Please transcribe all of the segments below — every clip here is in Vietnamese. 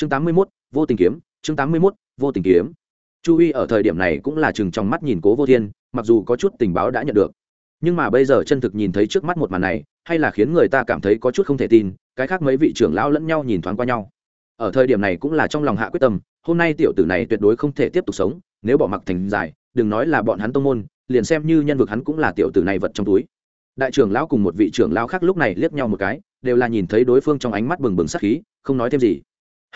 chương tám mươi mốt, vô tình kiếm, chương tám mươi mốt, vô tình kiếm. Chu huy ở thời điểm này cũng là chừng trong mắt nhìn cố vô thiên, mặc dù có chút tình báo đã nhận được. Nhưng mà bây giờ chân thực nhìn thấy trước mắt một màn này, hay là khiến người ta cảm thấy có chút không thể tin, cái khác mấy vị trưởng lão lẫn nhau nhìn thoáng qua nhau. Ở thời điểm này cũng là trong lòng hạ quyết tâm, hôm nay tiểu tử này tuyệt đối không thể tiếp tục sống, nếu bỏ mặc thành dài, đừng nói là bọn hắn tông môn, liền xem như nhân vực hắn cũng là tiểu tử này vật trong túi. Đại trưởng lão cùng một vị trưởng lão khác lúc này liếc nhau một cái, đều là nhìn thấy đối phương trong ánh mắt bừng bừng sắc khí, không nói thêm gì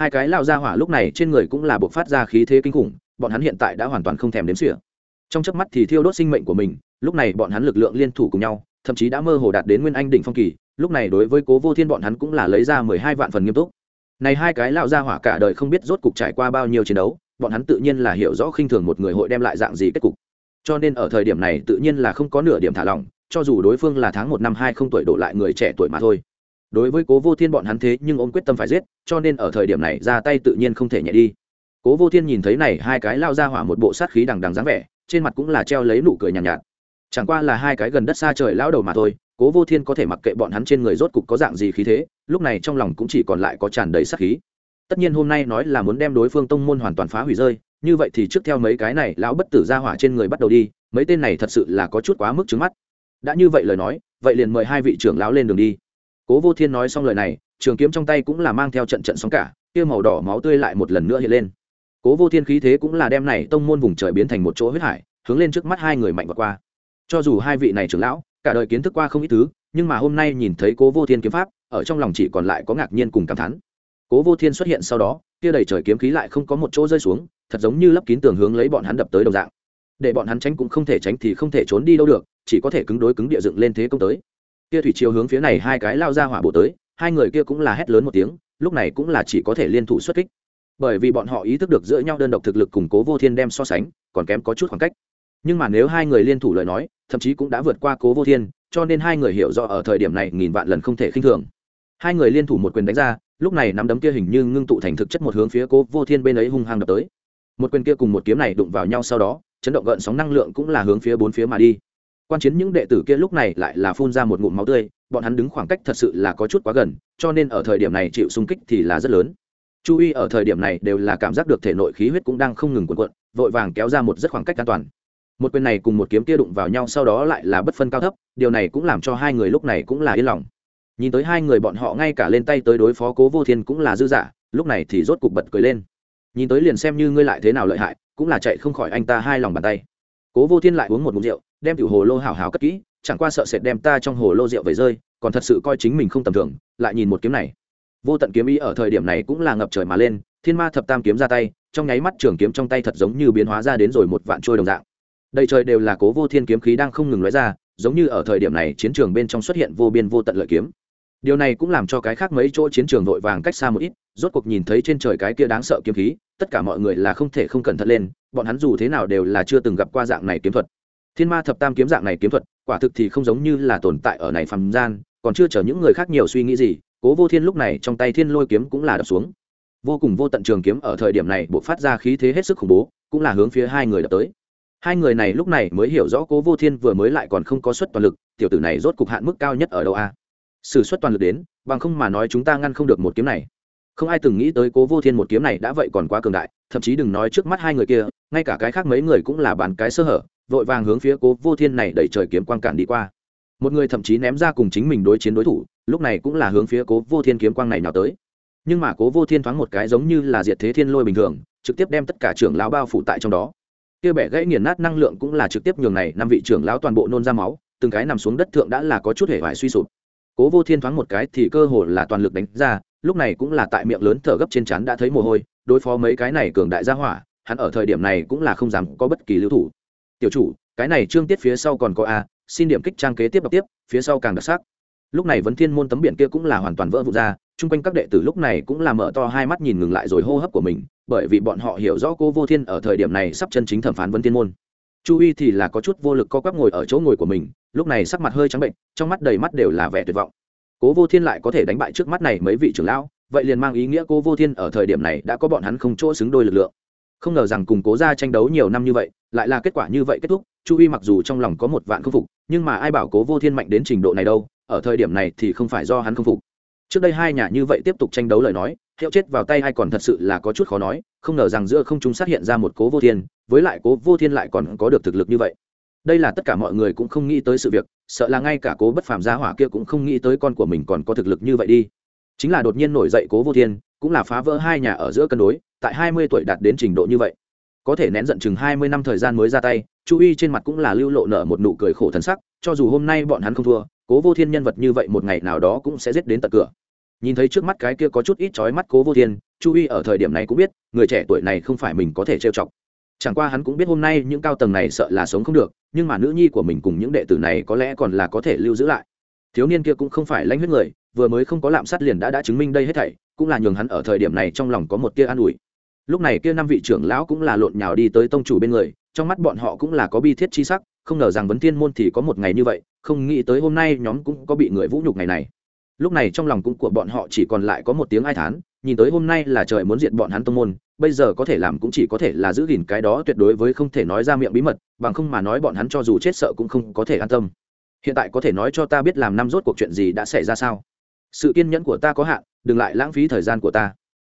hai cái lao ra hỏa lúc này trên người cũng là buộc phát ra khí thế kinh khủng, bọn hắn hiện tại đã hoàn toàn không thèm đếm xỉa. Trong chớp mắt thì thiêu đốt sinh mệnh của mình, lúc này bọn hắn lực lượng liên thủ cùng nhau, thậm chí đã mơ hồ đạt đến nguyên anh đỉnh phong kỳ, lúc này đối với cố vô thiên bọn hắn cũng là lấy ra mười hai vạn phần nghiêm túc. Này hai cái lão gia hỏa cả đời không biết rốt cục trải qua bao nhiêu chiến đấu, bọn hắn tự nhiên là hiểu rõ khinh thường một người hội đem lại dạng gì kết cục. Cho nên ở thời điểm này tự nhiên là không có nửa điểm thả lỏng, cho dù đối phương là tháng một năm hai không tuổi đổ lại người trẻ tuổi mà thôi đối với cố vô thiên bọn hắn thế nhưng ôm quyết tâm phải giết cho nên ở thời điểm này ra tay tự nhiên không thể nhẹ đi. Cố vô thiên nhìn thấy này hai cái lao ra hỏa một bộ sát khí đằng đằng dáng vẻ trên mặt cũng là treo lấy nụ cười nhàn nhạt, nhạt. Chẳng qua là hai cái gần đất xa trời lao đầu mà thôi cố vô thiên có thể mặc kệ bọn hắn trên người rốt cục có dạng gì khí thế lúc này trong lòng cũng chỉ còn lại có tràn đầy sát khí. Tất nhiên hôm nay nói là muốn đem đối phương tông môn hoàn toàn phá hủy rơi như vậy thì trước theo mấy cái này lão bất tử ra hỏa trên người bắt đầu đi mấy tên này thật sự là có chút quá mức trứng mắt. Đã như vậy lời nói vậy liền mời hai vị trưởng lão lên đường đi cố vô thiên nói xong lời này, trường kiếm trong tay cũng là mang theo trận trận sóng cả, kia màu đỏ máu tươi lại một lần nữa hiện lên. Cố vô thiên khí thế cũng là đem này tông môn vùng trời biến thành một chỗ huyết hải, hướng lên trước mắt hai người mạnh vượt qua. Cho dù hai vị này trưởng lão, cả đời kiến thức qua không ít thứ, nhưng mà hôm nay nhìn thấy cố vô thiên kiếm pháp, ở trong lòng chỉ còn lại có ngạc nhiên cùng cảm thán. Cố vô thiên xuất hiện sau đó, kia đầy trời kiếm khí lại không có một chỗ rơi xuống, thật giống như lấp kín tường hướng lấy bọn hắn đập tới đồng dạng. Để bọn hắn tránh cũng không thể tránh thì không thể trốn đi đâu được, chỉ có thể cứng đối cứng địa dựng lên thế công tới kia thủy chiều hướng phía này hai cái lao ra hỏa bộ tới, hai người kia cũng là hét lớn một tiếng, lúc này cũng là chỉ có thể liên thủ xuất kích. Bởi vì bọn họ ý thức được giữa nhau đơn độc thực lực củng cố vô thiên đem so sánh, còn kém có chút khoảng cách. Nhưng mà nếu hai người liên thủ lời nói, thậm chí cũng đã vượt qua cố vô thiên, cho nên hai người hiểu rõ ở thời điểm này nghìn vạn lần không thể khinh thường. Hai người liên thủ một quyền đánh ra, lúc này nắm đấm kia hình như ngưng tụ thành thực chất một hướng phía cố vô thiên bên ấy hung hăng đập tới. Một quyền kia cùng một kiếm này đụng vào nhau sau đó, chấn động gợn sóng năng lượng cũng là hướng phía bốn phía mà đi quan chiến những đệ tử kia lúc này lại là phun ra một ngụm máu tươi, bọn hắn đứng khoảng cách thật sự là có chút quá gần, cho nên ở thời điểm này chịu xung kích thì là rất lớn. Chu y ở thời điểm này đều là cảm giác được thể nội khí huyết cũng đang không ngừng cuộn cuộn, vội vàng kéo ra một rất khoảng cách an toàn. Một quyền này cùng một kiếm kia đụng vào nhau sau đó lại là bất phân cao thấp, điều này cũng làm cho hai người lúc này cũng là yên lòng. Nhìn tới hai người bọn họ ngay cả lên tay tới đối phó cố vô thiên cũng là dư giả lúc này thì rốt cục bật cười lên. Nhìn tới liền xem như ngươi lại thế nào lợi hại, cũng là chạy không khỏi anh ta hai lòng bàn tay. Cố vô thiên lại uống một mục rượu đem tiểu hồ lô hào hào cất kỹ, chẳng qua sợ sệt đem ta trong hồ lô rượu về rơi, còn thật sự coi chính mình không tầm thường, lại nhìn một kiếm này. Vô tận kiếm ý ở thời điểm này cũng là ngập trời mà lên, thiên ma thập tam kiếm ra tay, trong nháy mắt trường kiếm trong tay thật giống như biến hóa ra đến rồi một vạn trôi đồng dạng. Đầy trời đều là cố vô thiên kiếm khí đang không ngừng lóe ra, giống như ở thời điểm này chiến trường bên trong xuất hiện vô biên vô tận lợi kiếm. Điều này cũng làm cho cái khác mấy chỗ chiến trường vội vàng cách xa một ít, rốt cuộc nhìn thấy trên trời cái kia đáng sợ kiếm khí, tất cả mọi người là không thể không cẩn thận lên, bọn hắn dù thế nào đều là chưa từng gặp qua dạng này kiếm thuật thiên ma thập tam kiếm dạng này kiếm thuật, quả thực thì không giống như là tồn tại ở này phàm gian, còn chưa chở những người khác nhiều suy nghĩ gì, cố vô thiên lúc này trong tay thiên lôi kiếm cũng là đập xuống. Vô cùng vô tận trường kiếm ở thời điểm này buộc phát ra khí thế hết sức khủng bố, cũng là hướng phía hai người đập tới. Hai người này lúc này mới hiểu rõ cố vô thiên vừa mới lại còn không có suất toàn lực, tiểu tử này rốt cục hạn mức cao nhất ở đâu a? Sử suất toàn lực đến, bằng không mà nói chúng ta ngăn không được một kiếm này. Không ai từng nghĩ tới cố vô thiên một kiếm này đã vậy còn quá cường đại, thậm chí đừng nói trước mắt hai người kia, ngay cả cái khác mấy người cũng là bàn cái sơ hở vội vàng hướng phía cố vô thiên này đẩy trời kiếm quang cản đi qua. Một người thậm chí ném ra cùng chính mình đối chiến đối thủ, lúc này cũng là hướng phía cố vô thiên kiếm quang này nào tới. Nhưng mà cố vô thiên thoáng một cái giống như là diệt thế thiên lôi bình thường, trực tiếp đem tất cả trưởng lão bao phủ tại trong đó. Kia bẻ gãy nghiền nát năng lượng cũng là trực tiếp nhường này năm vị trưởng lão toàn bộ nôn ra máu, từng cái nằm xuống đất thượng đã là có chút hề hoài suy sụp. Cố vô thiên thoáng một cái thì cơ hồ là toàn lực đánh ra, lúc này cũng là tại miệng lớn thở gấp trên chắn đã thấy mồ hôi, đối phó mấy cái này cường đại gia hỏa, hắn ở thời điểm này cũng là không dám có bất kỳ lưu thủ tiểu chủ, cái này trương tiết phía sau còn có a, xin điểm kích trang kế tiếp đọc tiếp, phía sau càng đặc sắc. Lúc này vấn thiên môn tấm biển kia cũng là hoàn toàn vỡ vụn ra, chung quanh các đệ tử lúc này cũng là mở to hai mắt nhìn ngừng lại rồi hô hấp của mình, bởi vì bọn họ hiểu rõ cô vô thiên ở thời điểm này sắp chân chính thẩm phán vấn thiên môn. Chu y thì là có chút vô lực co quắp ngồi ở chỗ ngồi của mình, lúc này sắc mặt hơi trắng bệnh, trong mắt đầy mắt đều là vẻ tuyệt vọng. Cố vô thiên lại có thể đánh bại trước mắt này mấy vị trưởng lão, vậy liền mang ý nghĩa cô vô thiên ở thời điểm này đã có bọn hắn không chỗ xứng đôi lực lượng không ngờ rằng cùng cố ra tranh đấu nhiều năm như vậy, lại là kết quả như vậy kết thúc, chu Huy mặc dù trong lòng có một vạn không phục, nhưng mà ai bảo cố vô thiên mạnh đến trình độ này đâu, ở thời điểm này thì không phải do hắn không phục. Trước đây hai nhà như vậy tiếp tục tranh đấu lời nói, hiệu chết vào tay hay còn thật sự là có chút khó nói, không ngờ rằng giữa không chúng xuất hiện ra một cố vô thiên, với lại cố vô thiên lại còn có được thực lực như vậy. Đây là tất cả mọi người cũng không nghĩ tới sự việc, sợ là ngay cả cố bất phàm gia hỏa kia cũng không nghĩ tới con của mình còn có thực lực như vậy đi. Chính là đột nhiên nổi dậy cố vô thiên cũng là phá vỡ hai nhà ở giữa cân đối, tại hai mươi tuổi đạt đến trình độ như vậy. Có thể nén giận chừng hai mươi năm thời gian mới ra tay, chu y trên mặt cũng là lưu lộ nở một nụ cười khổ thân sắc, cho dù hôm nay bọn hắn không thua, cố vô thiên nhân vật như vậy một ngày nào đó cũng sẽ giết đến tận cửa. Nhìn thấy trước mắt cái kia có chút ít chói mắt cố vô thiên, chu y ở thời điểm này cũng biết, người trẻ tuổi này không phải mình có thể trêu chọc. Chẳng qua hắn cũng biết hôm nay những cao tầng này sợ là sống không được, nhưng mà nữ nhi của mình cùng những đệ tử này có lẽ còn là có thể lưu giữ lại. Thiếu niên kia cũng không phải lãnh huyết người vừa mới không có lạm sát liền đã đã chứng minh đây hết thảy, cũng là nhường hắn ở thời điểm này trong lòng có một tia an ủi. Lúc này kia năm vị trưởng lão cũng là lộn nhào đi tới tông chủ bên người, trong mắt bọn họ cũng là có bi thiết chi sắc, không ngờ rằng vấn thiên môn thì có một ngày như vậy, không nghĩ tới hôm nay nhóm cũng có bị người vũ nhục ngày này. Lúc này trong lòng cũng của bọn họ chỉ còn lại có một tiếng ai thán, nhìn tới hôm nay là trời muốn diệt bọn hắn tông môn, bây giờ có thể làm cũng chỉ có thể là giữ gìn cái đó tuyệt đối với không thể nói ra miệng bí mật, bằng không mà nói bọn hắn cho dù chết sợ cũng không có thể an tâm. Hiện tại có thể nói cho ta biết làm năm rốt cuộc chuyện gì đã xảy ra sao? Sự kiên nhẫn của ta có hạn, đừng lại lãng phí thời gian của ta.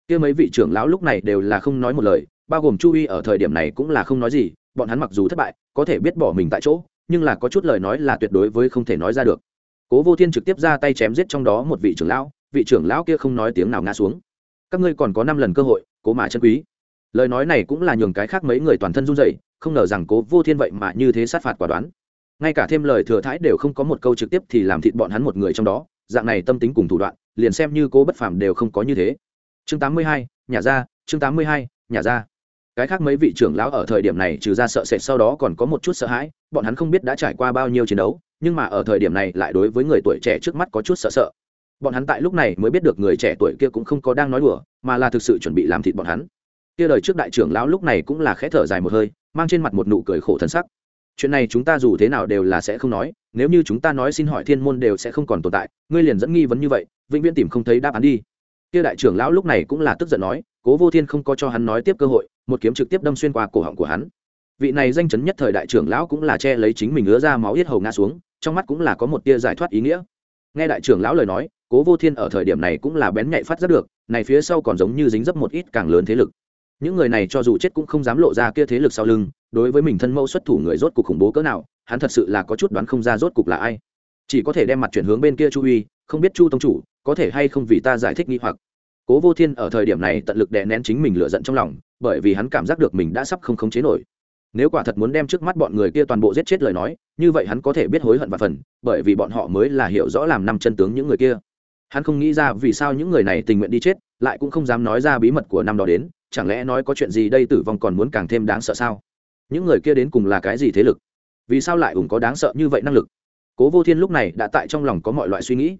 Kia mấy vị trưởng lão lúc này đều là không nói một lời, bao gồm chu y ở thời điểm này cũng là không nói gì, bọn hắn mặc dù thất bại, có thể biết bỏ mình tại chỗ, nhưng là có chút lời nói là tuyệt đối với không thể nói ra được. Cố vô thiên trực tiếp ra tay chém giết trong đó một vị trưởng lão, vị trưởng lão kia không nói tiếng nào ngã xuống. Các ngươi còn có năm lần cơ hội, cố mà chân quý. Lời nói này cũng là nhường cái khác mấy người toàn thân run rẩy, không ngờ rằng cố vô thiên vậy mà như thế sát phạt quả đoán. Ngay cả thêm lời thừa thãi đều không có một câu trực tiếp thì làm thịt bọn hắn một người trong đó dạng này tâm tính cùng thủ đoạn liền xem như cố bất phàm đều không có như thế. Chương 82, nhà ra chương 82, nhà ra cái khác mấy vị trưởng lão ở thời điểm này trừ ra sợ sệt sau đó còn có một chút sợ hãi bọn hắn không biết đã trải qua bao nhiêu chiến đấu nhưng mà ở thời điểm này lại đối với người tuổi trẻ trước mắt có chút sợ sợ. Bọn hắn tại lúc này mới biết được người trẻ tuổi kia cũng không có đang nói đùa mà là thực sự chuẩn bị làm thịt bọn hắn. Kia đời trước đại trưởng lão lúc này cũng là khẽ thở dài một hơi mang trên mặt một nụ cười khổ thân sắc chuyện này chúng ta dù thế nào đều là sẽ không nói, nếu như chúng ta nói xin hỏi thiên môn đều sẽ không còn tồn tại, ngươi liền dẫn nghi vấn như vậy, vĩnh viễn tìm không thấy đáp án đi. Kia đại trưởng lão lúc này cũng là tức giận nói, cố vô thiên không có cho hắn nói tiếp cơ hội, một kiếm trực tiếp đâm xuyên qua cổ họng của hắn. Vị này danh chấn nhất thời đại trưởng lão cũng là che lấy chính mình ứa ra máu yết hầu ngã xuống, trong mắt cũng là có một tia giải thoát ý nghĩa. Nghe đại trưởng lão lời nói, cố vô thiên ở thời điểm này cũng là bén nhạy phát rất được, này phía sau còn giống như dính dấp một ít càng lớn thế lực những người này cho dù chết cũng không dám lộ ra kia thế lực sau lưng, đối với mình thân mẫu xuất thủ người rốt cục khủng bố cỡ nào, hắn thật sự là có chút đoán không ra rốt cục là ai. Chỉ có thể đem mặt chuyển hướng bên kia chu uy, không biết chu tông chủ có thể hay không vì ta giải thích nghi hoặc. Cố vô thiên ở thời điểm này tận lực đè nén chính mình lựa giận trong lòng, bởi vì hắn cảm giác được mình đã sắp không khống chế nổi. Nếu quả thật muốn đem trước mắt bọn người kia toàn bộ giết chết lời nói, như vậy hắn có thể biết hối hận và phần, bởi vì bọn họ mới là hiểu rõ làm năm chân tướng những người kia hắn không nghĩ ra vì sao những người này tình nguyện đi chết, lại cũng không dám nói ra bí mật của năm đó đến, chẳng lẽ nói có chuyện gì đây tử vong còn muốn càng thêm đáng sợ sao? Những người kia đến cùng là cái gì thế lực? Vì sao lại ủng có đáng sợ như vậy năng lực? Cố vô thiên lúc này đã tại trong lòng có mọi loại suy nghĩ.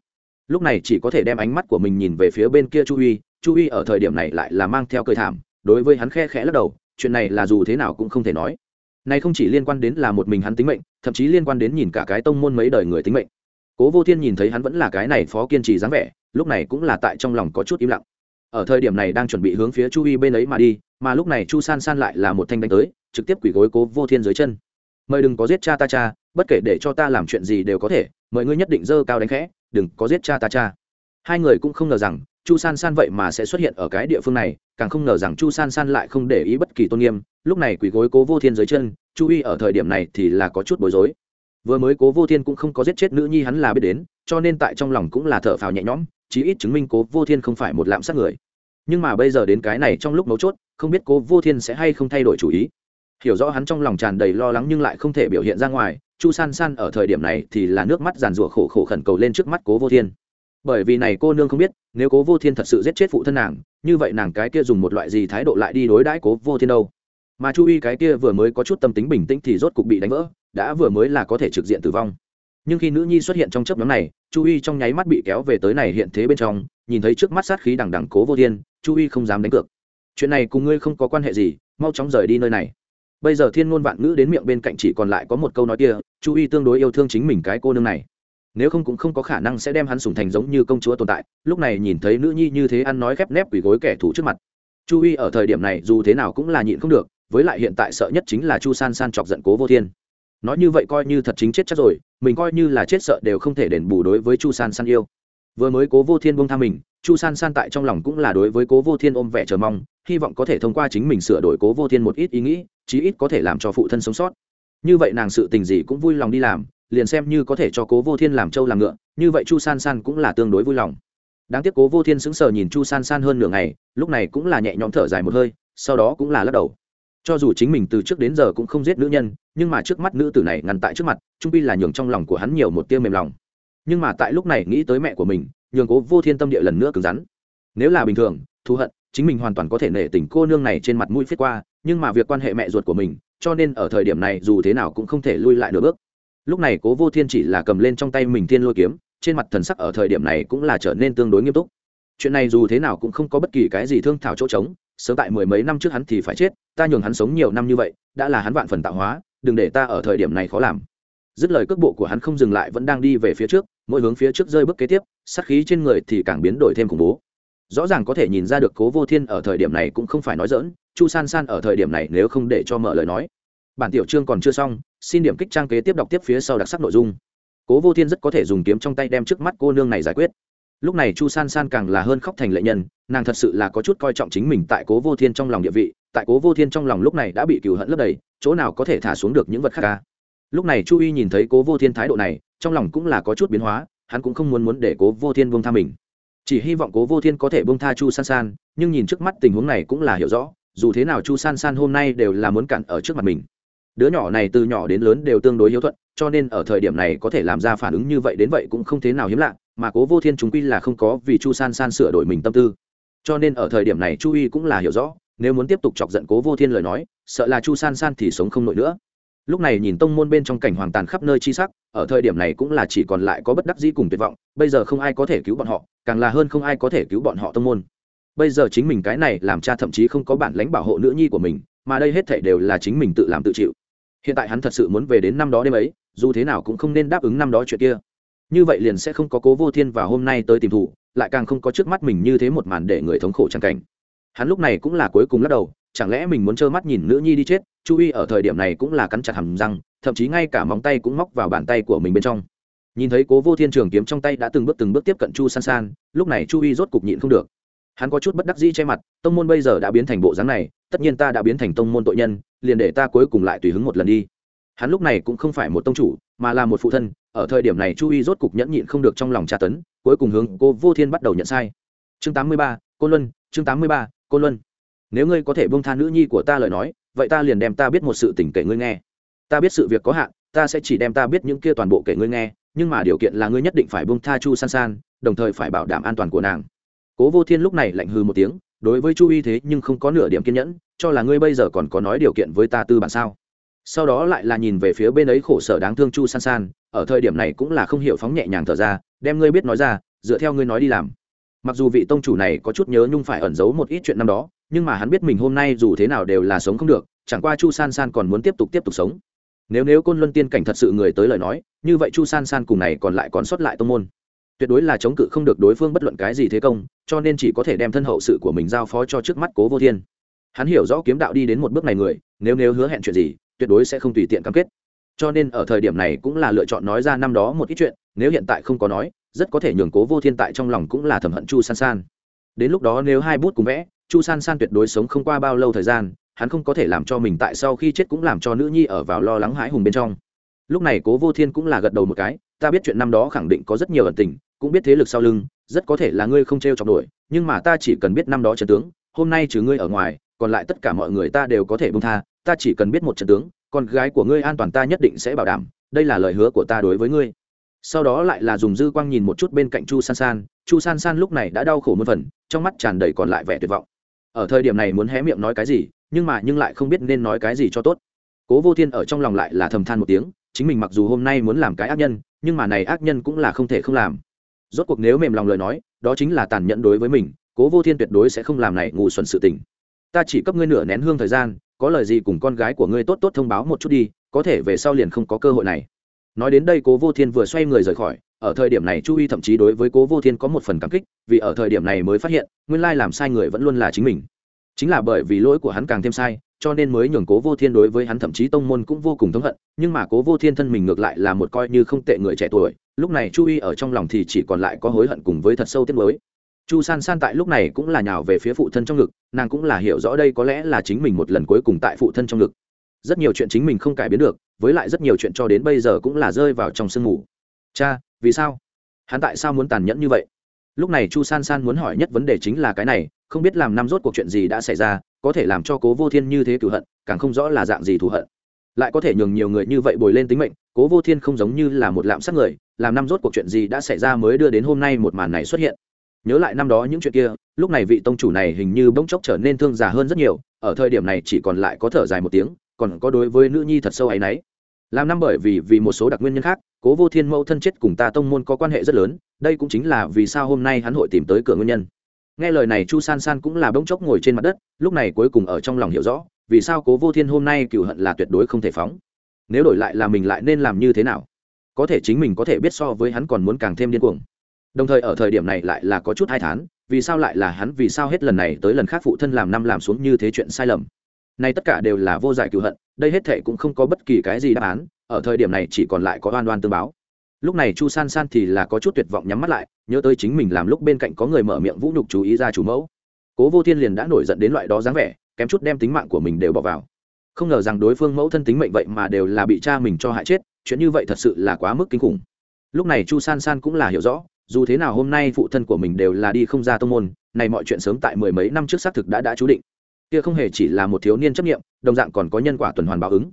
Lúc này chỉ có thể đem ánh mắt của mình nhìn về phía bên kia chu uy chu uy ở thời điểm này lại là mang theo cười thảm, đối với hắn khe khẽ lắc đầu, chuyện này là dù thế nào cũng không thể nói. Này không chỉ liên quan đến là một mình hắn tính mệnh, thậm chí liên quan đến nhìn cả cái tông môn mấy đời người tính mệnh cố vô thiên nhìn thấy hắn vẫn là cái này phó kiên trì dáng vẻ, lúc này cũng là tại trong lòng có chút im lặng. Ở thời điểm này đang chuẩn bị hướng phía chu y bên ấy mà đi, mà lúc này chu san san lại là một thanh đánh tới, trực tiếp quỷ gối cố vô thiên dưới chân. Mời đừng có giết cha ta cha, bất kể để cho ta làm chuyện gì đều có thể, mời ngươi nhất định dơ cao đánh khẽ, đừng có giết cha ta cha. Hai người cũng không ngờ rằng chu san san vậy mà sẽ xuất hiện ở cái địa phương này, càng không ngờ rằng chu san san lại không để ý bất kỳ tôn nghiêm. Lúc này quỷ gối cố vô thiên dưới chân, chu y ở thời điểm này thì là có chút bối rối vừa mới cố vô thiên cũng không có giết chết nữ nhi hắn là biết đến, cho nên tại trong lòng cũng là thở phào nhẹ nhõm, chí ít chứng minh cố vô thiên không phải một lạm sát người. Nhưng mà bây giờ đến cái này trong lúc mấu chốt, không biết cố vô thiên sẽ hay không thay đổi chủ ý. Hiểu rõ hắn trong lòng tràn đầy lo lắng nhưng lại không thể biểu hiện ra ngoài, chu san san ở thời điểm này thì là nước mắt giàn rủa khổ khổ khẩn cầu lên trước mắt cố vô thiên. Bởi vì này cô nương không biết, nếu cố vô thiên thật sự giết chết phụ thân nàng, như vậy nàng cái kia dùng một loại gì thái độ lại đi đối đãi cố vô thiên đâu? Mà chu y cái kia vừa mới có chút tâm tính bình tĩnh thì rốt cục bị đánh vỡ đã vừa mới là có thể trực diện tử vong. Nhưng khi nữ nhi xuất hiện trong chấp nhóm này, chu y trong nháy mắt bị kéo về tới này hiện thế bên trong, nhìn thấy trước mắt sát khí đằng đằng cố vô thiên, chu y không dám đánh cược. Chuyện này cùng ngươi không có quan hệ gì, mau chóng rời đi nơi này. Bây giờ thiên ngôn vạn ngữ đến miệng bên cạnh chỉ còn lại có một câu nói kia, chu y tương đối yêu thương chính mình cái cô nương này. Nếu không cũng không có khả năng sẽ đem hắn sủng thành giống như công chúa tồn tại, lúc này nhìn thấy nữ nhi như thế ăn nói khép nép quỷ gối kẻ thù trước mặt. Chu y ở thời điểm này dù thế nào cũng là nhịn không được, với lại hiện tại sợ nhất chính là chu san san chọc giận cố vô thiên nói như vậy coi như thật chính chết chắc rồi, mình coi như là chết sợ đều không thể đền bù đối với chu san san yêu. Vừa mới cố vô thiên bông tha mình, chu san san tại trong lòng cũng là đối với cố vô thiên ôm vẻ chờ mong, hy vọng có thể thông qua chính mình sửa đổi cố vô thiên một ít ý nghĩ, chí ít có thể làm cho phụ thân sống sót. Như vậy nàng sự tình gì cũng vui lòng đi làm, liền xem như có thể cho cố vô thiên làm trâu làm ngựa, như vậy chu san san cũng là tương đối vui lòng. Đáng tiếc cố vô thiên sững sờ nhìn chu san san hơn nửa ngày, lúc này cũng là nhẹ nhõm thở dài một hơi, sau đó cũng là lắc đầu cho dù chính mình từ trước đến giờ cũng không giết nữ nhân, nhưng mà trước mắt nữ tử này ngăn tại trước mặt, trung pi là nhường trong lòng của hắn nhiều một tiêu mềm lòng. Nhưng mà tại lúc này nghĩ tới mẹ của mình, nhường cố vô thiên tâm địa lần nữa cứng rắn. Nếu là bình thường, thù hận, chính mình hoàn toàn có thể nể tình cô nương này trên mặt mũi phết qua, nhưng mà việc quan hệ mẹ ruột của mình, cho nên ở thời điểm này dù thế nào cũng không thể lui lại nửa bước. Lúc này cố vô thiên chỉ là cầm lên trong tay mình thiên lôi kiếm, trên mặt thần sắc ở thời điểm này cũng là trở nên tương đối nghiêm túc. Chuyện này dù thế nào cũng không có bất kỳ cái gì thương thảo chỗ trống sớm tại mười mấy năm trước hắn thì phải chết, ta nhường hắn sống nhiều năm như vậy, đã là hắn vạn phần tạo hóa, đừng để ta ở thời điểm này khó làm. Dứt lời cước bộ của hắn không dừng lại vẫn đang đi về phía trước, mỗi hướng phía trước rơi bước kế tiếp, sát khí trên người thì càng biến đổi thêm khủng bố. Rõ ràng có thể nhìn ra được cố vô thiên ở thời điểm này cũng không phải nói dỡn chu san san ở thời điểm này nếu không để cho mở lời nói. Bản tiểu chương còn chưa xong, xin điểm kích trang kế tiếp đọc tiếp phía sau đặc sắc nội dung. Cố vô thiên rất có thể dùng kiếm trong tay đem trước mắt cô nương này giải quyết lúc này chu san san càng là hơn khóc thành lệ nhân, nàng thật sự là có chút coi trọng chính mình tại cố vô thiên trong lòng địa vị, tại cố vô thiên trong lòng lúc này đã bị cựu hận lấp đầy, chỗ nào có thể thả xuống được những vật khác ca lúc này chu y nhìn thấy cố vô thiên thái độ này, trong lòng cũng là có chút biến hóa, hắn cũng không muốn muốn để cố vô thiên bông tha mình. Chỉ hy vọng cố vô thiên có thể bông tha chu san san, nhưng nhìn trước mắt tình huống này cũng là hiểu rõ, dù thế nào chu san san hôm nay đều là muốn cản ở trước mặt mình. Đứa nhỏ này từ nhỏ đến lớn đều tương đối hiếu thuận, cho nên ở thời điểm này có thể làm ra phản ứng như vậy đến vậy cũng không thế nào hiếm lạ mà cố vô thiên chúng quy là không có vì chu san san sửa đổi mình tâm tư. Cho nên ở thời điểm này chu y cũng là hiểu rõ, nếu muốn tiếp tục chọc giận cố vô thiên lời nói, sợ là chu san san thì sống không nổi nữa. Lúc này nhìn tông môn bên trong cảnh hoàng tàn khắp nơi chi sắc, ở thời điểm này cũng là chỉ còn lại có bất đắc dĩ cùng tuyệt vọng, bây giờ không ai có thể cứu bọn họ, càng là hơn không ai có thể cứu bọn họ tông môn. Bây giờ chính mình cái này làm cha thậm chí không có bản lãnh bảo hộ nữ nhi của mình, mà đây hết thể đều là chính mình tự làm tự chịu. Hiện tại hắn thật sự muốn về đến năm đó đêm ấy, dù thế nào cũng không nên đáp ứng năm đó chuyện kia như vậy liền sẽ không có cố vô thiên và hôm nay tới tìm thủ lại càng không có trước mắt mình như thế một màn để người thống khổ chẳng cảnh. Hắn lúc này cũng là cuối cùng lắc đầu, chẳng lẽ mình muốn trơ mắt nhìn nữ nhi đi chết, chu y ở thời điểm này cũng là cắn chặt hầm răng, thậm chí ngay cả móng tay cũng móc vào bàn tay của mình bên trong. Nhìn thấy cố vô thiên trường kiếm trong tay đã từng bước từng bước tiếp cận chu san san, lúc này chu y rốt cục nhịn không được. Hắn có chút bất đắc dĩ che mặt, tông môn bây giờ đã biến thành bộ dáng này, tất nhiên ta đã biến thành tông môn tội nhân, liền để ta cuối cùng lại tùy hứng một lần đi hắn lúc này cũng không phải một tông chủ, mà là một phụ thân, ở thời điểm này chu y rốt cục nhẫn nhịn không được trong lòng tra tấn, cuối cùng hướng cô vô thiên bắt đầu nhận sai. Chương tám mươi ba côn luân, chương tám mươi ba côn luân. Nếu ngươi có thể bông tha nữ nhi của ta lời nói, vậy ta liền đem ta biết một sự tình kể ngươi nghe. Ta biết sự việc có hạn, ta sẽ chỉ đem ta biết những kia toàn bộ kể ngươi nghe, nhưng mà điều kiện là ngươi nhất định phải bông tha chu san san, đồng thời phải bảo đảm an toàn của nàng. Cố vô thiên lúc này lạnh hư một tiếng, đối với chu y thế nhưng không có nửa điểm kiên nhẫn, cho là ngươi bây giờ còn có nói điều kiện với ta tư bản sao? Sau đó lại là nhìn về phía bên ấy khổ sở đáng thương chu san san, ở thời điểm này cũng là không hiểu phóng nhẹ nhàng thở ra, đem ngươi biết nói ra, dựa theo ngươi nói đi làm. Mặc dù vị tông chủ này có chút nhớ nhung phải ẩn giấu một ít chuyện năm đó, nhưng mà hắn biết mình hôm nay dù thế nào đều là sống không được, chẳng qua chu san san còn muốn tiếp tục tiếp tục sống. Nếu nếu côn luân tiên cảnh thật sự người tới lời nói, như vậy chu san san cùng này còn lại còn sót lại tông môn. Tuyệt đối là chống cự không được đối phương bất luận cái gì thế công, cho nên chỉ có thể đem thân hậu sự của mình giao phó cho trước mắt cố vô thiên. Hắn hiểu rõ kiếm đạo đi đến một bước này người, nếu nếu hứa hẹn chuyện gì tuyệt đối sẽ không tùy tiện cam kết. Cho nên ở thời điểm này cũng là lựa chọn nói ra năm đó một ít chuyện, nếu hiện tại không có nói, rất có thể nhường cố vô thiên tại trong lòng cũng là thầm hận chu san san. Đến lúc đó nếu hai bút cùng vẽ, chu san san tuyệt đối sống không qua bao lâu thời gian, hắn không có thể làm cho mình tại sau khi chết cũng làm cho nữ nhi ở vào lo lắng hãi hùng bên trong. Lúc này cố vô thiên cũng là gật đầu một cái, ta biết chuyện năm đó khẳng định có rất nhiều ẩn tình, cũng biết thế lực sau lưng, rất có thể là ngươi không t r e o chọc nổi, nhưng mà ta chỉ cần biết năm đó trận tướng, hôm nay trừ ngươi ở ngoài, còn lại tất cả mọi người ta đều có thể bông tha ta chỉ cần biết một trận tướng, con gái của ngươi an toàn ta nhất định sẽ bảo đảm, đây là lời hứa của ta đối với ngươi. Sau đó lại là dùng dư quang nhìn một chút bên cạnh chu san san, chu san san lúc này đã đau khổ một phần, trong mắt tràn đầy còn lại vẻ tuyệt vọng. Ở thời điểm này muốn hé miệng nói cái gì, nhưng mà nhưng lại không biết nên nói cái gì cho tốt. Cố vô thiên ở trong lòng lại là thầm than một tiếng, chính mình mặc dù hôm nay muốn làm cái ác nhân, nhưng mà này ác nhân cũng là không thể không làm. Rốt cuộc nếu mềm lòng lời nói, đó chính là tàn nhẫn đối với mình, cố vô thiên tuyệt đối sẽ không làm này ngu xuẩn sự tình. Ta chỉ cấp ngươi nửa nén hương thời gian có lời gì cùng con gái của ngươi tốt tốt thông báo một chút đi, có thể về sau liền không có cơ hội này. Nói đến đây, cố vô thiên vừa xoay người rời khỏi. Ở thời điểm này, chu y thậm chí đối với cố vô thiên có một phần cảm kích, vì ở thời điểm này mới phát hiện, nguyên lai làm sai người vẫn luôn là chính mình. Chính là bởi vì lỗi của hắn càng thêm sai, cho nên mới nhường cố vô thiên đối với hắn thậm chí tông môn cũng vô cùng thống hận, nhưng mà cố vô thiên thân mình ngược lại là một coi như không tệ người trẻ tuổi. Lúc này chu y ở trong lòng thì chỉ còn lại có hối hận cùng với thật sâu tiết mới chu san san tại lúc này cũng là nhào về phía phụ thân trong ngực, nàng cũng là hiểu rõ đây có lẽ là chính mình một lần cuối cùng tại phụ thân trong ngực. Rất nhiều chuyện chính mình không cải biến được, với lại rất nhiều chuyện cho đến bây giờ cũng là rơi vào trong sương mù. Cha, vì sao? Hắn tại sao muốn tàn nhẫn như vậy? Lúc này chu san san muốn hỏi nhất vấn đề chính là cái này, không biết làm năm rốt cuộc chuyện gì đã xảy ra, có thể làm cho cố vô thiên như thế cửu hận, càng không rõ là dạng gì thù hận. Lại có thể nhường nhiều người như vậy bồi lên tính mệnh, cố vô thiên không giống như là một lạm sát người, làm năm rốt cuộc chuyện gì đã xảy ra mới đưa đến hôm nay một màn này xuất hiện nhớ lại năm đó những chuyện kia, lúc này vị tông chủ này hình như bỗng chốc trở nên thương già hơn rất nhiều, ở thời điểm này chỉ còn lại có thở dài một tiếng, còn có đối với nữ nhi thật sâu ấ y n ấ y làm năm bởi vì vì một số đặc nguyên nhân khác, cố vô thiên mẫu thân chết cùng ta tông môn có quan hệ rất lớn, đây cũng chính là vì sao hôm nay hắn hội tìm tới cửa nguyên nhân. Nghe lời này chu san san cũng là bỗng chốc ngồi trên mặt đất, lúc này cuối cùng ở trong lòng hiểu rõ, vì sao cố vô thiên hôm nay cựu hận là tuyệt đối không thể phóng. Nếu đổi lại là mình lại nên làm như thế nào? Có thể chính mình có thể biết so với hắn còn muốn càng thêm điên cuồng đồng thời ở thời điểm này lại là có chút hai thán vì sao lại là hắn, vì sao hết lần này tới lần khác phụ thân làm năm làm xuống như thế chuyện sai lầm? Nay tất cả đều là vô giải cựu hận, đây hết thệ cũng không có bất kỳ cái gì đáp án, ở thời điểm này chỉ còn lại có oan oan tương báo. Lúc này chu san san thì là có chút tuyệt vọng nhắm mắt lại, nhớ tới chính mình làm lúc bên cạnh có người mở miệng vũ nhục chú ý ra chủ mẫu. Cố vô thiên liền đã nổi giận đến loại đó dáng vẻ, kém chút đem tính mạng của mình đều bỏ vào. Không ngờ rằng đối phương mẫu thân tính mệnh vậy mà đều là bị cha mình cho hại chết, chuyện như vậy thật sự là quá mức kinh khủng. Lúc này chu san san cũng là hiểu rõ dù thế nào hôm nay phụ thân của mình đều là đi không ra tông môn, này mọi chuyện sớm tại mười mấy năm trước xác thực đã đã chú định. Kia không hề chỉ là một thiếu niên chấp nghiệm đồng dạng còn có nhân quả tuần hoàn báo ứng.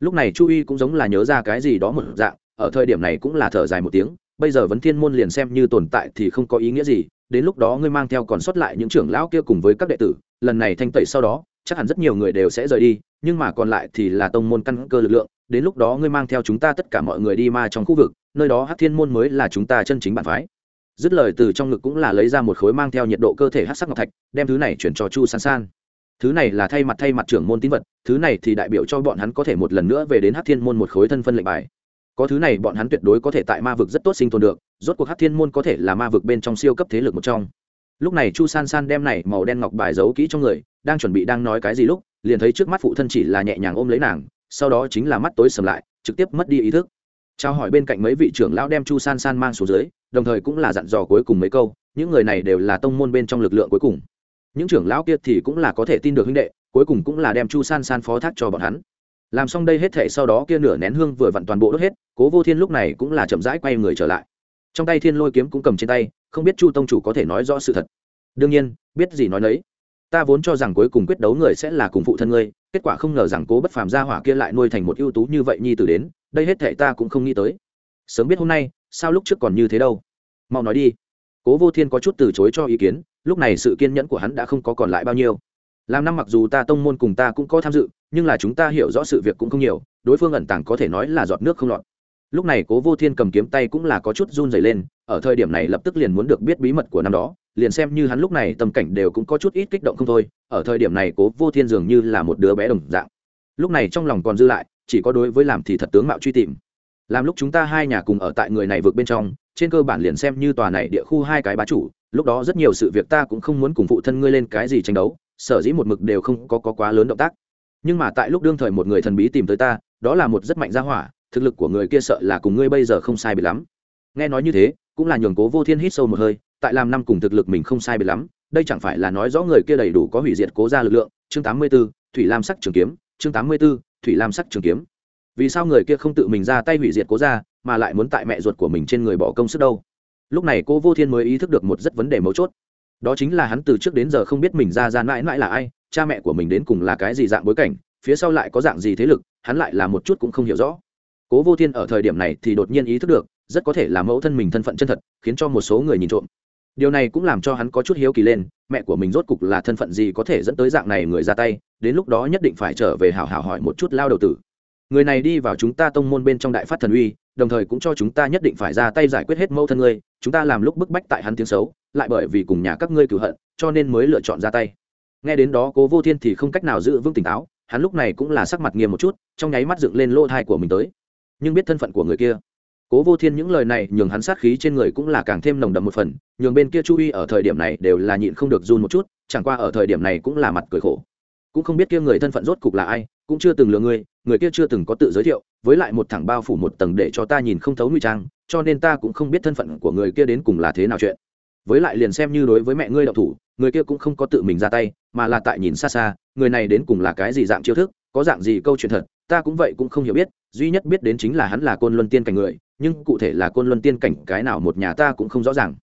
Lúc này chu y cũng giống là nhớ ra cái gì đó một dạng, ở thời điểm này cũng là thở dài một tiếng, bây giờ vấn thiên môn liền xem như tồn tại thì không có ý nghĩa gì, đến lúc đó ngươi mang theo còn sót lại những trưởng lão kia cùng với các đệ tử, lần này thanh tẩy sau đó, chắc hẳn rất nhiều người đều sẽ rời đi, nhưng mà còn lại thì là tông môn căn cơ lực lượng đến lúc đó ngươi mang theo chúng ta tất cả mọi người đi ma trong khu vực, nơi đó hát thiên môn mới là chúng ta chân chính bản phái. Dứt lời từ trong ngực cũng là lấy ra một khối mang theo nhiệt độ cơ thể hát sắc ngọc thạch, đem thứ này chuyển cho chu san san. Thứ này là thay mặt thay mặt trưởng môn tín vật, thứ này thì đại biểu cho bọn hắn có thể một lần nữa về đến hát thiên môn một khối thân phân lệnh bài. Có thứ này bọn hắn tuyệt đối có thể tại ma vực rất tốt sinh tồn được, rốt cuộc hát thiên môn có thể là ma vực bên trong siêu cấp thế lực một trong. Lúc này chu san san đem này màu đen ngọc bài giấu kỹ trong người, đang chuẩn bị đang nói cái gì lúc, liền thấy trước mắt phụ thân chỉ là nhẹ nhàng ôm lấy nàng sau đó chính là mắt tối sầm lại, trực tiếp mất đi ý thức. Trao hỏi bên cạnh mấy vị trưởng lão đem chu san san mang xuống dưới, đồng thời cũng là dặn dò cuối cùng mấy câu, những người này đều là tông môn bên trong lực lượng cuối cùng. Những trưởng lão kia thì cũng là có thể tin được huynh đệ, cuối cùng cũng là đem chu san san phó thác cho bọn hắn. Làm xong đây hết thể sau đó kia nửa nén hương vừa vặn toàn bộ đốt hết, cố vô thiên lúc này cũng là chậm rãi quay người trở lại. Trong tay thiên lôi kiếm cũng cầm trên tay, không biết chu tông chủ có thể nói rõ sự thật. Đương nhiên, biết gì nói nấy. Ta vốn cho rằng cuối cùng quyết đấu người sẽ là cùng phụ thân ngươi kết quả không ngờ rằng cố bất phàm gia hỏa kia lại nuôi thành một ưu tú như vậy nhi tử đến, đây hết thể ta cũng không nghĩ tới. Sớm biết hôm nay, sao lúc trước còn như thế đâu. Mau nói đi. Cố vô thiên có chút từ chối cho ý kiến, lúc này sự kiên nhẫn của hắn đã không có còn lại bao nhiêu. Làm năm mặc dù ta tông môn cùng ta cũng có tham dự, nhưng là chúng ta hiểu rõ sự việc cũng không nhiều, đối phương ẩn tàng có thể nói là giọt nước không lọt. Lúc này cố vô thiên cầm kiếm tay cũng là có chút run dày lên, ở thời điểm này lập tức liền muốn được biết bí mật của năm đó liền xem như hắn lúc này tâm cảnh đều cũng có chút ít kích động không thôi ở thời điểm này cố vô thiên dường như là một đứa bé đồng dạng. Lúc này trong lòng còn dư lại chỉ có đối với làm thì thật tướng mạo truy tìm. Làm lúc chúng ta hai nhà cùng ở tại người này vượt bên trong trên cơ bản liền xem như tòa này địa khu hai cái bá chủ lúc đó rất nhiều sự việc ta cũng không muốn cùng phụ thân ngươi lên cái gì tranh đấu sở dĩ một mực đều không có, có quá lớn động tác. Nhưng mà tại lúc đương thời một người thần bí tìm tới ta đó là một rất mạnh gia hỏa thực lực của người kia sợ là cùng ngươi bây giờ không sai biệt lắm. Nghe nói như thế cũng là nhường cố vô thiên hít sâu một hơi tại làm năm cùng thực lực mình không sai biệt lắm đây chẳng phải là nói rõ người kia đầy đủ có hủy diệt cố ra lực lượng. Chương tám mươi 84, thủy lam sắc trường kiếm. Chương tám mươi 84, thủy lam sắc trường kiếm. Vì sao người kia không tự mình ra tay hủy diệt cố ra mà lại muốn tại mẹ ruột của mình trên người bỏ công sức đâu? Lúc này cô vô thiên mới ý thức được một rất vấn đề mấu chốt. Đó chính là hắn từ trước đến giờ không biết mình ra ra mãi mãi là ai cha mẹ của mình đến cùng là cái gì dạng bối cảnh phía sau lại có dạng gì thế lực hắn lại là một chút cũng không hiểu rõ. Cố vô thiên ở thời điểm này thì đột nhiên ý thức được rất có thể là mẫu thân mình thân phận chân thật khiến cho một số người nhìn trộm điều này cũng làm cho hắn có chút hiếu kỳ lên, mẹ của mình rốt cục là thân phận gì có thể dẫn tới dạng này người ra tay, đến lúc đó nhất định phải trở về hào hào hỏi một chút lao đầu tử. Người này đi vào chúng ta tông môn bên trong đại phát thần uy, đồng thời cũng cho chúng ta nhất định phải ra tay giải quyết hết mâu thân ngươi, chúng ta làm lúc bức bách tại hắn tiếng xấu, lại bởi vì cùng nhà các ngươi cửu hận, cho nên mới lựa chọn ra tay. Nghe đến đó, cố vô thiên thì không cách nào giữ vững tỉnh táo, hắn lúc này cũng là sắc mặt nghiêm một chút, trong nháy mắt dựng lên lỗ thai của mình tới. Nhưng biết thân phận của người kia cố vô thiên những lời này nhường hắn sát khí trên người cũng là càng thêm nồng đậm một phần, nhường bên kia chu uy ở thời điểm này đều là nhịn không được run một chút, chẳng qua ở thời điểm này cũng là mặt cười khổ. Cũng không biết kia người thân phận rốt cục là ai, cũng chưa từng lừa người người kia chưa từng có tự giới thiệu, với lại một thẳng bao phủ một tầng để cho ta nhìn không thấu nguy trang, cho nên ta cũng không biết thân phận của người kia đến cùng là thế nào chuyện. Với lại liền xem như đối với mẹ ngươi đậu thủ, người kia cũng không có tự mình ra tay, mà là tại nhìn xa xa, người này đến cùng là cái gì dạng chiêu thức, có dạng gì câu chuyện thật, ta cũng vậy cũng không hiểu biết, duy nhất biết đến chính là hắn là côn luân tiên cảnh người nhưng cụ thể là côn luân tiên cảnh cái nào một nhà ta cũng không rõ ràng.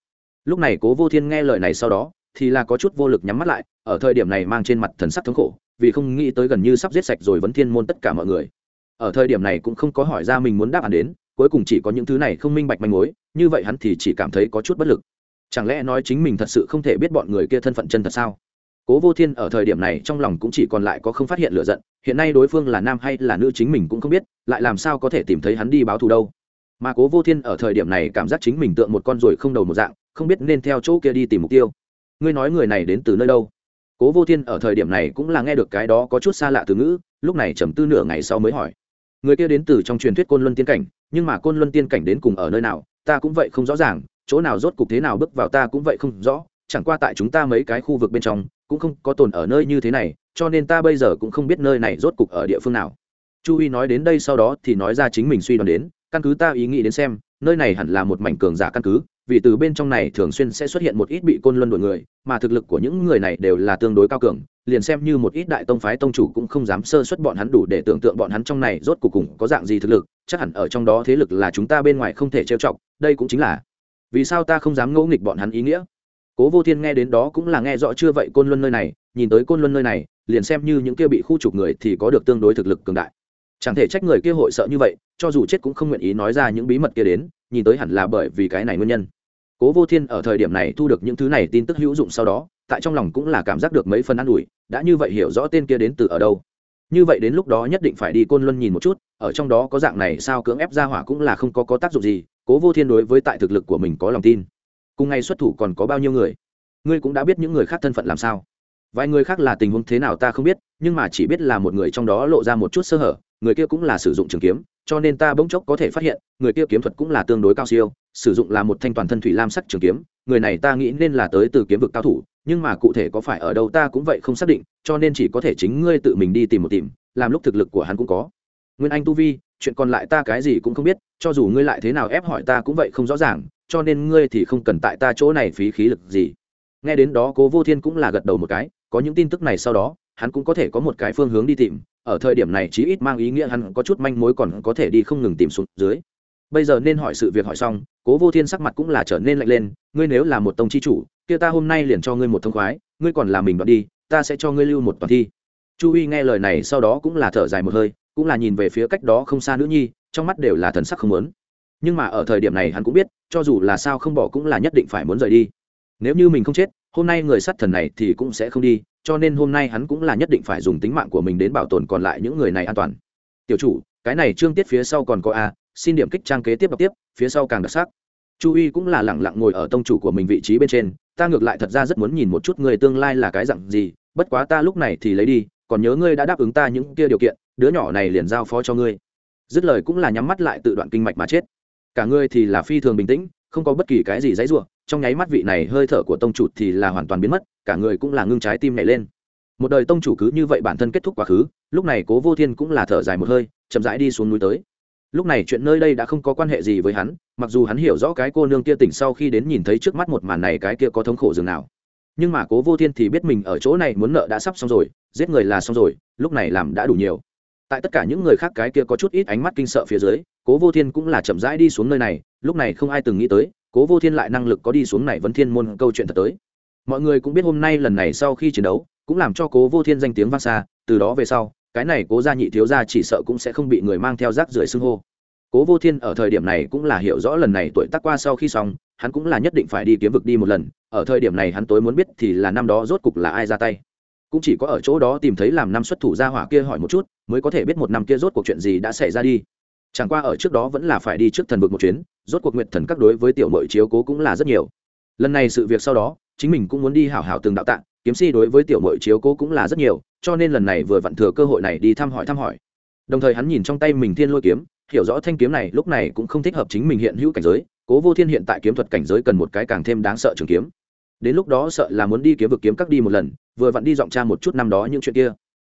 Lúc này cố vô thiên nghe lời này sau đó, thì là có chút vô lực nhắm mắt lại, ở thời điểm này mang trên mặt thần sắc thống khổ, vì không nghĩ tới gần như sắp giết sạch rồi vấn thiên môn tất cả mọi người. Ở thời điểm này cũng không có hỏi ra mình muốn đáp án đến, cuối cùng chỉ có những thứ này không minh bạch manh mối, như vậy hắn thì chỉ cảm thấy có chút bất lực. Chẳng lẽ nói chính mình thật sự không thể biết bọn người kia thân phận chân thật sao? Cố vô thiên ở thời điểm này trong lòng cũng chỉ còn lại có không phát hiện lựa giận, hiện nay đối phương là nam hay là nữ chính mình cũng không biết, lại làm sao có thể tìm thấy hắn đi báo thù đâu mà cố vô thiên ở thời điểm này cảm giác chính mình tượng một con ruồi không đầu một dạng, không biết nên theo chỗ kia đi tìm mục tiêu. Ngươi nói người này đến từ nơi đâu? Cố vô thiên ở thời điểm này cũng là nghe được cái đó có chút xa lạ từ ngữ, lúc này trầm tư nửa ngày sau mới hỏi. Người kia đến từ trong truyền thuyết côn luân tiên cảnh, nhưng mà côn luân tiên cảnh đến cùng ở nơi nào, ta cũng vậy không rõ ràng, chỗ nào rốt cục thế nào bước vào ta cũng vậy không rõ, chẳng qua tại chúng ta mấy cái khu vực bên trong, cũng không có tồn ở nơi như thế này, cho nên ta bây giờ cũng không biết nơi này rốt cục ở địa phương nào. Chu y nói đến đây sau đó thì nói ra chính mình suy đoán đến căn cứ ta ý nghĩ đến xem, nơi này hẳn là một mảnh cường giả căn cứ, vì từ bên trong này thường xuyên sẽ xuất hiện một ít bị côn luân đuổi người, mà thực lực của những người này đều là tương đối cao cường, liền xem như một ít đại tông phái tông chủ cũng không dám sơ xuất bọn hắn đủ để tưởng tượng bọn hắn trong này rốt cuộc cùng có dạng gì thực lực, chắc hẳn ở trong đó thế lực là chúng ta bên ngoài không thể trêu chọc, đây cũng chính là vì sao ta không dám ngẫu nghịch bọn hắn ý nghĩa. Cố vô thiên nghe đến đó cũng là nghe rõ chưa vậy côn luân nơi này, nhìn tới côn luân nơi này, liền xem như những kia bị khu trục người thì có được tương đối thực lực cường đại chẳng thể trách người kia hội sợ như vậy, cho dù chết cũng không nguyện ý nói ra những bí mật kia đến, nhìn tới hẳn là bởi vì cái này nguyên nhân. Cố vô thiên ở thời điểm này thu được những thứ này tin tức hữu dụng sau đó, tại trong lòng cũng là cảm giác được mấy phần ă n ủi, đã như vậy hiểu rõ tên kia đến từ ở đâu. Như vậy đến lúc đó nhất định phải đi côn luân nhìn một chút, ở trong đó có dạng này sao cưỡng ép ra hỏa cũng là không có có tác dụng gì, cố vô thiên đối với tại thực lực của mình có lòng tin. Cùng ngày xuất thủ còn có bao nhiêu người? Ngươi cũng đã biết những người khác thân phận làm sao. Vài người khác là tình huống thế nào ta không biết, nhưng mà chỉ biết là một người trong đó lộ ra một chút sơ hở người kia cũng là sử dụng trường kiếm, cho nên ta bỗng chốc có thể phát hiện, người kia kiếm thuật cũng là tương đối cao siêu, sử dụng là một thanh toàn thân thủy lam sắc trường kiếm, người này ta nghĩ nên là tới từ kiếm vực cao thủ, nhưng mà cụ thể có phải ở đâu ta cũng vậy không xác định, cho nên chỉ có thể chính ngươi tự mình đi tìm một tìm, làm lúc thực lực của hắn cũng có. Nguyên anh tu vi, chuyện còn lại ta cái gì cũng không biết, cho dù ngươi lại thế nào ép hỏi ta cũng vậy không rõ ràng, cho nên ngươi thì không cần tại ta chỗ này phí khí lực gì. Nghe đến đó cố vô thiên cũng là gật đầu một cái, có những tin tức này sau đó, hắn cũng có thể có một cái phương hướng đi tìm ở thời điểm này chí ít mang ý nghĩa hắn có chút manh mối còn có thể đi không ngừng tìm xuống dưới. Bây giờ nên hỏi sự việc hỏi xong, cố vô thiên sắc mặt cũng là trở nên lạnh lên, ngươi nếu là một tông chi chủ, kia ta hôm nay liền cho ngươi một thông khoái, ngươi còn là mình đoạn đi, ta sẽ cho ngươi lưu một toàn thi. Chu uy nghe lời này sau đó cũng là thở dài một hơi, cũng là nhìn về phía cách đó không xa nữ nhi, trong mắt đều là thần sắc không muốn. Nhưng mà ở thời điểm này hắn cũng biết, cho dù là sao không bỏ cũng là nhất định phải muốn rời đi. Nếu như mình không chết hôm nay người sát thần này thì cũng sẽ không đi, cho nên hôm nay hắn cũng là nhất định phải dùng tính mạng của mình đến bảo tồn còn lại những người này an toàn. Tiểu chủ, cái này trương tiết phía sau còn có a, xin điểm kích trang kế tiếp đọc tiếp, phía sau càng đặc sắc. Chu uy cũng là lẳng lặng ngồi ở tông chủ của mình vị trí bên trên, ta ngược lại thật ra rất muốn nhìn một chút người tương lai là cái dặn gì, bất quá ta lúc này thì lấy đi, còn nhớ ngươi đã đáp ứng ta những kia điều kiện, đứa nhỏ này liền giao phó cho ngươi. Dứt lời cũng là nhắm mắt lại tự đoạn kinh mạch mà chết. Cả ngươi thì là phi thường bình tĩnh, không có bất kỳ cái gì dãy ruộng trong nháy mắt vị này hơi thở của tông chủ thì là hoàn toàn biến mất, cả người cũng là ngưng trái tim nhảy lên. Một đời tông chủ cứ như vậy bản thân kết thúc quá khứ, lúc này cố vô thiên cũng là thở dài một hơi, chậm rãi đi xuống núi tới. Lúc này chuyện nơi đây đã không có quan hệ gì với hắn, mặc dù hắn hiểu rõ cái cô nương kia tỉnh sau khi đến nhìn thấy trước mắt một màn này cái kia có thống khổ dường nào. Nhưng mà cố vô thiên thì biết mình ở chỗ này muốn nợ đã sắp xong rồi, giết người là xong rồi, lúc này làm đã đủ nhiều. Tại tất cả những người khác cái kia có chút ít ánh mắt kinh sợ phía dưới, cố vô thiên cũng là chậm rãi đi xuống nơi này, lúc này không ai từng nghĩ tới cố vô thiên lại năng lực có đi xuống này vấn thiên môn câu chuyện thật tới. Mọi người cũng biết hôm nay lần này sau khi chiến đấu, cũng làm cho cố vô thiên danh tiếng vang xa, từ đó về sau, cái này cố gia nhị thiếu gia chỉ sợ cũng sẽ không bị người mang theo rác rưởi xưng hô. Cố vô thiên ở thời điểm này cũng là hiểu rõ lần này tuổi tác qua sau khi xong, hắn cũng là nhất định phải đi kiếm vực đi một lần, ở thời điểm này hắn tối muốn biết thì là năm đó rốt cục là ai ra tay. Cũng chỉ có ở chỗ đó tìm thấy làm năm xuất thủ gia hỏa kia hỏi một chút, mới có thể biết một năm kia rốt cuộc chuyện gì đã xảy ra đi chẳng qua ở trước đó vẫn là phải đi trước thần vực một chuyến, rốt cuộc nguyện thần các đối với tiểu mội chiếu cố cũng là rất nhiều. Lần này sự việc sau đó, chính mình cũng muốn đi hảo hảo từng đạo tạng kiếm si đối với tiểu mội chiếu cố cũng là rất nhiều, cho nên lần này vừa vặn thừa cơ hội này đi thăm hỏi thăm hỏi. Đồng thời hắn nhìn trong tay mình thiên lôi kiếm, hiểu rõ thanh kiếm này lúc này cũng không thích hợp chính mình hiện hữu cảnh giới, cố vô thiên hiện tại kiếm thuật cảnh giới cần một cái càng thêm đáng sợ trường kiếm. Đến lúc đó sợ là muốn đi kiếm vực kiếm các đi một lần, vừa vặn đi dọn tra một chút năm đó những chuyện kia.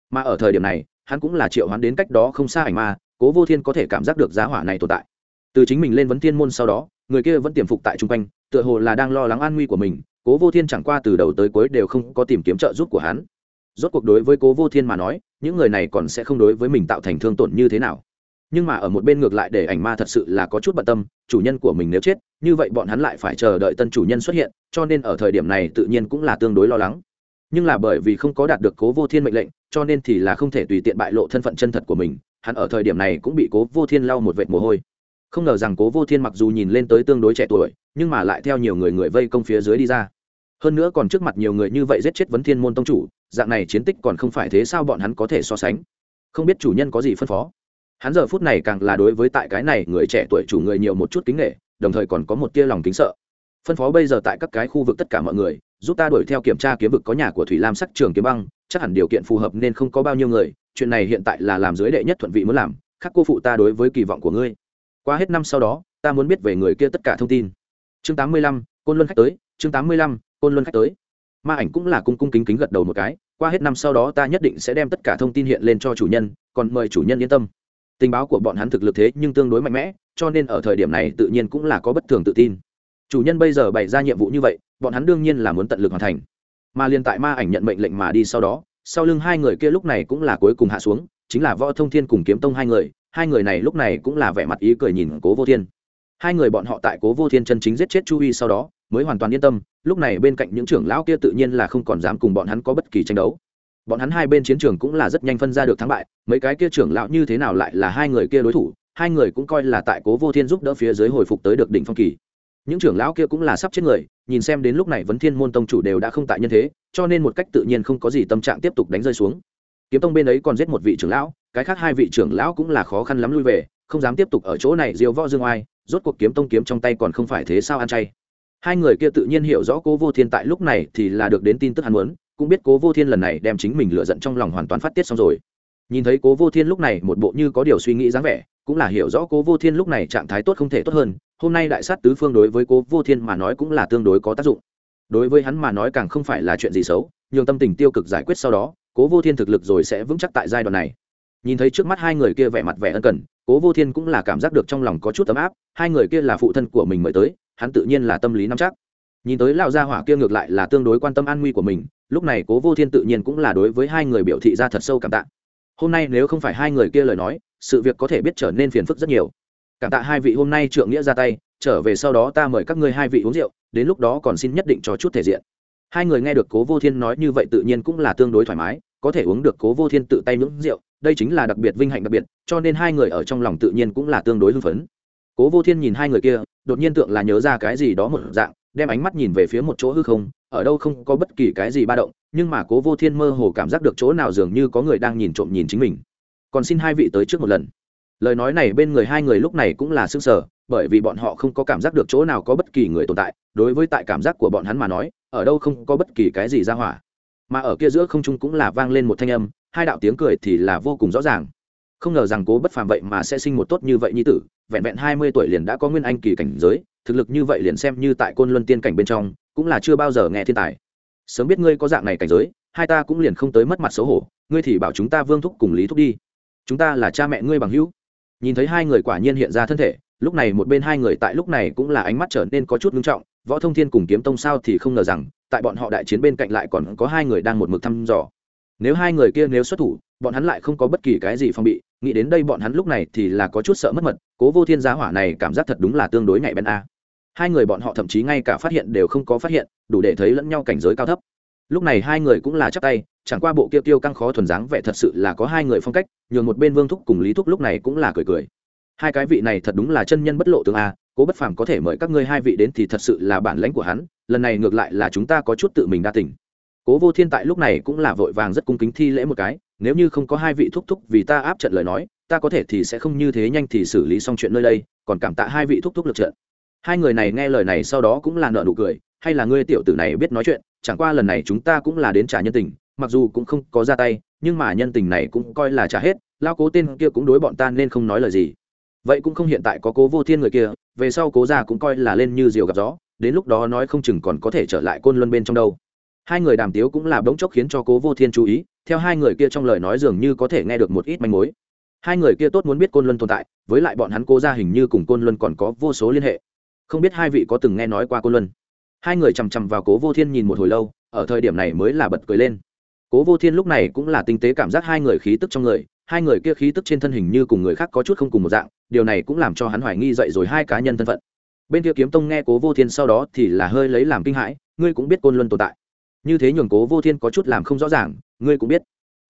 Mà ở thời điểm này, hắn cũng là triệu hắn đến cách đó không xa ảnh ma cố vô thiên có thể cảm giác được giá hỏa này tồn tại. Từ chính mình lên vấn thiên môn sau đó, người kia vẫn tiềm phục tại chung quanh, tựa hồ là đang lo lắng an nguy của mình, cố vô thiên chẳng qua từ đầu tới cuối đều không có tìm kiếm trợ giúp của hắn. Rốt cuộc đối với cố vô thiên mà nói, những người này còn sẽ không đối với mình tạo thành thương tổn như thế nào. Nhưng mà ở một bên ngược lại để ảnh ma thật sự là có chút bận tâm, chủ nhân của mình nếu chết, như vậy bọn hắn lại phải chờ đợi tân chủ nhân xuất hiện, cho nên ở thời điểm này tự nhiên cũng là tương đối lo lắng. Nhưng là bởi vì không có đạt được cố vô thiên mệnh lệnh, cho nên thì là không thể tùy tiện bại lộ thân phận chân thật của mình hắn ở thời điểm này cũng bị cố vô thiên lau một vệt mồ hôi. Không ngờ rằng cố vô thiên mặc dù nhìn lên tới tương đối trẻ tuổi, nhưng mà lại theo nhiều người người vây công phía dưới đi ra. Hơn nữa còn trước mặt nhiều người như vậy giết chết vấn thiên môn tông chủ, dạng này chiến tích còn không phải thế sao bọn hắn có thể so sánh? Không biết chủ nhân có gì phân phó? Hắn giờ phút này càng là đối với tại cái này người trẻ tuổi chủ người nhiều một chút kính nghệ đồng thời còn có một tia lòng kính sợ. Phân phó bây giờ tại các cái khu vực tất cả mọi người, giúp ta đuổi theo kiểm tra kiếm vực có nhà của thủy lam sắc trường kiếm băng, chắc hẳn điều kiện phù hợp nên không có bao nhiêu người chuyện này hiện tại là làm dưới đệ nhất thuận vị muốn làm khắc cô phụ ta đối với kỳ vọng của ngươi. Qua hết năm sau đó, ta muốn biết về người kia tất cả thông tin. Chương tám mươi lăm, côn luân khách tới, chương tám mươi lăm, côn luân khách tới. Ma ảnh cũng là cung cung kính kính gật đầu một cái, qua hết năm sau đó ta nhất định sẽ đem tất cả thông tin hiện lên cho chủ nhân, còn mời chủ nhân yên tâm. Tình báo của bọn hắn thực lực thế nhưng tương đối mạnh mẽ, cho nên ở thời điểm này tự nhiên cũng là có bất thường tự tin. Chủ nhân bây giờ bày ra nhiệm vụ như vậy, bọn hắn đương nhiên là muốn tận lực hoàn thành. Mà liền tại ma ảnh nhận mệnh lệnh mà đi sau đó sau lưng hai người kia lúc này cũng là cuối cùng hạ xuống, chính là võ thông thiên cùng kiếm tông hai người hai người này lúc này cũng là vẻ mặt ý cười nhìn cố vô thiên. Hai người bọn họ tại cố vô thiên chân chính giết chết chu huy sau đó, mới hoàn toàn yên tâm, lúc này bên cạnh những trưởng lão kia tự nhiên là không còn dám cùng bọn hắn có bất kỳ tranh đấu. Bọn hắn hai bên chiến trường cũng là rất nhanh phân ra được thắng bại, mấy cái kia trưởng lão như thế nào lại là hai người kia đối thủ, hai người cũng coi là tại cố vô thiên giúp đỡ phía dưới hồi phục tới được đỉnh phong kỳ. Những trưởng lão kia cũng là sắp chết người nhìn xem đến lúc này vấn thiên môn tông chủ đều đã không tại nhân thế, cho nên một cách tự nhiên không có gì tâm trạng tiếp tục đánh rơi xuống. Kiếm tông bên ấy còn giết một vị trưởng lão, cái khác hai vị trưởng lão cũng là khó khăn lắm lui về, không dám tiếp tục ở chỗ này diêu võ dương oai, rốt cuộc kiếm tông kiếm trong tay còn không phải thế sao ăn chay. Hai người kia tự nhiên hiểu rõ cố vô thiên tại lúc này thì là được đến tin tức hắn muốn, cũng biết cố vô thiên lần này đem chính mình lựa giận trong lòng hoàn toàn phát tiết xong rồi. Nhìn thấy cố vô thiên lúc này một bộ như có điều suy nghĩ dáng vẻ cũng là hiểu rõ cố vô thiên lúc này trạng thái tốt không thể tốt hơn, hôm nay đại sát tứ phương đối với cố vô thiên mà nói cũng là tương đối có tác dụng. Đối với hắn mà nói càng không phải là chuyện gì xấu, nhường tâm tình tiêu cực giải quyết sau đó, cố vô thiên thực lực rồi sẽ vững chắc tại giai đoạn này. Nhìn thấy trước mắt hai người kia vẻ mặt vẻ ân cần, cố vô thiên cũng là cảm giác được trong lòng có chút ấm áp, hai người kia là phụ thân của mình mời tới, hắn tự nhiên là tâm lý nắm chắc. Nhìn tới lão gia hỏa kia ngược lại là tương đối quan tâm an nguy của mình, lúc này cố vô thiên tự nhiên cũng là đối với hai người biểu thị ra thật sâu cảm tạ. Hôm nay nếu không phải hai người kia lời nói sự việc có thể biết trở nên phiền phức rất nhiều. Cảm tạ hai vị hôm nay trượng nghĩa ra tay, trở về sau đó ta mời các ngươi hai vị uống rượu, đến lúc đó còn xin nhất định cho chút thể diện. Hai người nghe được cố vô thiên nói như vậy tự nhiên cũng là tương đối thoải mái, có thể uống được cố vô thiên tự tay ngưỡng rượu, đây chính là đặc biệt vinh hạnh đặc biệt, cho nên hai người ở trong lòng tự nhiên cũng là tương đối hưng phấn. Cố vô thiên nhìn hai người kia, đột nhiên tượng là nhớ ra cái gì đó một dạng, đem ánh mắt nhìn về phía một chỗ hư không, ở đâu không có bất kỳ cái gì ba động, nhưng mà cố vô thiên mơ hồ cảm giác được chỗ nào dường như có người đang nhìn trộm nhìn chính mình còn xin hai vị tới trước một lần. Lời nói này bên người hai người lúc này cũng là s ư ơ n g sở bởi vì bọn họ không có cảm giác được chỗ nào có bất kỳ người tồn tại, đối với tại cảm giác của bọn hắn mà nói, ở đâu không có bất kỳ cái gì ra hỏa. Mà ở kia giữa không trung cũng là vang lên một thanh âm, hai đạo tiếng cười thì là vô cùng rõ ràng. Không ngờ rằng cố bất phàm vậy mà sẽ sinh một tốt như vậy như tử, vẹn vẹn hai mươi tuổi liền đã có nguyên anh kỳ cảnh giới, thực lực như vậy liền xem như tại côn luân tiên cảnh bên trong, cũng là chưa bao giờ nghe thiên tài. Sớm biết ngươi có dạng này cảnh giới, hai ta cũng liền không tới mất mặt xấu hổ, ngươi thì bảo chúng ta vương thúc cùng lý thúc đi chúng ta là cha mẹ ngươi bằng hữu. Nhìn thấy hai người quả nhiên hiện ra thân thể, lúc này một bên hai người tại lúc này cũng là ánh mắt trở nên có chút ngưng trọng, võ thông thiên cùng kiếm tông sao thì không ngờ rằng, tại bọn họ đại chiến bên cạnh lại còn có hai người đang một mực thăm dò. Nếu hai người kia nếu xuất thủ, bọn hắn lại không có bất kỳ cái gì phong bị, nghĩ đến đây bọn hắn lúc này thì là có chút sợ mất mật, cố vô thiên giá hỏa này cảm giác thật đúng là tương đối nhạy bén a. Hai người bọn họ thậm chí ngay cả phát hiện đều không có phát hiện, đủ để thấy lẫn nhau cảnh giới cao thấp. Lúc này hai người cũng là chắc tay chẳng qua bộ kia tiêu căng khó thuần dáng vẻ thật sự là có hai người phong cách, nhường một bên vương thúc cùng lý thúc lúc này cũng là cười cười hai cái vị này thật đúng là chân nhân bất lộ tương a, cố bất phàm có thể mời các ngươi hai vị đến thì thật sự là bản lãnh của hắn, lần này ngược lại là chúng ta có chút tự mình đa tình. cố vô thiên tại lúc này cũng là vội vàng rất cung kính thi lễ một cái, nếu như không có hai vị thúc thúc vì ta áp trận lời nói, ta có thể thì sẽ không như thế nhanh thì xử lý xong chuyện nơi đây, còn cảm tạ hai vị thúc thúc lượt trận hai người này nghe lời này sau đó cũng là nợ nụ cười, hay là ngươi tiểu tử này biết nói chuyện, chẳng qua lần này chúng ta cũng là đến trả nhân tình mặc dù cũng không có ra tay, nhưng mà nhân tình này cũng coi là trả hết, lao cố tên kia cũng đối bọn ta nên không nói lời gì. Vậy cũng không hiện tại có cố vô thiên người kia, về sau cố ra cũng coi là lên như diều gặp gió, đến lúc đó nói không chừng còn có thể trở lại côn luân bên trong đâu. Hai người đàm tiếu cũng là bỗng chốc khiến cho cố vô thiên chú ý, theo hai người kia trong lời nói dường như có thể nghe được một ít manh mối. Hai người kia tốt muốn biết côn luân tồn tại, với lại bọn hắn cố ra hình như cùng côn luân còn có vô số liên hệ. Không biết hai vị có từng nghe nói qua côn luân. Hai người chằm chằm vào cố vô thiên nhìn một hồi lâu, ở thời điểm này mới là bật cười lên cố vô thiên lúc này cũng là tinh tế cảm giác hai người khí tức trong người, hai người kia khí tức trên thân hình như cùng người khác có chút không cùng một dạng, điều này cũng làm cho hắn hoài nghi dậy rồi hai cá nhân thân phận. Bên kia kiếm tông nghe cố vô thiên sau đó thì là hơi lấy làm kinh hãi, ngươi cũng biết côn luân tồn tại. Như thế nhường cố vô thiên có chút làm không rõ ràng, ngươi cũng biết.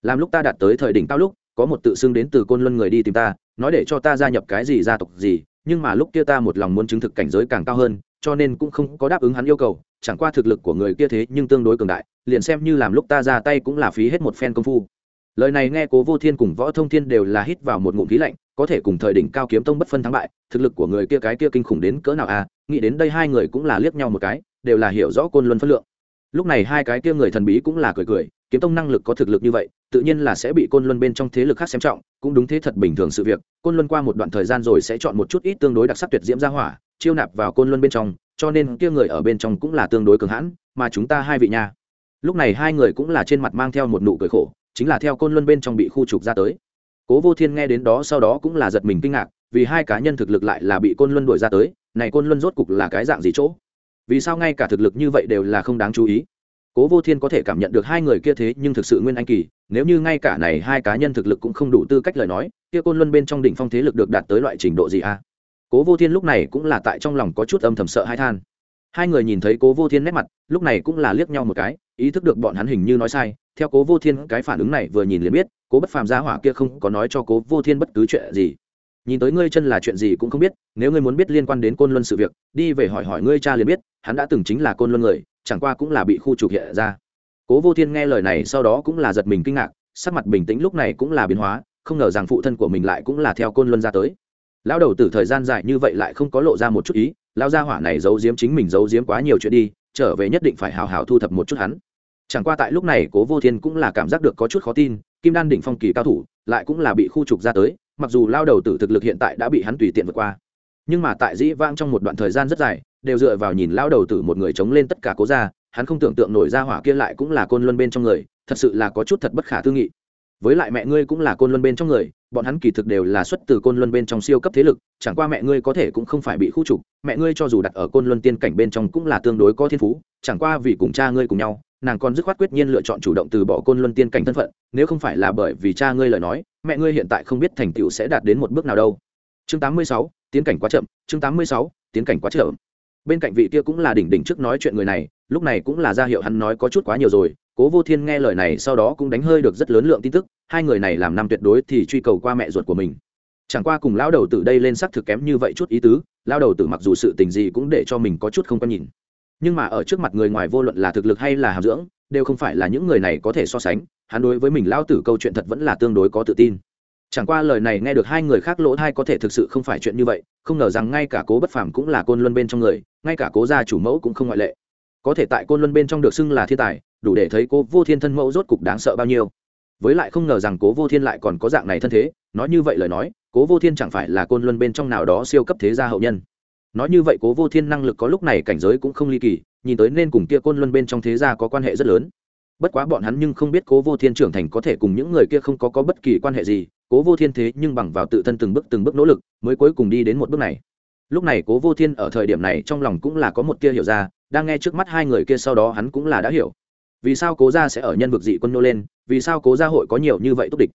Làm lúc ta đạt tới thời đỉnh cao lúc, có một tự xưng đến từ côn luân người đi tìm ta, nói để cho ta gia nhập cái gì gia tộc gì, nhưng mà lúc kia ta một lòng muốn chứng thực cảnh giới càng cao hơn cho nên cũng không có đáp ứng hắn yêu cầu, chẳng qua thực lực của người kia thế nhưng tương đối cường đại, liền xem như làm lúc ta ra tay cũng là phí hết một phen công phu. Lời này nghe cố vô thiên cùng võ thông thiên đều là hít vào một ngụm khí lạnh, có thể cùng thời đỉnh cao kiếm tông bất phân thắng bại, thực lực của người kia cái kia kinh khủng đến cỡ nào à nghĩ đến đây hai người cũng là liếc nhau một cái, đều là hiểu rõ côn luân phân lượng lúc này hai cái kia người thần bí cũng là cười cười, kiếm tông năng lực có thực lực như vậy, tự nhiên là sẽ bị côn luân bên trong thế lực khác xem trọng, cũng đúng thế thật bình thường sự việc, côn luân qua một đoạn thời gian rồi sẽ chọn một chút ít tương đối đặc sắc tuyệt diễm ra hỏa, chiêu nạp vào côn luân bên trong, cho nên kia người ở bên trong cũng là tương đối cường hãn, mà chúng ta hai vị nha. Lúc này hai người cũng là trên mặt mang theo một nụ cười khổ, chính là theo côn luân bên trong bị khu trục ra tới. Cố vô thiên nghe đến đó sau đó cũng là giật mình kinh ngạc, vì hai cá nhân thực lực lại là bị côn luân đuổi ra tới, này côn luân rốt cục là cái dạng gì chỗ? Vì sao ngay cả thực lực như vậy đều là không đáng chú ý? Cố vô thiên có thể cảm nhận được hai người kia thế nhưng thực sự nguyên anh kỳ, nếu như ngay cả này hai cá nhân thực lực cũng không đủ tư cách lời nói, kia côn luân bên trong đỉnh phong thế lực được đạt tới loại trình độ gì a à? cố vô thiên lúc này cũng là tại trong lòng có chút âm thầm sợ hai than. Hai người nhìn thấy cố vô thiên nét mặt, lúc này cũng là liếc nhau một cái, ý thức được bọn hắn hình như nói sai, theo cố vô thiên cái phản ứng này vừa nhìn liền biết, cố bất phàm gia hỏa kia không có nói cho cố vô thiên bất cứ chuyện gì nhìn tới ngươi chân là chuyện gì cũng không biết, nếu ngươi muốn biết liên quan đến côn luân sự việc, đi về hỏi hỏi ngươi cha liền biết, hắn đã từng chính là côn luân người, chẳng qua cũng là bị khu trục hiện ra. Cố vô thiên nghe lời này sau đó cũng là giật mình kinh ngạc, sắc mặt bình tĩnh lúc này cũng là biến hóa, không ngờ rằng phụ thân của mình lại cũng là theo côn luân ra tới. Lão đầu từ thời gian dài như vậy lại không có lộ ra một chút ý, lão gia hỏa này giấu giếm chính mình giấu giếm quá nhiều chuyện đi, trở về nhất định phải hào hào thu thập một chút hắn. Chẳng qua tại lúc này cố vô thiên cũng là cảm giác được có chút khó tin, kim đan đỉnh phong kỳ cao thủ, lại cũng là bị khu trục ra tới mặc dù lao đầu tử thực lực hiện tại đã bị hắn tùy tiện vượt qua, nhưng mà tại dĩ vang trong một đoạn thời gian rất dài, đều dựa vào nhìn lao đầu tử một người chống lên tất cả cố ra hắn không tưởng tượng nổi ra hỏa kia lại cũng là côn luân bên trong người, thật sự là có chút thật bất khả tư nghị. Với lại mẹ ngươi cũng là côn luân bên trong người, bọn hắn kỳ thực đều là xuất từ côn luân bên trong siêu cấp thế lực, chẳng qua mẹ ngươi có thể cũng không phải bị khu trục, mẹ ngươi cho dù đặt ở côn luân tiên cảnh bên trong cũng là tương đối có thiên phú, chẳng qua vì cùng cha ngươi cùng nhau nàng còn dứt khoát quyết nhiên lựa chọn chủ động từ bỏ côn luân tiên cảnh thân phận nếu không phải là bởi vì cha ngươi lời nói mẹ ngươi hiện tại không biết thành tựu sẽ đạt đến một bước nào đâu. Chương 86, tiến cảnh quá chậm chương 86, tiến cảnh quá chậm. Bên cạnh vị kia cũng là đỉnh đỉnh trước nói chuyện người này lúc này cũng là ra hiệu hắn nói có chút quá nhiều rồi cố vô thiên nghe lời này sau đó cũng đánh hơi được rất lớn lượng tin tức hai người này làm năm tuyệt đối thì truy cầu qua mẹ ruột của mình. Chẳng qua cùng lão đầu tử đây lên sắc thực kém như vậy chút ý tứ lao đầu tử mặc dù sự tình gì cũng để cho mình có chút không có nhìn nhưng mà ở trước mặt người ngoài vô luận là thực lực hay là hàm dưỡng, đều không phải là những người này có thể so sánh, hắn đối với mình lao tử câu chuyện thật vẫn là tương đối có tự tin. Chẳng qua lời này nghe được hai người khác lỗ thai có thể thực sự không phải chuyện như vậy, không ngờ rằng ngay cả cố bất phàm cũng là côn luân bên trong người, ngay cả cố gia chủ mẫu cũng không ngoại lệ. Có thể tại côn luân bên trong được xưng là thiên tài, đủ để thấy cố vô thiên thân mẫu rốt cục đáng sợ bao nhiêu. Với lại không ngờ rằng cố vô thiên lại còn có dạng này thân thế, nói như vậy lời nói, cố vô thiên chẳng phải là côn luân bên trong nào đó siêu cấp thế gia hậu nhân nói như vậy cố vô thiên năng lực có lúc này cảnh giới cũng không ly kỳ nhìn tới nên cùng kia côn luân bên trong thế gia có quan hệ rất lớn. Bất quá bọn hắn nhưng không biết cố vô thiên trưởng thành có thể cùng những người kia không có, có bất kỳ quan hệ gì cố vô thiên thế nhưng bằng vào tự thân từng bước từng bước nỗ lực mới cuối cùng đi đến một bước này. Lúc này cố vô thiên ở thời điểm này trong lòng cũng là có một kia hiểu ra đang nghe trước mắt hai người kia sau đó hắn cũng là đã hiểu. Vì sao cố gia sẽ ở nhân vực dị quân nô lên vì sao cố gia hội có nhiều như vậy túc địch?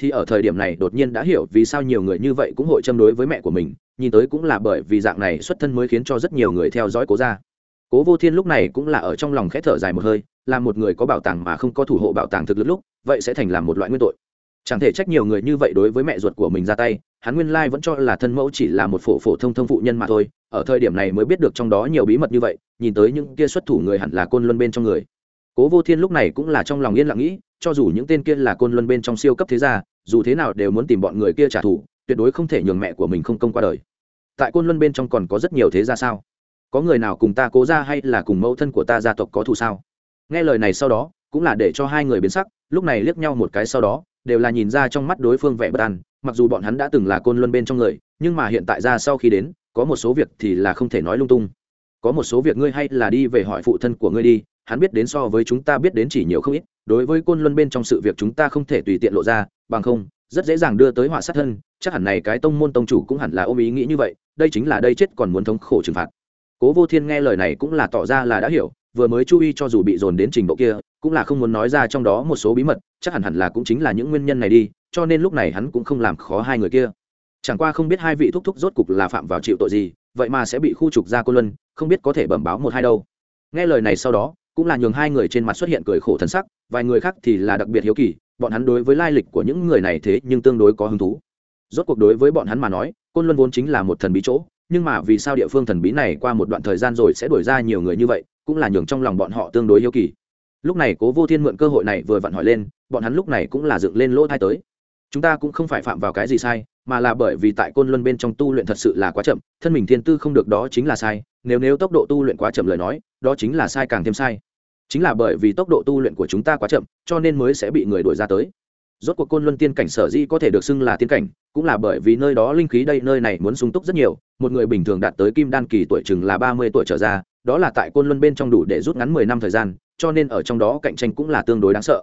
Thì ở thời điểm này đột nhiên đã hiểu vì sao nhiều người như vậy cũng hội châm đối với mẹ của mình, nhìn tới cũng là bởi vì dạng này xuất thân mới khiến cho rất nhiều người theo dõi cố gia. Cố vô thiên lúc này cũng là ở trong lòng khẽ thở dài một hơi, là một người có bảo tàng mà không có thủ hộ bảo tàng thực lực lúc, vậy sẽ thành làm một loại nguyên tội. Chẳng thể trách nhiều người như vậy đối với mẹ ruột của mình ra tay, hắn nguyên lai vẫn cho là thân mẫu chỉ là một phổ phổ thông thông phụ nhân mà thôi, ở thời điểm này mới biết được trong đó nhiều bí mật như vậy, nhìn tới những kia xuất thủ người hẳn là côn luân bên trong người cố vô thiên lúc này cũng là trong lòng yên lặng nghĩ, cho dù những tên kia là côn luân bên trong siêu cấp thế gia, dù thế nào đều muốn tìm bọn người kia trả thù, tuyệt đối không thể nhường mẹ của mình không công qua đời. Tại côn luân bên trong còn có rất nhiều thế gia sao? Có người nào cùng ta cố ra hay là cùng mẫu thân của ta gia tộc có thù sao? Nghe lời này sau đó, cũng là để cho hai người biến sắc, lúc này liếc nhau một cái sau đó, đều là nhìn ra trong mắt đối phương vẻ bất an, mặc dù bọn hắn đã từng là côn luân bên trong người, nhưng mà hiện tại ra sau khi đến, có một số việc thì là không thể nói lung tung. Có một số việc ngươi hay là đi về hỏi phụ thân của ngươi đi hắn biết đến so với chúng ta biết đến chỉ nhiều không ít, đối với côn luân bên trong sự việc chúng ta không thể tùy tiện lộ ra, bằng không, rất dễ dàng đưa tới họa sát thân, chắc hẳn này cái tông môn tông chủ cũng hẳn là ôm ý nghĩ như vậy, đây chính là đây chết còn muốn thống khổ trừng phạt. Cố vô thiên nghe lời này cũng là tỏ ra là đã hiểu, vừa mới chú ý cho dù bị dồn đến trình độ kia, cũng là không muốn nói ra trong đó một số bí mật, chắc hẳn hẳn là cũng chính là những nguyên nhân này đi, cho nên lúc này hắn cũng không làm khó hai người kia. Chẳng qua không biết hai vị thúc thúc rốt cục là phạm vào chịu tội gì, vậy mà sẽ bị khu trục ra cô luân, không biết có thể bẩm báo một hai đâu. Nghe lời này sau đó cũng là nhường hai người trên mặt xuất hiện cười khổ thân sắc, vài người khác thì là đặc biệt hiếu kỳ, bọn hắn đối với lai lịch của những người này thế nhưng tương đối có hứng thú. Rốt cuộc đối với bọn hắn mà nói, côn luân vốn chính là một thần bí chỗ, nhưng mà vì sao địa phương thần bí này qua một đoạn thời gian rồi sẽ đuổi ra nhiều người như vậy, cũng là nhường trong lòng bọn họ tương đối hiếu kỳ. Lúc này cố vô thiên mượn cơ hội này vừa vặn hỏi lên, bọn hắn lúc này cũng là dựng lên lỗ thai tới. Chúng ta cũng không phải phạm vào cái gì sai, mà là bởi vì tại côn luân bên trong tu luyện thật sự là quá chậm, thân mình thiên tư không được đó chính là sai, nếu nếu tốc độ tu luyện quá chậm lời nói, đó chính là sai càng thêm sai chính là bởi vì tốc độ tu luyện của chúng ta quá chậm, cho nên mới sẽ bị người đuổi ra tới. Rốt cuộc côn luân tiên cảnh sở di có thể được xưng là tiên cảnh, cũng là bởi vì nơi đó linh khí đây, nơi này muốn sung túc rất nhiều. Một người bình thường đạt tới kim đan kỳ tuổi chừng là ba mươi tuổi trở ra, đó là tại côn luân bên trong đủ để rút ngắn mười năm thời gian, cho nên ở trong đó cạnh tranh cũng là tương đối đáng sợ.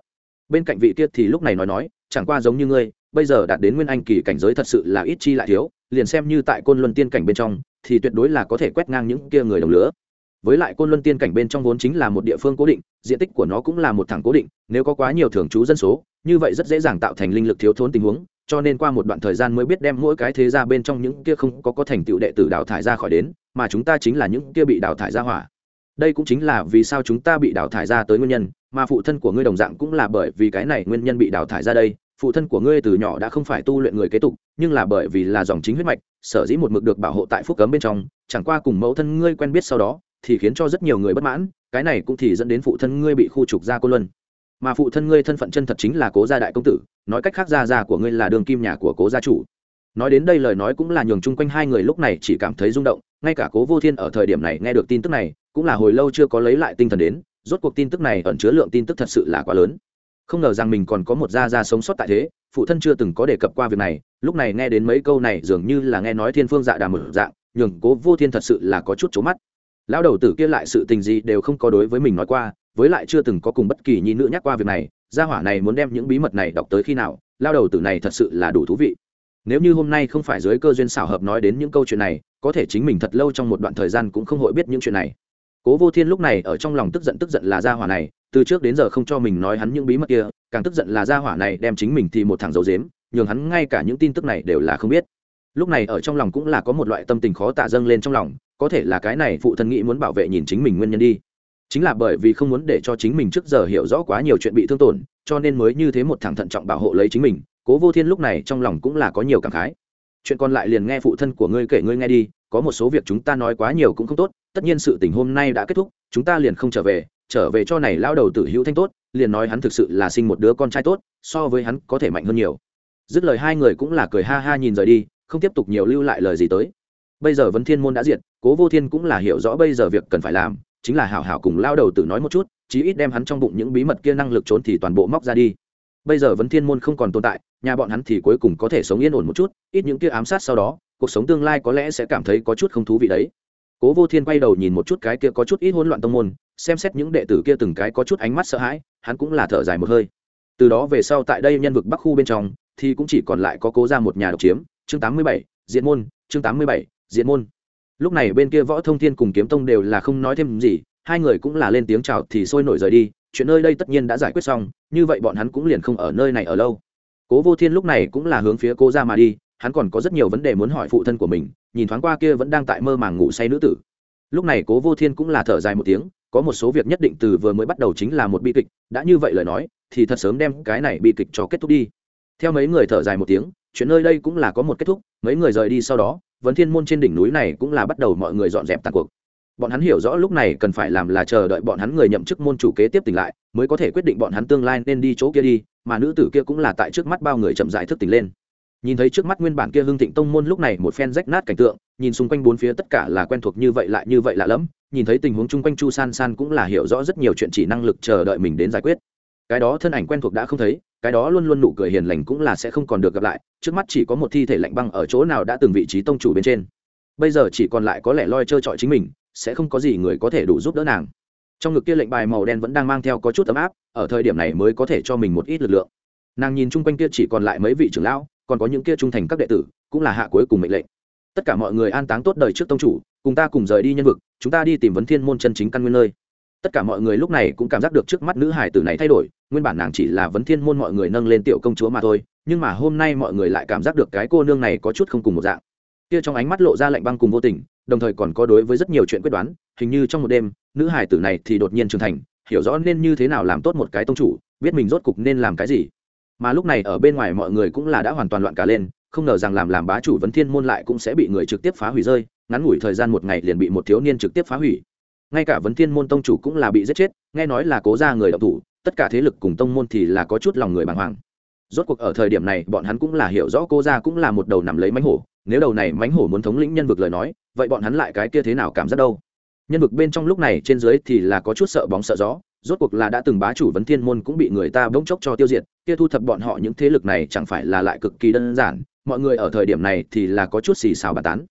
Bên cạnh vị tiết thì lúc này nói nói, chẳng qua giống như ngươi, bây giờ đạt đến nguyên anh kỳ cảnh giới thật sự là ít chi lại thiếu, liền xem như tại côn luân tiên cảnh bên trong, thì tuyệt đối là có thể quét ngang những kia người đồng lứa với lại côn luân tiên cảnh bên trong vốn chính là một địa phương cố định, diện tích của nó cũng là một thẳng cố định, nếu có quá nhiều thường trú dân số, như vậy rất dễ dàng tạo thành linh lực thiếu thốn tình huống, cho nên qua một đoạn thời gian mới biết đem mỗi cái thế ra bên trong những kia không có có thành tựu đệ tử đào thải ra khỏi đến, mà chúng ta chính là những kia bị đào thải ra hỏa. Đây cũng chính là vì sao chúng ta bị đào thải ra tới nguyên nhân, mà phụ thân của ngươi đồng dạng cũng là bởi vì cái này nguyên nhân bị đào thải ra đây. Phụ thân của ngươi từ nhỏ đã không phải tu luyện người kế tục, nhưng là bởi vì là dòng chính huyết mạch, sở dĩ một mực được bảo hộ tại phúc cấm bên trong, chẳng qua cùng mẫu thân ngươi quen biết sau đó thì khiến cho rất nhiều người bất mãn, cái này cũng thì dẫn đến phụ thân ngươi bị khu trục ra cô luân. Mà phụ thân ngươi thân phận chân thật chính là cố gia đại công tử, nói cách khác gia gia của ngươi là đường kim nhà của cố gia chủ. Nói đến đây lời nói cũng là nhường chung quanh hai người lúc này chỉ cảm thấy rung động, ngay cả cố vô thiên ở thời điểm này nghe được tin tức này, cũng là hồi lâu chưa có lấy lại tinh thần đến, rốt cuộc tin tức này ẩn chứa lượng tin tức thật sự là quá lớn. Không ngờ rằng mình còn có một gia gia sống sót tại thế, phụ thân chưa từng có đề cập qua việc này, lúc này nghe đến mấy câu này dường như là nghe nói thiên phương dạ đà mở dạng, nhường cố vô thiên thật sự là có chút trố mắt lão đầu tử kia lại sự tình gì đều không có đối với mình nói qua, với lại chưa từng có cùng bất kỳ nhi nữ nhắc qua việc này, gia hỏa này muốn đem những bí mật này đọc tới khi nào lao đầu tử này thật sự là đủ thú vị. Nếu như hôm nay không phải dưới cơ duyên xảo hợp nói đến những câu chuyện này, có thể chính mình thật lâu trong một đoạn thời gian cũng không hội biết những chuyện này. Cố vô thiên lúc này ở trong lòng tức giận tức giận là gia hỏa này, từ trước đến giờ không cho mình nói hắn những bí mật kia, càng tức giận là gia hỏa này đem chính mình thì một thằng dấu dếm, nhường hắn ngay cả những tin tức này đều là không biết lúc này ở trong lòng cũng là có một loại tâm tình khó tạ dâng lên trong lòng, có thể là cái này phụ thân nghĩ muốn bảo vệ nhìn chính mình nguyên nhân đi. Chính là bởi vì không muốn để cho chính mình trước giờ hiểu rõ quá nhiều chuyện bị thương tổn, cho nên mới như thế một thằng thận trọng bảo hộ lấy chính mình, cố vô thiên lúc này trong lòng cũng là có nhiều cảm khái. Chuyện còn lại liền nghe phụ thân của ngươi kể ngươi nghe đi, có một số việc chúng ta nói quá nhiều cũng không tốt, tất nhiên sự tình hôm nay đã kết thúc, chúng ta liền không trở về trở về cho này lao đầu tử hữu thanh tốt, liền nói hắn thực sự là sinh một đứa con trai tốt, so với hắn có thể mạnh hơn nhiều. Dứt lời hai người cũng là cười ha ha nhìn rời đi không tiếp tục nhiều lưu lại lời gì tới. Bây giờ vấn thiên môn đã diệt, cố vô thiên cũng là hiểu rõ bây giờ việc cần phải làm, chính là hảo hảo cùng lao đầu tử nói một chút, chí ít đem hắn trong bụng những bí mật kia năng lực trốn thì toàn bộ móc ra đi. Bây giờ vấn thiên môn không còn tồn tại, nhà bọn hắn thì cuối cùng có thể sống yên ổn một chút, ít những kia ám sát sau đó, cuộc sống tương lai có lẽ sẽ cảm thấy có chút không thú vị đấy. Cố vô thiên quay đầu nhìn một chút cái kia có chút ít hỗn loạn tông môn, xem xét những đệ tử kia từng cái có chút ánh mắt sợ hãi, hắn cũng là thở dài một hơi. Từ đó về sau tại đây nhân vực bắc khu bên trong, thì cũng chỉ còn lại có cố ra một nhà độc chiếm chương tám mươi bảy, diện môn, chương tám mươi bảy, diện môn. Lúc này bên kia võ thông thiên cùng kiếm tông đều là không nói thêm gì, hai người cũng là lên tiếng chào thì sôi nổi rời đi, chuyện nơi đây tất nhiên đã giải quyết xong, như vậy bọn hắn cũng liền không ở nơi này ở lâu. Cố vô thiên lúc này cũng là hướng phía cô ra mà đi, hắn còn có rất nhiều vấn đề muốn hỏi phụ thân của mình, nhìn thoáng qua kia vẫn đang tại mơ màng ngủ say nữ tử. Lúc này cố vô thiên cũng là thở dài một tiếng, có một số việc nhất định từ vừa mới bắt đầu chính là một bi kịch, đã như vậy lời nói, thì thật sớm đem cái này bi kịch cho kết thúc đi theo mấy người thở dài một tiếng, chuyện nơi đây cũng là có một kết thúc, mấy người rời đi sau đó, vấn thiên môn trên đỉnh núi này cũng là bắt đầu mọi người dọn dẹp tàn cuộc. Bọn hắn hiểu rõ lúc này cần phải làm là chờ đợi bọn hắn người nhậm chức môn chủ kế tiếp tỉnh lại, mới có thể quyết định bọn hắn tương lai nên đi chỗ kia đi, mà nữ tử kia cũng là tại trước mắt bao người chậm rãi thức tỉnh lên. Nhìn thấy trước mắt nguyên bản kia hưng thịnh tông môn lúc này một phen rách nát cảnh tượng, nhìn xung quanh bốn phía tất cả là quen thuộc như vậy lại như vậy lạ lẫm, nhìn thấy tình huống chung quanh chu san san cũng là hiểu rõ rất nhiều chuyện chỉ năng lực chờ đợi mình đến giải quyết. Cái đó thân ảnh quen thuộc đã không thấy cái đó luôn luôn nụ cười hiền lành cũng là sẽ không còn được gặp lại, trước mắt chỉ có một thi thể lạnh băng ở chỗ nào đã từng vị trí tông chủ bên trên. Bây giờ chỉ còn lại có lẽ loi trơ trọi chính mình, sẽ không có gì người có thể đủ giúp đỡ nàng. Trong ngực kia lệnh bài màu đen vẫn đang mang theo có chút ấm áp, ở thời điểm này mới có thể cho mình một ít lực lượng. Nàng nhìn chung quanh kia chỉ còn lại mấy vị trưởng lão, còn có những kia trung thành các đệ tử, cũng là hạ cuối cùng mệnh lệnh. Tất cả mọi người an táng tốt đời trước tông chủ, cùng ta cùng rời đi nhân vực, chúng ta đi tìm vấn thiên môn chân chính căn nguyên nơi tất cả mọi người lúc này cũng cảm giác được trước mắt nữ hải tử này thay đổi, nguyên bản nàng chỉ là vấn thiên môn mọi người nâng lên tiểu công chúa mà thôi, nhưng mà hôm nay mọi người lại cảm giác được cái cô nương này có chút không cùng một dạng. Kia trong ánh mắt lộ ra lạnh băng cùng vô tình, đồng thời còn có đối với rất nhiều chuyện quyết đoán, hình như trong một đêm, nữ hải tử này thì đột nhiên trưởng thành, hiểu rõ nên như thế nào làm tốt một cái tông chủ, biết mình rốt cục nên làm cái gì. Mà lúc này ở bên ngoài mọi người cũng là đã hoàn toàn loạn cả lên, không ngờ rằng làm làm bá chủ vấn thiên môn lại cũng sẽ bị người trực tiếp phá hủy rơi, ngắn ngủi thời gian một ngày liền bị một thiếu niên trực tiếp phá hủy ngay cả vấn thiên môn tông chủ cũng là bị giết chết, nghe nói là cố ra người đọc thủ, tất cả thế lực cùng tông môn thì là có chút lòng người bàng hoàng. Rốt cuộc ở thời điểm này, bọn hắn cũng là hiểu rõ cô ra cũng là một đầu nằm lấy mánh hổ, nếu đầu này mánh hổ muốn thống lĩnh nhân vực lời nói, vậy bọn hắn lại cái kia thế nào cảm giác đâu? Nhân vực bên trong lúc này trên dưới thì là có chút sợ bóng sợ gió, rốt cuộc là đã từng bá chủ vấn thiên môn cũng bị người ta bỗng chốc cho tiêu diệt, kia thu thập bọn họ những thế lực này chẳng phải là lại cực kỳ đơn giản, mọi người ở thời điểm này thì là có chút xì xào bàn tán.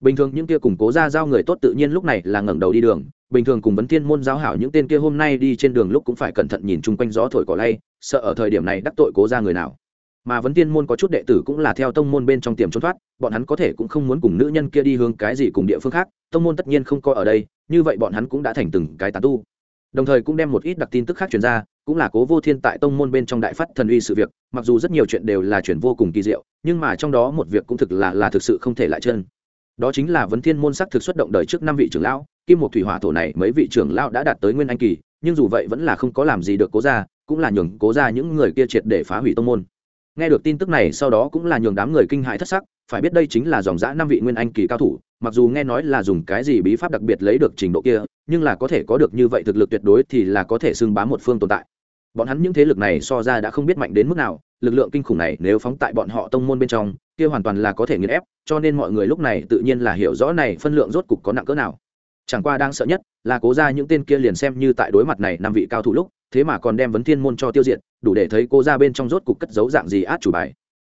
Bình thường những kia củng cố ra giao người tốt tự nhiên lúc này là ngẩng đầu đi đường bình thường cùng vấn thiên môn giáo hảo những tên kia hôm nay đi trên đường lúc cũng phải cẩn thận nhìn chung quanh gió thổi cỏ lay, sợ ở thời điểm này đắc tội cố ra người nào. Mà vấn thiên môn có chút đệ tử cũng là theo tông môn bên trong tiềm trốn thoát, bọn hắn có thể cũng không muốn cùng nữ nhân kia đi hướng cái gì cùng địa phương khác, tông môn tất nhiên không coi ở đây, như vậy bọn hắn cũng đã thành từng cái tán tu. Đồng thời cũng đem một ít đặc tin tức khác truyền ra, cũng là cố vô thiên tại tông môn bên trong đại phát thần uy sự việc, mặc dù rất nhiều chuyện đều là chuyện vô cùng kỳ diệu, nhưng mà trong đó một việc cũng thực là là thực sự không thể lại chân đó chính là vấn thiên môn sắc thực xuất động đời trước năm vị trưởng lão, kim một thủy hỏa thổ này mấy vị trưởng lão đã đạt tới nguyên anh kỳ, nhưng dù vậy vẫn là không có làm gì được cố ra cũng là nhường cố ra những người kia triệt để phá hủy tông môn. Nghe được tin tức này, sau đó cũng là nhường đám người kinh hãi thất sắc, phải biết đây chính là dòng dã năm vị nguyên anh kỳ cao thủ, mặc dù nghe nói là dùng cái gì bí pháp đặc biệt lấy được trình độ kia, nhưng là có thể có được như vậy thực lực tuyệt đối thì là có thể xưng bám một phương tồn tại. Bọn hắn những thế lực này so ra đã không biết mạnh đến mức nào, lực lượng kinh khủng này nếu phóng tại bọn họ tông môn bên trong kia hoàn toàn là có thể nghiền ép, cho nên mọi người lúc này tự nhiên là hiểu rõ này phân lượng rốt cục có nặng cỡ nào. Chẳng qua đang sợ nhất là cố ra những tên kia liền xem như tại đối mặt này năm vị cao thủ lúc, thế mà còn đem vấn thiên môn cho tiêu diệt, đủ để thấy cố ra bên trong rốt cục cất giấu dạng gì át chủ bài.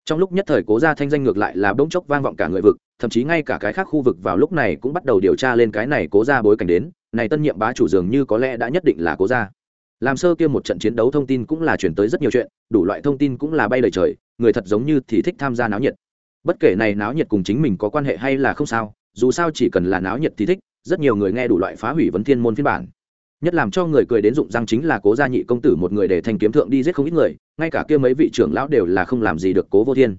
Trong lúc nhất thời cố ra thanh danh ngược lại là bỗng chốc vang vọng cả người vực, thậm chí ngay cả cái khác khu vực vào lúc này cũng bắt đầu điều tra lên cái này cố ra bối cảnh đến, này tân nhiệm bá chủ dường như có lẽ đã nhất định là cố ra làm sơ kia một trận chiến đấu thông tin cũng là chuyển tới rất nhiều chuyện, đủ loại thông tin cũng là bay lời trời, người thật giống như thì thích tham gia náo nhiệt bất kể này náo nhiệt cùng chính mình có quan hệ hay là không sao, dù sao chỉ cần là náo nhiệt thì thích, rất nhiều người nghe đủ loại phá hủy vấn thiên môn phiên bản. Nhất làm cho người cười đến dụng răng chính là cố gia nhị công tử một người để thành kiếm thượng đi giết không ít người, ngay cả kia mấy vị trưởng lão đều là không làm gì được cố vô thiên.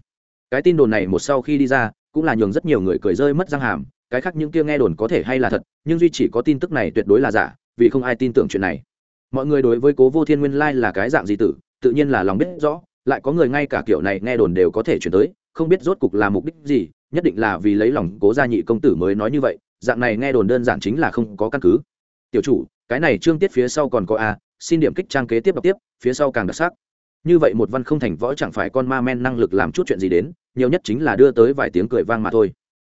Cái tin đồn này một sau khi đi ra, cũng là nhường rất nhiều người cười rơi mất răng hàm, cái khác những kia nghe đồn có thể hay là thật, nhưng duy chỉ có tin tức này tuyệt đối là giả, vì không ai tin tưởng chuyện này. Mọi người đối với cố vô thiên nguyên lai là cái dạng gì tử, tự nhiên là lòng biết rõ, lại có người ngay cả kiểu này nghe đồn đều có thể chuyển tới không biết rốt cục là mục đích gì, nhất định là vì lấy lòng cố gia nhị công tử mới nói như vậy, dạng này nghe đồn đơn giản chính là không có căn cứ. Tiểu chủ, cái này trương tiết phía sau còn có a, xin điểm kích trang kế tiếp đọc tiếp, phía sau càng đặc sắc. Như vậy một văn không thành võ chẳng phải con ma men năng lực làm chút chuyện gì đến, nhiều nhất chính là đưa tới vài tiếng cười vang mà thôi.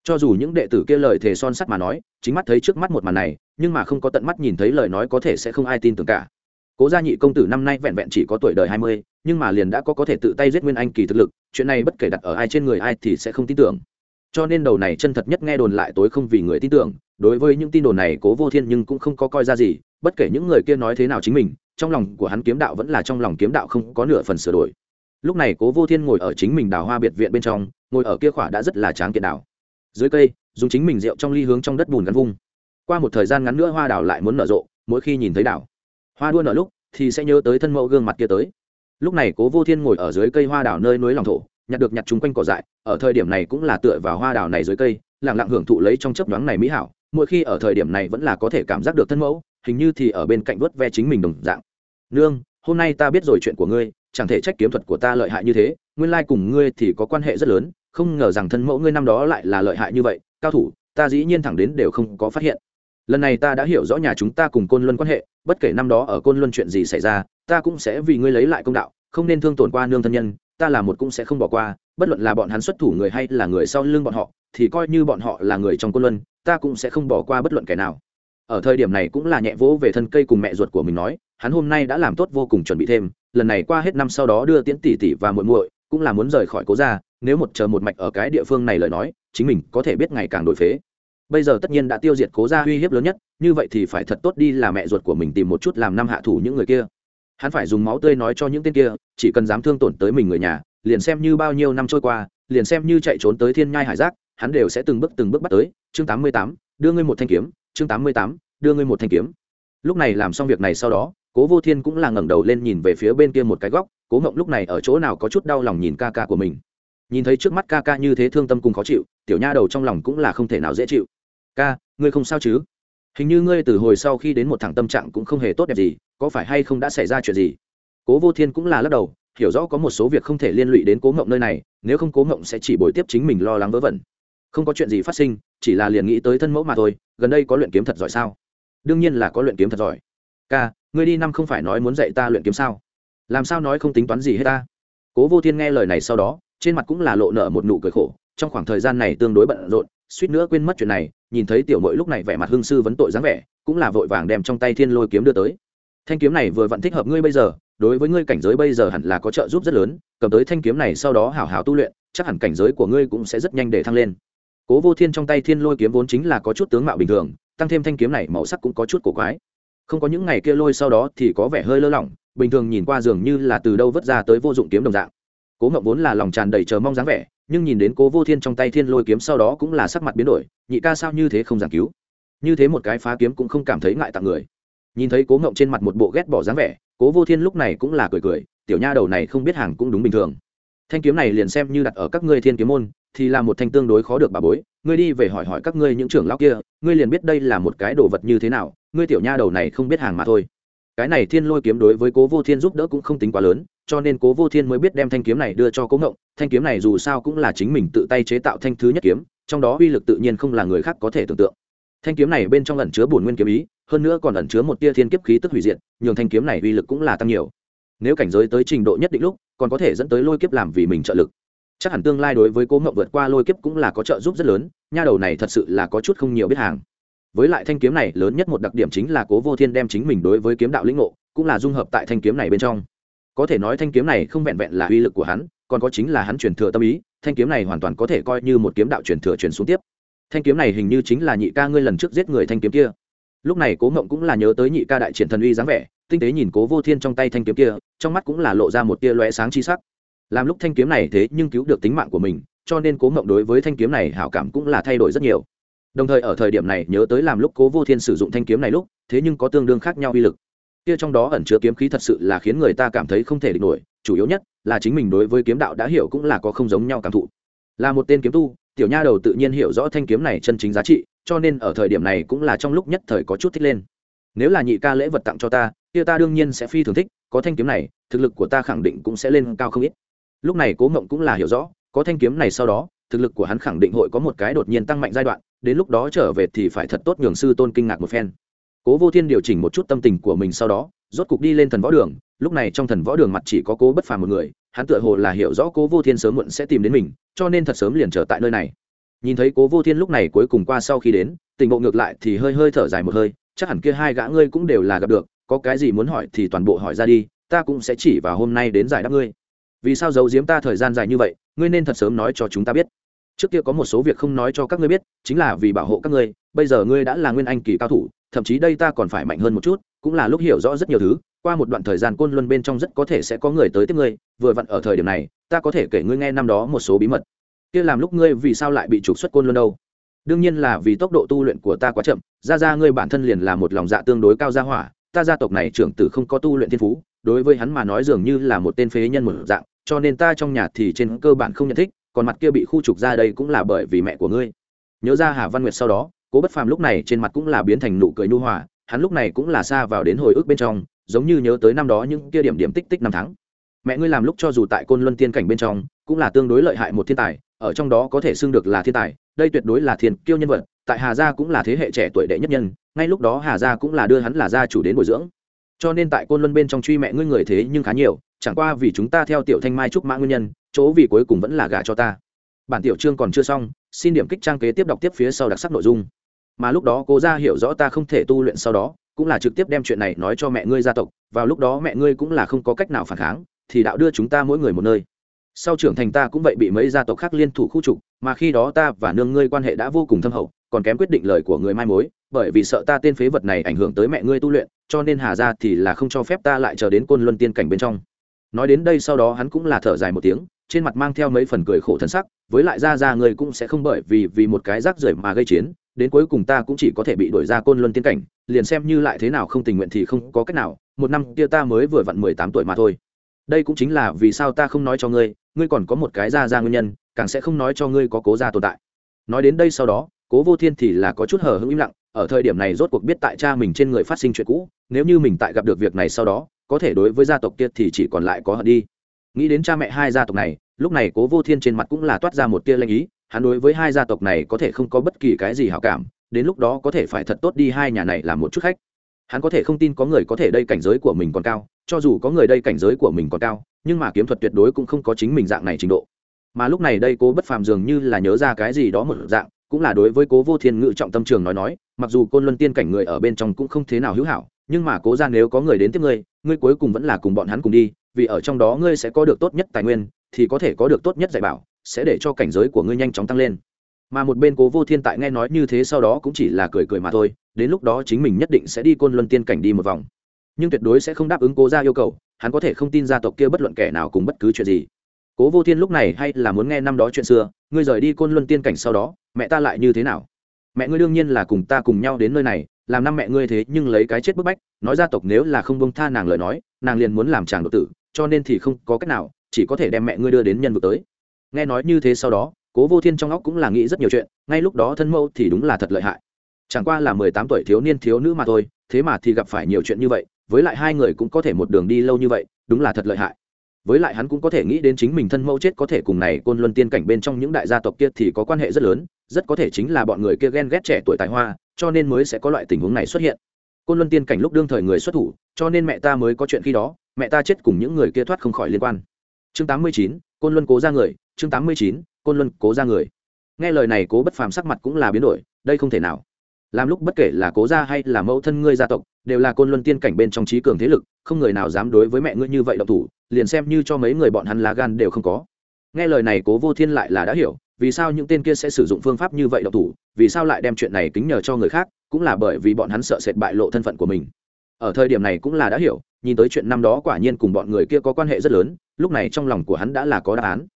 Cho dù những đệ tử kia lời thề son sắt mà nói, chính mắt thấy trước mắt một màn này, nhưng mà không có tận mắt nhìn thấy lời nói có thể sẽ không ai tin tưởng cả cố gia nhị công tử năm nay vẹn vẹn chỉ có tuổi đời hai mươi, nhưng mà liền đã có có thể tự tay giết nguyên anh kỳ thực lực, chuyện này bất kể đặt ở ai trên người ai thì sẽ không tin tưởng. Cho nên đầu này chân thật nhất nghe đồn lại tối không vì người tin tưởng, đối với những tin đồn này cố vô thiên nhưng cũng không có coi ra gì, bất kể những người kia nói thế nào chính mình, trong lòng của hắn kiếm đạo vẫn là trong lòng kiếm đạo không có nửa phần sửa đổi. Lúc này cố vô thiên ngồi ở chính mình đào hoa biệt viện bên trong, ngồi ở kia khỏa đã rất là tráng kiện đào dưới cây, dùng chính mình rượu trong ly hướng trong đất bùn gắn vung. Qua một thời gian ngắn nữa hoa đào lại muốn nở rộ, mỗi khi nhìn thấy đào hoa đua nở lúc thì sẽ nhớ tới thân mẫu gương mặt kia tới. Lúc này cố vô thiên ngồi ở dưới cây hoa đào nơi núi lòng thổ, nhặt được nhặt chúng quanh cỏ dại, ở thời điểm này cũng là tựa vào hoa đào này dưới cây lẳng lặng hưởng thụ lấy trong chấp đoán này mỹ hảo, mỗi khi ở thời điểm này vẫn là có thể cảm giác được thân mẫu, hình như thì ở bên cạnh vớt ve chính mình đồng dạng. Nương, hôm nay ta biết rồi chuyện của ngươi, chẳng thể trách kiếm thuật của ta lợi hại như thế, nguyên lai cùng ngươi thì có quan hệ rất lớn, không ngờ rằng thân mẫu ngươi năm đó lại là lợi hại như vậy, cao thủ, ta dĩ nhiên thẳng đến đều không có phát hiện lần này ta đã hiểu rõ nhà chúng ta cùng côn luân quan hệ, bất kể năm đó ở côn luân chuyện gì xảy ra, ta cũng sẽ vì ngươi lấy lại công đạo, không nên thương tổn qua nương thân nhân, ta là một cũng sẽ không bỏ qua, bất luận là bọn hắn xuất thủ người hay là người sau lưng bọn họ, thì coi như bọn họ là người trong côn luân, ta cũng sẽ không bỏ qua bất luận kẻ nào. Ở thời điểm này cũng là nhẹ vỗ về thân cây cùng mẹ ruột của mình nói, hắn hôm nay đã làm tốt vô cùng chuẩn bị thêm, lần này qua hết năm sau đó đưa tiễn tỷ tỷ và muội muội, cũng là muốn rời khỏi cố gia, nếu một chờ một mạch ở cái địa phương này lời nói, chính mình có thể biết ngày càng đổi phế bây giờ tất nhiên đã tiêu diệt cố gia uy hiếp lớn nhất, như vậy thì phải thật tốt đi là mẹ ruột của mình tìm một chút làm năm hạ thủ những người kia. Hắn phải dùng máu tươi nói cho những tên kia, chỉ cần dám thương tổn tới mình người nhà, liền xem như bao nhiêu năm trôi qua, liền xem như chạy trốn tới thiên nhai hải giác, hắn đều sẽ từng bước từng bước bắt tới. Chương tám mươi tám, đưa ngươi một thanh kiếm. Chương tám mươi tám, đưa ngươi một thanh kiếm. Lúc này làm xong việc này sau đó, cố vô thiên cũng là ngẩng đầu lên nhìn về phía bên kia một cái góc, cố ngộng lúc này ở chỗ nào có chút đau lòng nhìn ca ca của mình. Nhìn thấy trước mắt ca ca như thế thương tâm cùng khó chịu, tiểu nha đầu trong lòng cũng là không thể nào dễ chịu ca, ngươi không sao chứ? Hình như ngươi từ hồi sau khi đến một thằng tâm trạng cũng không hề tốt đẹp gì, có phải hay không đã xảy ra chuyện gì? Cố vô thiên cũng là lắc đầu, hiểu rõ có một số việc không thể liên lụy đến cố ngộng nơi này, nếu không cố ngộng sẽ chỉ bồi tiếp chính mình lo lắng vớ vẩn. Không có chuyện gì phát sinh, chỉ là liền nghĩ tới thân mẫu mà thôi, gần đây có luyện kiếm thật giỏi sao? Đương nhiên là có luyện kiếm thật giỏi. Ca, ngươi đi năm không phải nói muốn dạy ta luyện kiếm sao? Làm sao nói không tính toán gì hết ta? Cố vô thiên nghe lời này sau đó, trên mặt cũng là lộ nợ một nụ cười khổ, trong khoảng thời gian này tương đối bận rộn suýt nữa quên mất chuyện này, nhìn thấy tiểu mội lúc này vẻ mặt hương sư vấn tội dáng vẻ, cũng là vội vàng đem trong tay thiên lôi kiếm đưa tới. Thanh kiếm này vừa vặn thích hợp ngươi bây giờ, đối với ngươi cảnh giới bây giờ hẳn là có trợ giúp rất lớn, cầm tới thanh kiếm này sau đó hảo hảo tu luyện, chắc hẳn cảnh giới của ngươi cũng sẽ rất nhanh để thăng lên. Cố vô thiên trong tay thiên lôi kiếm vốn chính là có chút tướng mạo bình thường, tăng thêm thanh kiếm này màu sắc cũng có chút cổ quái. Không có những ngày kia lôi sau đó thì có vẻ hơi lơ lỏng, bình thường nhìn qua dường như là từ đâu vất ra tới vô dụng kiếm đồng dạng. Cố ngậm vốn là lòng tràn đầy chờ mong dáng vẻ nhưng nhìn đến cố vô thiên trong tay thiên lôi kiếm sau đó cũng là sắc mặt biến đổi, nhị ca sao như thế không giảng cứu? Như thế một cái phá kiếm cũng không cảm thấy ngại tặng người. Nhìn thấy cố ngậm trên mặt một bộ ghét bỏ dáng vẻ, cố vô thiên lúc này cũng là cười cười, tiểu nha đầu này không biết hàng cũng đúng bình thường. Thanh kiếm này liền xem như đặt ở các ngươi thiên kiếm môn, thì là một thanh tương đối khó được bà bối. Ngươi đi về hỏi hỏi các ngươi những trưởng lão kia, ngươi liền biết đây là một cái đồ vật như thế nào, ngươi tiểu nha đầu này không biết hàng mà thôi. Cái này thiên lôi kiếm đối với cố vô thiên giúp đỡ cũng không tính quá lớn cho nên cố vô thiên mới biết đem thanh kiếm này đưa cho cố ngộng. Thanh kiếm này dù sao cũng là chính mình tự tay chế tạo thanh thứ nhất kiếm, trong đó uy lực tự nhiên không là người khác có thể tưởng tượng. Thanh kiếm này bên trong ẩn chứa bổn nguyên kiếm ý, hơn nữa còn ẩn chứa một tia thiên kiếp khí tức hủy diệt, nhường thanh kiếm này uy lực cũng là tăng nhiều. Nếu cảnh giới tới trình độ nhất định lúc, còn có thể dẫn tới lôi kiếp làm vì mình trợ lực. Chắc hẳn tương lai đối với cố ngộng vượt qua lôi kiếp cũng là có trợ giúp rất lớn, nha đầu này thật sự là có chút không nhiều biết hàng. Với lại thanh kiếm này lớn nhất một đặc điểm chính là cố vô thiên đem chính mình đối với kiếm đạo lĩnh ngộ, cũng là dung hợp tại thanh kiếm này bên trong có thể nói thanh kiếm này không vẹn vẹn là uy lực của hắn, còn có chính là hắn truyền thừa tâm ý, thanh kiếm này hoàn toàn có thể coi như một kiếm đạo truyền thừa truyền xuống tiếp. Thanh kiếm này hình như chính là nhị ca ngươi lần trước giết người thanh kiếm kia. Lúc này cố ngộng cũng là nhớ tới nhị ca đại triển thần uy dáng vẻ, tinh tế nhìn cố vô thiên trong tay thanh kiếm kia, trong mắt cũng là lộ ra một tia loe sáng chi sắc. Làm lúc thanh kiếm này thế nhưng cứu được tính mạng của mình, cho nên cố ngộng đối với thanh kiếm này hảo cảm cũng là thay đổi rất nhiều. Đồng thời ở thời điểm này nhớ tới làm lúc cố vô thiên sử dụng thanh kiếm này lúc, thế nhưng có tương đương khác nhau uy lực kia trong đó ẩn chứa kiếm khí thật sự là khiến người ta cảm thấy không thể địch nổi, chủ yếu nhất là chính mình đối với kiếm đạo đã hiểu cũng là có không giống nhau cảm thụ. Là một tên kiếm tu, tiểu nha đầu tự nhiên hiểu rõ thanh kiếm này chân chính giá trị, cho nên ở thời điểm này cũng là trong lúc nhất thời có chút thích lên. Nếu là nhị ca lễ vật tặng cho ta, kia ta đương nhiên sẽ phi thường thích, có thanh kiếm này, thực lực của ta khẳng định cũng sẽ lên cao không ít. Lúc này cố ngộng cũng là hiểu rõ, có thanh kiếm này sau đó, thực lực của hắn khẳng định hội có một cái đột nhiên tăng mạnh giai đoạn, đến lúc đó trở về thì phải thật tốt nhường sư tôn kinh ngạc một phen cố vô thiên điều chỉnh một chút tâm tình của mình sau đó, rốt cục đi lên thần võ đường. Lúc này trong thần võ đường mặt chỉ có cố bất phàm một người, hắn tựa hồ là hiểu rõ cố vô thiên sớm muộn sẽ tìm đến mình, cho nên thật sớm liền trở tại nơi này. Nhìn thấy cố vô thiên lúc này cuối cùng qua sau khi đến, tình bộ ngược lại thì hơi hơi thở dài một hơi, chắc hẳn kia hai gã ngươi cũng đều là gặp được, có cái gì muốn hỏi thì toàn bộ hỏi ra đi, ta cũng sẽ chỉ vào hôm nay đến giải đáp ngươi. Vì sao giấu giếm ta thời gian dài như vậy, ngươi nên thật sớm nói cho chúng ta biết. Trước kia có một số việc không nói cho các ngươi biết, chính là vì bảo hộ các ngươi, bây giờ ngươi đã là nguyên anh kỳ cao thủ thậm chí đây ta còn phải mạnh hơn một chút, cũng là lúc hiểu rõ rất nhiều thứ, qua một đoạn thời gian côn luân bên trong rất có thể sẽ có người tới tiếp ngươi, vừa vặn ở thời điểm này, ta có thể kể ngươi nghe năm đó một số bí mật. Kia làm lúc ngươi vì sao lại bị trục xuất côn luân đâu? Đương nhiên là vì tốc độ tu luyện của ta quá chậm, ra ra ngươi bản thân liền là một lòng dạ tương đối cao gia hỏa, ta gia tộc này trưởng tử không có tu luyện thiên phú, đối với hắn mà nói dường như là một tên phế nhân một dạng, cho nên ta trong nhà thì trên cơ bản không nhận thích, còn mặt kia bị khu trục ra đây cũng là bởi vì mẹ của ngươi. Nhớ ra hà văn nguyệt sau đó cố bất phàm lúc này trên mặt cũng là biến thành nụ cười nhu hòa, hắn lúc này cũng là xa vào đến hồi ức bên trong, giống như nhớ tới năm đó những kia điểm điểm tích tích năm tháng. Mẹ ngươi làm lúc cho dù tại côn luân tiên cảnh bên trong, cũng là tương đối lợi hại một thiên tài, ở trong đó có thể xưng được là thiên tài, đây tuyệt đối là thiên kiêu nhân vật, tại hà gia cũng là thế hệ trẻ tuổi đệ nhất nhân, ngay lúc đó hà gia cũng là đưa hắn là gia chủ đến bồi dưỡng. Cho nên tại côn luân bên trong truy mẹ ngươi người thế nhưng khá nhiều, chẳng qua vì chúng ta theo tiểu thanh mai trúc mã nguyên nhân, chỗ vì cuối cùng vẫn là gả cho ta. Bản tiểu chương còn chưa xong, xin điểm kích trang kế tiếp đọc tiếp phía sau đặc sắc nội dung mà lúc đó cố ra hiểu rõ ta không thể tu luyện sau đó, cũng là trực tiếp đem chuyện này nói cho mẹ ngươi gia tộc, vào lúc đó mẹ ngươi cũng là không có cách nào phản kháng, thì đạo đưa chúng ta mỗi người một nơi. Sau trưởng thành ta cũng vậy bị mấy gia tộc khác liên thủ khu trục, mà khi đó ta và nương ngươi quan hệ đã vô cùng thâm hậu, còn kém quyết định lời của người mai mối, bởi vì sợ ta tên phế vật này ảnh hưởng tới mẹ ngươi tu luyện, cho nên hà ra thì là không cho phép ta lại chờ đến côn luân tiên cảnh bên trong. Nói đến đây sau đó hắn cũng là thở dài một tiếng, trên mặt mang theo mấy phần cười khổ thân sắc, với lại ra ra người cũng sẽ không bởi vì vì một cái rác rưởi mà gây chiến đến cuối cùng ta cũng chỉ có thể bị đổi ra côn luân tiên cảnh, liền xem như lại thế nào không tình nguyện thì không có cách nào, một năm kia ta mới vừa vặn mười tám tuổi mà thôi. Đây cũng chính là vì sao ta không nói cho ngươi ngươi còn có một cái ra ra nguyên nhân, càng sẽ không nói cho ngươi có cố gia tồn tại. Nói đến đây sau đó, cố vô thiên thì là có chút hờ hững im lặng, ở thời điểm này rốt cuộc biết tại cha mình trên người phát sinh chuyện cũ, nếu như mình tại gặp được việc này sau đó, có thể đối với gia tộc kia thì chỉ còn lại có hận đi. Nghĩ đến cha mẹ hai gia tộc này, lúc này cố vô thiên trên mặt cũng là toát ra một tia lanh ý hắn đối với hai gia tộc này có thể không có bất kỳ cái gì hảo cảm, đến lúc đó có thể phải thật tốt đi hai nhà này làm một chút khách. Hắn có thể không tin có người có thể đây cảnh giới của mình còn cao, cho dù có người đây cảnh giới của mình còn cao, nhưng mà kiếm thuật tuyệt đối cũng không có chính mình dạng này trình độ. Mà lúc này đây cố bất phàm dường như là nhớ ra cái gì đó một dạng, cũng là đối với cố vô thiên ngự trọng tâm trường nói nói, mặc dù côn luân tiên cảnh người ở bên trong cũng không thế nào hữu hảo, nhưng mà cố ra nếu có người đến tiếp ngươi ngươi cuối cùng vẫn là cùng bọn hắn cùng đi, vì ở trong đó ngươi sẽ có được tốt nhất tài nguyên, thì có thể có được tốt nhất dạy bảo sẽ để cho cảnh giới của ngươi nhanh chóng tăng lên. Mà một bên cố vô thiên tại nghe nói như thế sau đó cũng chỉ là cười cười mà thôi, đến lúc đó chính mình nhất định sẽ đi côn luân tiên cảnh đi một vòng. Nhưng tuyệt đối sẽ không đáp ứng cố ra yêu cầu, hắn có thể không tin gia tộc kia bất luận kẻ nào cùng bất cứ chuyện gì. Cố vô thiên lúc này hay là muốn nghe năm đó chuyện xưa, ngươi rời đi côn luân tiên cảnh sau đó, mẹ ta lại như thế nào? Mẹ ngươi đương nhiên là cùng ta cùng nhau đến nơi này, làm năm mẹ ngươi thế nhưng lấy cái chết bức bách, nói gia tộc nếu là không bông tha nàng lời nói, nàng liền muốn làm chàng độc tử, cho nên thì không có cách nào, chỉ có thể đem mẹ ngươi đưa đến nhân vực tới nghe nói như thế sau đó, cố vô thiên trong óc cũng là nghĩ rất nhiều chuyện, ngay lúc đó thân mẫu thì đúng là thật lợi hại. Chẳng qua là mười tám tuổi thiếu niên thiếu nữ mà thôi, thế mà thì gặp phải nhiều chuyện như vậy, với lại hai người cũng có thể một đường đi lâu như vậy, đúng là thật lợi hại. Với lại hắn cũng có thể nghĩ đến chính mình thân mẫu chết có thể cùng này côn luân tiên cảnh bên trong những đại gia tộc kia thì có quan hệ rất lớn, rất có thể chính là bọn người kia ghen ghét trẻ tuổi tài hoa, cho nên mới sẽ có loại tình huống này xuất hiện. Côn luân tiên cảnh lúc đương thời người xuất thủ, cho nên mẹ ta mới có chuyện khi đó, mẹ ta chết cùng những người kia thoát không khỏi liên quan. Chương tám mươi chín, côn luân cố ra người chương tám mươi chín, côn luân cố ra người. Nghe lời này, cố bất phàm sắc mặt cũng là biến đổi, đây không thể nào. Làm lúc bất kể là cố gia hay là mẫu thân ngươi gia tộc, đều là côn luân tiên cảnh bên trong trí cường thế lực, không người nào dám đối với mẹ ngươi như vậy độc thủ, liền xem như cho mấy người bọn hắn lá gan đều không có. Nghe lời này, cố vô thiên lại là đã hiểu, vì sao những tên kia sẽ sử dụng phương pháp như vậy độc thủ, vì sao lại đem chuyện này kính nhờ cho người khác, cũng là bởi vì bọn hắn sợ sệt bại lộ thân phận của mình. Ở thời điểm này cũng là đã hiểu, nhìn tới chuyện năm đó quả nhiên cùng bọn người kia có quan hệ rất lớn, lúc này trong lòng của hắn đã là có đáp án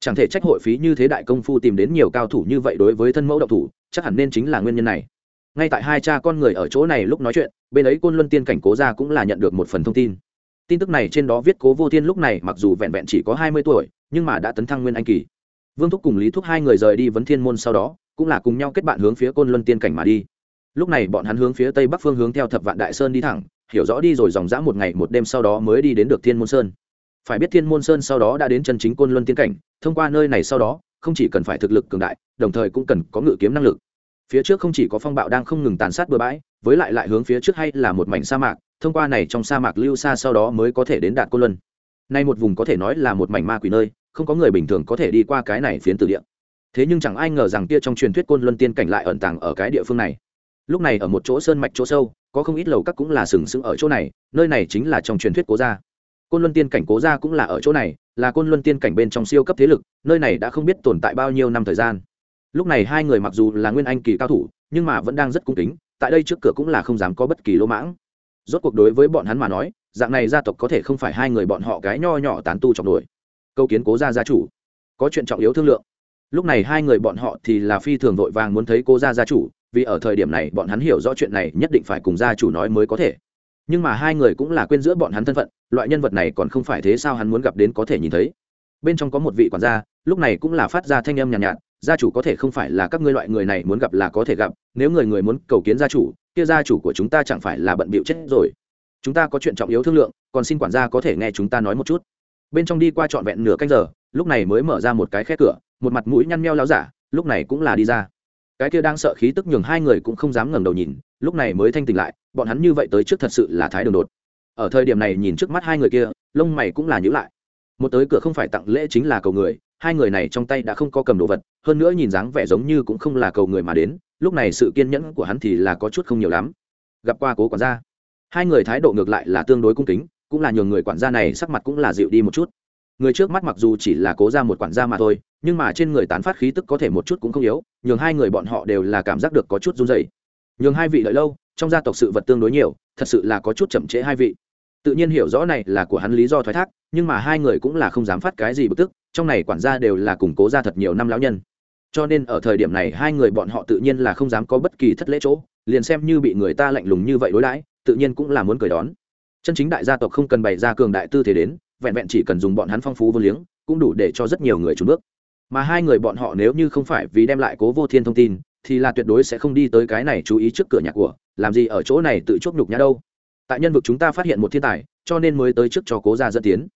chẳng thể trách hội phí như thế đại công phu tìm đến nhiều cao thủ như vậy đối với thân mẫu độc thủ, chắc hẳn nên chính là nguyên nhân này. Ngay tại hai cha con người ở chỗ này lúc nói chuyện, bên ấy côn luân tiên cảnh cố ra cũng là nhận được một phần thông tin. Tin tức này trên đó viết cố vô thiên lúc này mặc dù vẹn vẹn chỉ có hai mươi tuổi, nhưng mà đã tấn thăng nguyên anh kỳ. Vương thúc cùng lý thúc hai người rời đi vấn thiên môn sau đó, cũng là cùng nhau kết bạn hướng phía côn luân tiên cảnh mà đi. Lúc này bọn hắn hướng phía tây bắc phương hướng theo thập vạn đại sơn đi thẳng, hiểu rõ đi rồi dòng dã một ngày một đêm sau đó mới đi đến được thiên môn sơn phải biết thiên môn sơn sau đó đã đến chân chính côn luân tiên cảnh, thông qua nơi này sau đó, không chỉ cần phải thực lực cường đại, đồng thời cũng cần có ngự kiếm năng lực. Phía trước không chỉ có phong bạo đang không ngừng tàn sát bừa bãi, với lại lại hướng phía trước hay là một mảnh sa mạc, thông qua này trong sa mạc lưu xa sau đó mới có thể đến đạt côn luân. Nay một vùng có thể nói là một mảnh ma quỷ nơi, không có người bình thường có thể đi qua cái này phiến từ địa. Thế nhưng chẳng ai ngờ rằng kia trong truyền thuyết côn luân tiên cảnh lại ẩn tàng ở cái địa phương này. Lúc này ở một chỗ sơn mạch chỗ sâu, có không ít lầu các cũng là sừng sững ở chỗ này, nơi này chính là trong truyền thuyết cố gia côn luân tiên cảnh cố gia cũng là ở chỗ này, là côn luân tiên cảnh bên trong siêu cấp thế lực, nơi này đã không biết tồn tại bao nhiêu năm thời gian. Lúc này hai người mặc dù là nguyên anh kỳ cao thủ, nhưng mà vẫn đang rất cung kính, tại đây trước cửa cũng là không dám có bất kỳ lỗ mãng. Rốt cuộc đối với bọn hắn mà nói, dạng này gia tộc có thể không phải hai người bọn họ cái nho nhỏ tán tu trọng đuổi. Câu kiến cố gia gia chủ. Có chuyện trọng yếu thương lượng. Lúc này hai người bọn họ thì là phi thường vội vàng muốn thấy cô gia gia chủ, vì ở thời điểm này bọn hắn hiểu rõ chuyện này nhất định phải cùng gia chủ nói mới có thể nhưng mà hai người cũng là quên giữa bọn hắn thân phận loại nhân vật này còn không phải thế sao hắn muốn gặp đến có thể nhìn thấy. Bên trong có một vị quản gia lúc này cũng là phát ra thanh âm nhàn nhạt, nhạt gia chủ có thể không phải là các ngươi loại người này muốn gặp là có thể gặp nếu người người muốn cầu kiến gia chủ kia gia chủ của chúng ta chẳng phải là bận bịu chết rồi. Chúng ta có chuyện trọng yếu thương lượng còn xin quản gia có thể nghe chúng ta nói một chút. Bên trong đi qua trọn vẹn nửa canh giờ lúc này mới mở ra một cái khe cửa một mặt mũi nhăn meo láo giả lúc này cũng là đi ra. Cái kia đang sợ khí tức nhường hai người cũng không dám ngẩng đầu nhìn lúc này mới thanh tỉnh lại, bọn hắn như vậy tới trước thật sự là thái đường đột. Ở thời điểm này nhìn trước mắt hai người kia, lông mày cũng là nhữ lại. Một tới cửa không phải tặng lễ chính là cầu người, hai người này trong tay đã không có cầm đồ vật, hơn nữa nhìn dáng vẻ giống như cũng không là cầu người mà đến, lúc này sự kiên nhẫn của hắn thì là có chút không nhiều lắm. Gặp qua cố quản gia. Hai người thái độ ngược lại là tương đối cung kính, cũng là nhường người quản gia này sắc mặt cũng là dịu đi một chút. Người trước mắt mặc dù chỉ là cố ra một quản gia mà thôi, nhưng mà trên người tán phát khí tức có thể một chút cũng không yếu, nhường hai người bọn họ đều là cảm giác được có chút run dày nhường hai vị đợi lâu, trong gia tộc sự vật tương đối nhiều, thật sự là có chút chậm trễ hai vị. Tự nhiên hiểu rõ này là của hắn lý do thoái thác, nhưng mà hai người cũng là không dám phát cái gì bực tức, trong này quản gia đều là củng cố ra thật nhiều năm lão nhân. Cho nên ở thời điểm này hai người bọn họ tự nhiên là không dám có bất kỳ thất lễ chỗ, liền xem như bị người ta lạnh lùng như vậy đối đãi, tự nhiên cũng là muốn cười đón. Chân chính đại gia tộc không cần bày ra cường đại tư thế đến, vẹn vẹn chỉ cần dùng bọn hắn phong phú vô liếng, cũng đủ để cho rất nhiều người trùn bước. Mà hai người bọn họ nếu như không phải vì đem lại cố vô thiên thông tin thì là tuyệt đối sẽ không đi tới cái này chú ý trước cửa nhà của, làm gì ở chỗ này tự chốt nhục nhã đâu. Tại nhân vực chúng ta phát hiện một thiên tài, cho nên mới tới trước cho cố gia dẫn tiến.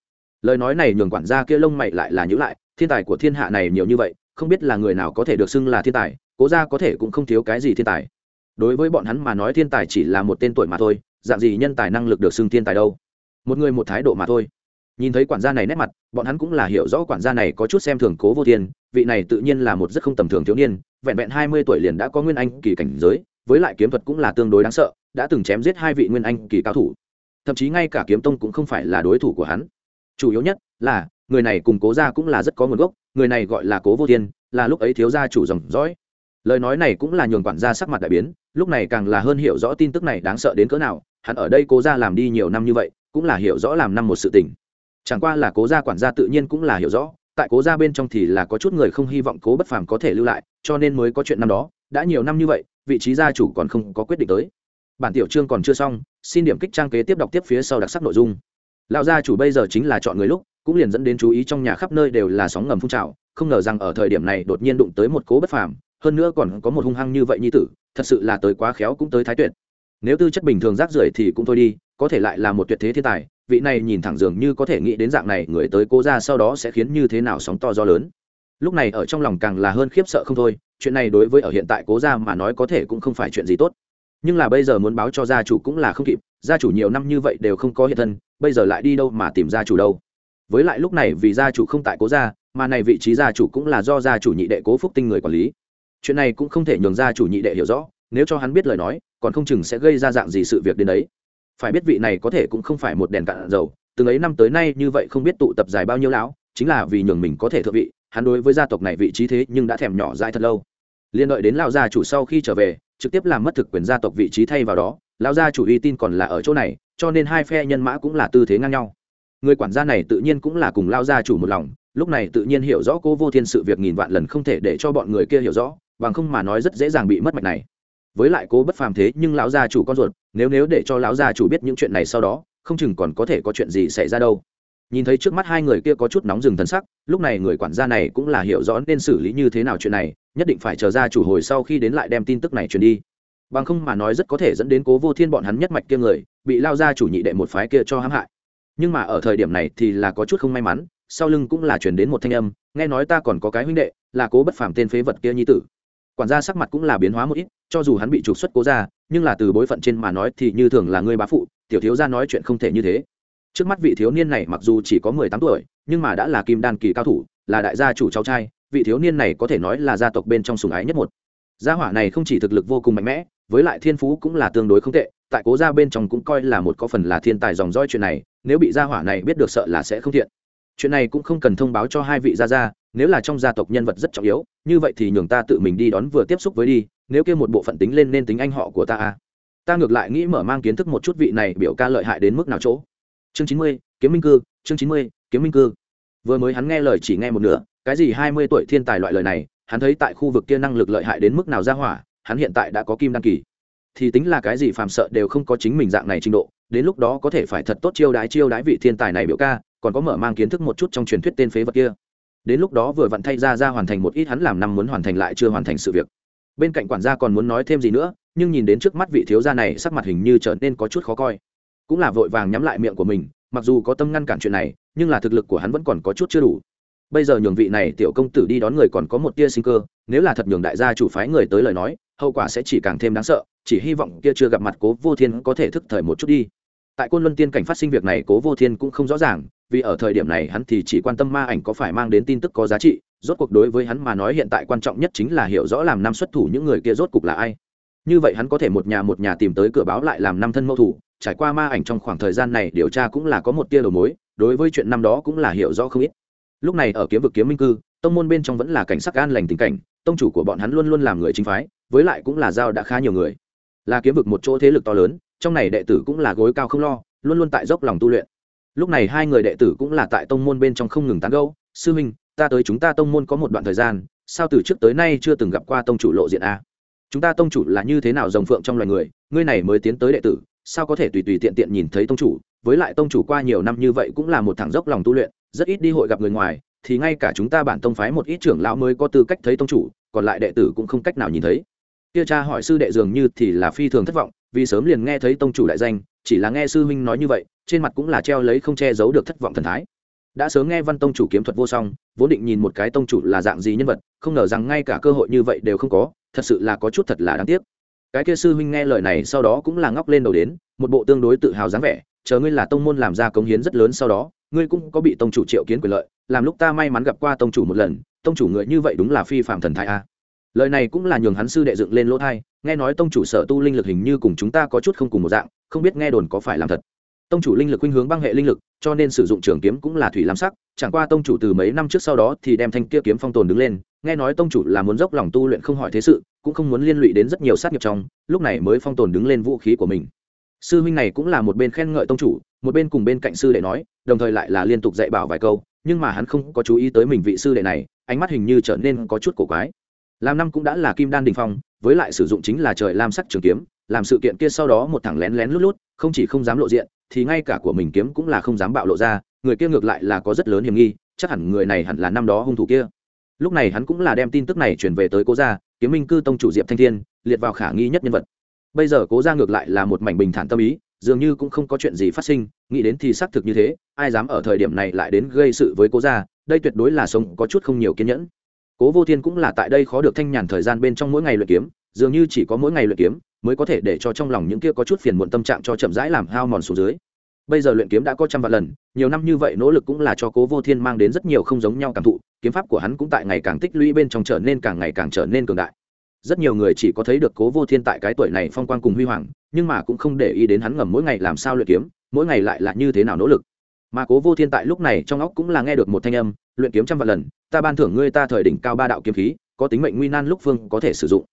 Lời nói này nhường quản gia kia lông mày lại là nhữ lại, thiên tài của thiên hạ này nhiều như vậy, không biết là người nào có thể được xưng là thiên tài, cố gia có thể cũng không thiếu cái gì thiên tài. Đối với bọn hắn mà nói thiên tài chỉ là một tên tuổi mà thôi, dạng gì nhân tài năng lực được xưng thiên tài đâu. Một người một thái độ mà thôi. Nhìn thấy quản gia này nét mặt, bọn hắn cũng là hiểu rõ quản gia này có chút xem thường cố vô thiên vị này tự nhiên là một rất không tầm thường thiếu niên, vẹn vẹn hai mươi tuổi liền đã có nguyên anh kỳ cảnh giới, với lại kiếm thuật cũng là tương đối đáng sợ, đã từng chém giết hai vị nguyên anh kỳ cao thủ. Thậm chí ngay cả kiếm tông cũng không phải là đối thủ của hắn. Chủ yếu nhất là, người này cùng cố gia cũng là rất có nguồn gốc, người này gọi là cố vô thiên, là lúc ấy thiếu gia chủ dòng dõi. Lời nói này cũng là nhường quản gia sắc mặt đại biến, lúc này càng là hơn hiểu rõ tin tức này đáng sợ đến cỡ nào, hắn ở đây cố gia làm đi nhiều năm như vậy, cũng là hiểu rõ làm năm một sự tình. Chẳng qua là cố gia quản gia tự nhiên cũng là hiểu rõ tại cố gia bên trong thì là có chút người không hy vọng cố bất phàm có thể lưu lại, cho nên mới có chuyện năm đó, đã nhiều năm như vậy, vị trí gia chủ còn không có quyết định tới. Bản tiểu chương còn chưa xong, xin điểm kích trang kế tiếp đọc tiếp phía sau đặc sắc nội dung. Lão gia chủ bây giờ chính là chọn người lúc, cũng liền dẫn đến chú ý trong nhà khắp nơi đều là sóng ngầm phun trào, không ngờ rằng ở thời điểm này đột nhiên đụng tới một cố bất phàm, hơn nữa còn có một hung hăng như vậy nhi tử, thật sự là tới quá khéo cũng tới thái tuyệt. Nếu tư chất bình thường rác rưởi thì cũng thôi đi, có thể lại là một tuyệt thế thiên tài vị này nhìn thẳng dường như có thể nghĩ đến dạng này, người tới cố ra sau đó sẽ khiến như thế nào sóng to gió lớn. Lúc này ở trong lòng càng là hơn khiếp sợ không thôi, chuyện này đối với ở hiện tại cố gia mà nói có thể cũng không phải chuyện gì tốt. Nhưng là bây giờ muốn báo cho gia chủ cũng là không kịp, gia chủ nhiều năm như vậy đều không có hiện thân, bây giờ lại đi đâu mà tìm gia chủ đâu. Với lại lúc này vì gia chủ không tại cố gia mà này vị trí gia chủ cũng là do gia chủ nhị đệ cố phúc tinh người quản lý. Chuyện này cũng không thể nhường gia chủ nhị đệ hiểu rõ, nếu cho hắn biết lời nói, còn không chừng sẽ gây ra dạng gì sự việc đến đấy phải biết vị này có thể cũng không phải một đèn cạn dầu, từng ấy năm tới nay như vậy không biết tụ tập dài bao nhiêu lão, chính là vì nhường mình có thể thượng vị, hắn đối với gia tộc này vị trí thế nhưng đã thèm nhỏ dài thật lâu. Liên đợi đến lão gia chủ sau khi trở về, trực tiếp làm mất thực quyền gia tộc vị trí thay vào đó, lão gia chủ uy tin còn là ở chỗ này, cho nên hai phe nhân mã cũng là tư thế ngang nhau. Người quản gia này tự nhiên cũng là cùng lao gia chủ một lòng, lúc này tự nhiên hiểu rõ cô vô thiên sự việc nghìn vạn lần không thể để cho bọn người kia hiểu rõ, bằng không mà nói rất dễ dàng bị mất mạch này với lại cố bất phàm thế nhưng lão gia chủ con ruột, nếu nếu để cho lão gia chủ biết những chuyện này sau đó, không chừng còn có thể có chuyện gì xảy ra đâu. Nhìn thấy trước mắt hai người kia có chút nóng rừng thần sắc, lúc này người quản gia này cũng là hiểu rõ nên xử lý như thế nào chuyện này, nhất định phải chờ ra chủ hồi sau khi đến lại đem tin tức này truyền đi. Bằng không mà nói rất có thể dẫn đến cố vô thiên bọn hắn nhất mạch kia người, bị lao ra chủ nhị đệ một phái kia cho hãm hại. Nhưng mà ở thời điểm này thì là có chút không may mắn, sau lưng cũng là chuyển đến một thanh âm, nghe nói ta còn có cái huynh đệ, là cố bất phàm tên phế vật kia nhi tử quản gia sắc mặt cũng là biến hóa một ít, cho dù hắn bị trục xuất cố ra nhưng là từ bối phận trên mà nói thì như thường là người bá phụ, tiểu thiếu gia nói chuyện không thể như thế. Trước mắt vị thiếu niên này mặc dù chỉ có mười tám tuổi, nhưng mà đã là kim đan kỳ cao thủ, là đại gia chủ cháu trai, vị thiếu niên này có thể nói là gia tộc bên trong sùng ái nhất một. Gia hỏa này không chỉ thực lực vô cùng mạnh mẽ, với lại thiên phú cũng là tương đối không tệ, tại cố gia bên trong cũng coi là một có phần là thiên tài dòng roi chuyện này, nếu bị gia hỏa này biết được sợ là sẽ không thiện. Chuyện này cũng không cần thông báo cho hai vị gia gia nếu là trong gia tộc nhân vật rất trọng yếu, như vậy thì nhường ta tự mình đi đón vừa tiếp xúc với đi, nếu kêu một bộ phận tính lên nên tính anh họ của ta a ta ngược lại nghĩ mở mang kiến thức một chút vị này biểu ca lợi hại đến mức nào chỗ. Chương chín mươi, kiếm minh cư, chương chín mươi, kiếm minh cư. Vừa mới hắn nghe lời chỉ nghe một nửa, cái gì hai mươi tuổi thiên tài loại lời này, hắn thấy tại khu vực kia năng lực lợi hại đến mức nào ra hỏa, hắn hiện tại đã có kim đăng kỳ. Thì tính là cái gì phàm sợ đều không có chính mình dạng này trình độ, đến lúc đó có thể phải thật tốt chiêu đái chiêu đái vị thiên tài này biểu ca, còn có mở mang kiến thức một chút trong truyền thuyết tên phế vật kia đến lúc đó vừa vặn thay ra ra hoàn thành một ít hắn làm năm muốn hoàn thành lại chưa hoàn thành sự việc. Bên cạnh quản gia còn muốn nói thêm gì nữa, nhưng nhìn đến trước mắt vị thiếu gia này, sắc mặt hình như trở nên có chút khó coi. Cũng là vội vàng nhắm lại miệng của mình, mặc dù có tâm ngăn cản chuyện này, nhưng là thực lực của hắn vẫn còn có chút chưa đủ. Bây giờ nhường vị này tiểu công tử đi đón người còn có một tia sinh cơ, nếu là thật nhường đại gia chủ phái người tới lời nói, hậu quả sẽ chỉ càng thêm đáng sợ, chỉ hy vọng kia chưa gặp mặt cố vô thiên có thể thức thời một chút đi. Tại côn luân tiên cảnh phát sinh việc này cố vô thiên cũng không rõ ràng vì ở thời điểm này hắn thì chỉ quan tâm ma ảnh có phải mang đến tin tức có giá trị, rốt cuộc đối với hắn mà nói hiện tại quan trọng nhất chính là hiểu rõ làm năm xuất thủ những người kia rốt cuộc là ai. Như vậy hắn có thể một nhà một nhà tìm tới cửa báo lại làm năm thân mâu thủ, trải qua ma ảnh trong khoảng thời gian này điều tra cũng là có một tia đầu mối, đối với chuyện năm đó cũng là hiểu rõ không ít. Lúc này ở kiếm vực kiếm minh cư, tông môn bên trong vẫn là cảnh sắc an lành tình cảnh, tông chủ của bọn hắn luôn luôn làm người chính phái, với lại cũng là giao đã khá nhiều người. Là kiếm vực một chỗ thế lực to lớn, trong này đệ tử cũng là gối cao không lo, luôn luôn tại dốc lòng tu luyện lúc này hai người đệ tử cũng là tại tông môn bên trong không ngừng tán gẫu, sư huynh, ta tới chúng ta tông môn có một đoạn thời gian, sao từ trước tới nay chưa từng gặp qua tông chủ lộ diện a? Chúng ta tông chủ là như thế nào rồng phượng trong loài người, ngươi này mới tiến tới đệ tử, sao có thể tùy tùy tiện tiện nhìn thấy tông chủ? Với lại tông chủ qua nhiều năm như vậy cũng là một thằng dốc lòng tu luyện, rất ít đi hội gặp người ngoài, thì ngay cả chúng ta bản tông phái một ít trưởng lão mới có tư cách thấy tông chủ, còn lại đệ tử cũng không cách nào nhìn thấy. Kia cha hỏi sư đệ dường như thì là phi thường thất vọng, vì sớm liền nghe thấy tông chủ đại danh chỉ là nghe sư huynh nói như vậy, trên mặt cũng là treo lấy không che giấu được thất vọng thần thái. Đã sớm nghe văn tông chủ kiếm thuật vô song, vốn định nhìn một cái tông chủ là dạng gì nhân vật, không ngờ rằng ngay cả cơ hội như vậy đều không có, thật sự là có chút thật là đáng tiếc. Cái kia sư huynh nghe lời này sau đó cũng là ngóc lên đầu đến, một bộ tương đối tự hào dáng vẻ, chờ ngươi là tông môn làm ra cống hiến rất lớn sau đó, ngươi cũng có bị tông chủ triệu kiến quyền lợi, làm lúc ta may mắn gặp qua tông chủ một lần, tông chủ người như vậy đúng là phi phạm thần thái a lời này cũng là nhường hắn sư đệ dựng lên lỗ thai, nghe nói tông chủ sở tu linh lực hình như cùng chúng ta có chút không cùng một dạng, không biết nghe đồn có phải làm thật. Tông chủ linh lực khuynh hướng băng hệ linh lực, cho nên sử dụng trường kiếm cũng là thủy lam sắc, chẳng qua tông chủ từ mấy năm trước sau đó thì đem thanh kia kiếm phong tồn đứng lên, nghe nói tông chủ là muốn dốc lòng tu luyện không hỏi thế sự, cũng không muốn liên lụy đến rất nhiều sát nghiệp trong, lúc này mới phong tồn đứng lên vũ khí của mình. Sư huynh này cũng là một bên khen ngợi tông chủ, một bên cùng bên cạnh sư đệ nói, đồng thời lại là liên tục dạy bảo vài câu, nhưng mà hắn không có chú ý tới mình vị sư đệ này, ánh mắt hình như trở nên có chút cổ quái làm năm cũng đã là kim đan đình phong, với lại sử dụng chính là trời lam sắc trường kiếm, làm sự kiện kia sau đó một thằng lén lén lút lút, không chỉ không dám lộ diện, thì ngay cả của mình kiếm cũng là không dám bạo lộ ra, người kia ngược lại là có rất lớn hiểm nghi, chắc hẳn người này hẳn là năm đó hung thủ kia. Lúc này hắn cũng là đem tin tức này chuyển về tới cố gia, kiếm minh cư tông chủ diệp thanh thiên, liệt vào khả nghi nhất nhân vật. Bây giờ cố gia ngược lại là một mảnh bình thản tâm ý, dường như cũng không có chuyện gì phát sinh, nghĩ đến thì xác thực như thế, ai dám ở thời điểm này lại đến gây sự với cố gia, đây tuyệt đối là sống có chút không nhiều kiên nhẫn cố vô thiên cũng là tại đây khó được thanh nhàn thời gian bên trong mỗi ngày luyện kiếm, dường như chỉ có mỗi ngày luyện kiếm mới có thể để cho trong lòng những kia có chút phiền muộn tâm trạng cho chậm rãi làm hao mòn xuống dưới. Bây giờ luyện kiếm đã có trăm vạn lần, nhiều năm như vậy nỗ lực cũng là cho cố vô thiên mang đến rất nhiều không giống nhau cảm thụ, kiếm pháp của hắn cũng tại ngày càng tích lũy bên trong trở nên càng ngày càng trở nên cường đại. Rất nhiều người chỉ có thấy được cố vô thiên tại cái tuổi này phong quang cùng huy hoàng, nhưng mà cũng không để ý đến hắn ngầm mỗi ngày làm sao luyện kiếm, mỗi ngày lại là như thế nào nỗ lực mà cố vô thiên tại lúc này trong óc cũng là nghe được một thanh âm, luyện kiếm trăm vạn lần, ta ban thưởng ngươi ta thời đỉnh cao ba đạo kiếm khí, có tính mệnh nguy nan lúc phương có thể sử dụng.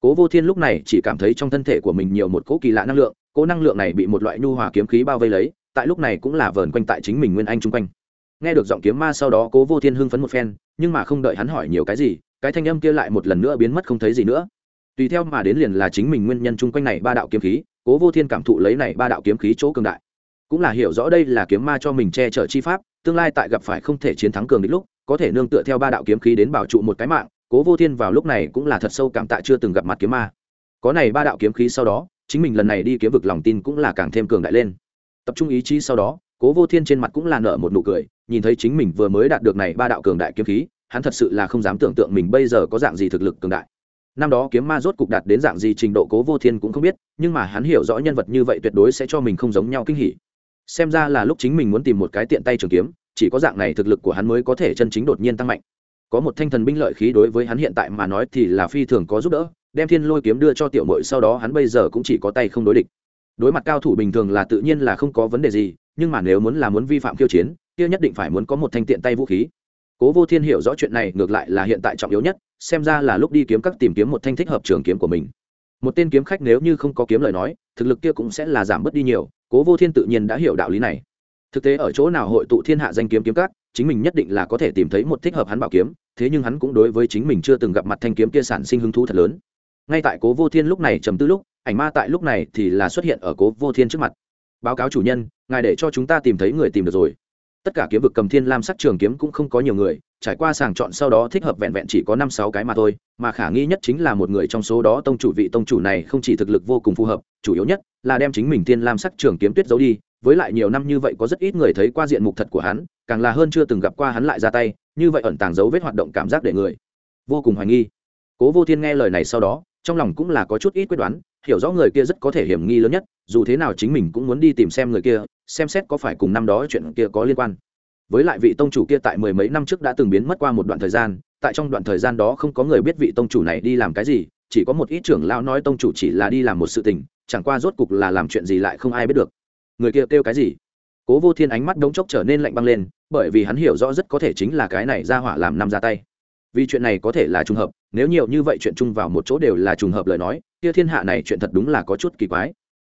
Cố vô thiên lúc này chỉ cảm thấy trong thân thể của mình nhiều một cỗ kỳ lạ năng lượng, cỗ năng lượng này bị một loại nhu hòa kiếm khí bao vây lấy, tại lúc này cũng là vờn quanh tại chính mình nguyên anh chung quanh. Nghe được giọng kiếm ma sau đó cố vô thiên hưng phấn một phen, nhưng mà không đợi hắn hỏi nhiều cái gì, cái thanh âm kia lại một lần nữa biến mất không thấy gì nữa. Tùy theo mà đến liền là chính mình nguyên nhân chung quanh này ba đạo kiếm khí, cố vô thiên cảm thụ lấy này ba đạo kiếm khí chỗ cường đại cũng là hiểu rõ đây là kiếm ma cho mình che chở chi pháp, tương lai tại gặp phải không thể chiến thắng cường địch lúc, có thể nương tựa theo ba đạo kiếm khí đến bảo trụ một cái mạng, cố vô thiên vào lúc này cũng là thật sâu cảm tạ chưa từng gặp mặt kiếm ma. Có này ba đạo kiếm khí sau đó, chính mình lần này đi kiếm vực lòng tin cũng là càng thêm cường đại lên. Tập trung ý chí sau đó, cố vô thiên trên mặt cũng là nở một nụ cười, nhìn thấy chính mình vừa mới đạt được này ba đạo cường đại kiếm khí, hắn thật sự là không dám tưởng tượng mình bây giờ có dạng gì thực lực cường đại. Năm đó kiếm ma rốt cục đạt đến dạng gì trình độ cố vô thiên cũng không biết, nhưng mà hắn hiểu rõ nhân vật như vậy tuyệt đối sẽ cho mình không giống nhau kinh hỉ xem ra là lúc chính mình muốn tìm một cái tiện tay trường kiếm, chỉ có dạng này thực lực của hắn mới có thể chân chính đột nhiên tăng mạnh. Có một thanh thần binh lợi khí đối với hắn hiện tại mà nói thì là phi thường có giúp đỡ, đem thiên lôi kiếm đưa cho tiểu mội sau đó hắn bây giờ cũng chỉ có tay không đối địch. Đối mặt cao thủ bình thường là tự nhiên là không có vấn đề gì, nhưng mà nếu muốn là muốn vi phạm khiêu chiến, kia nhất định phải muốn có một thanh tiện tay vũ khí. Cố vô thiên hiểu rõ chuyện này, ngược lại là hiện tại trọng yếu nhất, xem ra là lúc đi kiếm các tìm kiếm một thanh thích hợp trường kiếm của mình. Một tên kiếm khách nếu như không có kiếm lời nói, thực lực kia cũng sẽ là giảm bớt đi nhiều cố vô thiên tự nhiên đã hiểu đạo lý này. Thực tế ở chỗ nào hội tụ thiên hạ danh kiếm kiếm các, chính mình nhất định là có thể tìm thấy một thích hợp hắn bảo kiếm, thế nhưng hắn cũng đối với chính mình chưa từng gặp mặt thanh kiếm kia sản sinh hứng thú thật lớn. Ngay tại cố vô thiên lúc này trầm tư lúc, ảnh ma tại lúc này thì là xuất hiện ở cố vô thiên trước mặt. Báo cáo chủ nhân, ngài để cho chúng ta tìm thấy người tìm được rồi. Tất cả kiếm vực cầm thiên lam sắc trường kiếm cũng không có nhiều người trải qua sàng chọn sau đó thích hợp vẹn vẹn chỉ có năm sáu cái mà thôi, mà khả nghi nhất chính là một người trong số đó tông chủ vị tông chủ này không chỉ thực lực vô cùng phù hợp, chủ yếu nhất là đem chính mình thiên lam sắc trường kiếm tuyết giấu đi, với lại nhiều năm như vậy có rất ít người thấy qua diện mục thật của hắn, càng là hơn chưa từng gặp qua hắn lại ra tay, như vậy ẩn tàng dấu vết hoạt động cảm giác để người vô cùng hoài nghi. Cố vô thiên nghe lời này sau đó, trong lòng cũng là có chút ít quyết đoán, hiểu rõ người kia rất có thể hiểm nghi lớn nhất, dù thế nào chính mình cũng muốn đi tìm xem người kia, xem xét có phải cùng năm đó chuyện kia có liên quan với lại vị tông chủ kia tại mười mấy năm trước đã từng biến mất qua một đoạn thời gian, tại trong đoạn thời gian đó không có người biết vị tông chủ này đi làm cái gì, chỉ có một ít trưởng lão nói tông chủ chỉ là đi làm một sự tình, chẳng qua rốt cục là làm chuyện gì lại không ai biết được. Người kia kêu cái gì? Cố vô thiên ánh mắt đống chốc trở nên lạnh băng lên, bởi vì hắn hiểu rõ rất có thể chính là cái này ra hỏa làm năm ra tay. Vì chuyện này có thể là trùng hợp, nếu nhiều như vậy chuyện chung vào một chỗ đều là trùng hợp lời nói, kia thiên hạ này chuyện thật đúng là có chút kỳ quái.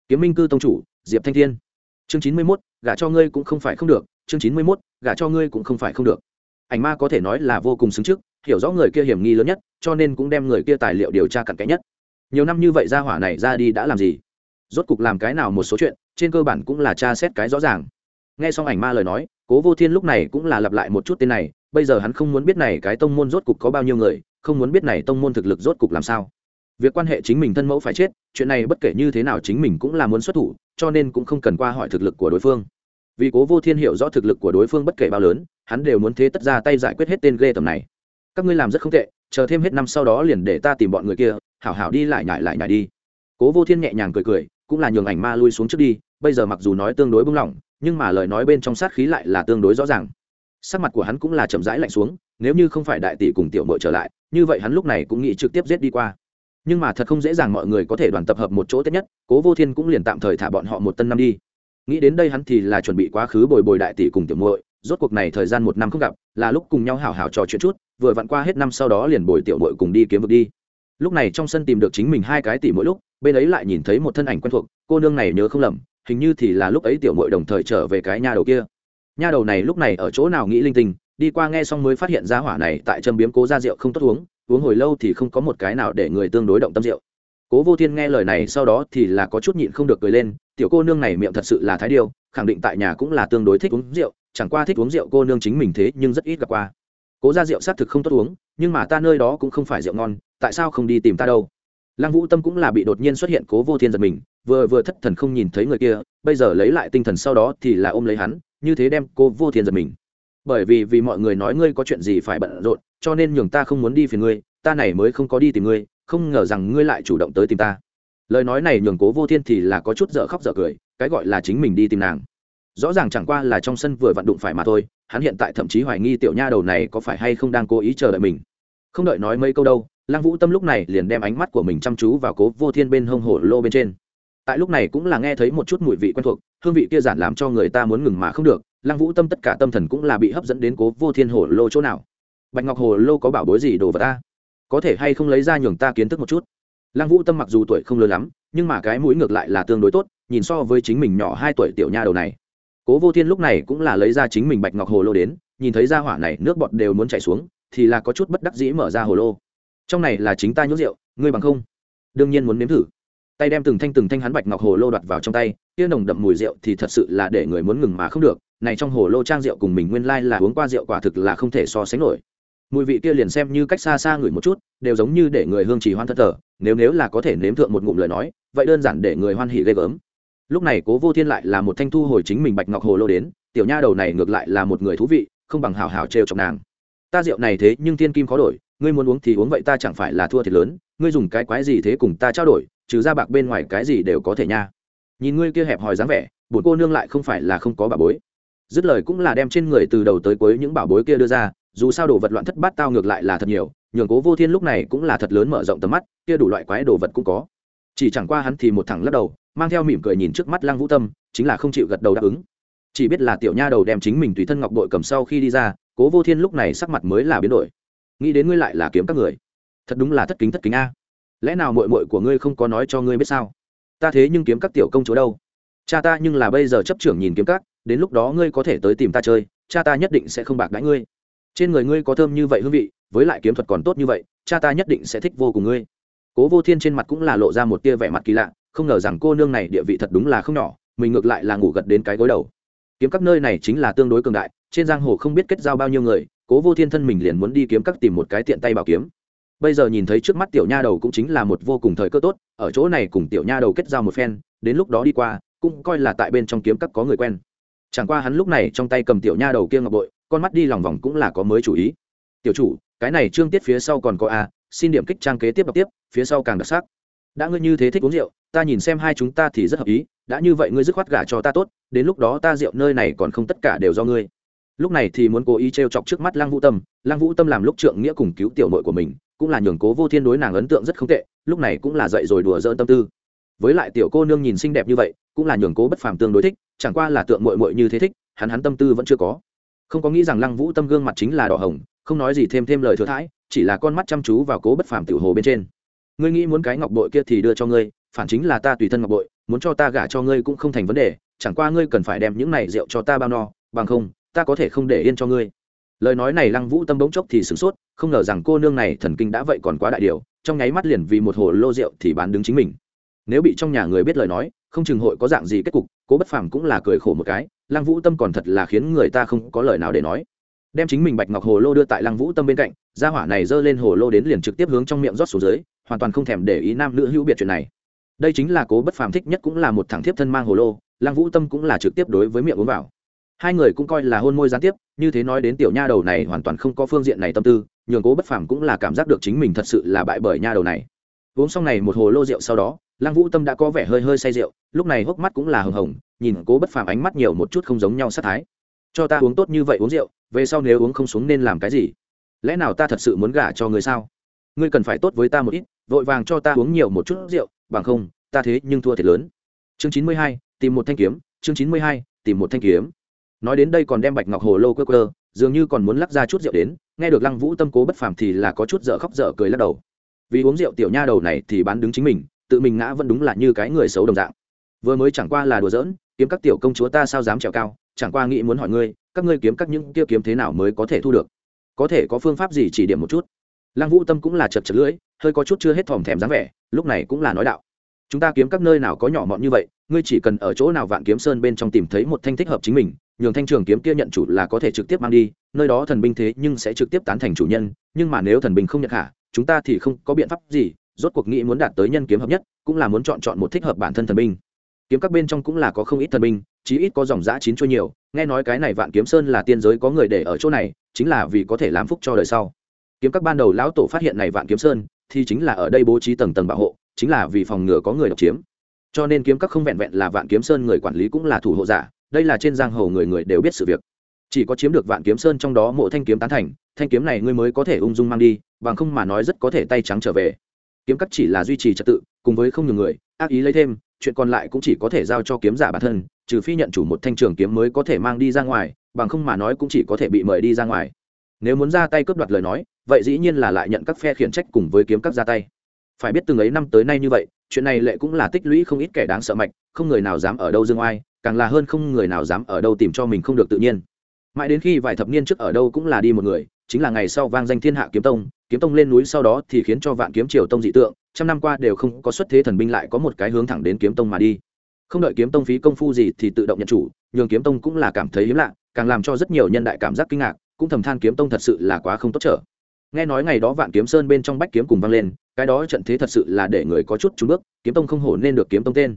Kiếm minh cư tông chủ, diệp thanh thiên. Chương chín mươi mốt, gả cho ngươi cũng không phải không được chương chín mươi mốt, gả cho ngươi cũng không phải không được. Ảnh ma có thể nói là vô cùng xứng trước, hiểu rõ người kia hiểm nghi lớn nhất, cho nên cũng đem người kia tài liệu điều tra cặn kẽ nhất. Nhiều năm như vậy ra hỏa này ra đi đã làm gì? Rốt cục làm cái nào một số chuyện, trên cơ bản cũng là tra xét cái rõ ràng. Nghe xong ảnh ma lời nói, cố vô thiên lúc này cũng là lặp lại một chút tên này, bây giờ hắn không muốn biết này cái tông môn rốt cục có bao nhiêu người, không muốn biết này tông môn thực lực rốt cục làm sao. Việc quan hệ chính mình thân mẫu phải chết, chuyện này bất kể như thế nào chính mình cũng là muốn xuất thủ, cho nên cũng không cần qua hỏi thực lực của đối phương vì cố vô thiên hiểu rõ thực lực của đối phương bất kể bao lớn, hắn đều muốn thế tất ra tay giải quyết hết tên ghê tầm này. Các ngươi làm rất không tệ, chờ thêm hết năm sau đó liền để ta tìm bọn người kia, hảo hảo đi lại nhải lại nhải đi. Cố vô thiên nhẹ nhàng cười cười, cũng là nhường ảnh ma lui xuống trước đi, bây giờ mặc dù nói tương đối bung lỏng, nhưng mà lời nói bên trong sát khí lại là tương đối rõ ràng. Sắc mặt của hắn cũng là chậm rãi lạnh xuống, nếu như không phải đại tỷ cùng tiểu mội trở lại, như vậy hắn lúc này cũng nghĩ trực tiếp giết đi qua. Nhưng mà thật không dễ dàng mọi người có thể đoàn tập hợp một chỗ tết nhất, cố vô thiên cũng liền tạm thời thả bọn họ một tân năm đi nghĩ đến đây hắn thì là chuẩn bị quá khứ bồi bồi đại tỷ cùng tiểu muội, rốt cuộc này thời gian một năm không gặp, là lúc cùng nhau hào hào trò chuyện chút, vừa vặn qua hết năm sau đó liền bồi tiểu muội cùng đi kiếm vực đi. Lúc này trong sân tìm được chính mình hai cái tỷ mỗi lúc, bên ấy lại nhìn thấy một thân ảnh quen thuộc, cô nương này nhớ không lầm, hình như thì là lúc ấy tiểu muội đồng thời trở về cái nhà đầu kia. Nha đầu này lúc này ở chỗ nào nghĩ linh tinh, đi qua nghe xong mới phát hiện ra hỏa này tại châm biếm cố ra rượu không tốt uống uống hồi lâu thì không có một cái nào để người tương đối động tâm rượu. Cố vô thiên nghe lời này sau đó thì là có chút nhịn không được cười lên tiểu cô nương này miệng thật sự là thái điêu, khẳng định tại nhà cũng là tương đối thích uống rượu, chẳng qua thích uống rượu cô nương chính mình thế nhưng rất ít gặp qua. Cố ra rượu xác thực không tốt uống, nhưng mà ta nơi đó cũng không phải rượu ngon, tại sao không đi tìm ta đâu? Lăng vũ tâm cũng là bị đột nhiên xuất hiện cố vô thiên giật mình, vừa vừa thất thần không nhìn thấy người kia, bây giờ lấy lại tinh thần sau đó thì là ôm lấy hắn, như thế đem cô vô thiên giật mình. Bởi vì vì mọi người nói ngươi có chuyện gì phải bận rộn, cho nên nhường ta không muốn đi phiền ngươi, ta này mới không có đi tìm ngươi, không ngờ rằng ngươi lại chủ động tới tìm ta lời nói này nhường cố vô thiên thì là có chút dở khóc dở cười, cái gọi là chính mình đi tìm nàng. Rõ ràng chẳng qua là trong sân vừa vặn đụng phải mà thôi, hắn hiện tại thậm chí hoài nghi tiểu nha đầu này có phải hay không đang cố ý chờ đợi mình. Không đợi nói mấy câu đâu, lăng vũ tâm lúc này liền đem ánh mắt của mình chăm chú vào cố vô thiên bên hông hổ lô bên trên. Tại lúc này cũng là nghe thấy một chút mùi vị quen thuộc, hương vị kia giản làm cho người ta muốn ngừng mà không được, lăng vũ tâm tất cả tâm thần cũng là bị hấp dẫn đến cố vô thiên hổ lô chỗ nào. Bạch ngọc hồ lô có bảo bối gì đồ vật ta? Có thể hay không lấy ra nhường ta kiến thức một chút? Lăng vũ tâm mặc dù tuổi không lớn lắm, nhưng mà cái mũi ngược lại là tương đối tốt, nhìn so với chính mình nhỏ hai tuổi tiểu nha đầu này. Cố vô thiên lúc này cũng là lấy ra chính mình bạch ngọc hồ lô đến, nhìn thấy ra hỏa này, nước bọt đều muốn chảy xuống, thì là có chút bất đắc dĩ mở ra hồ lô. Trong này là chính ta nhốt rượu, ngươi bằng không? Đương nhiên muốn nếm thử. Tay đem từng thanh từng thanh hắn bạch ngọc hồ lô đoạt vào trong tay, kia nồng đậm mùi rượu thì thật sự là để người muốn ngừng mà không được, này trong hồ lô trang rượu cùng mình nguyên lai là uống qua rượu quả thực là không thể so sánh nổi mùi vị kia liền xem như cách xa xa ngửi một chút, đều giống như để người hương trì hoan thất thờ, nếu nếu là có thể nếm thượng một ngụm lời nói, vậy đơn giản để người hoan hỉ ghê gớm. Lúc này cố vô thiên lại là một thanh thu hồi chính mình bạch ngọc hồ lô đến, tiểu nha đầu này ngược lại là một người thú vị, không bằng hào hào trêu chọc nàng. Ta rượu này thế nhưng thiên kim khó đổi, ngươi muốn uống thì uống vậy ta chẳng phải là thua thiệt lớn, ngươi dùng cái quái gì thế cùng ta trao đổi, trừ ra bạc bên ngoài cái gì đều có thể nha. Nhìn ngươi kia hẹp hòi dáng vẻ bổn cô nương lại không phải là không có bà bối. Dứt lời cũng là đem trên người từ đầu tới cuối những bảo bối kia đưa ra dù sao đồ vật loạn thất bát tao ngược lại là thật nhiều, nhường cố vô thiên lúc này cũng là thật lớn mở rộng tầm mắt, kia đủ loại quái đồ vật cũng có. Chỉ chẳng qua hắn thì một thằng lắc đầu, mang theo mỉm cười nhìn trước mắt lăng vũ tâm, chính là không chịu gật đầu đáp ứng. Chỉ biết là tiểu nha đầu đem chính mình tùy thân ngọc bội cầm sau khi đi ra, cố vô thiên lúc này sắc mặt mới là biến đổi. Nghĩ đến ngươi lại là kiếm các người. Thật đúng là thất kính thất kính a. Lẽ nào mội mội của ngươi không có nói cho ngươi biết sao? Ta thế nhưng kiếm các tiểu công chúa đâu? Cha ta nhưng là bây giờ chấp trưởng nhìn kiếm các, đến lúc đó ngươi có thể tới tìm ta chơi, cha ta nhất định sẽ không bạc đãi ngươi trên người ngươi có thơm như vậy hương vị, với lại kiếm thuật còn tốt như vậy, cha ta nhất định sẽ thích vô cùng ngươi. Cố vô thiên trên mặt cũng là lộ ra một tia vẻ mặt kỳ lạ, không ngờ rằng cô nương này địa vị thật đúng là không nhỏ, mình ngược lại là ngủ gật đến cái gối đầu. Kiếm các nơi này chính là tương đối cường đại, trên giang hồ không biết kết giao bao nhiêu người, cố vô thiên thân mình liền muốn đi kiếm các tìm một cái tiện tay bảo kiếm. Bây giờ nhìn thấy trước mắt tiểu nha đầu cũng chính là một vô cùng thời cơ tốt, ở chỗ này cùng tiểu nha đầu kết giao một phen, đến lúc đó đi qua, cũng coi là tại bên trong kiếm các có người quen. Chẳng qua hắn lúc này trong tay cầm tiểu nha đầu kia ngọc bội con mắt đi lòng vòng cũng là có mới chủ ý. Tiểu chủ, cái này trương tiết phía sau còn có a, xin điểm kích trang kế tiếp đọc tiếp, phía sau càng đặc sắc. Đã ngươi như thế thích uống rượu, ta nhìn xem hai chúng ta thì rất hợp ý, đã như vậy ngươi dứt khoát gả cho ta tốt, đến lúc đó ta rượu nơi này còn không tất cả đều do ngươi. Lúc này thì muốn cố ý t r e o chọc trước mắt lăng vũ tâm, lăng vũ tâm làm lúc trượng nghĩa cùng cứu tiểu nội của mình, cũng là nhường cố vô thiên đối nàng ấn tượng rất không tệ, lúc này cũng là dậy rồi đùa dỡn tâm tư. Với lại tiểu cô nương nhìn xinh đẹp như vậy, cũng là nhường cố bất phàm tương đối thích, chẳng qua là tượng mội mội như thế thích, hắn hắn tâm tư vẫn chưa có không có nghĩ rằng lăng vũ tâm gương mặt chính là đỏ hồng, không nói gì thêm thêm lời thừa thãi, chỉ là con mắt chăm chú vào cố bất phàm tiểu hồ bên trên. Ngươi nghĩ muốn cái ngọc bội kia thì đưa cho ngươi, phản chính là ta tùy thân ngọc bội, muốn cho ta gả cho ngươi cũng không thành vấn đề, chẳng qua ngươi cần phải đem những này rượu cho ta bao no, bằng không, ta có thể không để yên cho ngươi. Lời nói này lăng vũ tâm bỗng chốc thì sửng sốt, không ngờ rằng cô nương này thần kinh đã vậy còn quá đại điều, trong nháy mắt liền vì một hồ lô rượu thì bán đứng chính mình. Nếu bị trong nhà người biết lời nói không chừng hội có dạng gì kết cục, cố bất phàm cũng là cười khổ một cái, lăng vũ tâm còn thật là khiến người ta không có lời nào để nói. Đem chính mình bạch ngọc hồ lô đưa tại lăng vũ tâm bên cạnh, gia hỏa này giơ lên hồ lô đến liền trực tiếp hướng trong miệng rót xuống dưới, hoàn toàn không thèm để ý nam nữ hữu biệt chuyện này. Đây chính là cố bất phàm thích nhất cũng là một thằng thiếp thân mang hồ lô, lăng vũ tâm cũng là trực tiếp đối với miệng uống vào. Hai người cũng coi là hôn môi gián tiếp, như thế nói đến tiểu nha đầu này hoàn toàn không có phương diện này tâm tư, nhường cố bất phàm cũng là cảm giác được chính mình thật sự là bại bởi nha đầu này. Uống xong này một hồ lô rượu sau đó lăng vũ tâm đã có vẻ hơi hơi say rượu, lúc này hốc mắt cũng là hồng hồng, nhìn cố bất phàm ánh mắt nhiều một chút không giống nhau sát thái. Cho ta uống tốt như vậy uống rượu, về sau nếu uống không xuống nên làm cái gì? Lẽ nào ta thật sự muốn gả cho người sao? Ngươi cần phải tốt với ta một ít, vội vàng cho ta uống nhiều một chút rượu, bằng không, ta thế nhưng thua thiệt lớn. Chương chín mươi hai, tìm một thanh kiếm, chương chín mươi hai, tìm một thanh kiếm. Nói đến đây còn đem bạch ngọc hồ lô cơ cơ dường như còn muốn lắc ra chút rượu đến, nghe được lăng vũ tâm cố bất phàm thì là có chút dở khóc dở cười lắc đầu. Vì uống rượu tiểu nha đầu này thì bán đứng chính mình tự mình ngã vẫn đúng là như cái người xấu đồng dạng. Vừa mới chẳng qua là đùa giỡn, kiếm các tiểu công chúa ta sao dám trèo cao, chẳng qua nghĩ muốn hỏi ngươi, các ngươi kiếm các những kia kiếm thế nào mới có thể thu được? Có thể có phương pháp gì chỉ điểm một chút? Lăng vũ tâm cũng là chật chật lưỡi, hơi có chút chưa hết thòm thèm dáng vẻ, lúc này cũng là nói đạo. Chúng ta kiếm các nơi nào có nhỏ mọn như vậy, ngươi chỉ cần ở chỗ nào vạn kiếm sơn bên trong tìm thấy một thanh thích hợp chính mình, nhường thanh trường kiếm kia nhận chủ là có thể trực tiếp mang đi, nơi đó thần binh thế nhưng sẽ trực tiếp tán thành chủ nhân, nhưng mà nếu thần binh không nhận hạ, chúng ta thì không có biện pháp gì rốt cuộc nghĩ muốn đạt tới nhân kiếm hợp nhất, cũng là muốn chọn chọn một thích hợp bản thân thần binh. Kiếm các bên trong cũng là có không ít thần binh, chí ít có dòng giã chín chuôi nhiều, nghe nói cái này vạn kiếm sơn là tiên giới có người để ở chỗ này, chính là vì có thể làm phúc cho đời sau. Kiếm các ban đầu lão tổ phát hiện này vạn kiếm sơn, thì chính là ở đây bố trí tầng tầng bảo hộ, chính là vì phòng ngừa có người độc chiếm. Cho nên kiếm các không vẹn vẹn là vạn kiếm sơn người quản lý cũng là thủ hộ giả, đây là trên giang hồ người người đều biết sự việc. Chỉ có chiếm được vạn kiếm sơn trong đó mộ thanh kiếm tán thành, thanh kiếm này ngươi mới có thể ung dung mang đi, bằng không mà nói rất có thể tay trắng trở về kiếm cắt chỉ là duy trì trật tự, cùng với không nhiều người, ác ý lấy thêm, chuyện còn lại cũng chỉ có thể giao cho kiếm giả bản thân, trừ phi nhận chủ một thanh trường kiếm mới có thể mang đi ra ngoài, bằng không mà nói cũng chỉ có thể bị mời đi ra ngoài. Nếu muốn ra tay cướp đoạt lời nói, vậy dĩ nhiên là lại nhận các phe khiển trách cùng với kiếm cắt ra tay. Phải biết từng ấy năm tới nay như vậy, chuyện này lệ cũng là tích lũy không ít kẻ đáng sợ mạnh không người nào dám ở đâu dương oai, càng là hơn không người nào dám ở đâu tìm cho mình không được tự nhiên. Mãi đến khi vài thập niên trước ở đâu cũng là đi một người, chính là ngày sau vang danh thiên hạ kiếm tông kiếm tông lên núi sau đó thì khiến cho vạn kiếm triều tông dị tượng, trăm năm qua đều không có xuất thế thần binh lại có một cái hướng thẳng đến kiếm tông mà đi. Không đợi kiếm tông phí công phu gì thì tự động nhận chủ, nhường kiếm tông cũng là cảm thấy hiếm lạ, càng làm cho rất nhiều nhân đại cảm giác kinh ngạc, cũng thầm than kiếm tông thật sự là quá không tốt trở. Nghe nói ngày đó vạn kiếm sơn bên trong bách kiếm cùng vang lên, cái đó trận thế thật sự là để người có chút trúng bước, kiếm tông không hổ nên được kiếm tông tên.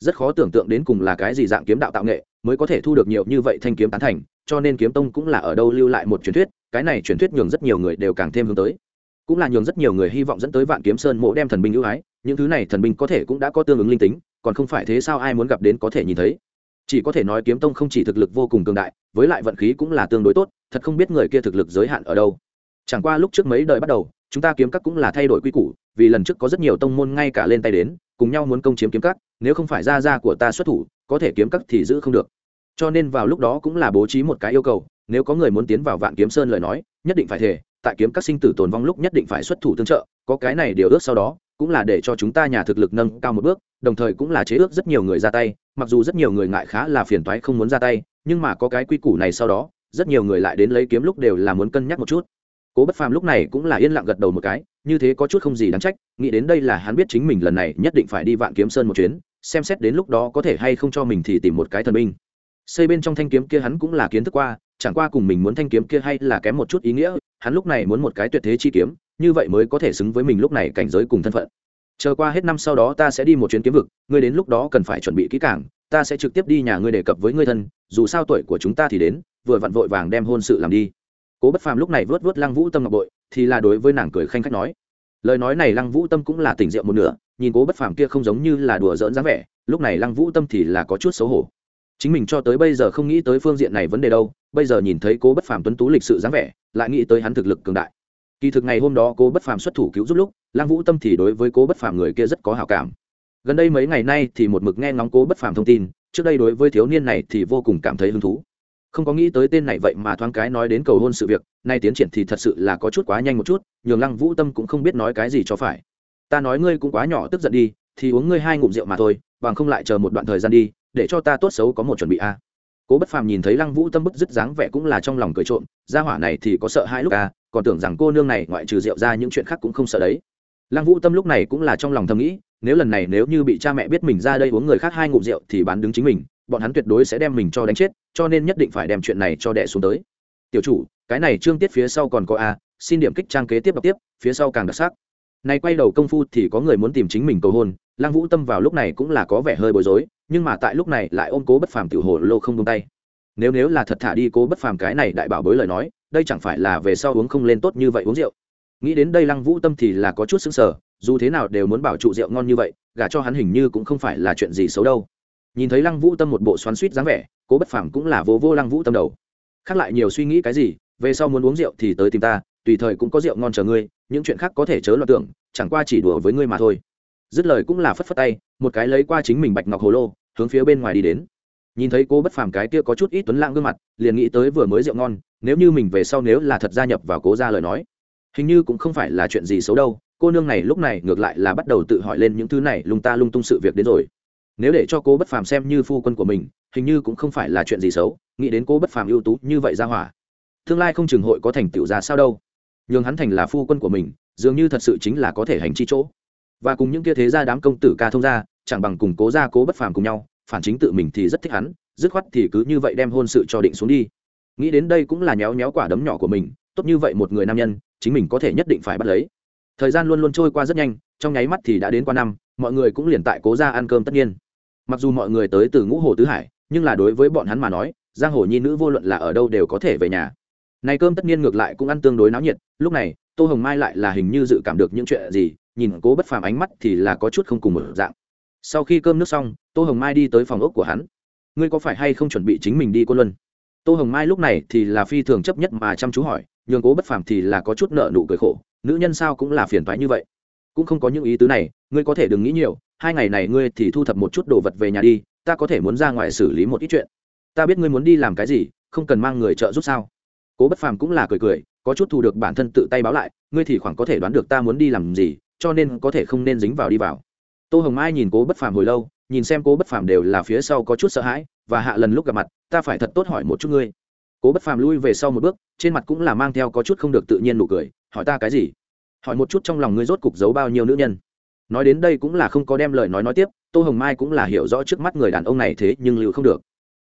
Rất khó tưởng tượng đến cùng là cái gì dạng kiếm đạo tạo nghệ mới có thể thu được nhiều như vậy thanh kiếm tán thành, cho nên kiếm tông cũng là ở đâu lưu lại một truyền thuyết, cái này truyền thuyết nhường rất nhiều người đều càng thêm hướng tới cũng là nhường rất nhiều người hy vọng dẫn tới vạn kiếm sơn mộ đem thần binh ưu ái, những thứ này thần binh có thể cũng đã có tương ứng linh tính, còn không phải thế sao ai muốn gặp đến có thể nhìn thấy. Chỉ có thể nói kiếm tông không chỉ thực lực vô cùng cường đại, với lại vận khí cũng là tương đối tốt, thật không biết người kia thực lực giới hạn ở đâu. Chẳng qua lúc trước mấy đời bắt đầu, chúng ta kiếm các cũng là thay đổi quy củ, vì lần trước có rất nhiều tông môn ngay cả lên tay đến, cùng nhau muốn công chiếm kiếm các, nếu không phải ra ra của ta xuất thủ, có thể kiếm các thì giữ không được. Cho nên vào lúc đó cũng là bố trí một cái yêu cầu, nếu có người muốn tiến vào vạn kiếm sơn lời nói, nhất định phải thể tại kiếm các sinh tử tồn vong lúc nhất định phải xuất thủ tương trợ, có cái này điều ước sau đó, cũng là để cho chúng ta nhà thực lực nâng cao một bước, đồng thời cũng là chế ước rất nhiều người ra tay, mặc dù rất nhiều người ngại khá là phiền toái không muốn ra tay, nhưng mà có cái quy củ này sau đó, rất nhiều người lại đến lấy kiếm lúc đều là muốn cân nhắc một chút. Cố bất phàm lúc này cũng là yên lặng gật đầu một cái, như thế có chút không gì đáng trách, nghĩ đến đây là hắn biết chính mình lần này nhất định phải đi vạn kiếm sơn một chuyến, xem xét đến lúc đó có thể hay không cho mình thì tìm một cái thần binh. Xây bên trong thanh kiếm kia hắn cũng là kiến thức qua chẳng qua cùng mình muốn thanh kiếm kia hay là kém một chút ý nghĩa, hắn lúc này muốn một cái tuyệt thế chi kiếm, như vậy mới có thể xứng với mình lúc này cảnh giới cùng thân phận. Chờ qua hết năm sau đó ta sẽ đi một chuyến kiếm vực, ngươi đến lúc đó cần phải chuẩn bị kỹ càng, ta sẽ trực tiếp đi nhà ngươi đề cập với ngươi thân, dù sao tuổi của chúng ta thì đến, vừa vặn vội vàng đem hôn sự làm đi. Cố bất phàm lúc này vớt vớt lăng vũ tâm ngọc bội, thì là đối với nàng cười khanh khách nói. Lời nói này lăng vũ tâm cũng là tỉnh rượu một nửa, nhìn cố bất phàm kia không giống như là đùa giỡn dáng vẻ, lúc này lăng vũ tâm thì là có chút xấu hổ chính mình cho tới bây giờ không nghĩ tới phương diện này vấn đề đâu, bây giờ nhìn thấy cố bất phàm tuấn tú lịch sự dáng vẻ, lại nghĩ tới hắn thực lực cường đại. Kỳ thực ngày hôm đó cố bất phàm xuất thủ cứu giúp lúc, lăng vũ tâm thì đối với cố bất phàm người kia rất có hào cảm. Gần đây mấy ngày nay thì một mực nghe ngóng cố bất phàm thông tin, trước đây đối với thiếu niên này thì vô cùng cảm thấy hứng thú. Không có nghĩ tới tên này vậy mà thoáng cái nói đến cầu hôn sự việc, nay tiến triển thì thật sự là có chút quá nhanh một chút, nhường lăng vũ tâm cũng không biết nói cái gì cho phải. Ta nói ngươi cũng quá nhỏ tức giận đi, thì uống ngươi hai ngụm rượu mà thôi, bằng không lại chờ một đoạn thời gian đi để cho ta tốt xấu có một chuẩn bị a. Cố bất phàm nhìn thấy lăng vũ tâm bức dứt dáng vẻ cũng là trong lòng cười trộm, gia hỏa này thì có sợ hai lúc a, còn tưởng rằng cô nương này ngoại trừ rượu ra những chuyện khác cũng không sợ đấy. Lăng vũ tâm lúc này cũng là trong lòng thầm nghĩ, nếu lần này nếu như bị cha mẹ biết mình ra đây uống người khác hai ngụm rượu thì bán đứng chính mình, bọn hắn tuyệt đối sẽ đem mình cho đánh chết, cho nên nhất định phải đem chuyện này cho đẻ xuống tới. Tiểu chủ, cái này trương tiết phía sau còn có a, xin điểm kích trang kế tiếp đọc tiếp, phía sau càng đặc sắc nay quay đầu công phu thì có người muốn tìm chính mình cầu hôn, lăng vũ tâm vào lúc này cũng là có vẻ hơi bối rối, nhưng mà tại lúc này lại ôm cố bất phàm tiểu hồ lô không tung tay. Nếu nếu là thật thả đi cố bất phàm cái này đại bảo bối lời nói, đây chẳng phải là về sau uống không lên tốt như vậy uống rượu. Nghĩ đến đây lăng vũ tâm thì là có chút xứng sở dù thế nào đều muốn bảo trụ rượu ngon như vậy, gả cho hắn hình như cũng không phải là chuyện gì xấu đâu. Nhìn thấy lăng vũ tâm một bộ xoắn suýt dáng vẻ, cố bất phàm cũng là vô vô lăng vũ tâm đầu. Khác lại nhiều suy nghĩ cái gì, về sau muốn uống rượu thì tới tìm ta tùy thời cũng có rượu ngon chờ ngươi, những chuyện khác có thể chớ lo tưởng, chẳng qua chỉ đùa với ngươi mà thôi. Dứt lời cũng là phất phất tay, một cái lấy qua chính mình bạch ngọc hồ lô, hướng phía bên ngoài đi đến. Nhìn thấy cô bất phàm cái kia có chút ít tuấn lãng gương mặt, liền nghĩ tới vừa mới rượu ngon, nếu như mình về sau nếu là thật gia nhập vào cố ra lời nói, hình như cũng không phải là chuyện gì xấu đâu, cô nương này lúc này ngược lại là bắt đầu tự hỏi lên những thứ này lung ta lung tung sự việc đến rồi. Nếu để cho cô bất phàm xem như phu quân của mình, hình như cũng không phải là chuyện gì xấu, nghĩ đến cô bất phàm ưu tú như vậy ra hỏa. Tương lai không chừng hội có thành tựu ra sao đâu nhường hắn thành là phu quân của mình, dường như thật sự chính là có thể hành chi chỗ. Và cùng những kia thế gia đám công tử ca thông gia, chẳng bằng cùng cố gia cố bất phàm cùng nhau, phản chính tự mình thì rất thích hắn, dứt khoát thì cứ như vậy đem hôn sự cho định xuống đi. Nghĩ đến đây cũng là nhéo nhéo quả đấm nhỏ của mình, tốt như vậy một người nam nhân, chính mình có thể nhất định phải bắt lấy. Thời gian luôn luôn trôi qua rất nhanh, trong nháy mắt thì đã đến qua năm, mọi người cũng liền tại cố gia ăn cơm tất nhiên. Mặc dù mọi người tới từ ngũ hồ tứ hải, nhưng là đối với bọn hắn mà nói, giang hồ nhi nữ vô luận là ở đâu đều có thể về nhà này cơm tất nhiên ngược lại cũng ăn tương đối náo nhiệt, lúc này, tô hồng mai lại là hình như dự cảm được những chuyện gì, nhìn cố bất phàm ánh mắt thì là có chút không cùng một dạng. Sau khi cơm nước xong, tô hồng mai đi tới phòng ốc của hắn. Ngươi có phải hay không chuẩn bị chính mình đi quân luân? Tô hồng mai lúc này thì là phi thường chấp nhất mà chăm chú hỏi, nhường cố bất phàm thì là có chút nợ nụ cười khổ, nữ nhân sao cũng là phiền thoái như vậy? Cũng không có những ý tứ này, ngươi có thể đừng nghĩ nhiều, hai ngày này ngươi thì thu thập một chút đồ vật về nhà đi, ta có thể muốn ra ngoài xử lý một ít chuyện. Ta biết ngươi muốn đi làm cái gì, không cần mang người trợ giúp sao? Cố bất phàm cũng là cười cười, có chút thu được bản thân tự tay báo lại, ngươi thì khoảng có thể đoán được ta muốn đi làm gì, cho nên có thể không nên dính vào đi vào. Tô hồng mai nhìn cố bất phàm hồi lâu, nhìn xem cố bất phàm đều là phía sau có chút sợ hãi, và hạ lần lúc gặp mặt, ta phải thật tốt hỏi một chút ngươi. Cố bất phàm lui về sau một bước, trên mặt cũng là mang theo có chút không được tự nhiên nụ cười, hỏi ta cái gì? Hỏi một chút trong lòng ngươi rốt cục giấu bao nhiêu nữ nhân. Nói đến đây cũng là không có đem lời nói nói tiếp, tô hồng mai cũng là hiểu rõ trước mắt người đàn ông này thế nhưng lưu không được.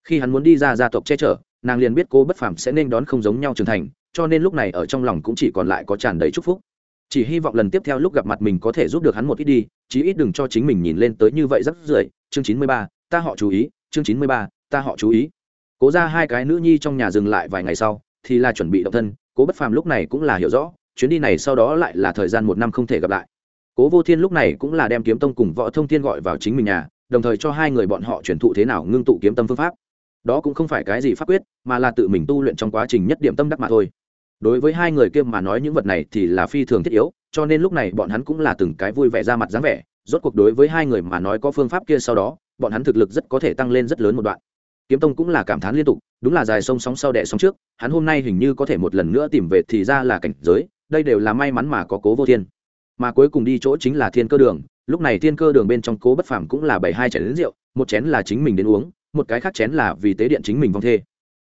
Khi hắn muốn đi ra gia tộc che chở nàng liền biết cô bất phàm sẽ nên đón không giống nhau trưởng thành, cho nên lúc này ở trong lòng cũng chỉ còn lại có tràn đầy chúc phúc. Chỉ hy vọng lần tiếp theo lúc gặp mặt mình có thể giúp được hắn một ít đi, chí ít đừng cho chính mình nhìn lên tới như vậy rất rưởi. Chương chín mươi ba, ta họ chú ý. Chương chín mươi ba, ta họ chú ý. Cố ra hai cái nữ nhi trong nhà dừng lại vài ngày sau, thì là chuẩn bị động thân. Cố bất phàm lúc này cũng là hiểu rõ, chuyến đi này sau đó lại là thời gian một năm không thể gặp lại. Cố vô thiên lúc này cũng là đem kiếm tông cùng võ thông thiên gọi vào chính mình nhà, đồng thời cho hai người bọn họ truyền thụ thế nào ngưng tụ kiếm tâm phương pháp đó cũng không phải cái gì pháp quyết, mà là tự mình tu luyện trong quá trình nhất điểm tâm đắc mà thôi. Đối với hai người kia mà nói những vật này thì là phi thường thiết yếu, cho nên lúc này bọn hắn cũng là từng cái vui vẻ ra mặt dáng vẻ, rốt cuộc đối với hai người mà nói có phương pháp kia sau đó, bọn hắn thực lực rất có thể tăng lên rất lớn một đoạn. Kiếm tông cũng là cảm thán liên tục, đúng là dài sông sóng sau đẻ sóng trước, hắn hôm nay hình như có thể một lần nữa tìm về thì ra là cảnh giới, đây đều là may mắn mà có cố vô thiên. Mà cuối cùng đi chỗ chính là thiên cơ đường, lúc này thiên cơ đường bên trong cố bất phàm cũng là bảy hai chén đến rượu, một chén là chính mình đến uống một cái khác chén là vì tế điện chính mình vong thê.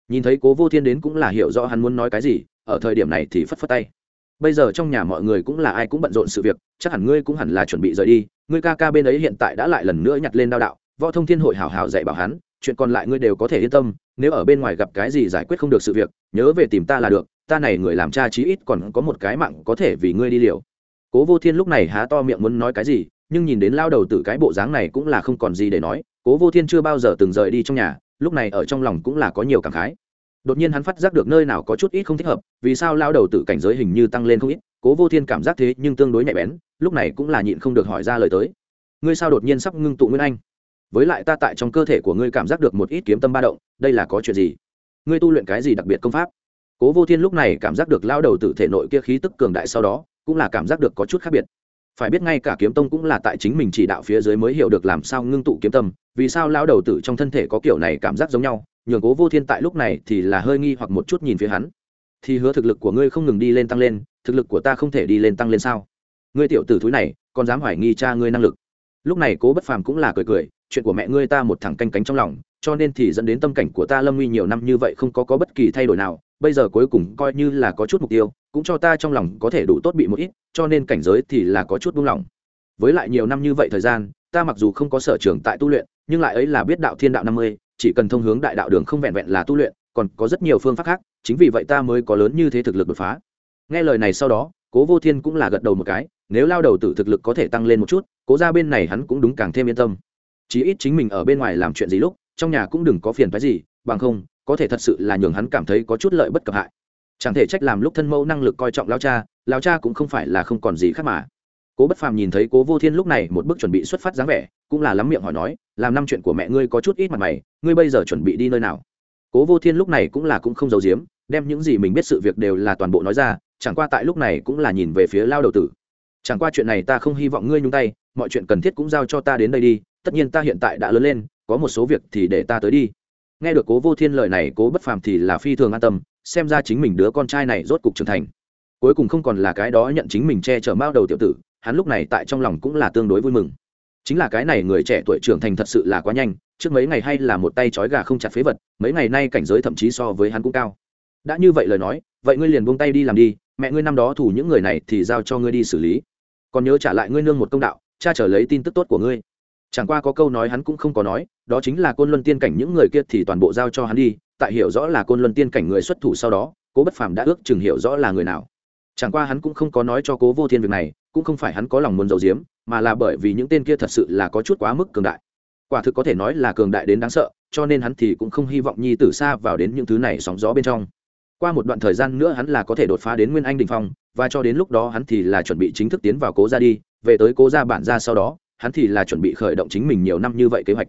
Nhìn thấy cố vô thiên đến cũng là hiểu rõ hắn muốn nói cái gì, ở thời điểm này thì phất phất tay. Bây giờ trong nhà mọi người cũng là ai cũng bận rộn sự việc, chắc hẳn ngươi cũng hẳn là chuẩn bị rời đi, ngươi ca ca bên ấy hiện tại đã lại lần nữa nhặt lên đao đạo, võ thông thiên hội hảo hảo dạy bảo hắn, chuyện còn lại ngươi đều có thể yên tâm, nếu ở bên ngoài gặp cái gì giải quyết không được sự việc, nhớ về tìm ta là được, ta này người làm cha chí ít còn có một cái mạng có thể vì ngươi đi liều. Cố vô thiên lúc này há to miệng muốn nói cái gì, nhưng nhìn đến lao đầu tử cái bộ dáng này cũng là không còn gì để nói cố vô thiên chưa bao giờ từng rời đi trong nhà, lúc này ở trong lòng cũng là có nhiều cảm khái. Đột nhiên hắn phát giác được nơi nào có chút ít không thích hợp, vì sao lao đầu tử cảnh giới hình như tăng lên không ít, cố vô thiên cảm giác thế nhưng tương đối nhạy bén, lúc này cũng là nhịn không được hỏi ra lời tới. Ngươi sao đột nhiên sắp ngưng tụ nguyên anh? Với lại ta tại trong cơ thể của ngươi cảm giác được một ít kiếm tâm ba động, đây là có chuyện gì? Ngươi tu luyện cái gì đặc biệt công pháp? Cố vô thiên lúc này cảm giác được lao đầu tử thể nội kia khí tức cường đại sau đó, cũng là cảm giác được có chút khác biệt phải biết ngay cả kiếm tông cũng là tại chính mình chỉ đạo phía dưới mới hiểu được làm sao ngưng tụ kiếm tâm, vì sao lao đầu tử trong thân thể có kiểu này cảm giác giống nhau, nhường cố vô thiên tại lúc này thì là hơi nghi hoặc một chút nhìn phía hắn. Thì hứa thực lực của ngươi không ngừng đi lên tăng lên, thực lực của ta không thể đi lên tăng lên sao? Ngươi tiểu tử thúi này, còn dám hoài nghi cha ngươi năng lực. Lúc này cố bất phàm cũng là cười cười chuyện của mẹ ngươi ta một thằng canh cánh trong lòng, cho nên thì dẫn đến tâm cảnh của ta lâm nguy nhiều năm như vậy không có có bất kỳ thay đổi nào, bây giờ cuối cùng coi như là có chút mục tiêu, cũng cho ta trong lòng có thể đủ tốt bị một ít, cho nên cảnh giới thì là có chút buông lỏng. Với lại nhiều năm như vậy thời gian, ta mặc dù không có sở trường tại tu luyện, nhưng lại ấy là biết đạo thiên đạo năm mươi, chỉ cần thông hướng đại đạo đường không vẹn vẹn là tu luyện, còn có rất nhiều phương pháp khác, chính vì vậy ta mới có lớn như thế thực lực đột phá. Nghe lời này sau đó, cố vô thiên cũng là gật đầu một cái, nếu lao đầu tử thực lực có thể tăng lên một chút, cố ra bên này hắn cũng đúng càng thêm yên tâm chí ít chính mình ở bên ngoài làm chuyện gì lúc, trong nhà cũng đừng có phiền phái gì, bằng không, có thể thật sự là nhường hắn cảm thấy có chút lợi bất cập hại. Chẳng thể trách làm lúc thân mẫu năng lực coi trọng lao cha lao cha cũng không phải là không còn gì khác mà. Cố bất phàm nhìn thấy cố vô thiên lúc này một bước chuẩn bị xuất phát dáng vẻ, cũng là lắm miệng hỏi nói, làm năm chuyện của mẹ ngươi có chút ít mặt mày, ngươi bây giờ chuẩn bị đi nơi nào? Cố vô thiên lúc này cũng là cũng không giấu giếm, đem những gì mình biết sự việc đều là toàn bộ nói ra, chẳng qua tại lúc này cũng là nhìn về phía lao đầu tử. Chẳng qua chuyện này ta không hy vọng ngươi nhung tay, mọi chuyện cần thiết cũng giao cho ta đến đây đi tất nhiên ta hiện tại đã lớn lên, có một số việc thì để ta tới đi. Nghe được cố vô thiên lời này, cố bất phàm thì là phi thường an tâm, xem ra chính mình đứa con trai này rốt cục trưởng thành. Cuối cùng không còn là cái đó nhận chính mình che chở mao đầu tiểu tử, hắn lúc này tại trong lòng cũng là tương đối vui mừng. Chính là cái này người trẻ tuổi trưởng thành thật sự là quá nhanh, trước mấy ngày hay là một tay trói gà không chặt phế vật, mấy ngày nay cảnh giới thậm chí so với hắn cũng cao. Đã như vậy lời nói, vậy ngươi liền buông tay đi làm đi, mẹ ngươi năm đó thủ những người này thì giao cho ngươi đi xử lý. Còn nhớ trả lại ngươi nương một công đạo, cha trở lấy tin tức tốt của ngươi chẳng qua có câu nói hắn cũng không có nói, đó chính là côn luân tiên cảnh những người kia thì toàn bộ giao cho hắn đi, tại hiểu rõ là côn luân tiên cảnh người xuất thủ sau đó, cố bất phàm đã ước chừng hiểu rõ là người nào. Chẳng qua hắn cũng không có nói cho cố vô thiên việc này, cũng không phải hắn có lòng muốn giấu giếm, mà là bởi vì những tên kia thật sự là có chút quá mức cường đại. Quả thực có thể nói là cường đại đến đáng sợ, cho nên hắn thì cũng không hy vọng nhi tử xa vào đến những thứ này sóng gió bên trong. Qua một đoạn thời gian nữa hắn là có thể đột phá đến nguyên anh đình phong, và cho đến lúc đó hắn thì là chuẩn bị chính thức tiến vào cố ra đi, về tới cố ra bản ra sau đó hắn thì là chuẩn bị khởi động chính mình nhiều năm như vậy kế hoạch.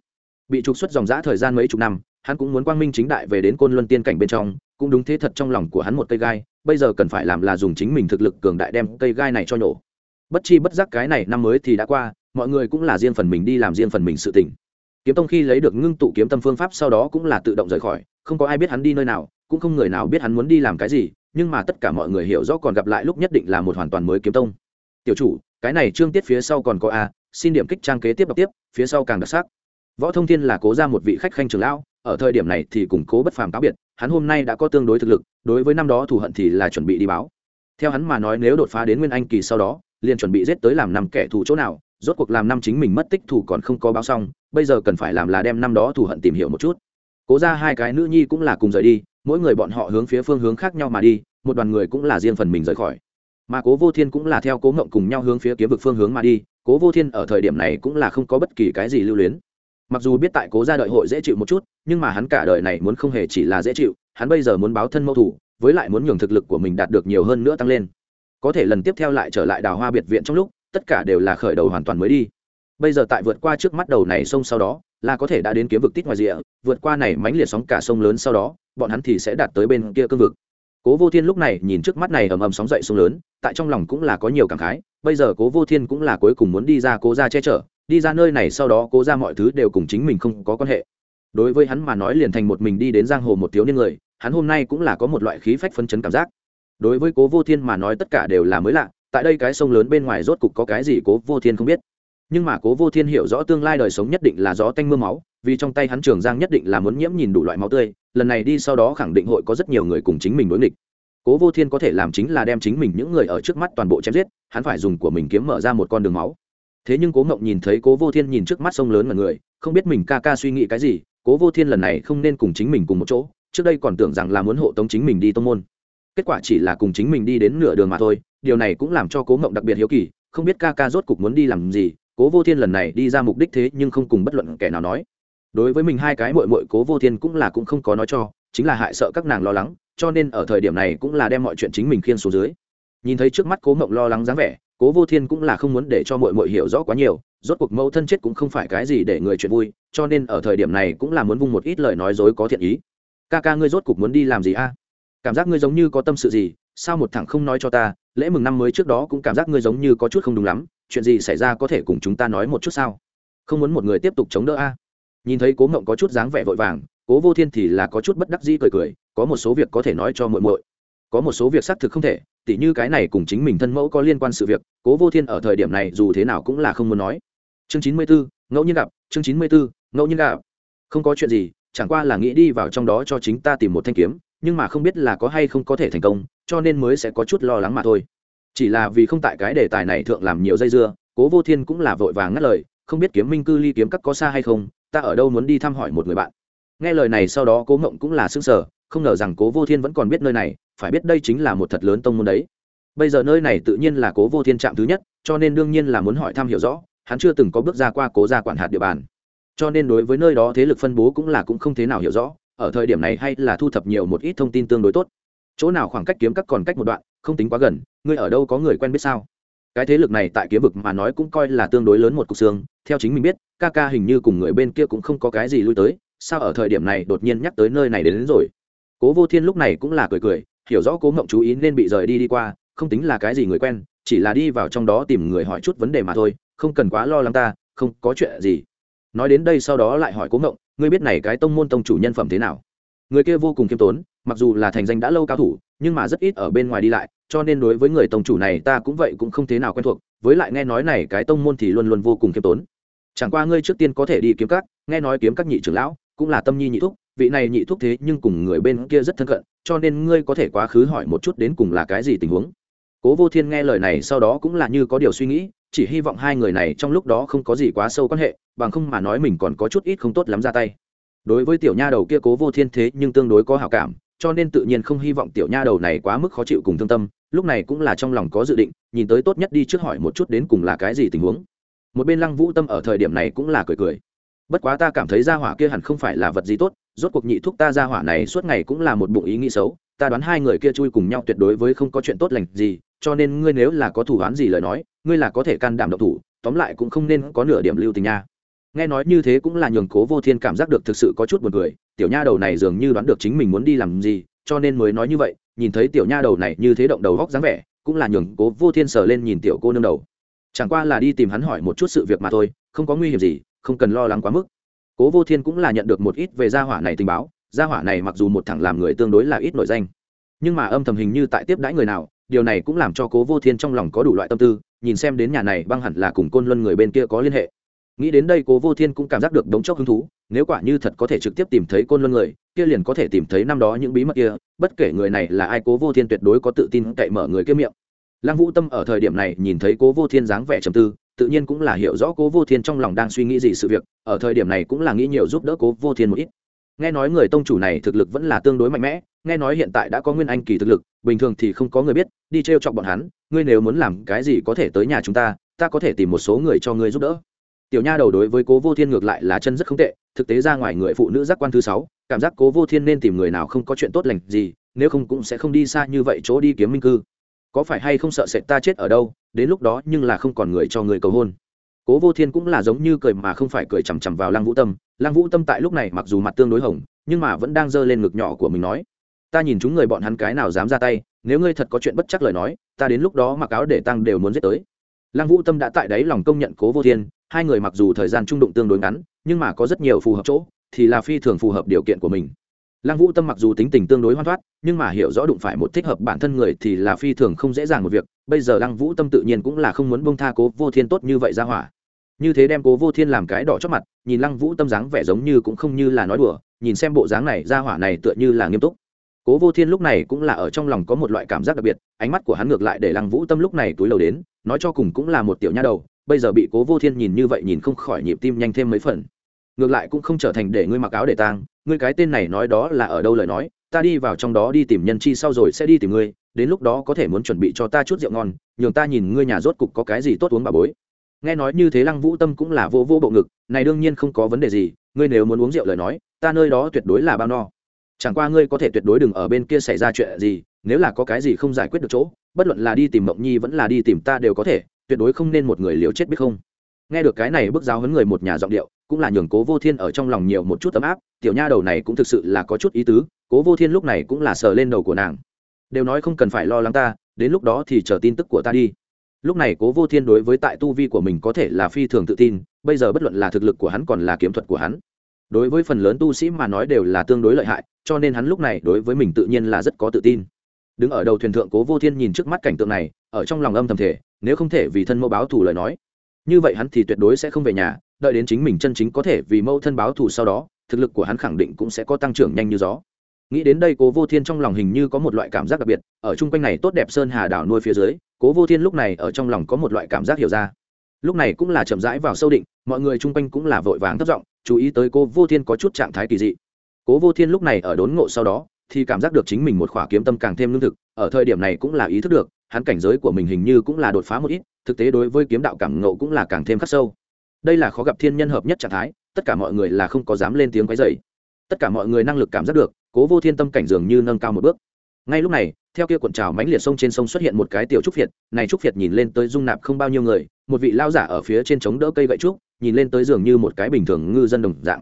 Bị trục xuất dòng giã thời gian mấy chục năm, hắn cũng muốn quang minh chính đại về đến côn luân tiên cảnh bên trong, cũng đúng thế thật trong lòng của hắn một cây gai, bây giờ cần phải làm là dùng chính mình thực lực cường đại đem cây gai này cho nhổ. Bất chi bất giác cái này năm mới thì đã qua, mọi người cũng là riêng phần mình đi làm riêng phần mình sự tỉnh kiếm tông khi lấy được ngưng tụ kiếm tâm phương pháp sau đó cũng là tự động rời khỏi, không có ai biết hắn đi nơi nào, cũng không người nào biết hắn muốn đi làm cái gì, nhưng mà tất cả mọi người hiểu rõ còn gặp lại lúc nhất định là một hoàn toàn mới kiếm tông. Tiểu chủ, cái này trương tiết phía sau còn có a xin điểm kích trang kế tiếp đọc tiếp, phía sau càng đặc sắc. Võ thông thiên là cố ra một vị khách khanh trường lão, ở thời điểm này thì củng cố bất phàm cáo biệt, hắn hôm nay đã có tương đối thực lực, đối với năm đó thù hận thì là chuẩn bị đi báo. Theo hắn mà nói nếu đột phá đến nguyên anh kỳ sau đó, liền chuẩn bị giết tới làm năm kẻ thù chỗ nào, rốt cuộc làm năm chính mình mất tích thù còn không có báo xong, bây giờ cần phải làm là đem năm đó thù hận tìm hiểu một chút. Cố ra hai cái nữ nhi cũng là cùng rời đi, mỗi người bọn họ hướng phía phương hướng khác nhau mà đi, một đoàn người cũng là riêng phần mình rời khỏi. Mà cố vô thiên cũng là theo cố ngộng cùng nhau hướng phía kiếm vực phương hướng mà đi cố vô thiên ở thời điểm này cũng là không có bất kỳ cái gì lưu luyến. Mặc dù biết tại cố gia đợi hội dễ chịu một chút, nhưng mà hắn cả đời này muốn không hề chỉ là dễ chịu, hắn bây giờ muốn báo thân mâu thủ, với lại muốn nhường thực lực của mình đạt được nhiều hơn nữa tăng lên. Có thể lần tiếp theo lại trở lại đào hoa biệt viện trong lúc, tất cả đều là khởi đầu hoàn toàn mới đi. Bây giờ tại vượt qua trước mắt đầu này sông sau đó, là có thể đã đến kiếm vực tít ngoài rìa, vượt qua này mánh liệt sóng cả sông lớn sau đó, bọn hắn thì sẽ đạt tới bên kia cương vực cố vô thiên lúc này nhìn trước mắt này ầm ầm sóng dậy sông lớn, tại trong lòng cũng là có nhiều cảm khái, bây giờ cố vô thiên cũng là cuối cùng muốn đi ra cố ra che chở, đi ra nơi này sau đó cố ra mọi thứ đều cùng chính mình không có quan hệ. Đối với hắn mà nói liền thành một mình đi đến giang hồ một thiếu niên người, hắn hôm nay cũng là có một loại khí phách phân chấn cảm giác. Đối với cố vô thiên mà nói tất cả đều là mới lạ, tại đây cái sông lớn bên ngoài rốt cục có cái gì cố vô thiên không biết. Nhưng mà cố vô thiên hiểu rõ tương lai đời sống nhất định là gió tanh m ư a máu vì trong tay hắn trường giang nhất định là muốn nhiễm nhìn đủ loại máu tươi, lần này đi sau đó khẳng định hội có rất nhiều người cùng chính mình đối nghịch. Cố vô thiên có thể làm chính là đem chính mình những người ở trước mắt toàn bộ chém giết, hắn phải dùng của mình kiếm mở ra một con đường máu. Thế nhưng cố ngộng nhìn thấy cố vô thiên nhìn trước mắt sông lớn mà người, không biết mình ca ca suy nghĩ cái gì, cố vô thiên lần này không nên cùng chính mình cùng một chỗ, trước đây còn tưởng rằng là muốn hộ tống chính mình đi tông môn. Kết quả chỉ là cùng chính mình đi đến nửa đường mà thôi, điều này cũng làm cho cố ngộng đặc biệt hiếu kỳ, không biết ca ca rốt cục muốn đi làm gì, cố vô thiên lần này đi ra mục đích thế nhưng không cùng bất luận kẻ nào nói đối với mình hai cái mội mội cố vô thiên cũng là cũng không có nói cho, chính là hại sợ các nàng lo lắng, cho nên ở thời điểm này cũng là đem mọi chuyện chính mình khiên xuống dưới. Nhìn thấy trước mắt cố mộng lo lắng dáng vẻ, cố vô thiên cũng là không muốn để cho mội mội hiểu rõ quá nhiều, rốt cuộc mẫu thân chết cũng không phải cái gì để người chuyện vui, cho nên ở thời điểm này cũng là muốn vung một ít lời nói dối có thiện ý. Ca ca ngươi rốt cuộc muốn đi làm gì a? Cảm giác ngươi giống như có tâm sự gì, sao một thằng không nói cho ta, lễ mừng năm mới trước đó cũng cảm giác ngươi giống như có chút không đúng lắm, chuyện gì xảy ra có thể cùng chúng ta nói một chút sao? Không muốn một người tiếp tục chống đỡ a? Nhìn thấy cố mộng có chút dáng vẻ vội vàng, cố vô thiên thì là có chút bất đắc dĩ cười cười, có một số việc có thể nói cho muội muội. Có một số việc xác thực không thể, tỉ như cái này cùng chính mình thân mẫu có liên quan sự việc, cố vô thiên ở thời điểm này dù thế nào cũng là không muốn nói. Chương chín mươi bốn ngẫu nhiên gặp, chương chín mươi bốn ngẫu nhiên gặp. Không có chuyện gì, chẳng qua là nghĩ đi vào trong đó cho chính ta tìm một thanh kiếm, nhưng mà không biết là có hay không có thể thành công, cho nên mới sẽ có chút lo lắng mà thôi. Chỉ là vì không tại cái đề tài này thượng làm nhiều dây dưa, cố vô thiên cũng là vội vàng ngắt lời, không biết kiếm minh cư ly kiếm các có xa hay không ta ở đâu muốn đi thăm hỏi một người bạn. Nghe lời này sau đó cố ngộng cũng là xương sở không ngờ rằng cố vô thiên vẫn còn biết nơi này, phải biết đây chính là một thật lớn tông môn đấy. Bây giờ nơi này tự nhiên là cố vô thiên trạm thứ nhất, cho nên đương nhiên là muốn hỏi thăm hiểu rõ, hắn chưa từng có bước ra qua cố gia quản hạt địa bàn. Cho nên đối với nơi đó thế lực phân bố cũng là cũng không thế nào hiểu rõ, ở thời điểm này hay là thu thập nhiều một ít thông tin tương đối tốt. Chỗ nào khoảng cách kiếm các còn cách một đoạn, không tính quá gần, ngươi ở đâu có người quen biết sao? Cái thế lực này tại kiếm vực mà nói cũng coi là tương đối lớn một cục xương theo chính mình biết ca ca hình như cùng người bên kia cũng không có cái gì lui tới sao ở thời điểm này đột nhiên nhắc tới nơi này đến, đến rồi. Cố vô thiên lúc này cũng là cười cười hiểu rõ cố ngộng chú ý nên bị rời đi đi qua không tính là cái gì người quen chỉ là đi vào trong đó tìm người hỏi chút vấn đề mà thôi không cần quá lo lắng ta không có chuyện gì. Nói đến đây sau đó lại hỏi cố ngộng ngươi biết này cái tông môn tông chủ nhân phẩm thế nào? Người kia vô cùng khiêm tốn mặc dù là thành danh đã lâu cao thủ nhưng mà rất ít ở bên ngoài đi lại cho nên đối với người tông chủ này ta cũng vậy cũng không thế nào quen thuộc, với lại nghe nói này cái tông môn thì luôn luôn vô cùng khiêm tốn. Chẳng qua ngươi trước tiên có thể đi kiếm các, nghe nói kiếm các nhị trưởng lão, cũng là tâm nhi nhị thúc, vị này nhị thúc thế nhưng cùng người bên kia rất thân cận, cho nên ngươi có thể quá khứ hỏi một chút đến cùng là cái gì tình huống. Cố vô thiên nghe lời này sau đó cũng là như có điều suy nghĩ, chỉ hy vọng hai người này trong lúc đó không có gì quá sâu quan hệ, bằng không mà nói mình còn có chút ít không tốt lắm ra tay. Đối với tiểu nha đầu kia cố vô thiên thế nhưng tương đối có hảo cảm cho nên tự nhiên không hy vọng tiểu nha đầu này quá mức khó chịu cùng thương tâm, lúc này cũng là trong lòng có dự định, nhìn tới tốt nhất đi trước hỏi một chút đến cùng là cái gì tình huống. Một bên lăng vũ tâm ở thời điểm này cũng là cười cười. Bất quá ta cảm thấy gia hỏa kia hẳn không phải là vật gì tốt, rốt cuộc nhị thúc ta gia hỏa này suốt ngày cũng là một bụng ý nghĩ xấu, ta đoán hai người kia chui cùng nhau tuyệt đối với không có chuyện tốt lành gì, cho nên ngươi nếu là có thủ án gì lời nói, ngươi là có thể can đảm độc thủ, tóm lại cũng không nên có nửa điểm lưu tình nha. Nghe nói như thế cũng là nhường cố vô thiên cảm giác được thực sự có chút buồn cười tiểu nha đầu này dường như đoán được chính mình muốn đi làm gì, cho nên mới nói như vậy, nhìn thấy tiểu nha đầu này như thế động đầu góc dáng vẻ, cũng là nhường cố vô thiên sờ lên nhìn tiểu cô nương đầu. Chẳng qua là đi tìm hắn hỏi một chút sự việc mà thôi, không có nguy hiểm gì, không cần lo lắng quá mức. Cố vô thiên cũng là nhận được một ít về gia hỏa này tình báo, gia hỏa này mặc dù một thằng làm người tương đối là ít nổi danh, nhưng mà âm thầm hình như tại tiếp đãi người nào, điều này cũng làm cho cố vô thiên trong lòng có đủ loại tâm tư, nhìn xem đến nhà này băng hẳn là cùng côn luân người bên kia có liên hệ. Nghĩ đến đây cố vô thiên cũng cảm giác được đống chốc hứng thú nếu quả như thật có thể trực tiếp tìm thấy côn luân người, kia liền có thể tìm thấy năm đó những bí mật kia, bất kể người này là ai cố vô thiên tuyệt đối có tự tin cậy mở người kia miệng. Lăng vũ tâm ở thời điểm này nhìn thấy cố vô thiên dáng vẻ trầm tư, tự nhiên cũng là hiểu rõ cố vô thiên trong lòng đang suy nghĩ gì sự việc, ở thời điểm này cũng là nghĩ nhiều giúp đỡ cố vô thiên một ít. Nghe nói người tông chủ này thực lực vẫn là tương đối mạnh mẽ, nghe nói hiện tại đã có nguyên anh kỳ thực lực, bình thường thì không có người biết, đi t r e o chọc bọn hắn, ngươi nếu muốn làm cái gì có thể tới nhà chúng ta ta có thể tìm một số người cho ngươi giúp đỡ. Tiểu nha đầu đối với cố vô thiên ngược lại là chân rất không tệ thực tế ra ngoài người phụ nữ giác quan thứ sáu, cảm giác cố vô thiên nên tìm người nào không có chuyện tốt lành gì, nếu không cũng sẽ không đi xa như vậy chỗ đi kiếm minh cư. Có phải hay không sợ sệt ta chết ở đâu, đến lúc đó nhưng là không còn người cho người cầu hôn. Cố vô thiên cũng là giống như cười mà không phải cười chằm chằm vào lăng vũ tâm. Lăng vũ tâm tại lúc này mặc dù mặt tương đối hồng, nhưng mà vẫn đang giơ lên ngực nhỏ của mình nói, ta nhìn chúng người bọn hắn cái nào dám ra tay, nếu ngươi thật có chuyện bất chắc lời nói, ta đến lúc đó mặc áo để tăng đều muốn giết tới lăng vũ tâm đã tại đấy lòng công nhận cố vô thiên, hai người mặc dù thời gian trung đụng tương đối ngắn, nhưng mà có rất nhiều phù hợp chỗ, thì là phi thường phù hợp điều kiện của mình. Lăng vũ tâm mặc dù tính tình tương đối hoan thoát, nhưng mà hiểu rõ đụng phải một thích hợp bản thân người thì là phi thường không dễ dàng một việc, bây giờ lăng vũ tâm tự nhiên cũng là không muốn bông tha cố vô thiên tốt như vậy ra hỏa. Như thế đem cố vô thiên làm cái đỏ chót mặt, nhìn lăng vũ tâm dáng vẻ giống như cũng không như là nói đùa, nhìn xem bộ dáng này, ra hỏa này tựa như là nghiêm túc. Cố vô thiên lúc này cũng là ở trong lòng có một loại cảm giác đặc biệt, ánh mắt của hắn ngược lại để lăng vũ tâm lúc này túi lầu đến nói cho cùng cũng là một tiểu nha đầu, bây giờ bị cố vô thiên nhìn như vậy nhìn không khỏi nhịp tim nhanh thêm mấy phần. Ngược lại cũng không trở thành để ngươi mặc áo để tang, ngươi cái tên này nói đó là ở đâu lời nói, ta đi vào trong đó đi tìm nhân chi sau rồi sẽ đi tìm ngươi, đến lúc đó có thể muốn chuẩn bị cho ta chút rượu ngon, nhường ta nhìn ngươi nhà rốt cục có cái gì tốt uống bà bối. Nghe nói như thế lăng vũ tâm cũng là vô vô bộ ngực, này đương nhiên không có vấn đề gì, ngươi nếu muốn uống rượu lời nói, ta nơi đó tuyệt đối là bao no. Chẳng qua ngươi có thể tuyệt đối đừng ở bên kia xảy ra chuyện gì nếu là có cái gì không giải quyết được chỗ, bất luận là đi tìm mộng nhi vẫn là đi tìm ta đều có thể, tuyệt đối không nên một người liều chết biết không. Nghe được cái này bước giáo hấn người một nhà giọng điệu, cũng là nhường cố vô thiên ở trong lòng nhiều một chút tấm áp, tiểu nha đầu này cũng thực sự là có chút ý tứ, cố vô thiên lúc này cũng là sờ lên đầu của nàng. Đều nói không cần phải lo lắng ta, đến lúc đó thì chờ tin tức của ta đi. Lúc này cố vô thiên đối với tại tu vi của mình có thể là phi thường tự tin, bây giờ bất luận là thực lực của hắn còn là kiếm thuật của hắn. Đối với phần lớn tu sĩ mà nói đều là tương đối lợi hại, cho nên hắn lúc này đối với mình tự nhiên là rất có tự tin đứng ở đầu thuyền thượng cố vô thiên nhìn trước mắt cảnh tượng này, ở trong lòng âm thầm thể nếu không thể vì thân mẫu báo thù lời nói, như vậy hắn thì tuyệt đối sẽ không về nhà, đợi đến chính mình chân chính có thể vì mẫu thân báo thù sau đó, thực lực của hắn khẳng định cũng sẽ có tăng trưởng nhanh như gió. Nghĩ đến đây cố vô thiên trong lòng hình như có một loại cảm giác đặc biệt, ở chung quanh này tốt đẹp sơn hà đảo nuôi phía dưới, cố vô thiên lúc này ở trong lòng có một loại cảm giác hiểu ra. Lúc này cũng là chậm rãi vào sâu định, mọi người chung quanh cũng là vội vàng thất giọng, chú ý tới cố vô thiên có chút trạng thái kỳ dị. Cố vô thiên lúc này ở đốn ngộ sau đó thì cảm giác được chính mình một khỏa kiếm tâm càng thêm lương thực, ở thời điểm này cũng là ý thức được, hắn cảnh giới của mình hình như cũng là đột phá một ít, thực tế đối với kiếm đạo cảm ngộ cũng là càng thêm khắc sâu. Đây là khó gặp thiên nhân hợp nhất trạng thái, tất cả mọi người là không có dám lên tiếng quấy dày tất cả mọi người năng lực cảm giác được, cố vô thiên tâm cảnh dường như nâng cao một bước. Ngay lúc này, theo kia cuộn trào mánh liệt sông trên sông xuất hiện một cái tiểu trúc việt, này trúc việt nhìn lên tới dung nạp không bao nhiêu người, một vị lao giả ở phía trên chống đỡ cây gậy trúc, nhìn lên tới dường như một cái bình thường ngư dân đồng dạng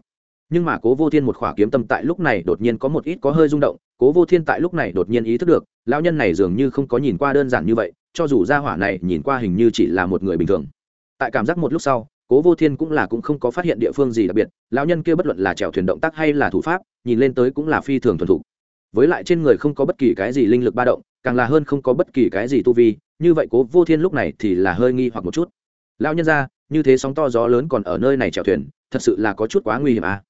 nhưng mà cố vô thiên một khỏa kiếm tâm tại lúc này đột nhiên có một ít có hơi rung động, cố vô thiên tại lúc này đột nhiên ý thức được, lão nhân này dường như không có nhìn qua đơn giản như vậy, cho dù gia hỏa này nhìn qua hình như chỉ là một người bình thường. Tại cảm giác một lúc sau, cố vô thiên cũng là cũng không có phát hiện địa phương gì đặc biệt, lão nhân kia bất luận là chèo thuyền động tác hay là thủ pháp, nhìn lên tới cũng là phi thường thuần thục. Với lại trên người không có bất kỳ cái gì linh lực ba động, càng là hơn không có bất kỳ cái gì tu vi, như vậy cố vô thiên lúc này thì là hơi nghi hoặc một chút. Lão nhân ra, như thế sóng to gió lớn còn ở nơi này chèo thuyền, thật sự là có chút quá nguy hiểm à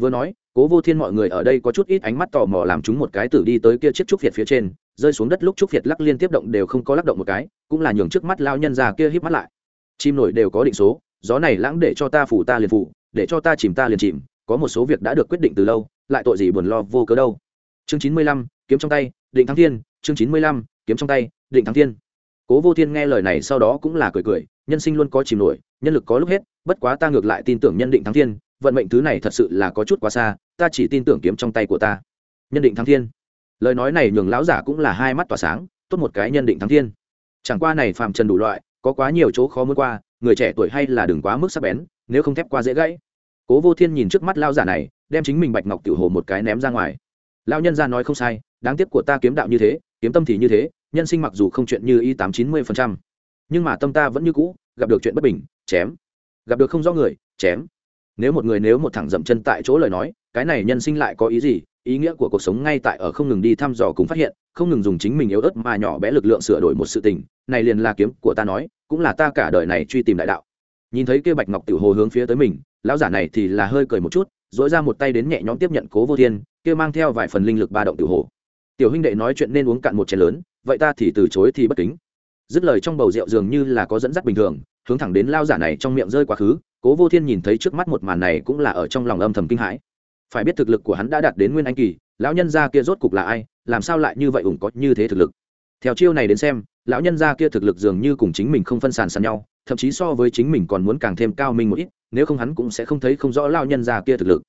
vừa nói, cố vô thiên mọi người ở đây có chút ít ánh mắt tò mò làm chúng một cái tử đi tới kia chiếc trúc việt phía trên, rơi xuống đất lúc trúc việt lắc liên tiếp động đều không có lắc động một cái, cũng là nhường trước mắt lao nhân già kia híp mắt lại. Chim nổi đều có định số, gió này lãng để cho ta phủ ta liền phủ, để cho ta chìm ta liền chìm, có một số việc đã được quyết định từ lâu, lại tội gì buồn lo vô cớ đâu. Chương chín mươi lăm, kiếm trong tay, định thắng thiên, chương chín mươi lăm, kiếm trong tay, định thắng thiên. Cố vô thiên nghe lời này sau đó cũng là cười cười, nhân sinh luôn có chìm nổi, nhân lực có lúc hết, bất quá ta ngược lại tin tưởng nhân định thắng thiên vận mệnh thứ này thật sự là có chút quá xa, ta chỉ tin tưởng kiếm trong tay của ta. Nhân định thắng thiên. Lời nói này nhường lão giả cũng là hai mắt tỏa sáng, tốt một cái nhân định thắng thiên. Chẳng qua này phàm trần đủ loại, có quá nhiều chỗ khó muốn qua, người trẻ tuổi hay là đừng quá mức sắc bén, nếu không thép qua dễ gãy. Cố vô thiên nhìn trước mắt lao giả này, đem chính mình bạch ngọc tiểu hồ một cái ném ra ngoài. Lao nhân ra nói không sai, đáng tiếc của ta kiếm đạo như thế, kiếm tâm thì như thế, nhân sinh mặc dù không chuyện như y tám chín mươi phần trăm, nhưng mà tâm ta vẫn như cũ, gặp được chuyện bất bình, chém. Gặp được không rõ người, chém nếu một người nếu một thẳng dậm chân tại chỗ lời nói, cái này nhân sinh lại có ý gì? Ý nghĩa của cuộc sống ngay tại ở không ngừng đi thăm dò cùng phát hiện, không ngừng dùng chính mình yếu ớt mà nhỏ bé lực lượng sửa đổi một sự tình. Này liền là kiếm của ta nói, cũng là ta cả đời này truy tìm đại đạo. Nhìn thấy kia bạch ngọc tiểu hồ hướng phía tới mình, lão giả này thì là hơi cười một chút dỗi ra một tay đến nhẹ nhõm tiếp nhận cố vô thiên, kia mang theo vài phần linh lực ba động tiểu hồ. Tiểu huynh đệ nói chuyện nên uống cạn một chén lớn, vậy ta thì từ chối thì bất kính. Dứt lời trong bầu rượu dường như là có dẫn dắt bình thường, hướng thẳng đến lao giả này trong miệng rơi quá khứ cố vô thiên nhìn thấy trước mắt một màn này cũng là ở trong lòng âm thầm kinh hãi. Phải biết thực lực của hắn đã đạt đến nguyên anh kỳ, lão nhân gia kia rốt cục là ai, làm sao lại như vậy ủng có như thế thực lực? Theo chiêu này đến xem, lão nhân gia kia thực lực dường như cùng chính mình không phân sàn sàn nhau, thậm chí so với chính mình còn muốn càng thêm cao minh một ít, nếu không hắn cũng sẽ không thấy không rõ lão nhân gia kia thực lực.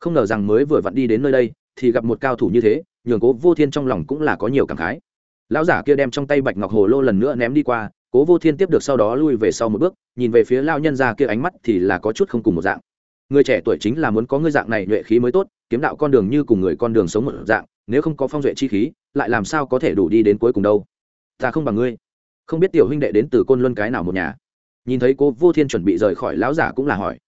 Không ngờ rằng mới vừa vặn đi đến nơi đây, thì gặp một cao thủ như thế, nhường cố vô thiên trong lòng cũng là có nhiều cảm khái. Lão giả kia đem trong tay bạch ngọc hồ lô lần nữa ném đi qua cố vô thiên tiếp được sau đó lui về sau một bước, nhìn về phía lao nhân ra kia ánh mắt thì là có chút không cùng một dạng. Người trẻ tuổi chính là muốn có ngươi dạng này nhuệ khí mới tốt, kiếm đạo con đường như cùng người con đường sống một dạng, nếu không có phong duệ chi khí, lại làm sao có thể đủ đi đến cuối cùng đâu? Ta không bằng ngươi. Không biết tiểu huynh đệ đến từ côn luân cái nào một nhà. Nhìn thấy cố vô thiên chuẩn bị rời khỏi, lão giả cũng là hỏi.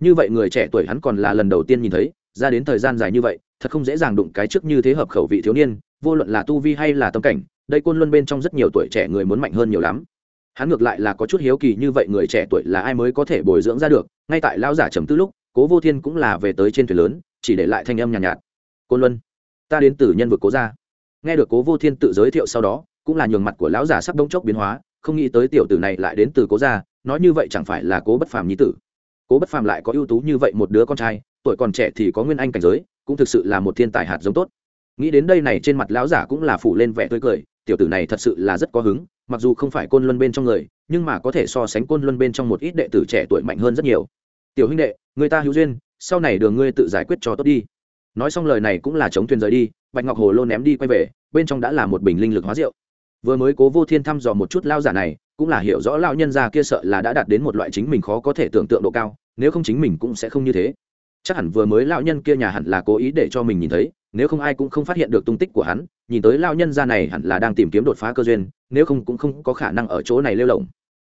Như vậy người trẻ tuổi hắn còn là lần đầu tiên nhìn thấy, ra đến thời gian dài như vậy, thật không dễ dàng đụng cái trước như thế hợp khẩu vị thiếu niên, vô luận là tu vi hay là tâm cảnh, đây côn luân bên trong rất nhiều tuổi trẻ người muốn mạnh hơn nhiều lắm hắn ngược lại là có chút hiếu kỳ như vậy người trẻ tuổi là ai mới có thể bồi dưỡng ra được ngay tại lão giả trầm tư lúc cố vô thiên cũng là về tới trên thuyền lớn chỉ để lại thanh âm nhàn nhạt, nhạt côn luân ta đến từ nhân vực cố gia. Nghe được cố vô thiên tự giới thiệu sau đó cũng là nhường mặt của lão giả sắp đông chốc biến hóa không nghĩ tới tiểu tử này lại đến từ cố gia nói như vậy chẳng phải là cố bất phàm nhí tử. Cố bất phàm lại có ưu tú như vậy một đứa con trai tuổi còn trẻ thì có nguyên anh cảnh giới cũng thực sự là một thiên tài hạt giống tốt. Nghĩ đến đây này trên mặt lão giả cũng là phủ lên vẻ tươi cười tiểu tử này thật sự là rất có hứng mặc dù không phải côn luân bên trong người, nhưng mà có thể so sánh côn luân bên trong một ít đệ tử trẻ tuổi mạnh hơn rất nhiều. Tiểu huynh đệ, người ta hữu duyên, sau này đường ngươi tự giải quyết cho tốt đi. Nói xong lời này cũng là chống thuyền rời đi, bạch ngọc hồ lô ném đi quay về, bên trong đã là một bình linh lực hóa rượu. Vừa mới cố vô thiên thăm dò một chút lao giả này, cũng là hiểu rõ lao nhân gia kia sợ là đã đạt đến một loại chính mình khó có thể tưởng tượng độ cao, nếu không chính mình cũng sẽ không như thế. Chắc hẳn vừa mới lao nhân kia nhà hẳn là cố ý để cho mình nhìn thấy nếu không ai cũng không phát hiện được tung tích của hắn, nhìn tới lao nhân gia này hẳn là đang tìm kiếm đột phá cơ duyên, nếu không cũng không có khả năng ở chỗ này lêu lỏng.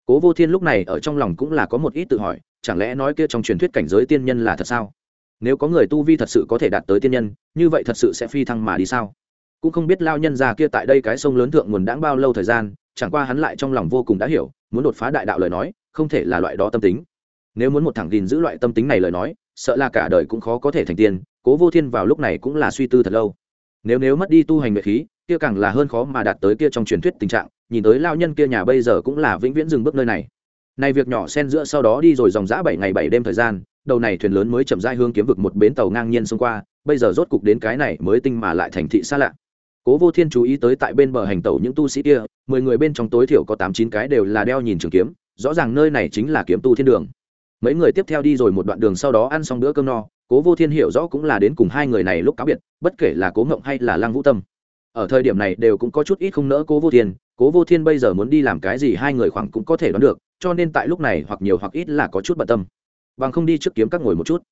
Cố vô thiên lúc này ở trong lòng cũng là có một ít tự hỏi, chẳng lẽ nói kia trong truyền thuyết cảnh giới tiên nhân là thật sao? Nếu có người tu vi thật sự có thể đạt tới tiên nhân, như vậy thật sự sẽ phi thăng mà đi sao? Cũng không biết lao nhân già kia tại đây cái sông lớn thượng nguồn đãng bao lâu thời gian, chẳng qua hắn lại trong lòng vô cùng đã hiểu, muốn đột phá đại đạo lời nói, không thể là loại đó tâm tính. Nếu muốn một thẳng gìn giữ loại tâm tính này lời nói sợ là cả đời cũng khó có thể thành tiên, cố vô thiên vào lúc này cũng là suy tư thật lâu. Nếu nếu mất đi tu hành nguyện khí, kia càng là hơn khó mà đạt tới kia trong truyền thuyết tình trạng, nhìn tới lao nhân kia nhà bây giờ cũng là vĩnh viễn dừng bước nơi này. Này việc nhỏ xen giữa sau đó đi rồi dòng dã bảy ngày bảy đêm thời gian, đầu này thuyền lớn mới chậm rãi hướng kiếm vực một bến tàu ngang nhiên xông qua, bây giờ rốt cục đến cái này mới tinh mà lại thành thị xa lạ. Cố vô thiên chú ý tới tại bên bờ hành tàu những tu sĩ kia, mười người bên trong tối thiểu có tám chín cái đều là đeo nhìn trường kiếm, rõ ràng nơi này chính là kiếm tu thiên đường mấy người tiếp theo đi rồi một đoạn đường sau đó ăn xong bữa cơm no, cố vô thiên hiểu rõ cũng là đến cùng hai người này lúc cáo biệt, bất kể là cố ngộng hay là lăng vũ tâm. Ở thời điểm này đều cũng có chút ít không nỡ cố vô thiên, cố vô thiên bây giờ muốn đi làm cái gì hai người khoảng cũng có thể đoán được, cho nên tại lúc này hoặc nhiều hoặc ít là có chút bận tâm. Bằng không đi trước kiếm các ngồi một chút.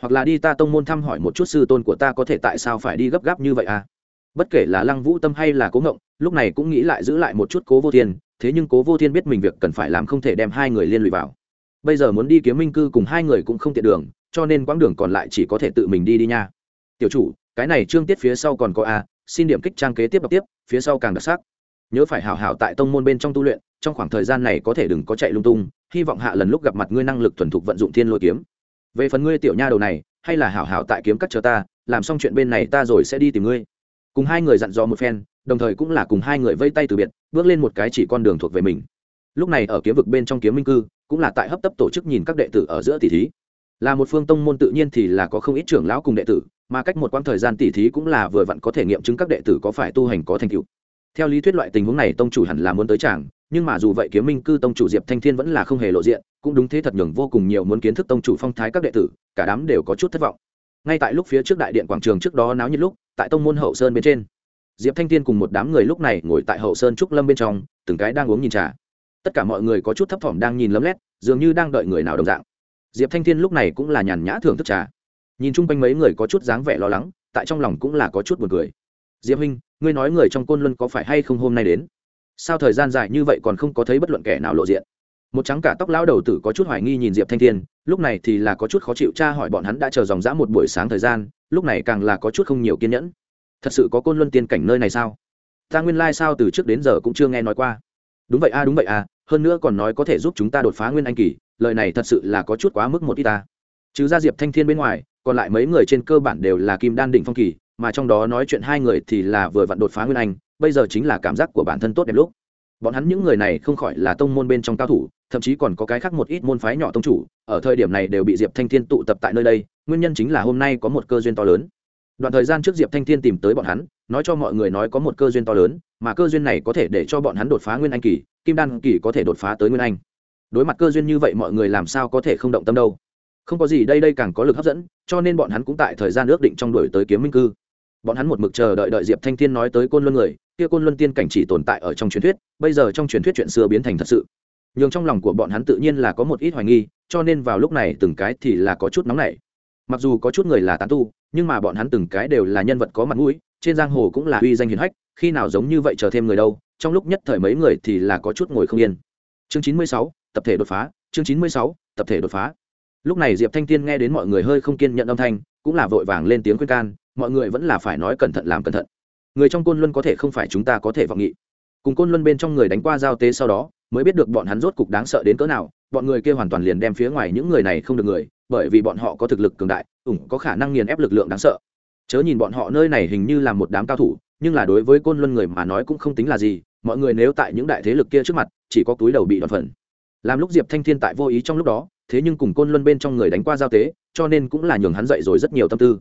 Hoặc là đi ta tông môn thăm hỏi một chút sư tôn của ta có thể tại sao phải đi gấp gáp như vậy à? Bất kể là lăng vũ tâm hay là cố ngộng, lúc này cũng nghĩ lại giữ lại một chút cố vô thiên, thế nhưng cố vô thiên biết mình việc cần phải làm không thể đem hai người liên lụy vào bây giờ muốn đi kiếm minh cư cùng hai người cũng không tiện đường, cho nên quãng đường còn lại chỉ có thể tự mình đi đi nha. Tiểu chủ, cái này trương tiết phía sau còn có a, xin điểm kích trang kế tiếp đọc tiếp, phía sau càng đặc sắc. Nhớ phải hảo hảo tại tông môn bên trong tu luyện, trong khoảng thời gian này có thể đừng có chạy lung tung, hy vọng hạ lần lúc gặp mặt ngươi năng lực thuần thục vận dụng thiên lôi kiếm. Về phần ngươi tiểu nha đầu này, hay là hảo hảo tại kiếm cắt chờ ta, làm xong chuyện bên này ta rồi sẽ đi tìm ngươi. Cùng hai người dặn dò một phen, đồng thời cũng là cùng hai người vây tay từ biệt, bước lên một cái chỉ con đường thuộc về mình. Lúc này ở kiếm vực bên trong kiếm minh cư cũng là tại hấp tấp tổ chức nhìn các đệ tử ở giữa tỷ thí. Là một phương tông môn tự nhiên thì là có không ít trưởng lão cùng đệ tử, mà cách một quãng thời gian tỷ thí cũng là vừa vặn có thể nghiệm chứng các đệ tử có phải tu hành có thành tựu. Theo lý thuyết loại tình huống này tông chủ hẳn là muốn tới chàng nhưng mà dù vậy kiếm minh cư tông chủ diệp thanh thiên vẫn là không hề lộ diện, cũng đúng thế thật nhường vô cùng nhiều muốn kiến thức tông chủ phong thái các đệ tử, cả đám đều có chút thất vọng. Ngay tại lúc phía trước đại điện quảng trường trước đó náo nhiệt lúc, tại tông môn hậu sơn bên trên, diệp thanh thiên cùng một đám người lúc này ngồi tại hậu sơn trúc lâm bên trong, từng cái đang uống nhìn trà tất cả mọi người có chút thấp thỏm đang nhìn lấm lét, dường như đang đợi người nào đồng dạng. Diệp thanh thiên lúc này cũng là nhàn nhã thưởng thức trà. Nhìn chung quanh mấy người có chút dáng vẻ lo lắng, tại trong lòng cũng là có chút buồn cười. Diệp huynh, ngươi nói người trong côn luân có phải hay không hôm nay đến? Sao thời gian dài như vậy còn không có thấy bất luận kẻ nào lộ diện? Một trắng cả tóc lão đầu tử có chút hoài nghi nhìn diệp thanh thiên, lúc này thì là có chút khó chịu cha hỏi bọn hắn đã chờ dòng dã một buổi sáng thời gian, lúc này càng là có chút không nhiều kiên nhẫn. Thật sự có côn luân tiên cảnh nơi này sao? Ta nguyên lai、like、sao từ trước đến giờ cũng chưa nghe nói qua. Đúng vậy a, đúng vậy a hơn nữa còn nói có thể giúp chúng ta đột phá nguyên anh kỳ, lời này thật sự là có chút quá mức một ít ta. Chứ ra diệp thanh thiên bên ngoài, còn lại mấy người trên cơ bản đều là kim đan đỉnh phong kỳ, mà trong đó nói chuyện hai người thì là vừa vặn đột phá nguyên anh, bây giờ chính là cảm giác của bản thân tốt đẹp lúc. Bọn hắn những người này không khỏi là tông môn bên trong cao thủ, thậm chí còn có cái khác một ít môn phái nhỏ tông chủ, ở thời điểm này đều bị diệp thanh thiên tụ tập tại nơi đây, nguyên nhân chính là hôm nay có một cơ duyên to lớn. Đoạn thời gian trước diệp thanh thiên tìm tới bọn hắn, nói cho mọi người nói có một cơ duyên to lớn, mà cơ duyên này có thể để cho bọn hắn đột phá nguyên anh kỳ kim đan kỳ có thể đột phá tới nguyên anh. Đối mặt cơ duyên như vậy mọi người làm sao có thể không động tâm đâu? Không có gì, đây đây càng có lực hấp dẫn, cho nên bọn hắn cũng tại thời gian ước định trong đuổi tới kiếm minh cư. Bọn hắn một mực chờ đợi đợi diệp thanh thiên nói tới côn luân người, kia côn luân tiên cảnh chỉ tồn tại ở trong truyền thuyết, bây giờ trong truyền thuyết chuyện xưa biến thành thật sự. Nhường trong lòng của bọn hắn tự nhiên là có một ít hoài nghi, cho nên vào lúc này từng cái thì là có chút nóng nảy. Mặc dù có chút người là tán tu, nhưng mà bọn hắn từng cái đều là nhân vật có mặt mũi, trên giang hồ cũng là uy danh hiền hách, khi nào giống như vậy chờ thêm người đâu trong lúc nhất thời mấy người thì là có chút ngồi không yên. Chương chín mươi sáu, tập thể đột phá. Chương chín mươi sáu, tập thể đột phá. Lúc này diệp thanh tiên nghe đến mọi người hơi không kiên nhận âm thanh, cũng là vội vàng lên tiếng khuyên can, mọi người vẫn là phải nói cẩn thận làm cẩn thận. Người trong côn luân có thể không phải chúng ta có thể vọng nghị. Cùng côn luân bên trong người đánh qua giao tế sau đó, mới biết được bọn hắn rốt cục đáng sợ đến cỡ nào, bọn người kia hoàn toàn liền đem phía ngoài những người này không được người, bởi vì bọn họ có thực lực cường đại, ủng có khả năng nghiền ép lực lượng đáng sợ. Chớ nhìn bọn họ nơi này hình như là một đám cao thủ, nhưng là đối với côn luân người mà nói cũng không tính là gì mọi người nếu tại những đại thế lực kia trước mặt, chỉ có túi đầu bị đoạn phần. Làm lúc diệp thanh thiên tại vô ý trong lúc đó, thế nhưng cùng côn luân bên trong người đánh qua giao tế, cho nên cũng là nhường hắn dậy rồi rất nhiều tâm tư.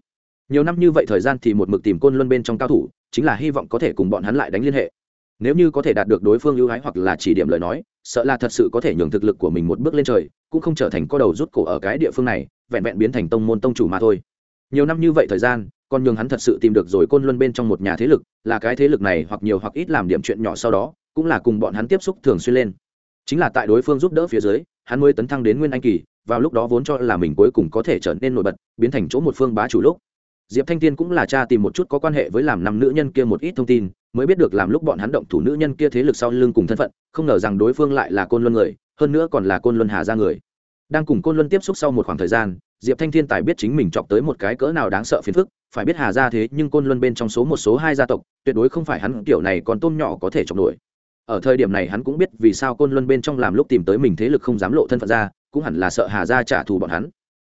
Nhiều năm như vậy thời gian thì một mực tìm côn luân bên trong cao thủ, chính là hy vọng có thể cùng bọn hắn lại đánh liên hệ. Nếu như có thể đạt được đối phương ưu ái hoặc là chỉ điểm lời nói, sợ là thật sự có thể nhường thực lực của mình một bước lên trời, cũng không trở thành co đầu rút cổ ở cái địa phương này, vẹn vẹn biến thành tông môn tông chủ mà thôi. Nhiều năm như vậy thời gian còn nhường hắn thật sự tìm được rồi côn luân bên trong một nhà thế lực, là cái thế lực này hoặc nhiều hoặc ít làm điểm chuyện nhỏ sau đó, cũng là cùng bọn hắn tiếp xúc thường xuyên lên. Chính là tại đối phương giúp đỡ phía dưới, hắn mới tấn thăng đến nguyên anh kỳ, vào lúc đó vốn cho là mình cuối cùng có thể trở nên nổi bật, biến thành chỗ một phương bá chủ lúc. Diệp thanh tiên cũng là cha tìm một chút có quan hệ với làm năm nữ nhân kia một ít thông tin, mới biết được làm lúc bọn hắn động thủ nữ nhân kia thế lực sau lưng cùng thân phận, không ngờ rằng đối phương lại là côn luân người, hơn nữa còn là côn luân hà ra người. Đang cùng côn luân tiếp xúc sau một khoảng thời gian, diệp thanh thiên tài biết chính mình chọc tới một cái cỡ nào đáng sợ phiền phức phải biết hà ra thế nhưng côn luân bên trong số một số hai gia tộc, tuyệt đối không phải hắn kiểu này còn tôm nhỏ có thể chọc nổi. Ở thời điểm này hắn cũng biết vì sao côn luân bên trong làm lúc tìm tới mình thế lực không dám lộ thân phận ra, cũng hẳn là sợ hà ra trả thù bọn hắn.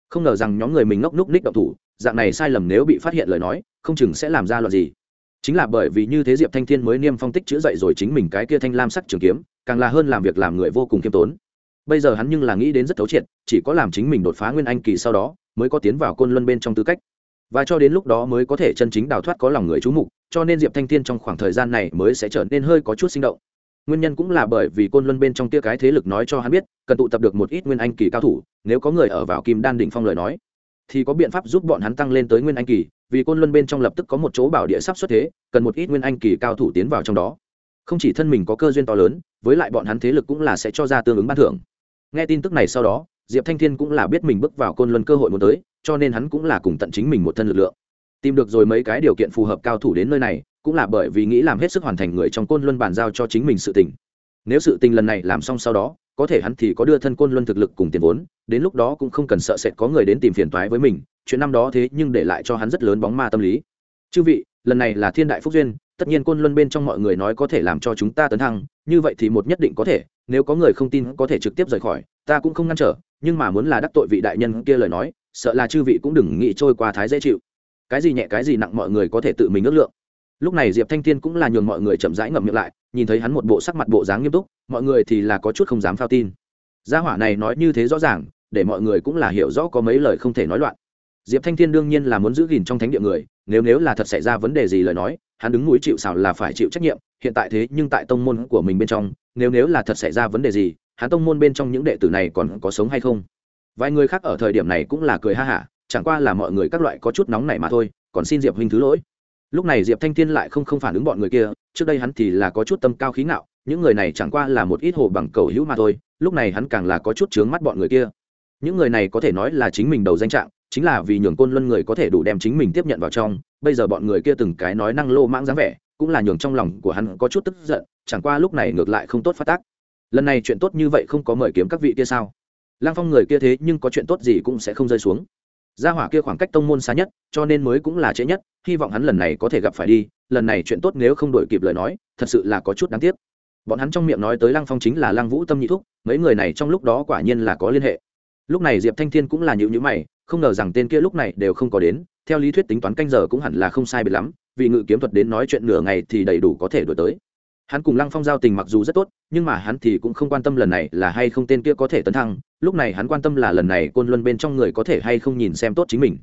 Không ngờ rằng nhóm người mình ngốc núc ních động thủ, dạng này sai lầm nếu bị phát hiện lời nói, không chừng sẽ làm ra loạn gì. Chính là bởi vì như thế diệp thanh thiên mới niêm phong tích chữ dậy rồi chính mình cái kia thanh lam sắc trường kiếm, càng là hơn làm việc làm người vô cùng kiêm tốn. Bây giờ hắn nhưng là nghĩ đến rất thấu triệt, chỉ có làm chính mình đột phá nguyên anh kỳ sau đó, mới có tiến vào côn luân bên trong tư cách và cho đến lúc đó mới có thể chân chính đào thoát có lòng người chú mục, cho nên diệp thanh thiên trong khoảng thời gian này mới sẽ trở nên hơi có chút sinh động. Nguyên nhân cũng là bởi vì côn luân bên trong tia cái thế lực nói cho hắn biết, cần tụ tập được một ít nguyên anh kỳ cao thủ, nếu có người ở vào kim đan đỉnh phong lời nói, thì có biện pháp giúp bọn hắn tăng lên tới nguyên anh kỳ, vì côn luân bên trong lập tức có một chỗ bảo địa sắp xuất thế, cần một ít nguyên anh kỳ cao thủ tiến vào trong đó. Không chỉ thân mình có cơ duyên to lớn, với lại bọn hắn thế lực cũng là sẽ cho ra tương ứng ban thưởng. Nghe tin tức này sau đó diệp thanh thiên cũng là biết mình bước vào côn luân cơ hội muốn tới, cho nên hắn cũng là cùng tận chính mình một thân lực lượng. Tìm được rồi mấy cái điều kiện phù hợp cao thủ đến nơi này, cũng là bởi vì nghĩ làm hết sức hoàn thành người trong côn luân bàn giao cho chính mình sự tình. Nếu sự tình lần này làm xong sau đó, có thể hắn thì có đưa thân côn luân thực lực cùng tiền vốn, đến lúc đó cũng không cần sợ sệt có người đến tìm phiền toái với mình, chuyện năm đó thế nhưng để lại cho hắn rất lớn bóng ma tâm lý. Chư vị, lần này là thiên đại phúc duyên, tất nhiên côn luân bên trong mọi người nói có thể làm cho chúng ta tấn thăng, như vậy thì một nhất định có thể, nếu có người không tin có thể trực tiếp rời khỏi, ta cũng không ngăn trở nhưng mà muốn là đắc tội vị đại nhân kia lời nói, sợ là chư vị cũng đừng nghĩ trôi qua thái dễ chịu. Cái gì nhẹ, cái gì nặng mọi người có thể tự mình ước lượng. Lúc này diệp thanh Thiên cũng là nhường mọi người chậm rãi ngậm miệng lại, nhìn thấy hắn một bộ sắc mặt bộ dáng nghiêm túc, mọi người thì là có chút không dám phao tin. Gia hỏa này nói như thế rõ ràng, để mọi người cũng là hiểu rõ có mấy lời không thể nói loạn. Diệp thanh thiên đương nhiên là muốn giữ gìn trong thánh địa người, nếu nếu là thật xảy ra vấn đề gì lời nói, hắn đứng núi chịu xảo là phải chịu trách nhiệm, hiện tại thế nhưng tại tông môn của mình bên trong, nếu nếu là thật xảy ra vấn đề gì hắn tông môn bên trong những đệ tử này còn có sống hay không? Vài người khác ở thời điểm này cũng là cười ha hả, chẳng qua là mọi người các loại có chút nóng này mà thôi, còn xin diệp huynh thứ lỗi. Lúc này diệp thanh thiên lại không không phản ứng bọn người kia, trước đây hắn thì là có chút tâm cao khí ngạo, những người này chẳng qua là một ít hồ bằng cầu hữu mà thôi, lúc này hắn càng là có chút chướng mắt bọn người kia. Những người này có thể nói là chính mình đầu danh trạng, chính là vì nhường côn luân người có thể đủ đem chính mình tiếp nhận vào trong, bây giờ bọn người kia từng cái nói năng lô mãng dáng vẻ, cũng là nhường trong lòng của hắn có chút tức giận, chẳng qua lúc này ngược lại không tốt phát tác lần này chuyện tốt như vậy không có mời kiếm các vị kia sao? Lang phong người kia thế nhưng có chuyện tốt gì cũng sẽ không rơi xuống. Gia hỏa kia khoảng cách tông môn xa nhất, cho nên mới cũng là trễ nhất, hy vọng hắn lần này có thể gặp phải đi. Lần này chuyện tốt nếu không đổi kịp lời nói, thật sự là có chút đáng tiếc. Bọn hắn trong miệng nói tới lăng phong chính là lăng vũ tâm nhị thúc, mấy người này trong lúc đó quả nhiên là có liên hệ. Lúc này diệp thanh thiên cũng là nhịu nhữ mày, không ngờ rằng tên kia lúc này đều không có đến, theo lý thuyết tính toán canh giờ cũng hẳn là không sai biệt lắm, vì ngự kiếm thuật đến nói chuyện nửa ngày thì đầy đủ có thể đổi tới hắn cùng lăng phong giao tình mặc dù rất tốt, nhưng mà hắn thì cũng không quan tâm lần này là hay không tên kia có thể tấn thăng, lúc này hắn quan tâm là lần này côn luân bên trong người có thể hay không nhìn xem tốt chính mình.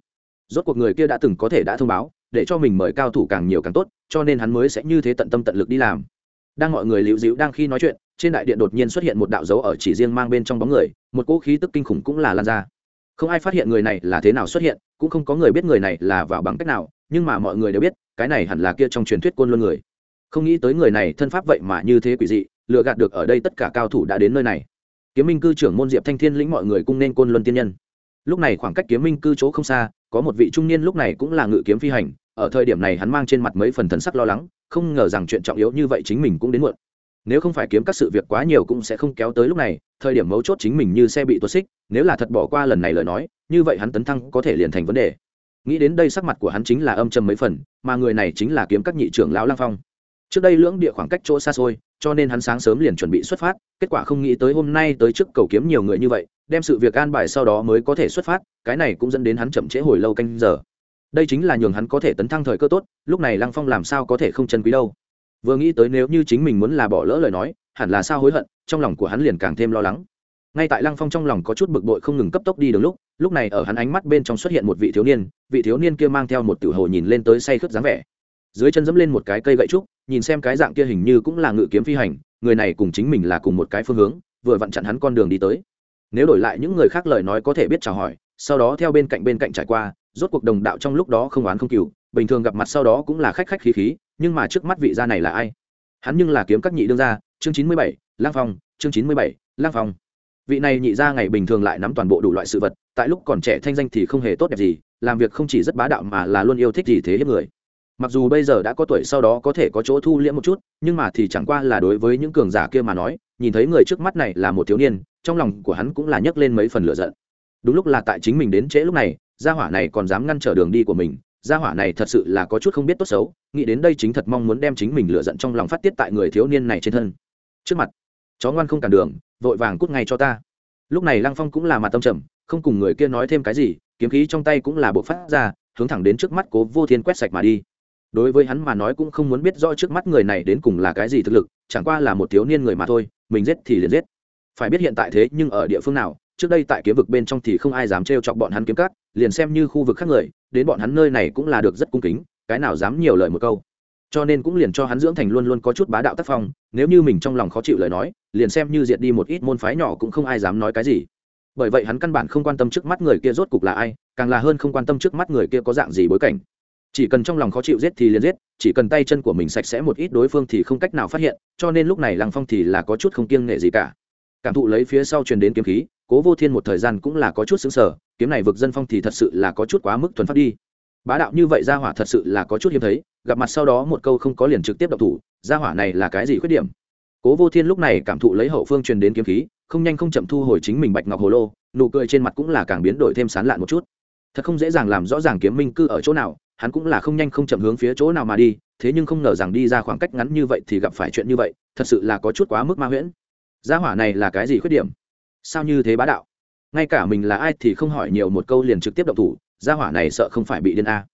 Rốt cuộc người kia đã từng có thể đã thông báo, để cho mình mời cao thủ càng nhiều càng tốt, cho nên hắn mới sẽ như thế tận tâm tận lực đi làm. Đang mọi người liễu dĩu đang khi nói chuyện, trên đại điện đột nhiên xuất hiện một đạo dấu ở chỉ riêng mang bên trong bóng người, một cỗ khí tức kinh khủng cũng là lan ra. Không ai phát hiện người này là thế nào xuất hiện, cũng không có người biết người này là vào bằng cách nào, nhưng mà mọi người đều biết, cái này hẳn là kia trong truyền thuyết côn luân người không nghĩ tới người này thân pháp vậy mà như thế quỷ dị lựa gạt được ở đây tất cả cao thủ đã đến nơi này. Kiếm minh cư trưởng môn diệp thanh thiên lĩnh mọi người cung nên côn luân tiên nhân. Lúc này khoảng cách kiếm minh cư chỗ không xa, có một vị trung niên lúc này cũng là ngự kiếm phi hành, ở thời điểm này hắn mang trên mặt mấy phần thần sắc lo lắng, không ngờ rằng chuyện trọng yếu như vậy chính mình cũng đến muộn. Nếu không phải kiếm các sự việc quá nhiều cũng sẽ không kéo tới lúc này, thời điểm mấu chốt chính mình như xe bị tuột xích, nếu là thật bỏ qua lần này lời nói, như vậy hắn tấn thăng có thể liền thành vấn đề. Nghĩ đến đây sắc mặt của hắn chính là âm trầm mấy phần, mà người này chính là kiếm các nhị trưởng lão lang phong trước đây lưỡng địa khoảng cách chỗ xa xôi, cho nên hắn sáng sớm liền chuẩn bị xuất phát, kết quả không nghĩ tới hôm nay tới trước cầu kiếm nhiều người như vậy, đem sự việc an bài sau đó mới có thể xuất phát, cái này cũng dẫn đến hắn chậm trễ hồi lâu canh giờ. Đây chính là nhường hắn có thể tấn thăng thời cơ tốt, lúc này lăng phong làm sao có thể không chân quý đâu. Vừa nghĩ tới nếu như chính mình muốn là bỏ lỡ lời nói, hẳn là sao hối hận, trong lòng của hắn liền càng thêm lo lắng. Ngay tại lăng phong trong lòng có chút bực bội không ngừng cấp tốc đi đường lúc lúc này ở hắn ánh mắt bên trong xuất hiện một vị thiếu niên, vị thiếu niên kia mang theo một tử hồ nhìn lên tới say khướt dáng vẻ. Dưới chân dẫm lên một cái cây gậy trúc nhìn xem cái dạng kia hình như cũng là ngự kiếm phi hành, người này cùng chính mình là cùng một cái phương hướng, vừa vặn chặn hắn con đường đi tới. Nếu đổi lại những người khác lời nói có thể biết chào hỏi, sau đó theo bên cạnh bên cạnh trải qua, rốt cuộc đồng đạo trong lúc đó không oán không cừu bình thường gặp mặt sau đó cũng là khách khách khí khí, nhưng mà trước mắt vị gia này là ai? Hắn nhưng là kiếm các nhị đương gia, chương chín mươi bảy, lang phong, chương chín mươi bảy, lang phong. Vị này nhị gia ngày bình thường lại nắm toàn bộ đủ loại sự vật, tại lúc còn trẻ thanh danh thì không hề tốt đẹp gì, làm việc không chỉ rất bá đạo mà là luôn yêu thích gì thế hiếp người mặc dù bây giờ đã có tuổi sau đó có thể có chỗ thu liễm một chút, nhưng mà thì chẳng qua là đối với những cường giả kia mà nói, nhìn thấy người trước mắt này là một thiếu niên, trong lòng của hắn cũng là nhấc lên mấy phần lửa giận. Đúng lúc là tại chính mình đến trễ lúc này, gia hỏa này còn dám ngăn trở đường đi của mình, gia hỏa này thật sự là có chút không biết tốt xấu, nghĩ đến đây chính thật mong muốn đem chính mình lựa giận trong lòng phát tiết tại người thiếu niên này trên thân. Trước mặt, chó ngoan không cản đường, vội vàng cút ngay cho ta. Lúc này lăng phong cũng là mặt tâm trầm, không cùng người kia nói thêm cái gì, kiếm khí trong tay cũng là bộ phát ra, hướng thẳng đến trước mắt cố vô thiên quét sạch mà đi đối với hắn mà nói cũng không muốn biết rõ trước mắt người này đến cùng là cái gì thực lực, chẳng qua là một thiếu niên người mà thôi, mình giết thì liền giết. Phải biết hiện tại thế nhưng ở địa phương nào, trước đây tại kiếm vực bên trong thì không ai dám trêu chọc bọn hắn kiếm cắt liền xem như khu vực khác người, đến bọn hắn nơi này cũng là được rất cung kính, cái nào dám nhiều lời một câu. Cho nên cũng liền cho hắn dưỡng thành luôn luôn có chút bá đạo tác phong, nếu như mình trong lòng khó chịu lời nói, liền xem như diệt đi một ít môn phái nhỏ cũng không ai dám nói cái gì. Bởi vậy hắn căn bản không quan tâm trước mắt người kia rốt cục là ai, càng là hơn không quan tâm trước mắt người kia có dạng gì bối cảnh chỉ cần trong lòng khó chịu giết thì liền giết, chỉ cần tay chân của mình sạch sẽ một ít đối phương thì không cách nào phát hiện, cho nên lúc này lăng phong thì là có chút không kiêng nghệ gì cả. Cảm thụ lấy phía sau truyền đến kiếm khí, cố vô thiên một thời gian cũng là có chút xứng sở kiếm này vực dân phong thì thật sự là có chút quá mức thuần phát đi. Bá đạo như vậy gia hỏa thật sự là có chút hiếm thấy, gặp mặt sau đó một câu không có liền trực tiếp độc thủ gia hỏa này là cái gì khuyết điểm? Cố vô thiên lúc này cảm thụ lấy hậu phương truyền đến kiếm khí, không nhanh không chậm thu hồi chính mình bạch ngọc hồ lô, nụ cười trên mặt cũng là càng biến đổi thêm sán lạn một chút. Thật không dễ dàng làm rõ ràng kiếm minh cư ở chỗ nào hắn cũng là không nhanh không chậm hướng phía chỗ nào mà đi, thế nhưng không ngờ rằng đi ra khoảng cách ngắn như vậy thì gặp phải chuyện như vậy, thật sự là có chút quá mức ma huyễn. Gia hỏa này là cái gì khuyết điểm? Sao như thế bá đạo? Ngay cả mình là ai thì không hỏi nhiều một câu liền trực tiếp động thủ, gia hỏa này sợ không phải bị điên a.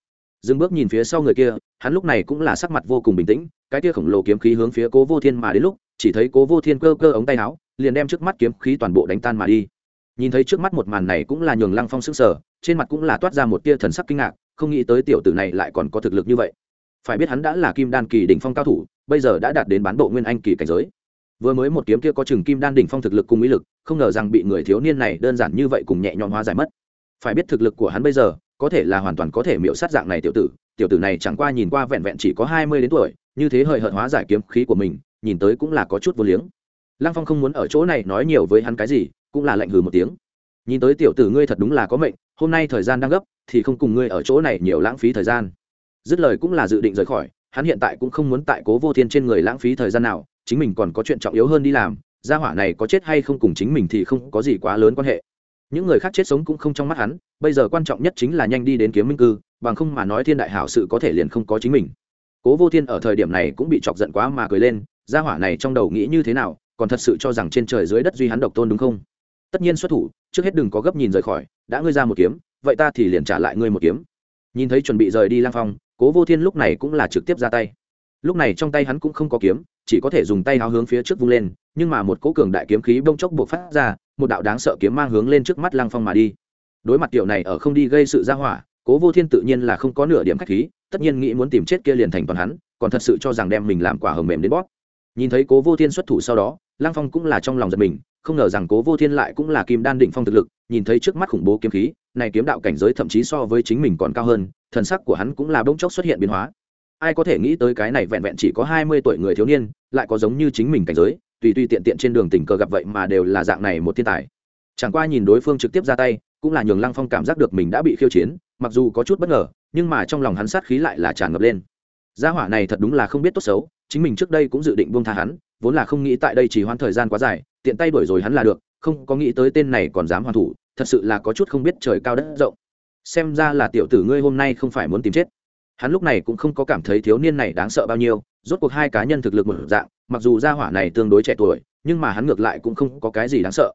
Dừng bước nhìn phía sau người kia, hắn lúc này cũng là sắc mặt vô cùng bình tĩnh, cái kia khổng lồ kiếm khí hướng phía cố vô thiên mà đến lúc, chỉ thấy cố vô thiên cơ cơ ống tay áo, liền đem trước mắt kiếm khí toàn bộ đánh tan mà đi. Nhìn thấy trước mắt một màn này cũng là nhường lăng phong sức sở trên mặt cũng là toát ra một tia thần sắc kinh ngạc không nghĩ tới tiểu tử này lại còn có thực lực như vậy. Phải biết hắn đã là kim đan kỳ đỉnh phong cao thủ, bây giờ đã đạt đến bán bộ nguyên anh kỳ cảnh giới. Vừa mới một kiếm kia có chừng kim đan đỉnh phong thực lực cùng ý lực, không ngờ rằng bị người thiếu niên này đơn giản như vậy cùng nhẹ nhõm hóa giải mất. Phải biết thực lực của hắn bây giờ, có thể là hoàn toàn có thể miễu sát dạng này tiểu tử tiểu tử này chẳng qua nhìn qua vẹn vẹn chỉ có hai mươi đến tuổi, như thế hời hợt hóa giải kiếm khí của mình, nhìn tới cũng là có chút vô liếng. Lăng phong không muốn ở chỗ này nói nhiều với hắn cái gì, cũng là lạnh hừ một tiếng. Nhìn tới tiểu tử ngươi thật đúng là có mệnh, hôm nay thời gian đang gấp thì không cùng ngươi ở chỗ này nhiều lãng phí thời gian. Dứt lời cũng là dự định rời khỏi, hắn hiện tại cũng không muốn tại cố vô thiên trên người lãng phí thời gian nào, chính mình còn có chuyện trọng yếu hơn đi làm, gia hỏa này có chết hay không cùng chính mình thì không có gì quá lớn quan hệ. Những người khác chết sống cũng không trong mắt hắn, bây giờ quan trọng nhất chính là nhanh đi đến kiếm minh cư, bằng không mà nói thiên đại hảo sự có thể liền không có chính mình. Cố vô thiên ở thời điểm này cũng bị chọc giận quá mà cười lên, gia hỏa này trong đầu nghĩ như thế nào, còn thật sự cho rằng trên trời dưới đất duy hắn độc tôn đúng không? Tất nhiên xuất thủ, trước hết đừng có gấp nhìn rời khỏi, đã ngươi ra một kiếm vậy ta thì liền trả lại ngươi một kiếm. Nhìn thấy chuẩn bị rời đi lang phong, cố vô thiên lúc này cũng là trực tiếp ra tay. Lúc này trong tay hắn cũng không có kiếm, chỉ có thể dùng tay háo hướng phía trước vung lên, nhưng mà một cố cường đại kiếm khí bông chốc buộc phát ra, một đạo đáng sợ kiếm mang hướng lên trước mắt lang phong mà đi. Đối mặt tiểu này ở không đi gây sự ra hỏa, cố vô thiên tự nhiên là không có nửa điểm khách khí, tất nhiên nghĩ muốn tìm chết kia liền thành toàn hắn, còn thật sự cho rằng đem mình làm quả hầm mềm đến bóp. Nhìn thấy cố vô thiên xuất thủ sau đó lang phong cũng là trong lòng giật mình, không ngờ rằng cố vô thiên lại cũng là kim đan định phong thực lực, nhìn thấy trước mắt khủng bố kiếm khí này kiếm đạo cảnh giới thậm chí so với chính mình còn cao hơn, thần sắc của hắn cũng là bỗng chốc xuất hiện biến hóa. Ai có thể nghĩ tới cái này vẹn vẹn chỉ có hai mươi tuổi người thiếu niên, lại có giống như chính mình cảnh giới, tùy tùy tiện tiện trên đường tình cờ gặp vậy mà đều là dạng này một thiên tài. Chẳng qua nhìn đối phương trực tiếp ra tay, cũng là nhường lăng phong cảm giác được mình đã bị khiêu chiến, mặc dù có chút bất ngờ, nhưng mà trong lòng hắn sát khí lại là tràn ngập lên. Gia hỏa này thật đúng là không biết tốt xấu, chính mình trước đây cũng dự định buông tha hắn, vốn là không nghĩ tại đây chỉ hoãn thời gian quá dài, tiện tay đuổi rồi hắn là được không có nghĩ tới tên này còn dám hoàn thủ, thật sự là có chút không biết trời cao đất rộng. Xem ra là tiểu tử ngươi hôm nay không phải muốn tìm chết. Hắn lúc này cũng không có cảm thấy thiếu niên này đáng sợ bao nhiêu, rốt cuộc hai cá nhân thực lực một dạng, mặc dù gia hỏa này tương đối trẻ tuổi, nhưng mà hắn ngược lại cũng không có cái gì đáng sợ.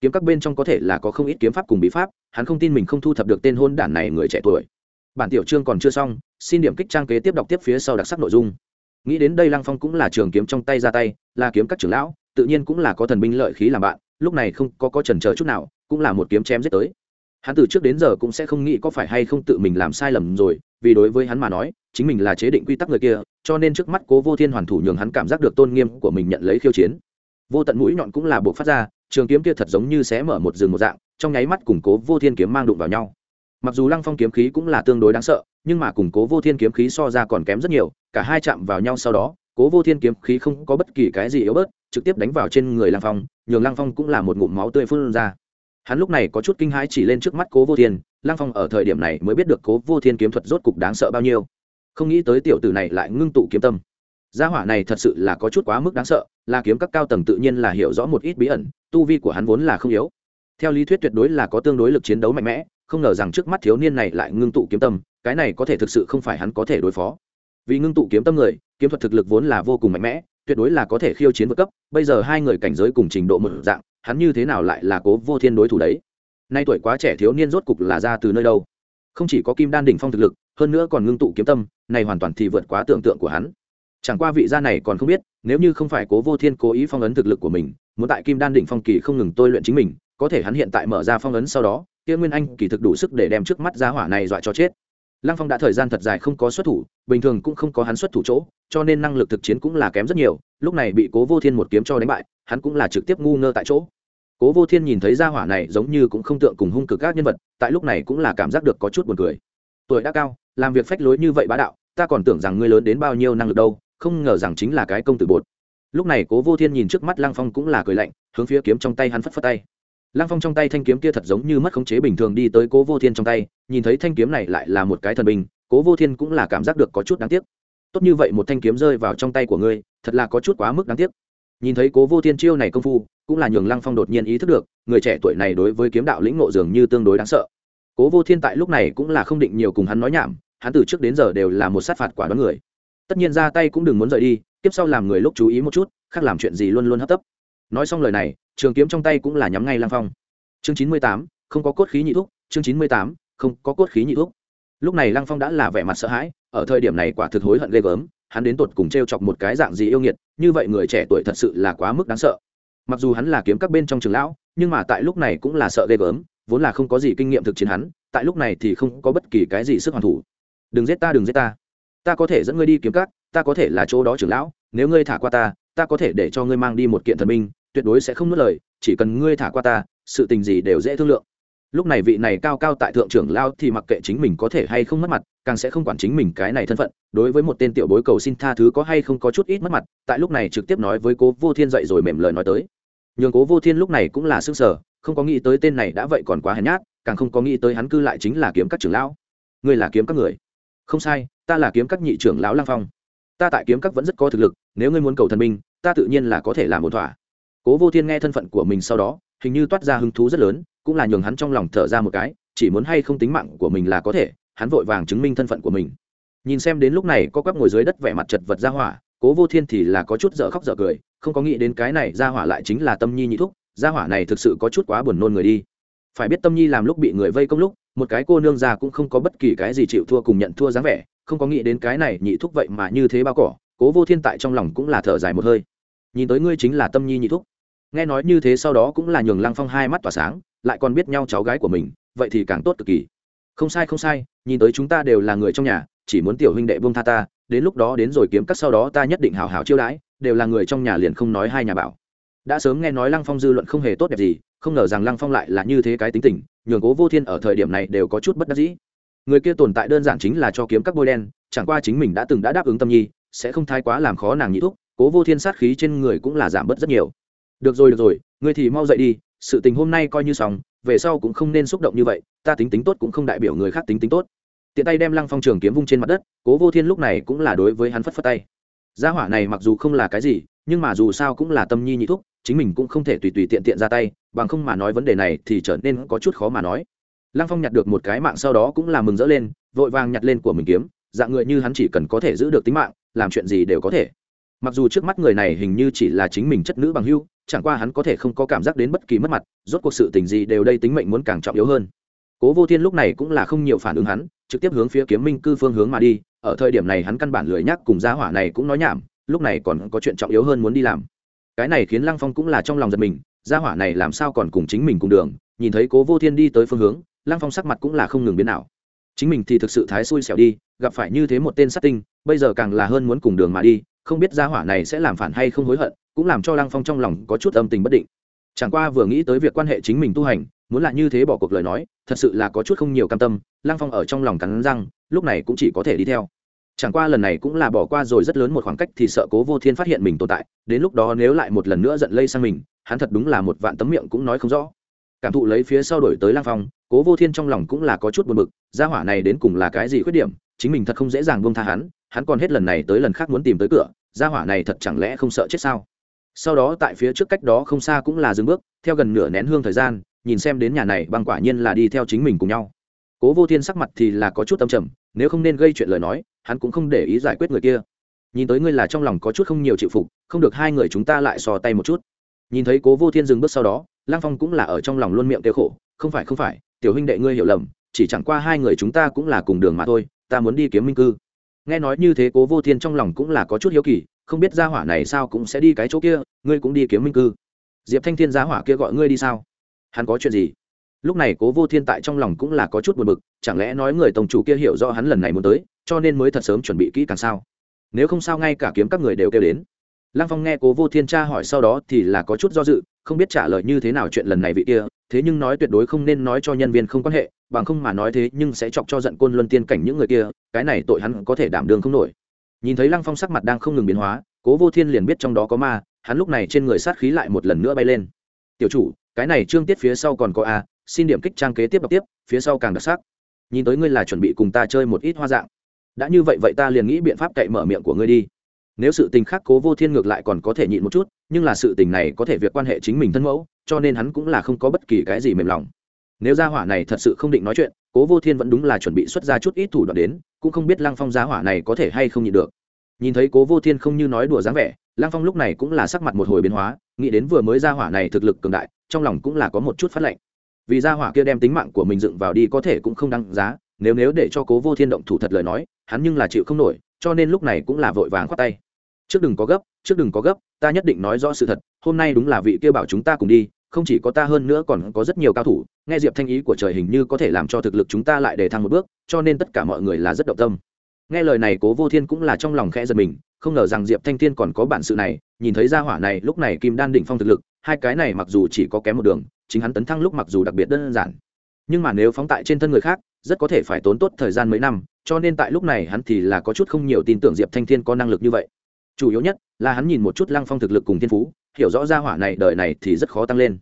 Kiếm các bên trong có thể là có không ít kiếm pháp cùng bí pháp, hắn không tin mình không thu thập được tên hôn đản này người trẻ tuổi. Bản tiểu chương còn chưa xong, xin điểm kích trang kế tiếp đọc tiếp phía sau đặc sắc nội dung. Nghĩ đến đây lăng phong cũng là trường kiếm trong tay ra tay, là kiếm các trưởng lão, tự nhiên cũng là có thần binh lợi khí làm bạn lúc này không có có chần chờ chút nào, cũng là một kiếm chém giết tới. Hắn từ trước đến giờ cũng sẽ không nghĩ có phải hay không tự mình làm sai lầm rồi, vì đối với hắn mà nói, chính mình là chế định quy tắc người kia, cho nên trước mắt cố vô thiên hoàn thủ nhường hắn cảm giác được tôn nghiêm của mình nhận lấy khiêu chiến. Vô tận mũi nhọn cũng là buộc phát ra, trường kiếm kia thật giống như xé mở một rừng một dạng, trong nháy mắt củng cố vô thiên kiếm mang đụng vào nhau. Mặc dù lăng phong kiếm khí cũng là tương đối đáng sợ, nhưng mà củng cố vô thiên kiếm khí so ra còn kém rất nhiều, cả hai chạm vào nhau sau đó cố vô thiên kiếm khí không có bất kỳ cái gì yếu bớt, trực tiếp đánh vào trên người lăng phong, nhường lăng phong cũng là một ngụm máu tươi phun ra. Hắn lúc này có chút kinh hãi chỉ lên trước mắt cố vô thiên, lăng phong ở thời điểm này mới biết được cố vô thiên kiếm thuật rốt cục đáng sợ bao nhiêu. Không nghĩ tới tiểu tử này lại ngưng tụ kiếm tâm. Gia hỏa này thật sự là có chút quá mức đáng sợ, là kiếm các cao tầng tự nhiên là hiểu rõ một ít bí ẩn, tu vi của hắn vốn là không yếu. Theo lý thuyết tuyệt đối là có tương đối lực chiến đấu mạnh mẽ, không ngờ rằng trước mắt thiếu niên này lại ngưng tụ kiếm tâm, cái này có thể thực sự không phải hắn có thể đối phó vì ngưng tụ kiếm tâm người, kiếm thuật thực lực vốn là vô cùng mạnh mẽ, tuyệt đối là có thể khiêu chiến vượt cấp. Bây giờ hai người cảnh giới cùng trình độ một dạng, hắn như thế nào lại là cố vô thiên đối thủ đấy? Nay tuổi quá trẻ thiếu niên rốt cục là ra từ nơi đâu? Không chỉ có kim đan đỉnh phong thực lực, hơn nữa còn ngưng tụ kiếm tâm, này hoàn toàn thì vượt quá tưởng tượng của hắn. Chẳng qua vị gia này còn không biết, nếu như không phải cố vô thiên cố ý phong ấn thực lực của mình, muốn tại kim đan đỉnh phong kỳ không ngừng tôi luyện chính mình, có thể hắn hiện tại mở ra phong ấn sau đó, kia nguyên anh kỳ thực đủ sức để đem trước mắt giá hỏa này dọa cho chết lăng phong đã thời gian thật dài không có xuất thủ, bình thường cũng không có hắn xuất thủ chỗ, cho nên năng lực thực chiến cũng là kém rất nhiều, lúc này bị cố vô thiên một kiếm cho đánh bại, hắn cũng là trực tiếp ngu ngơ tại chỗ. Cố vô thiên nhìn thấy gia hỏa này giống như cũng không tượng cùng hung cực các nhân vật, tại lúc này cũng là cảm giác được có chút buồn cười. Tuổi đã cao, làm việc phách lối như vậy bá đạo, ta còn tưởng rằng ngươi lớn đến bao nhiêu năng lực đâu, không ngờ rằng chính là cái công tử bột. Lúc này cố vô thiên nhìn trước mắt lăng phong cũng là cười lạnh, hướng phía kiếm trong tay hắn phất phất tay lăng phong trong tay thanh kiếm kia thật giống như mất khống chế bình thường đi tới cố vô thiên trong tay, nhìn thấy thanh kiếm này lại là một cái thần binh, cố vô thiên cũng là cảm giác được có chút đáng tiếc. Tốt như vậy một thanh kiếm rơi vào trong tay của ngươi, thật là có chút quá mức đáng tiếc. Nhìn thấy cố vô thiên chiêu này công phu, cũng là nhường lăng phong đột nhiên ý thức được, người trẻ tuổi này đối với kiếm đạo lĩnh ngộ dường như tương đối đáng sợ. Cố vô thiên tại lúc này cũng là không định nhiều cùng hắn nói nhảm, hắn từ trước đến giờ đều là một sát phạt quả đoán người. Tất nhiên ra tay cũng đừng muốn rời đi, tiếp sau làm người lúc chú ý một chút, khác làm chuyện gì luôn luôn hấp tấp nói xong lời này, trường kiếm trong tay cũng là nhắm ngay lang phong. Chương chín mươi tám, không có cốt khí nhị thuốc chương chín mươi tám, không có cốt khí nhị thuốc lúc này lăng phong đã là vẻ mặt sợ hãi, ở thời điểm này quả thực hối hận ghê gớm, hắn đến tột cùng t r e o chọc một cái dạng gì yêu nghiệt, như vậy người trẻ tuổi thật sự là quá mức đáng sợ. Mặc dù hắn là kiếm các bên trong trường lão, nhưng mà tại lúc này cũng là sợ ghê gớm, vốn là không có gì kinh nghiệm thực chiến hắn, tại lúc này thì không có bất kỳ cái gì sức hoàn thủ. Đừng giết ta, đừng giết ta. Ta có thể dẫn ngươi đi kiếm các, ta có thể là chỗ đó trưởng lão, nếu ngươi thả qua ta ta có thể để cho ngươi mang đi một kiện thần minh tuyệt đối sẽ không nuốt lời, chỉ cần ngươi thả qua ta, sự tình gì đều dễ thương lượng. Lúc này vị này cao cao tại thượng trưởng lao thì mặc kệ chính mình có thể hay không mất mặt, càng sẽ không quản chính mình cái này thân phận, đối với một tên tiểu bối cầu xin tha thứ có hay không có chút ít mất mặt, tại lúc này trực tiếp nói với cố vô thiên dậy rồi mềm lời nói tới. Nhường cố vô thiên lúc này cũng là s ư ơ n g sở không có nghĩ tới tên này đã vậy còn quá hèn nhát, càng không có nghĩ tới hắn cư lại chính là kiếm các trưởng lão. Ngươi là kiếm các người. Không sai, ta là kiếm các nhị trưởng lão lang phong. Ta tại kiếm các vẫn rất có thực lực, nếu ngươi muốn cầu thần minh, ta tự nhiên là có thể làm một thỏa cố vô thiên nghe thân phận của mình sau đó, hình như toát ra hứng thú rất lớn, cũng là nhường hắn trong lòng thở ra một cái, chỉ muốn hay không tính mạng của mình là có thể, hắn vội vàng chứng minh thân phận của mình. Nhìn xem đến lúc này có quắp ngồi dưới đất vẻ mặt chật vật ra hỏa, cố vô thiên thì là có chút dở khóc dở cười, không có nghĩ đến cái này ra hỏa lại chính là tâm nhi nhị thúc, ra hỏa này thực sự có chút quá buồn nôn người đi. Phải biết tâm nhi làm lúc bị người vây công lúc, một cái cô nương già cũng không có bất kỳ cái gì chịu thua cùng nhận thua dáng vẻ, không có nghĩ đến cái này nhị thúc vậy mà như thế bao cỏ, cố vô thiên tại trong lòng cũng là thở dài một hơi. Nhìn tới ngươi chính là tâm nhi nhị thúc nghe nói như thế sau đó cũng là nhường lăng phong hai mắt tỏa sáng, lại còn biết nhau cháu gái của mình, vậy thì càng tốt cực kỳ. Không sai không sai, nhìn tới chúng ta đều là người trong nhà, chỉ muốn tiểu huynh đệ buông tha ta, đến lúc đó đến rồi kiếm cắt sau đó ta nhất định hào hào chiêu đãi, đều là người trong nhà liền không nói hai nhà bảo. Đã sớm nghe nói lăng phong dư luận không hề tốt đẹp gì, không ngờ rằng lăng phong lại là như thế cái tính tình, nhường cố vô thiên ở thời điểm này đều có chút bất đắc dĩ. Người kia tồn tại đơn giản chính là cho kiếm các bôi đen, chẳng qua chính mình đã từng đã đáp ứng tâm nhi, sẽ không thái quá làm khó nàng nhị thúc, cố vô thiên sát khí trên người cũng là giảm bớt rất nhiều được rồi được rồi, ngươi thì mau dậy đi, sự tình hôm nay coi như xong, về sau cũng không nên xúc động như vậy, ta tính tính tốt cũng không đại biểu người khác tính tính tốt. Tiện tay đem lăng phong trường kiếm vung trên mặt đất, cố vô thiên lúc này cũng là đối với hắn phất phất tay. Gia hỏa này mặc dù không là cái gì, nhưng mà dù sao cũng là tâm nhi nhị thúc, chính mình cũng không thể tùy tùy tiện tiện ra tay, bằng không mà nói vấn đề này thì trở nên có chút khó mà nói. Lăng phong nhặt được một cái mạng sau đó cũng là mừng rỡ lên, vội vàng nhặt lên của mình kiếm, dạng người như hắn chỉ cần có thể giữ được tính mạng, làm chuyện gì đều có thể. Mặc dù trước mắt người này hình như chỉ là chính mình chất nữ bằng hưu chẳng qua hắn có thể không có cảm giác đến bất kỳ mất mặt, rốt cuộc sự tình gì đều đây tính mệnh muốn càng trọng yếu hơn. Cố vô thiên lúc này cũng là không nhiều phản ứng hắn, trực tiếp hướng phía kiếm minh cư phương hướng mà đi, ở thời điểm này hắn căn bản lười nhắc cùng gia hỏa này cũng nói nhảm, lúc này còn có chuyện trọng yếu hơn muốn đi làm. Cái này khiến lăng phong cũng là trong lòng giật mình, gia hỏa này làm sao còn cùng chính mình cùng đường, nhìn thấy cố vô thiên đi tới phương hướng, lăng phong sắc mặt cũng là không ngừng biến nào chính mình thì thực sự thái xui xẻo đi, gặp phải như thế một tên sát tinh, bây giờ càng là hơn muốn cùng đường mà đi, không biết gia hỏa này sẽ làm phản hay không hối hận cũng làm cho lăng phong trong lòng có chút âm tình bất định. Chẳng qua vừa nghĩ tới việc quan hệ chính mình tu hành, muốn là như thế bỏ cuộc lời nói, thật sự là có chút không nhiều cam tâm, lăng phong ở trong lòng cắn răng, lúc này cũng chỉ có thể đi theo. Chẳng qua lần này cũng là bỏ qua rồi rất lớn một khoảng cách thì sợ cố vô thiên phát hiện mình tồn tại, đến lúc đó nếu lại một lần nữa giận lây sang mình, hắn thật đúng là một vạn tấm miệng cũng nói không rõ. Cảm thụ lấy phía sau đổi tới lăng phong, cố vô thiên trong lòng cũng là có chút buồn bực, gia hỏa này đến cùng là cái gì khuyết điểm, chính mình thật không dễ dàng buông tha hắn hắn còn hết lần này tới lần khác muốn tìm tới cửa, gia hỏa này thật chẳng lẽ không sợ chết sao? Sau đó tại phía trước cách đó không xa cũng là dừng bước, theo gần nửa nén hương thời gian, nhìn xem đến nhà này băng quả nhiên là đi theo chính mình cùng nhau. Cố vô thiên sắc mặt thì là có chút tâm trầm, nếu không nên gây chuyện lời nói, hắn cũng không để ý giải quyết người kia. Nhìn tới ngươi là trong lòng có chút không nhiều chịu phục, không được hai người chúng ta lại sò tay một chút. Nhìn thấy cố vô thiên dừng bước sau đó lang phong cũng là ở trong lòng luôn miệng kêu khổ, không phải không phải, tiểu huynh đệ ngươi hiểu lầm, chỉ chẳng qua hai người chúng ta cũng là cùng đường mà thôi, ta muốn đi kiếm minh cư. Nghe nói như thế cố vô thiên trong lòng cũng là có chút hiếu kỳ không biết gia hỏa này sao cũng sẽ đi cái chỗ kia, ngươi cũng đi kiếm minh cư. Diệp thanh thiên gia hỏa kia gọi ngươi đi sao? Hắn có chuyện gì? Lúc này cố vô thiên tại trong lòng cũng là có chút buồn bực, chẳng lẽ nói người tổng chủ kia hiểu rõ hắn lần này muốn tới, cho nên mới thật sớm chuẩn bị kỹ càng sao? Nếu không sao ngay cả kiếm các người đều kêu đến. Lăng phong nghe cố vô thiên tra hỏi sau đó thì là có chút do dự, không biết trả lời như thế nào chuyện lần này vị kia, thế nhưng nói tuyệt đối không nên nói cho nhân viên không quan hệ, bằng không mà nói thế nhưng sẽ chọc cho giận côn luân tiên cảnh những người kia, cái này tội hắn có thể đảm đương không nổi nhìn thấy lăng phong sắc mặt đang không ngừng biến hóa, cố vô thiên liền biết trong đó có ma, hắn lúc này trên người sát khí lại một lần nữa bay lên. Tiểu chủ, cái này trương tiết phía sau còn có a, xin điểm kích trang kế tiếp đọc tiếp, phía sau càng đặc sắc. Nhìn tới ngươi là chuẩn bị cùng ta chơi một ít hoa dạng. Đã như vậy vậy ta liền nghĩ biện pháp cậy mở miệng của ngươi đi. Nếu sự tình khác cố vô thiên ngược lại còn có thể nhịn một chút, nhưng là sự tình này có thể việc quan hệ chính mình thân mẫu, cho nên hắn cũng là không có bất kỳ cái gì mềm lòng. Nếu gia hỏa này thật sự không định nói chuyện, cố vô thiên vẫn đúng là chuẩn bị xuất ra chút ít thủ đoạn đến cũng không biết lăng phong gia hỏa này có thể hay không nhịn được. Nhìn thấy cố vô thiên không như nói đùa dáng vẻ, lăng phong lúc này cũng là sắc mặt một hồi biến hóa, nghĩ đến vừa mới gia hỏa này thực lực cường đại, trong lòng cũng là có một chút phát lệnh. Vì gia hỏa kia đem tính mạng của mình dựng vào đi có thể cũng không đăng giá, nếu nếu để cho cố vô thiên động thủ thật lời nói, hắn nhưng là chịu không nổi, cho nên lúc này cũng là vội vàng khoát tay. Trước đừng có gấp, trước đừng có gấp, ta nhất định nói rõ sự thật, hôm nay đúng là vị kia bảo chúng ta cùng đi không chỉ có ta hơn nữa còn có rất nhiều cao thủ, nghe diệp thanh ý của trời hình như có thể làm cho thực lực chúng ta lại để thăng một bước, cho nên tất cả mọi người là rất động tâm. Nghe lời này, cố vô thiên cũng là trong lòng khẽ giật mình, không ngờ rằng diệp thanh thiên còn có bản sự này, nhìn thấy ra hỏa này, lúc này kim đan đỉnh phong thực lực, hai cái này mặc dù chỉ có kém một đường, chính hắn tấn thăng lúc mặc dù đặc biệt đơn giản, nhưng mà nếu phóng tại trên thân người khác, rất có thể phải tốn tốt thời gian mấy năm, cho nên tại lúc này hắn thì là có chút không nhiều tin tưởng diệp thanh thiên có năng lực như vậy. Chủ yếu nhất là hắn nhìn một chút lăng phong thực lực cùng thiên phú hiểu rõ ra hỏa này đời này thì rất khó tăng lên.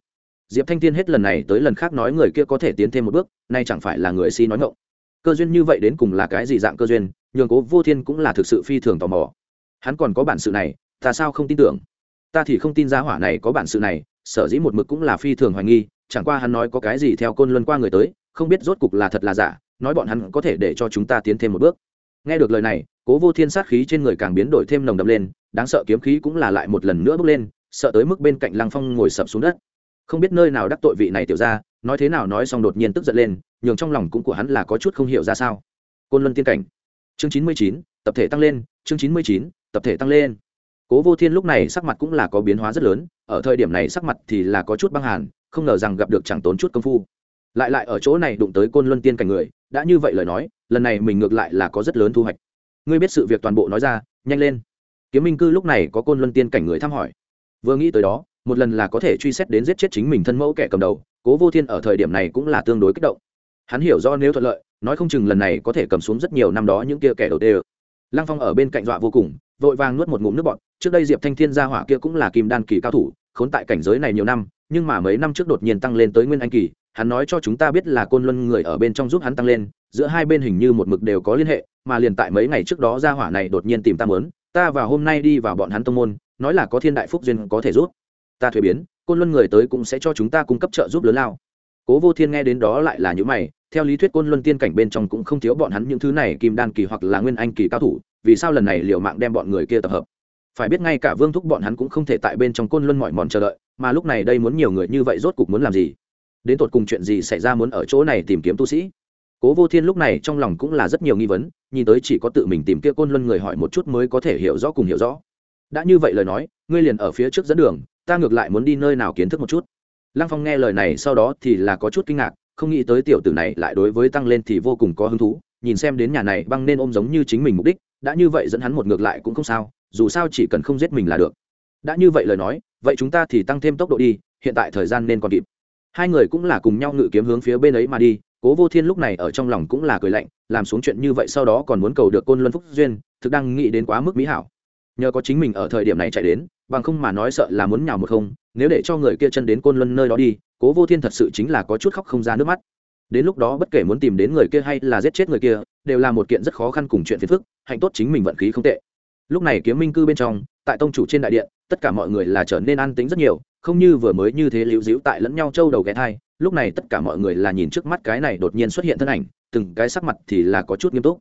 Diệp thanh thiên hết lần này tới lần khác nói người kia có thể tiến thêm một bước, nay chẳng phải là người si nói ngộng cơ duyên như vậy đến cùng là cái gì dạng cơ duyên, nhường cố vô thiên cũng là thực sự phi thường tò mò. Hắn còn có bản sự này, ta sao không tin tưởng? Ta thì không tin ra hỏa này có bản sự này, sở dĩ một mực cũng là phi thường hoài nghi, chẳng qua hắn nói có cái gì theo côn luân qua người tới, không biết rốt cục là thật là giả, nói bọn hắn có thể để cho chúng ta tiến thêm một bước. Nghe được lời này, cố vô thiên sát khí trên người càng biến đổi thêm nồng đậm lên, đáng sợ kiếm khí cũng là lại một lần nữa bước lên sợ tới mức bên cạnh lăng phong ngồi sập xuống đất. Không biết nơi nào đắc tội vị này tiểu ra nói thế nào nói xong đột nhiên tức giận lên, nhường trong lòng cũng của hắn là có chút không hiểu ra sao. Côn luân tiên cảnh. Chương chín mươi chín, tập thể tăng lên, chương chín mươi chín, tập thể tăng lên. Cố vô thiên lúc này sắc mặt cũng là có biến hóa rất lớn, ở thời điểm này sắc mặt thì là có chút băng hàn, không ngờ rằng gặp được chẳng tốn chút công phu. Lại lại ở chỗ này đụng tới côn luân tiên cảnh người, đã như vậy lời nói, lần này mình ngược lại là có rất lớn thu hoạch. Ngươi biết sự việc toàn bộ nói ra, nhanh lên. Kiếm minh cư lúc này có côn luân tiên cảnh người thăm hỏi vừa nghĩ tới đó, một lần là có thể truy xét đến giết chết chính mình thân mẫu kẻ cầm đầu, cố vô thiên ở thời điểm này cũng là tương đối kích động. Hắn hiểu do nếu thuận lợi, nói không chừng lần này có thể cầm xuống rất nhiều năm đó những kia kẻ đầu tê lăng phong ở bên cạnh dọa vô cùng, vội vàng nuốt một ngụm nước bọt, trước đây diệp thanh thiên gia hỏa kia cũng là kim đan kỳ cao thủ, khốn tại cảnh giới này nhiều năm, nhưng mà mấy năm trước đột nhiên tăng lên tới nguyên anh kỳ, hắn nói cho chúng ta biết là côn luân người ở bên trong giúp hắn tăng lên, giữa hai bên hình như một mực đều có liên hệ, mà liền tại mấy ngày trước đó gia hỏa này đột nhiên tìm ta mớn ta và hôm nay đi vào bọn hắn tông môn nói là có thiên đại phúc duyên có thể giúp ta thuế biến, côn luân người tới cũng sẽ cho chúng ta cung cấp trợ giúp lớn lao. Cố vô thiên nghe đến đó lại là những mày, theo lý thuyết côn luân tiên cảnh bên trong cũng không thiếu bọn hắn những thứ này, kim đan kỳ hoặc là nguyên anh kỳ cao thủ, vì sao lần này liệu mạng đem bọn người kia tập hợp? Phải biết ngay cả vương thúc bọn hắn cũng không thể tại bên trong côn luân mọi mòn chờ đợi, mà lúc này đây muốn nhiều người như vậy rốt cục muốn làm gì? Đến tột cùng chuyện gì xảy ra muốn ở chỗ này tìm kiếm tu sĩ? Cố vô thiên lúc này trong lòng cũng là rất nhiều nghi vấn, nhìn tới chỉ có tự mình tìm kia côn luân người hỏi một chút mới có thể hiểu rõ cùng hiểu rõ đã như vậy lời nói, ngươi liền ở phía trước dẫn đường, ta ngược lại muốn đi nơi nào kiến thức một chút. Lăng phong nghe lời này sau đó thì là có chút kinh ngạc, không nghĩ tới tiểu tử này lại đối với tăng lên thì vô cùng có hứng thú, nhìn xem đến nhà này băng nên ôm giống như chính mình mục đích, đã như vậy dẫn hắn một ngược lại cũng không sao, dù sao chỉ cần không giết mình là được. Đã như vậy lời nói, vậy chúng ta thì tăng thêm tốc độ đi, hiện tại thời gian nên còn kịp. Hai người cũng là cùng nhau ngự kiếm hướng phía bên ấy mà đi, cố vô thiên lúc này ở trong lòng cũng là cười lạnh, làm xuống chuyện như vậy sau đó còn muốn cầu được côn luân phúc duyên, thực đang nghĩ đến quá mức mỹ hảo nhờ có chính mình ở thời điểm này chạy đến, bằng không mà nói sợ là muốn nhào một không, nếu để cho người kia chân đến côn luân nơi đó đi, cố vô thiên thật sự chính là có chút khóc không ra nước mắt. Đến lúc đó bất kể muốn tìm đến người kia hay là giết chết người kia, đều là một kiện rất khó khăn cùng chuyện phiền phức, hạnh tốt chính mình vận khí không tệ. Lúc này kiếm minh cư bên trong, tại tông chủ trên đại điện, tất cả mọi người là trở nên an tính rất nhiều, không như vừa mới như thế liễu dĩu tại lẫn nhau châu đầu ghé thai, lúc này tất cả mọi người là nhìn trước mắt cái này đột nhiên xuất hiện thân ảnh, từng cái sắc mặt thì là có chút nghiêm túc.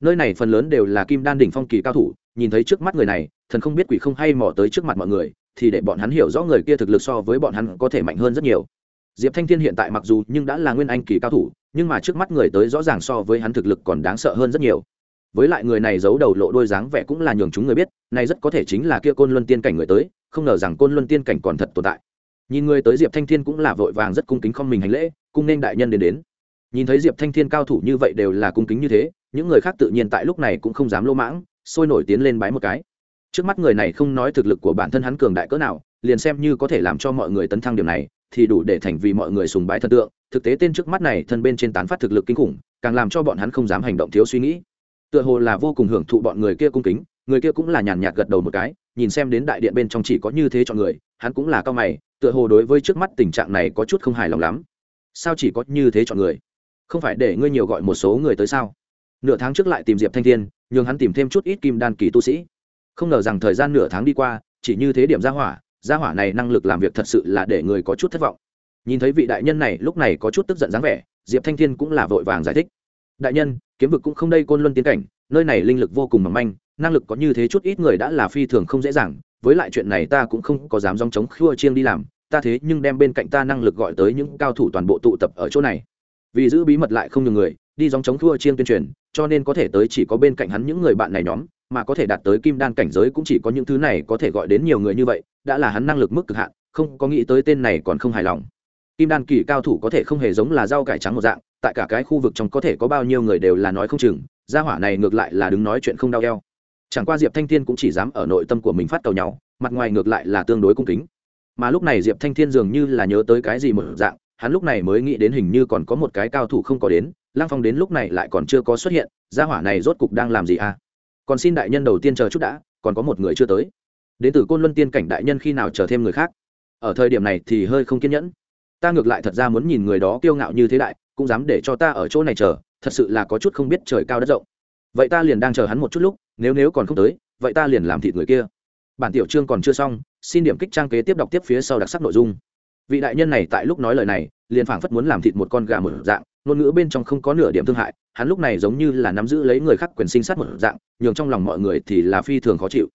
Nơi này phần lớn đều là kim đan đỉnh phong kỳ cao thủ nhìn thấy trước mắt người này, thần không biết quỷ không hay mò tới trước mặt mọi người, thì để bọn hắn hiểu rõ người kia thực lực so với bọn hắn có thể mạnh hơn rất nhiều. Diệp thanh thiên hiện tại mặc dù nhưng đã là nguyên anh kỳ cao thủ, nhưng mà trước mắt người tới rõ ràng so với hắn thực lực còn đáng sợ hơn rất nhiều. Với lại người này giấu đầu lộ đôi dáng vẻ cũng là nhường chúng người biết, này rất có thể chính là kia côn luân tiên cảnh người tới, không ngờ rằng côn luân tiên cảnh còn thật tồn tại. Nhìn người tới diệp thanh thiên cũng là vội vàng rất cung kính không mình hành lễ, cung nên đại nhân đến đến. Nhìn thấy diệp thanh thiên cao thủ như vậy đều là cung kính như thế, những người khác tự nhiên tại lúc này cũng không dám lỗ mãng sôi nổi tiến lên bái một cái. Trước mắt người này không nói thực lực của bản thân hắn cường đại cỡ nào, liền xem như có thể làm cho mọi người tấn thăng điểm này, thì đủ để thành vì mọi người sùng bái thần tượng. Thực tế tên trước mắt này thân bên trên tán phát thực lực kinh khủng, càng làm cho bọn hắn không dám hành động thiếu suy nghĩ. Tựa hồ là vô cùng hưởng thụ bọn người kia cung kính, người kia cũng là nhàn nhạt gật đầu một cái, nhìn xem đến đại điện bên trong chỉ có như thế chọn người, hắn cũng là cao mày, tựa hồ đối với trước mắt tình trạng này có chút không hài lòng lắm. Sao chỉ có như thế chọn người? Không phải để ngươi nhiều gọi một số người tới sao? Nửa tháng trước lại tìm diệp thanh thiên nhường hắn tìm thêm chút ít kim đan kỳ tu sĩ. Không ngờ rằng thời gian nửa tháng đi qua, chỉ như thế điểm ra hỏa ra hỏa này năng lực làm việc thật sự là để người có chút thất vọng. Nhìn thấy vị đại nhân này, lúc này có chút tức giận dáng vẻ, diệp thanh thiên cũng là vội vàng giải thích. Đại nhân, kiếm vực cũng không đây côn luân tiến cảnh, nơi này linh lực vô cùng mỏng manh, năng lực có như thế chút ít người đã là phi thường không dễ dàng, với lại chuyện này ta cũng không có dám dòng chống khua chiêng đi làm, ta thế nhưng đem bên cạnh ta năng lực gọi tới những cao thủ toàn bộ tụ tập ở chỗ này. Vì giữ bí mật lại không nhiều người, đi dòng chống thua chiêng tuyên truyền cho nên có thể tới chỉ có bên cạnh hắn những người bạn này nhóm, mà có thể đạt tới kim đan cảnh giới cũng chỉ có những thứ này có thể gọi đến nhiều người như vậy, đã là hắn năng lực mức cực hạn, không có nghĩ tới tên này còn không hài lòng. Kim đan kỳ cao thủ có thể không hề giống là rau cải trắng một dạng, tại cả cái khu vực trong có thể có bao nhiêu người đều là nói không chừng, gia hỏa này ngược lại là đứng nói chuyện không đau eo. Chẳng qua diệp thanh thiên cũng chỉ dám ở nội tâm của mình phát cầu nhau, mặt ngoài ngược lại là tương đối cung kính. Mà lúc này diệp thanh thiên dường như là nhớ tới cái gì một dạng, hắn lúc này mới nghĩ đến hình như còn có một cái cao thủ không có đến lăng phong đến lúc này lại còn chưa có xuất hiện, gia hỏa này rốt cục đang làm gì à? Còn xin đại nhân đầu tiên chờ chút đã, còn có một người chưa tới. Đến từ côn luân tiên cảnh đại nhân khi nào chờ thêm người khác? Ở thời điểm này thì hơi không kiên nhẫn. Ta ngược lại thật ra muốn nhìn người đó kiêu ngạo như thế đại, cũng dám để cho ta ở chỗ này chờ, thật sự là có chút không biết trời cao đất rộng. Vậy ta liền đang chờ hắn một chút lúc, nếu nếu còn không tới, vậy ta liền làm thịt người kia. Bản tiểu chương còn chưa xong, xin điểm kích trang kế tiếp đọc tiếp phía sau đặc sắc nội dung. Vị đại nhân này tại lúc nói lời này, liền phảng phất muốn làm thịt một con gà một dạng ngôn ngữ bên trong không có nửa điểm thương hại, hắn lúc này giống như là nắm giữ lấy người khác quyền sinh sát một dạng, nhường trong lòng mọi người thì là phi thường khó chịu.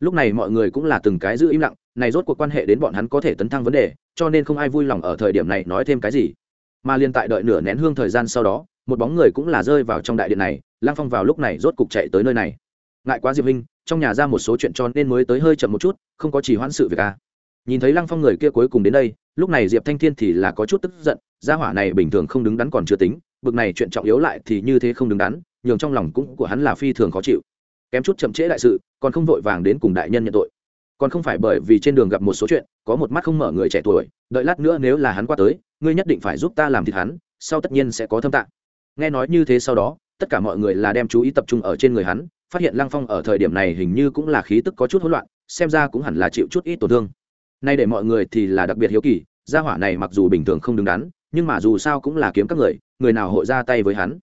Lúc này mọi người cũng là từng cái giữ im lặng, này rốt cuộc quan hệ đến bọn hắn có thể tấn thăng vấn đề, cho nên không ai vui lòng ở thời điểm này nói thêm cái gì. Mà liên tại đợi nửa nén hương thời gian sau đó, một bóng người cũng là rơi vào trong đại điện này lang phong vào lúc này rốt cục chạy tới nơi này. Ngại quá diệp minh trong nhà ra một số chuyện cho nên mới tới hơi chậm một chút, không có chỉ hoãn sự việc à? Nhìn thấy lăng phong người kia cuối cùng đến đây, lúc này diệp thanh thiên thì là có chút tức giận gia hỏa này bình thường không đứng đắn còn chưa tính, bực này chuyện trọng yếu lại thì như thế không đứng đắn, nhường trong lòng cũng của hắn là phi thường khó chịu. Kém chút chậm trễ đại sự, còn không vội vàng đến cùng đại nhân nhận tội. Còn không phải bởi vì trên đường gặp một số chuyện, có một mắt không mở người trẻ tuổi, đợi lát nữa nếu là hắn qua tới, ngươi nhất định phải giúp ta làm thịt hắn, sau tất nhiên sẽ có thâm tạng. Nghe nói như thế sau đó, tất cả mọi người là đem chú ý tập trung ở trên người hắn, phát hiện lăng phong ở thời điểm này hình như cũng là khí tức có chút hỗn loạn, xem ra cũng hẳn là chịu chút ít tổn thương. Nay để mọi người thì là đặc biệt hiếu kỳ, gia hỏa này mặc dù bình thường không đứng đắn nhưng mà dù sao cũng là kiếm các người người nào hội ra tay với hắn?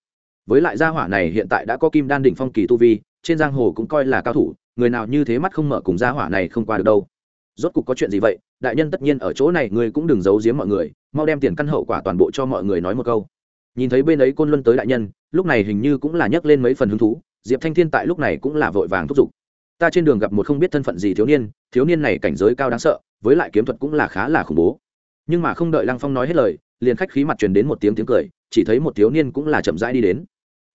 Với lại gia hỏa này hiện tại đã có kim đan đỉnh phong kỳ tu vi, trên giang hồ cũng coi là cao thủ, người nào như thế mắt không mở cùng gia hỏa này không qua được đâu. Rốt cục có chuyện gì vậy? Đại nhân tất nhiên ở chỗ này, ngươi cũng đừng giấu giếm mọi người, mau đem tiền căn hậu quả toàn bộ cho mọi người nói một câu. Nhìn thấy bên ấy côn luân tới đại nhân, lúc này hình như cũng là nhấc lên mấy phần hứng thú, diệp thanh thiên tại lúc này cũng là vội vàng thúc giục. Ta trên đường gặp một không biết thân phận gì thiếu niên thiếu niên này cảnh giới cao đáng sợ, với lại kiếm thuật cũng là khá là khủng bố. Nhưng mà không đợi lăng phong nói hết lời liền khách khí mặt truyền đến một tiếng tiếng cười, chỉ thấy một thiếu niên cũng là chậm rãi đi đến.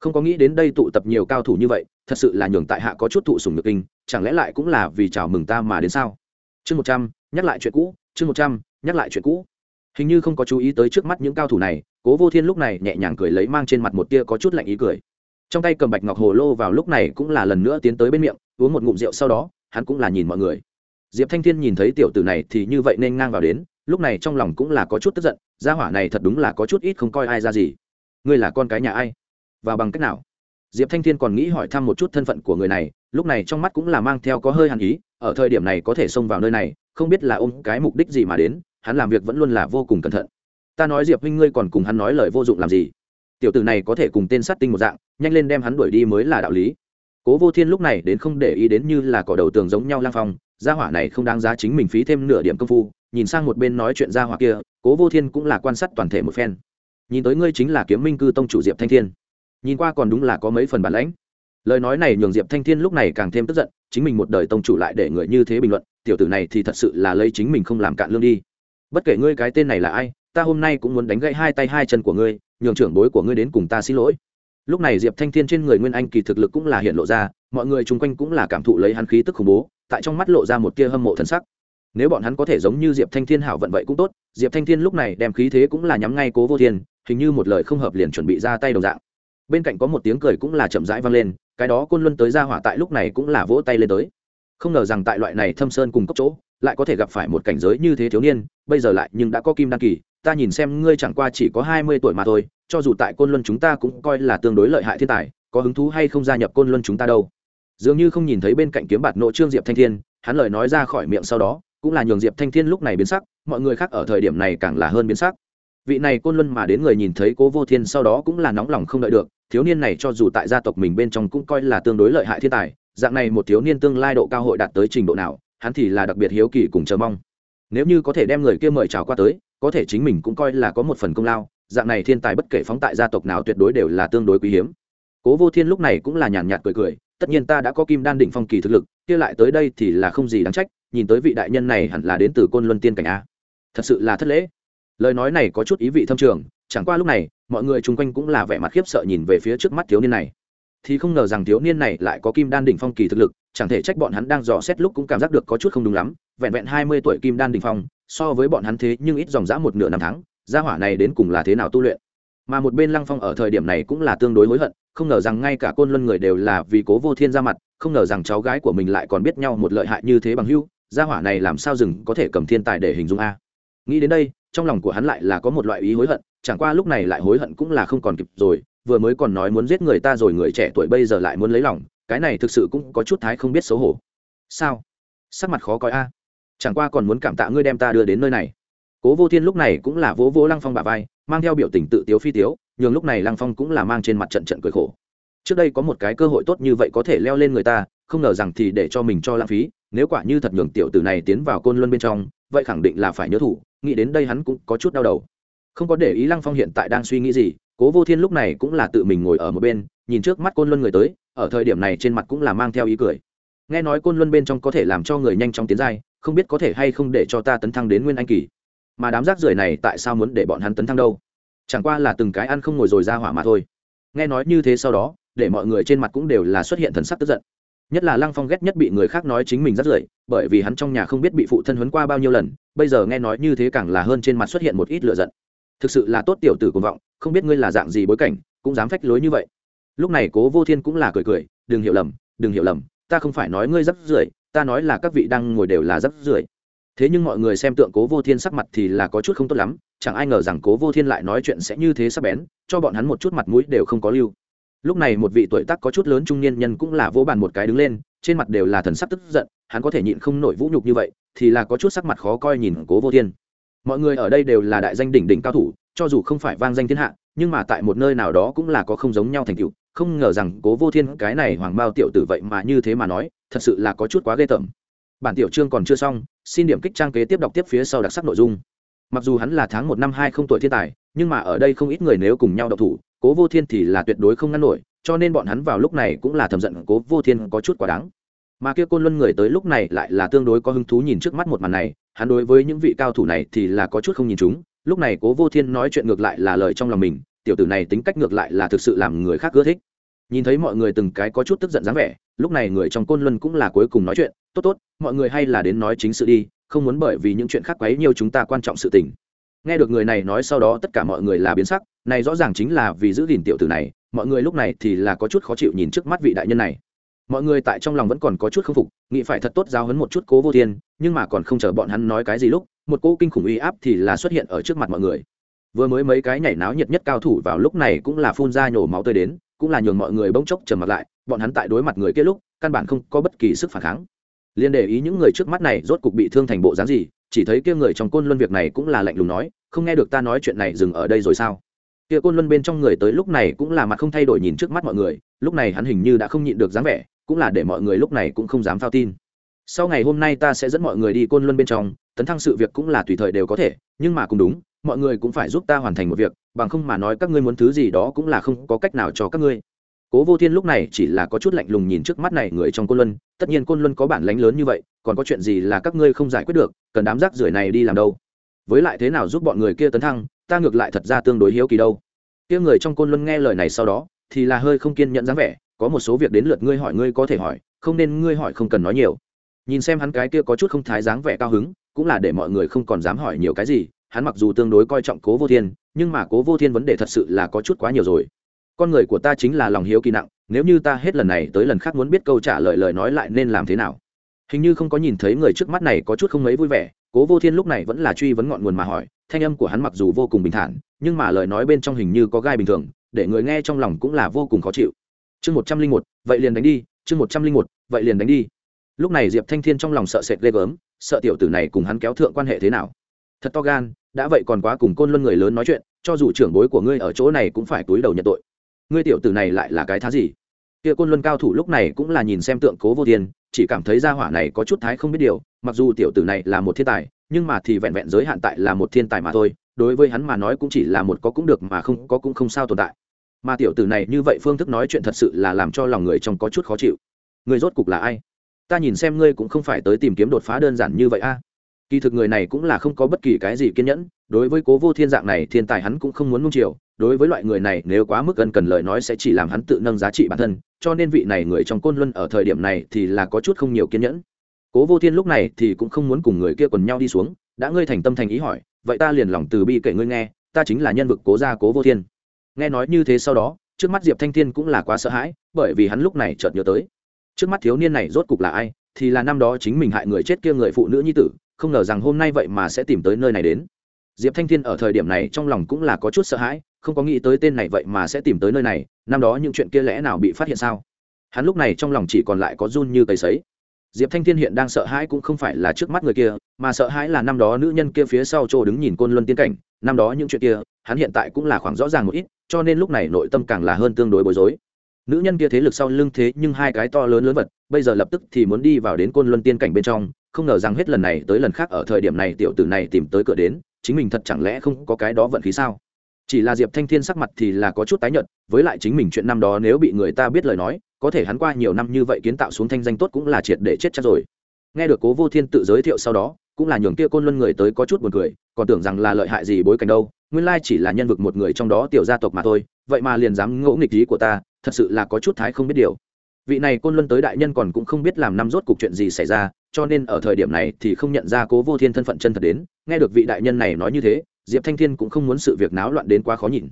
Không có nghĩ đến đây tụ tập nhiều cao thủ như vậy, thật sự là nhường tại hạ có chút thụ sùng nhược kinh, chẳng lẽ lại cũng là vì chào mừng ta mà đến sao? Chương một trăm, nhắc lại chuyện cũ, chương một trăm, nhắc lại chuyện cũ. Hình như không có chú ý tới trước mắt những cao thủ này, cố vô thiên lúc này nhẹ nhàng cười lấy mang trên mặt một tia có chút lạnh ý cười. Trong tay cầm bạch ngọc hồ lô vào lúc này cũng là lần nữa tiến tới bên miệng, uống một ngụm rượu sau đó, hắn cũng là nhìn mọi người. Diệp thanh thiên nhìn thấy tiểu tử này thì như vậy nên ngang vào đến, lúc này trong lòng cũng là có chút tức giận gia hỏa này thật đúng là có chút ít không coi ai ra gì. Ngươi là con cái nhà ai? Và bằng cách nào? Diệp thanh thiên còn nghĩ hỏi thăm một chút thân phận của người này, lúc này trong mắt cũng là mang theo có hơi hàn ý, ở thời điểm này có thể xông vào nơi này, không biết là ôm cái mục đích gì mà đến, hắn làm việc vẫn luôn là vô cùng cẩn thận. Ta nói diệp huynh ngươi còn cùng hắn nói lời vô dụng làm gì? Tiểu tử này có thể cùng tên sát tinh một dạng, nhanh lên đem hắn đuổi đi mới là đạo lý. Cố vô thiên lúc này đến không để ý đến như là cỏ đầu tường giống nhau lang phong, gia hỏa này không đáng giá chính mình phí thêm nửa điểm công phu, nhìn sang một bên nói chuyện gia hỏa kia cố vô thiên cũng là quan sát toàn thể một phen. Nhìn tới ngươi chính là kiếm minh cư tông chủ diệp thanh thiên. Nhìn qua còn đúng là có mấy phần bản lãnh. Lời nói này nhường diệp thanh thiên lúc này càng thêm tức giận, chính mình một đời tông chủ lại để người như thế bình luận, tiểu tử này thì thật sự là lấy chính mình không làm cạn lương đi. Bất kể ngươi cái tên này là ai, ta hôm nay cũng muốn đánh gãy hai tay hai chân của ngươi, nhường trưởng bối của ngươi đến cùng ta xin lỗi. Lúc này diệp thanh thiên trên người nguyên anh kỳ thực lực cũng là hiện lộ ra, mọi người chung quanh cũng là cảm thụ lấy hắn khí tức khủng bố, tại trong mắt lộ ra một tia hâm mộ thân sắc nếu bọn hắn có thể giống như diệp thanh thiên hảo vận vậy cũng tốt, diệp thanh thiên lúc này đem khí thế cũng là nhắm ngay cố vô thiên, hình như một lời không hợp liền chuẩn bị ra tay đồng dạng. Bên cạnh có một tiếng cười cũng là chậm rãi vang lên, cái đó côn luân tới ra hỏa tại lúc này cũng là vỗ tay lên tới. Không ngờ rằng tại loại này thâm sơn cùng cốc chỗ, lại có thể gặp phải một cảnh giới như thế thiếu niên, bây giờ lại nhưng đã có kim đăng kỳ, ta nhìn xem ngươi chẳng qua chỉ có hai mươi tuổi mà thôi, cho dù tại côn luân chúng ta cũng coi là tương đối lợi hại thiên tài, có hứng thú hay không gia nhập côn luân chúng ta đâu. Dường như không nhìn thấy bên cạnh kiếm bạt nộ trương diệp thanh thiên, hắn lời nói ra khỏi miệng sau đó cũng là nhường diệp thanh thiên lúc này biến sắc, mọi người khác ở thời điểm này càng là hơn biến sắc. Vị này côn luân mà đến người nhìn thấy cố vô thiên sau đó cũng là nóng lòng không đợi được, thiếu niên này cho dù tại gia tộc mình bên trong cũng coi là tương đối lợi hại thiên tài, dạng này một thiếu niên tương lai độ cao hội đạt tới trình độ nào, hắn thì là đặc biệt hiếu kỳ cùng chờ mong. Nếu như có thể đem người kia mời chào qua tới, có thể chính mình cũng coi là có một phần công lao, dạng này thiên tài bất kể phóng tại gia tộc nào tuyệt đối đều là tương đối quý hiếm. Cố vô thiên lúc này cũng là nhàn nhạt cười cười, tất nhiên ta đã có kim đan đỉnh phong kỳ thực lực, kia lại tới đây thì là không gì đáng trách nhìn tới vị đại nhân này hẳn là đến từ côn luân tiên cảnh a. Thật sự là thất lễ. Lời nói này có chút ý vị thâm trường, chẳng qua lúc này, mọi người chung quanh cũng là vẻ mặt khiếp sợ nhìn về phía trước mắt thiếu niên này. Thì không ngờ rằng thiếu niên này lại có kim đan đỉnh phong kỳ thực lực, chẳng thể trách bọn hắn đang dò xét lúc cũng cảm giác được có chút không đúng lắm, vẹn vẹn hai mươi tuổi kim đan đỉnh phong, so với bọn hắn thế nhưng ít dòng dã một nửa năm tháng, gia hỏa này đến cùng là thế nào tu luyện? Mà một bên lăng phong ở thời điểm này cũng là tương đối hối hận, không ngờ rằng ngay cả côn luân người đều là vì cố vô thiên ra mặt, không ngờ rằng cháu gái của mình lại còn biết nhau một lợi hại như thế bằng hưu gia hỏa này làm sao rừng có thể cầm thiên tài để hình dung a? Nghĩ đến đây, trong lòng của hắn lại là có một loại ý hối hận, chẳng qua lúc này lại hối hận cũng là không còn kịp rồi, vừa mới còn nói muốn giết người ta rồi người trẻ tuổi bây giờ lại muốn lấy lòng, cái này thực sự cũng có chút thái không biết xấu hổ. Sao? Sắc mặt khó coi a. Chẳng qua còn muốn cảm tạ ngươi đem ta đưa đến nơi này. Cố vô thiên lúc này cũng là vỗ vỗ lăng phong bà vai, mang theo biểu tình tự tiếu phi tiếu, nhường lúc này lăng phong cũng là mang trên mặt trận trận cười khổ. Trước đây có một cái cơ hội tốt như vậy có thể leo lên người ta, không ngờ rằng thì để cho mình cho lãng phí nếu quả như thật nhường tiểu tử này tiến vào côn luân bên trong, vậy khẳng định là phải nhớ thủ, nghĩ đến đây hắn cũng có chút đau đầu. Không có để ý lăng phong hiện tại đang suy nghĩ gì, cố vô thiên lúc này cũng là tự mình ngồi ở một bên, nhìn trước mắt côn luân người tới, ở thời điểm này trên mặt cũng là mang theo ý cười. Nghe nói côn luân bên trong có thể làm cho người nhanh chóng tiến giai, không biết có thể hay không để cho ta tấn thăng đến nguyên anh kỳ. Mà đám rác rưởi này tại sao muốn để bọn hắn tấn thăng đâu? Chẳng qua là từng cái ăn không ngồi rồi ra hỏa mà thôi. Nghe nói như thế sau đó, để mọi người trên mặt cũng đều là xuất hiện thần sắc tức giận nhất là lăng phong ghét nhất bị người khác nói chính mình rất rưởi, bởi vì hắn trong nhà không biết bị phụ thân huấn qua bao nhiêu lần, bây giờ nghe nói như thế càng là hơn trên mặt xuất hiện một ít lựa giận. Thực sự là tốt tiểu tử cuồng vọng, không biết ngươi là dạng gì bối cảnh, cũng dám phách lối như vậy. Lúc này cố vô thiên cũng là cười cười, đừng hiểu lầm, đừng hiểu lầm, ta không phải nói ngươi rất rưởi, ta nói là các vị đang ngồi đều là rất rưởi. Thế nhưng mọi người xem tượng cố vô thiên sắc mặt thì là có chút không tốt lắm, chẳng ai ngờ rằng cố vô thiên lại nói chuyện sẽ như thế sắp bén, cho bọn hắn một chút mặt mũi đều không có lưu lúc này một vị tuổi tác có chút lớn trung niên nhân cũng là vỗ bàn một cái đứng lên, trên mặt đều là thần sắc tức giận, hắn có thể nhịn không nổi vũ nhục như vậy, thì là có chút sắc mặt khó coi nhìn cố vô thiên. Mọi người ở đây đều là đại danh đỉnh đỉnh cao thủ, cho dù không phải vang danh thiên hạ, nhưng mà tại một nơi nào đó cũng là có không giống nhau thành tựu. Không ngờ rằng cố vô thiên cái này hoàng bao tiểu tử vậy mà như thế mà nói, thật sự là có chút quá ghê tởm. Bản tiểu chương còn chưa xong, xin điểm kích trang kế tiếp đọc tiếp phía sau đặc sắc nội dung. Mặc dù hắn là tháng một năm hai không tuổi thiên tài, nhưng mà ở đây không ít người nếu cùng nhau đọc thủ cố vô thiên thì là tuyệt đối không ngăn nổi, cho nên bọn hắn vào lúc này cũng là thầm giận cố vô thiên có chút quá đáng. Mà kia côn luân người tới lúc này lại là tương đối có hứng thú nhìn trước mắt một màn này, hắn đối với những vị cao thủ này thì là có chút không nhìn chúng, lúc này cố vô thiên nói chuyện ngược lại là lời trong lòng mình, tiểu tử này tính cách ngược lại là thực sự làm người khác ưa thích. Nhìn thấy mọi người từng cái có chút tức giận dáng vẻ, lúc này người trong côn luân cũng là cuối cùng nói chuyện, tốt tốt, mọi người hay là đến nói chính sự đi, không muốn bởi vì những chuyện khác quấy nhiều chúng ta quan trọng sự tình nghe được người này nói sau đó tất cả mọi người là biến sắc, này rõ ràng chính là vì giữ gìn tiểu tử này, mọi người lúc này thì là có chút khó chịu nhìn trước mắt vị đại nhân này. Mọi người tại trong lòng vẫn còn có chút k phục, nghĩ phải thật tốt giáo hấn một chút cố vô thiên, nhưng mà còn không chờ bọn hắn nói cái gì lúc, một cô kinh khủng uy áp thì là xuất hiện ở trước mặt mọi người. Vừa mới mấy cái nhảy náo nhiệt nhất cao thủ vào lúc này cũng là phun ra nhổ máu tươi đến, cũng là nhường mọi người bỗng chốc trầm mặt lại, bọn hắn tại đối mặt người kia lúc, căn bản không có bất kỳ sức phản kháng. Liên để ý những người trước mắt này rốt cục bị thương thành bộ dáng gì chỉ thấy kia người trong côn luân việc này cũng là lạnh lùng nói, không nghe được ta nói chuyện này dừng ở đây rồi sao? Kia côn luân bên trong người tới lúc này cũng là mặt không thay đổi nhìn trước mắt mọi người, lúc này hắn hình như đã không nhịn được dáng vẻ, cũng là để mọi người lúc này cũng không dám phao tin. Sau ngày hôm nay ta sẽ dẫn mọi người đi côn luân bên trong, tấn thăng sự việc cũng là tùy thời đều có thể, nhưng mà cũng đúng, mọi người cũng phải giúp ta hoàn thành một việc, bằng không mà nói các ngươi muốn thứ gì đó cũng là không có cách nào cho các ngươi cố vô thiên lúc này chỉ là có chút lạnh lùng nhìn trước mắt này người trong côn luân, tất nhiên côn luân có bản lánh lớn như vậy, còn có chuyện gì là các ngươi không giải quyết được, cần đám rác rưởi này đi làm đâu? Với lại thế nào giúp bọn người kia tấn thăng, ta ngược lại thật ra tương đối hiếu kỳ đâu. Kia người trong côn luân nghe lời này sau đó, thì là hơi không kiên nhẫn dáng vẻ, có một số việc đến lượt ngươi hỏi ngươi có thể hỏi, không nên ngươi hỏi không cần nói nhiều. Nhìn xem hắn cái kia có chút không thái dáng vẻ cao hứng, cũng là để mọi người không còn dám hỏi nhiều cái gì, hắn mặc dù tương đối coi trọng cố vô thiên, nhưng mà cố vô thiên vấn đề thật sự là có chút quá nhiều rồi con người của ta chính là lòng hiếu kỳ nặng, nếu như ta hết lần này tới lần khác muốn biết câu trả lời lời nói lại nên làm thế nào? Hình như không có nhìn thấy người trước mắt này có chút không mấy vui vẻ, cố vô thiên lúc này vẫn là truy vấn ngọn nguồn mà hỏi, thanh âm của hắn mặc dù vô cùng bình thản, nhưng mà lời nói bên trong hình như có gai bình thường, để người nghe trong lòng cũng là vô cùng khó chịu. Chương một trăm linh một, vậy liền đánh đi, chương một trăm linh một, vậy liền đánh đi. Lúc này diệp thanh thiên trong lòng sợ sệt ghê gớm, sợ tiểu tử này cùng hắn kéo thượng quan hệ thế nào? Thật to gan, đã vậy còn quá cùng côn luân người lớn nói chuyện, cho dù trưởng bối của ngươi ở chỗ này cũng phải túi đầu nhận tội ngươi tiểu tử này lại là cái thá gì? Kia côn luân cao thủ lúc này cũng là nhìn xem tượng cố vô thiên, chỉ cảm thấy gia hỏa này có chút thái không biết điều, mặc dù tiểu tử này là một thiên tài, nhưng mà thì vẹn vẹn giới hạn tại là một thiên tài mà thôi, đối với hắn mà nói cũng chỉ là một có cũng được mà không có cũng không sao tồn tại. Mà tiểu tử này như vậy phương thức nói chuyện thật sự là làm cho lòng người trong có chút khó chịu. Người rốt cục là ai? Ta nhìn xem ngươi cũng không phải tới tìm kiếm đột phá đơn giản như vậy a. Kỳ thực người này cũng là không có bất kỳ cái gì kiên nhẫn, đối với cố vô thiên dạng này thiên tài hắn cũng không muốn nung chiều đối với loại người này, nếu quá mức gần cần lời nói sẽ chỉ làm hắn tự nâng giá trị bản thân, cho nên vị này người trong côn luân ở thời điểm này thì là có chút không nhiều kiên nhẫn. Cố vô thiên lúc này thì cũng không muốn cùng người kia quần nhau đi xuống, đã ngươi thành tâm thành ý hỏi, vậy ta liền lòng từ bi kể ngươi nghe, ta chính là nhân vực cố gia cố vô thiên. Nghe nói như thế sau đó, trước mắt diệp thanh thiên cũng là quá sợ hãi, bởi vì hắn lúc này chợt nhớ tới. Trước mắt thiếu niên này rốt cục là ai, thì là năm đó chính mình hại người chết kia người phụ nữ nhi tử, không ngờ rằng hôm nay vậy mà sẽ tìm tới nơi này đến. Diệp thanh thiên ở thời điểm này trong lòng cũng là có chút sợ hãi không có nghĩ tới tên này vậy mà sẽ tìm tới nơi này, năm đó những chuyện kia lẽ nào bị phát hiện sao? Hắn lúc này trong lòng chỉ còn lại có run như cầy sấy. Diệp thanh thiên hiện đang sợ hãi cũng không phải là trước mắt người kia, mà sợ hãi là năm đó nữ nhân kia phía sau chỗ đứng nhìn côn luân tiên cảnh, năm đó những chuyện kia, hắn hiện tại cũng là khoảng rõ ràng một ít, cho nên lúc này nội tâm càng là hơn tương đối bối rối. Nữ nhân kia thế lực sau lưng thế nhưng hai cái to lớn lớn vật, bây giờ lập tức thì muốn đi vào đến côn luân tiên cảnh bên trong, không ngờ rằng hết lần này tới lần khác ở thời điểm này tiểu tử này tìm tới cửa đến, chính mình thật chẳng lẽ không có cái đó vận khí sao? Chỉ là diệp thanh thiên sắc mặt thì là có chút tái nhợt, với lại chính mình chuyện năm đó nếu bị người ta biết lời nói, có thể hắn qua nhiều năm như vậy kiến tạo xuống thanh danh tốt cũng là triệt để chết chắc rồi. Nghe được cố vô thiên tự giới thiệu sau đó, cũng là nhường kia côn luân người tới có chút buồn cười, còn tưởng rằng là lợi hại gì bối cảnh đâu, nguyên lai chỉ là nhân vực một người trong đó tiểu gia tộc mà thôi, vậy mà liền dám ngỗ nghịch ý của ta, thật sự là có chút thái không biết điều. Vị này côn luân tới đại nhân còn cũng không biết làm năm rốt cuộc chuyện gì xảy ra, cho nên ở thời điểm này thì không nhận ra cố vô thiên thân phận chân thật đến, nghe được vị đại nhân này nói như thế diệp thanh thiên cũng không muốn sự việc náo loạn đến quá khó nhìn.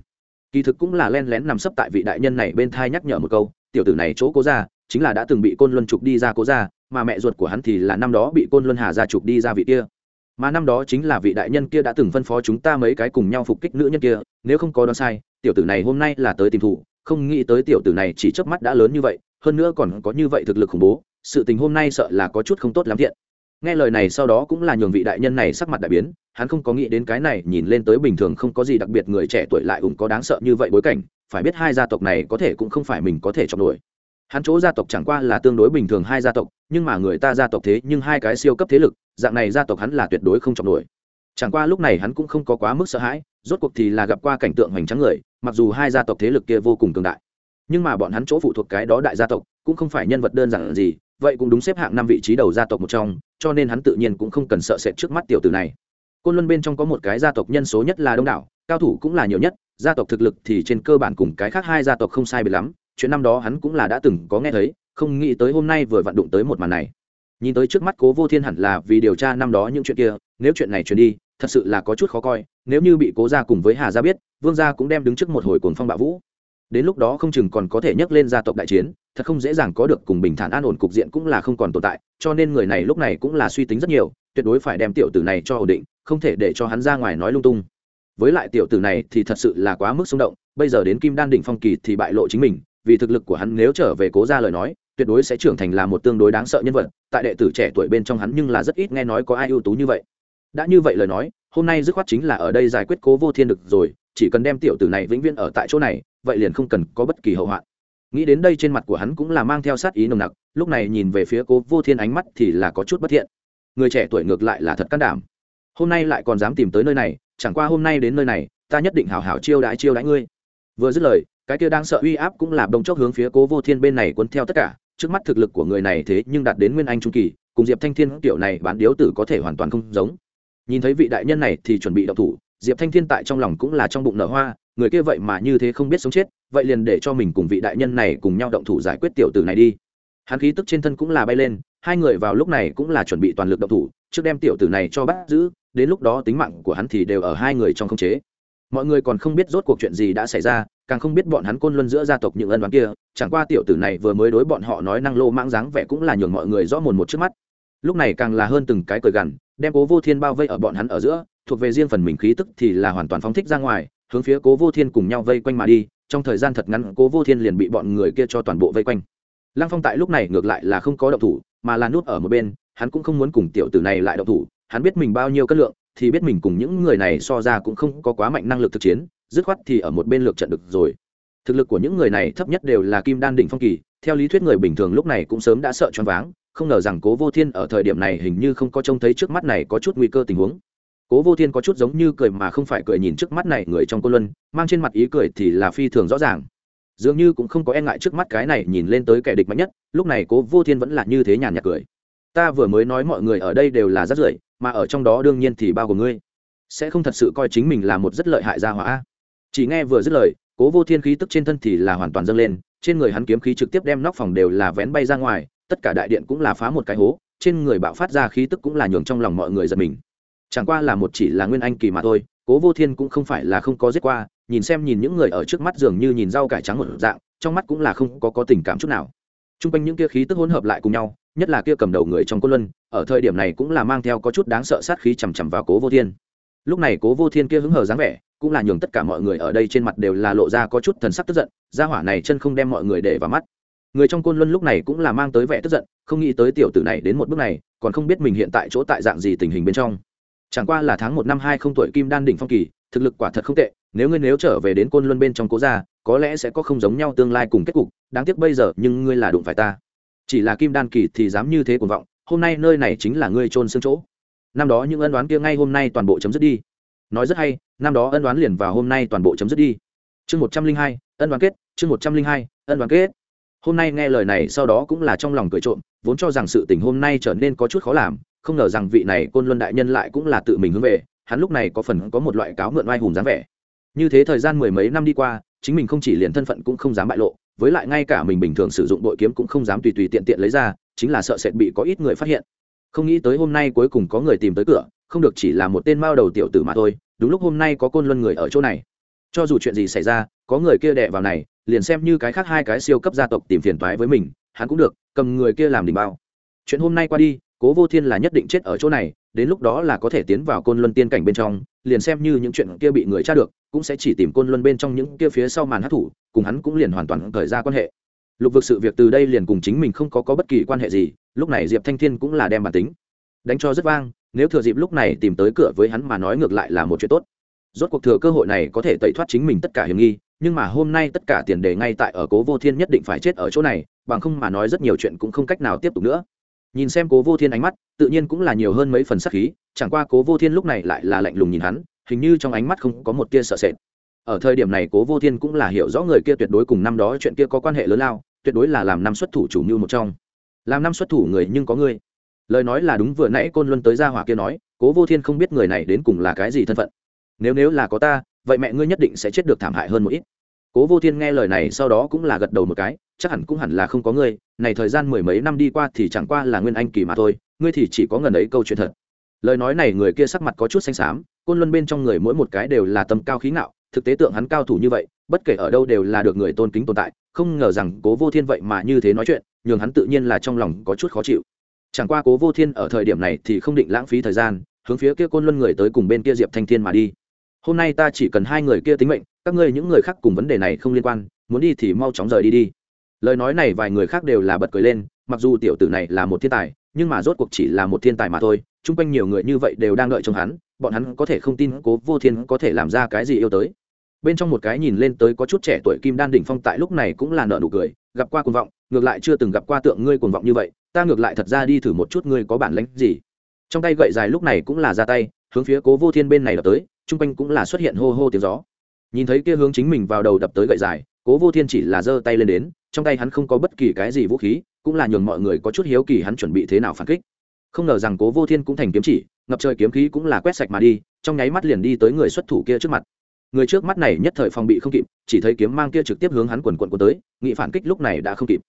Kỳ thực cũng là len lén nằm sấp tại vị đại nhân này bên thai nhắc nhở một câu, tiểu tử này chỗ cố ra chính là đã từng bị côn luân trục đi ra cố ra mà mẹ ruột của hắn thì là năm đó bị côn luân hà ra trục đi ra vị kia. Mà năm đó chính là vị đại nhân kia đã từng phân phó chúng ta mấy cái cùng nhau phục kích nữ nhân kia, nếu không có đoán sai, tiểu tử này hôm nay là tới tìm thủ, không nghĩ tới tiểu tử này chỉ chớp mắt đã lớn như vậy, hơn nữa còn có như vậy thực lực khủng bố, sự tình hôm nay sợ là có chút không tốt lắm thiện nghe lời này sau đó cũng là nhường vị đại nhân này sắc mặt đại biến, hắn không có nghĩ đến cái này nhìn lên tới bình thường không có gì đặc biệt người trẻ tuổi lại cũng có đáng sợ như vậy bối cảnh, phải biết hai gia tộc này có thể cũng không phải mình có thể chọn nổi. Hắn chỗ gia tộc chẳng qua là tương đối bình thường hai gia tộc, nhưng mà người ta gia tộc thế nhưng hai cái siêu cấp thế lực, dạng này gia tộc hắn là tuyệt đối không chọn nổi. Chẳng qua lúc này hắn cũng không có quá mức sợ hãi, rốt cuộc thì là gặp qua cảnh tượng hoành tráng người, mặc dù hai gia tộc thế lực kia vô cùng cường đại. Nhưng mà bọn hắn chỗ phụ thuộc cái đó đại gia tộc, cũng không phải nhân vật đơn giản gì vậy cũng đúng xếp hạng năm vị trí đầu gia tộc một trong, cho nên hắn tự nhiên cũng không cần sợ sệt trước mắt tiểu tử này. Côn luân bên trong có một cái gia tộc nhân số nhất là đông đảo, cao thủ cũng là nhiều nhất, gia tộc thực lực thì trên cơ bản cùng cái khác hai gia tộc không sai biệt lắm, chuyện năm đó hắn cũng là đã từng có nghe thấy, không nghĩ tới hôm nay vừa vặn đụng tới một màn này. Nhìn tới trước mắt cố vô thiên hẳn là vì điều tra năm đó những chuyện kia, nếu chuyện này truyền đi, thật sự là có chút khó coi, nếu như bị cố gia cùng với hà gia biết, vương gia cũng đem đứng trước một hồi cồn phong bạo vũ đến lúc đó không chừng còn có thể nhắc lên gia tộc đại chiến, thật không dễ dàng có được cùng bình thản an ổn cục diện cũng là không còn tồn tại, cho nên người này lúc này cũng là suy tính rất nhiều, tuyệt đối phải đem tiểu tử này cho ổn định, không thể để cho hắn ra ngoài nói lung tung. Với lại tiểu tử này thì thật sự là quá mức xung động, bây giờ đến kim đan đỉnh phong kỳ thì bại lộ chính mình, vì thực lực của hắn nếu trở về cố ra lời nói, tuyệt đối sẽ trưởng thành là một tương đối đáng sợ nhân vật, tại đệ tử trẻ tuổi bên trong hắn nhưng là rất ít nghe nói có ai ưu tú như vậy. Đã như vậy lời nói, hôm nay dứt khoát chính là ở đây giải quyết cố vô thiên được rồi, chỉ cần đem tiểu tử này vĩnh viễn ở tại chỗ này vậy liền không cần có bất kỳ hậu hoạn. Nghĩ đến đây trên mặt của hắn cũng là mang theo sát ý nồng nặc, lúc này nhìn về phía cố vô thiên ánh mắt thì là có chút bất thiện. Người trẻ tuổi ngược lại là thật can đảm. Hôm nay lại còn dám tìm tới nơi này, chẳng qua hôm nay đến nơi này, ta nhất định hảo hảo chiêu đãi chiêu đãi ngươi. Vừa dứt lời, cái kia đang sợ uy áp cũng là đông chốc hướng phía cố vô thiên bên này cuốn theo tất cả, trước mắt thực lực của người này thế nhưng đạt đến nguyên anh trung kỳ, cùng diệp thanh thiên tiểu này bán điếu tử có thể hoàn toàn không giống. Nhìn thấy vị đại nhân này thì chuẩn bị đậu thủ, diệp thanh thiên tại trong lòng cũng là trong bụng nở hoa người kia vậy mà như thế không biết sống chết, vậy liền để cho mình cùng vị đại nhân này cùng nhau động thủ giải quyết tiểu tử này đi. Hắn khí tức trên thân cũng là bay lên, hai người vào lúc này cũng là chuẩn bị toàn lực động thủ, trước đem tiểu tử này cho bắt giữ, đến lúc đó tính mạng của hắn thì đều ở hai người trong khống chế. Mọi người còn không biết rốt cuộc chuyện gì đã xảy ra, càng không biết bọn hắn côn luân giữa gia tộc những ân đoán kia, chẳng qua tiểu tử này vừa mới đối bọn họ nói năng lô mãng dáng vẻ cũng là nhường mọi người rõ mồn một trước mắt. Lúc này càng là hơn từng cái cười gằn, đem cố vô thiên bao vây ở bọn hắn ở giữa, thuộc về riêng phần mình khí tức thì là hoàn toàn phóng thích ra ngoài hướng phía cố vô thiên cùng nhau vây quanh mà đi, trong thời gian thật ngắn cố vô thiên liền bị bọn người kia cho toàn bộ vây quanh. Lăng phong tại lúc này ngược lại là không có động thủ, mà là nút ở một bên, hắn cũng không muốn cùng tiểu tử này lại động thủ, hắn biết mình bao nhiêu cân lượng, thì biết mình cùng những người này so ra cũng không có quá mạnh năng lực thực chiến, dứt khoát thì ở một bên lược trận được rồi. Thực lực của những người này thấp nhất đều là kim đan đỉnh phong kỳ, theo lý thuyết người bình thường lúc này cũng sớm đã sợ choáng váng, không ngờ rằng cố vô thiên ở thời điểm này hình như không có trông thấy trước mắt này có chút nguy cơ tình huống cố vô thiên có chút giống như cười mà không phải cười nhìn trước mắt này người trong cô luân, mang trên mặt ý cười thì là phi thường rõ ràng. Dường như cũng không có e ngại trước mắt cái này nhìn lên tới kẻ địch mạnh nhất, lúc này cố vô thiên vẫn là như thế nhàn nhạt cười. Ta vừa mới nói mọi người ở đây đều là rất rưởi, mà ở trong đó đương nhiên thì bao gồm ngươi. Sẽ không thật sự coi chính mình là một rất lợi hại gia hỏa chỉ nghe vừa dứt lời, cố vô thiên khí tức trên thân thì là hoàn toàn dâng lên, trên người hắn kiếm khí trực tiếp đem nóc phòng đều là vén bay ra ngoài, tất cả đại điện cũng là phá một cái hố, trên người bạo phát ra khí tức cũng là nhường trong lòng mọi người giật mình chẳng qua là một chỉ là nguyên anh kỳ mà thôi cố vô thiên cũng không phải là không có giết qua nhìn xem nhìn những người ở trước mắt dường như nhìn rau cải trắng một dạng trong mắt cũng là không có, có tình cảm chút nào. T r u n g quanh những kia khí tức hỗn hợp lại cùng nhau nhất là kia cầm đầu người trong côn luân ở thời điểm này cũng là mang theo có chút đáng sợ sát khí chằm chằm vào cố vô thiên. Lúc này cố vô thiên kia hứng hờ dáng vẻ cũng là nhường tất cả mọi người ở đây trên mặt đều là lộ ra có chút thần sắc tức giận gia hỏa này chân không đem mọi người để vào mắt. Người trong côn luân lúc này cũng là mang tới vẻ tức giận không nghĩ tới tiểu tử này đến một bước này còn không biết mình hiện tại chỗ tại dạng gì tình hình bên trong chẳng qua là tháng một năm hai không tuổi kim đan đỉnh phong kỳ, thực lực quả thật không tệ, nếu ngươi nếu trở về đến côn luân bên trong cố gia, có lẽ sẽ có không giống nhau tương lai cùng kết cục, đáng tiếc bây giờ, nhưng ngươi là đụng phải ta. Chỉ là kim đan kỳ thì dám như thế cuồng vọng, hôm nay nơi này chính là ngươi trôn xương chỗ. Năm đó những ân đoán kia ngay hôm nay toàn bộ chấm dứt đi. Nói rất hay, năm đó ân đoán liền vào hôm nay toàn bộ chấm dứt đi. Chương một trăm linh hai, ân đoàn kết, chương một trăm linh hai, ân đoàn kết. Hôm nay nghe lời này sau đó cũng là trong lòng cười trộm, vốn cho rằng sự tình hôm nay trở nên có chút khó làm không ngờ rằng vị này côn luân đại nhân lại cũng là tự mình hướng về, hắn lúc này có phần có một loại cáo mượn oai hùng dáng vẻ. Như thế thời gian mười mấy năm đi qua, chính mình không chỉ liền thân phận cũng không dám bại lộ, với lại ngay cả mình bình thường sử dụng bội kiếm cũng không dám tùy tùy tiện tiện lấy ra, chính là sợ sệt bị có ít người phát hiện. Không nghĩ tới hôm nay cuối cùng có người tìm tới cửa, không được chỉ là một tên mao đầu tiểu tử mà thôi, đúng lúc hôm nay có côn luân người ở chỗ này. Cho dù chuyện gì xảy ra, có người kia đẻ vào này, liền xem như cái khác hai cái siêu cấp gia tộc tìm phiền toái với mình, hắn cũng được, cầm người kia làm đình bao. Chuyện hôm nay qua đi cố vô thiên là nhất định chết ở chỗ này đến lúc đó là có thể tiến vào côn luân tiên cảnh bên trong liền xem như những chuyện kia bị người tra được cũng sẽ chỉ tìm côn luân bên trong những kia phía sau màn hát thủ cùng hắn cũng liền hoàn toàn khởi ra quan hệ. Lục vực sự việc từ đây liền cùng chính mình không có, có bất kỳ quan hệ gì lúc này diệp thanh thiên cũng là đem bản tính đánh cho rất vang nếu thừa dịp lúc này tìm tới cửa với hắn mà nói ngược lại là một chuyện tốt. Rốt cuộc thừa cơ hội này có thể tẩy thoát chính mình tất cả hiểm nghi nhưng mà hôm nay tất cả tiền đề ngay tại ở cố vô thiên nhất định phải chết ở chỗ này bằng không mà nói rất nhiều chuyện cũng không cách nào tiếp tục nữa nhìn xem cố vô thiên ánh mắt, tự nhiên cũng là nhiều hơn mấy phần sắc khí, chẳng qua cố vô thiên lúc này lại là lạnh lùng nhìn hắn, hình như trong ánh mắt không có một tia sợ sệt. Ở thời điểm này cố vô thiên cũng là hiểu rõ người kia tuyệt đối cùng năm đó chuyện kia có quan hệ lớn lao, tuyệt đối là làm năm xuất thủ chủ mưu một trong. Làm năm xuất thủ người nhưng có ngươi lời nói là đúng vừa nãy côn luân tới gia hỏa kia nói, cố vô thiên không biết người này đến cùng là cái gì thân phận. Nếu nếu là có ta, vậy mẹ ngươi nhất định sẽ chết được thảm hại hơn một ít cố vô thiên nghe lời này sau đó cũng là gật đầu một cái, chắc hẳn cũng hẳn là không có ngươi, này thời gian mười mấy năm đi qua thì chẳng qua là nguyên anh kỳ mà thôi, ngươi thì chỉ có ngần ấy câu chuyện thật. Lời nói này người kia sắc mặt có chút xanh xám, côn luân bên trong người mỗi một cái đều là tầm cao khí ngạo, thực tế tượng hắn cao thủ như vậy, bất kể ở đâu đều là được người tôn kính tồn tại, không ngờ rằng cố vô thiên vậy mà như thế nói chuyện, nhường hắn tự nhiên là trong lòng có chút khó chịu. Chẳng qua cố vô thiên ở thời điểm này thì không định lãng phí thời gian, hướng phía kia côn luân người tới cùng bên kia diệp thanh thiên mà đi. Hôm nay ta chỉ cần hai người kia tính mệnh các ngươi những người khác cùng vấn đề này không liên quan, muốn đi thì mau chóng rời đi đi. Lời nói này vài người khác đều là bật cười lên, mặc dù tiểu tử này là một thiên tài, nhưng mà rốt cuộc chỉ là một thiên tài mà thôi, chung quanh nhiều người như vậy đều đang đợi trong hắn, bọn hắn có thể không tin cố vô thiên có thể làm ra cái gì yêu tới. Bên trong một cái nhìn lên tới có chút trẻ tuổi kim đan đỉnh phong tại lúc này cũng là nợ nụ cười, gặp qua cuồng vọng, ngược lại chưa từng gặp qua tượng ngươi cuồng vọng như vậy, ta ngược lại thật ra đi thử một chút ngươi có bản lĩnh gì. Trong tay gậy dài lúc này cũng là ra tay, hướng phía cố vô thiên bên này đập tới, chung quanh cũng là xuất hiện hô hô tiếng gió nhìn thấy kia hướng chính mình vào đầu đập tới gậy dài, cố vô thiên chỉ là giơ tay lên đến, trong tay hắn không có bất kỳ cái gì vũ khí, cũng là nhường mọi người có chút hiếu kỳ hắn chuẩn bị thế nào phản kích. Không ngờ rằng cố vô thiên cũng thành kiếm chỉ, ngập trời kiếm khí cũng là quét sạch mà đi, trong nháy mắt liền đi tới người xuất thủ kia trước mặt. Người trước mắt này nhất thời phòng bị không kịp, chỉ thấy kiếm mang kia trực tiếp hướng hắn quần quận của tới, nghị phản kích lúc này đã không kịp.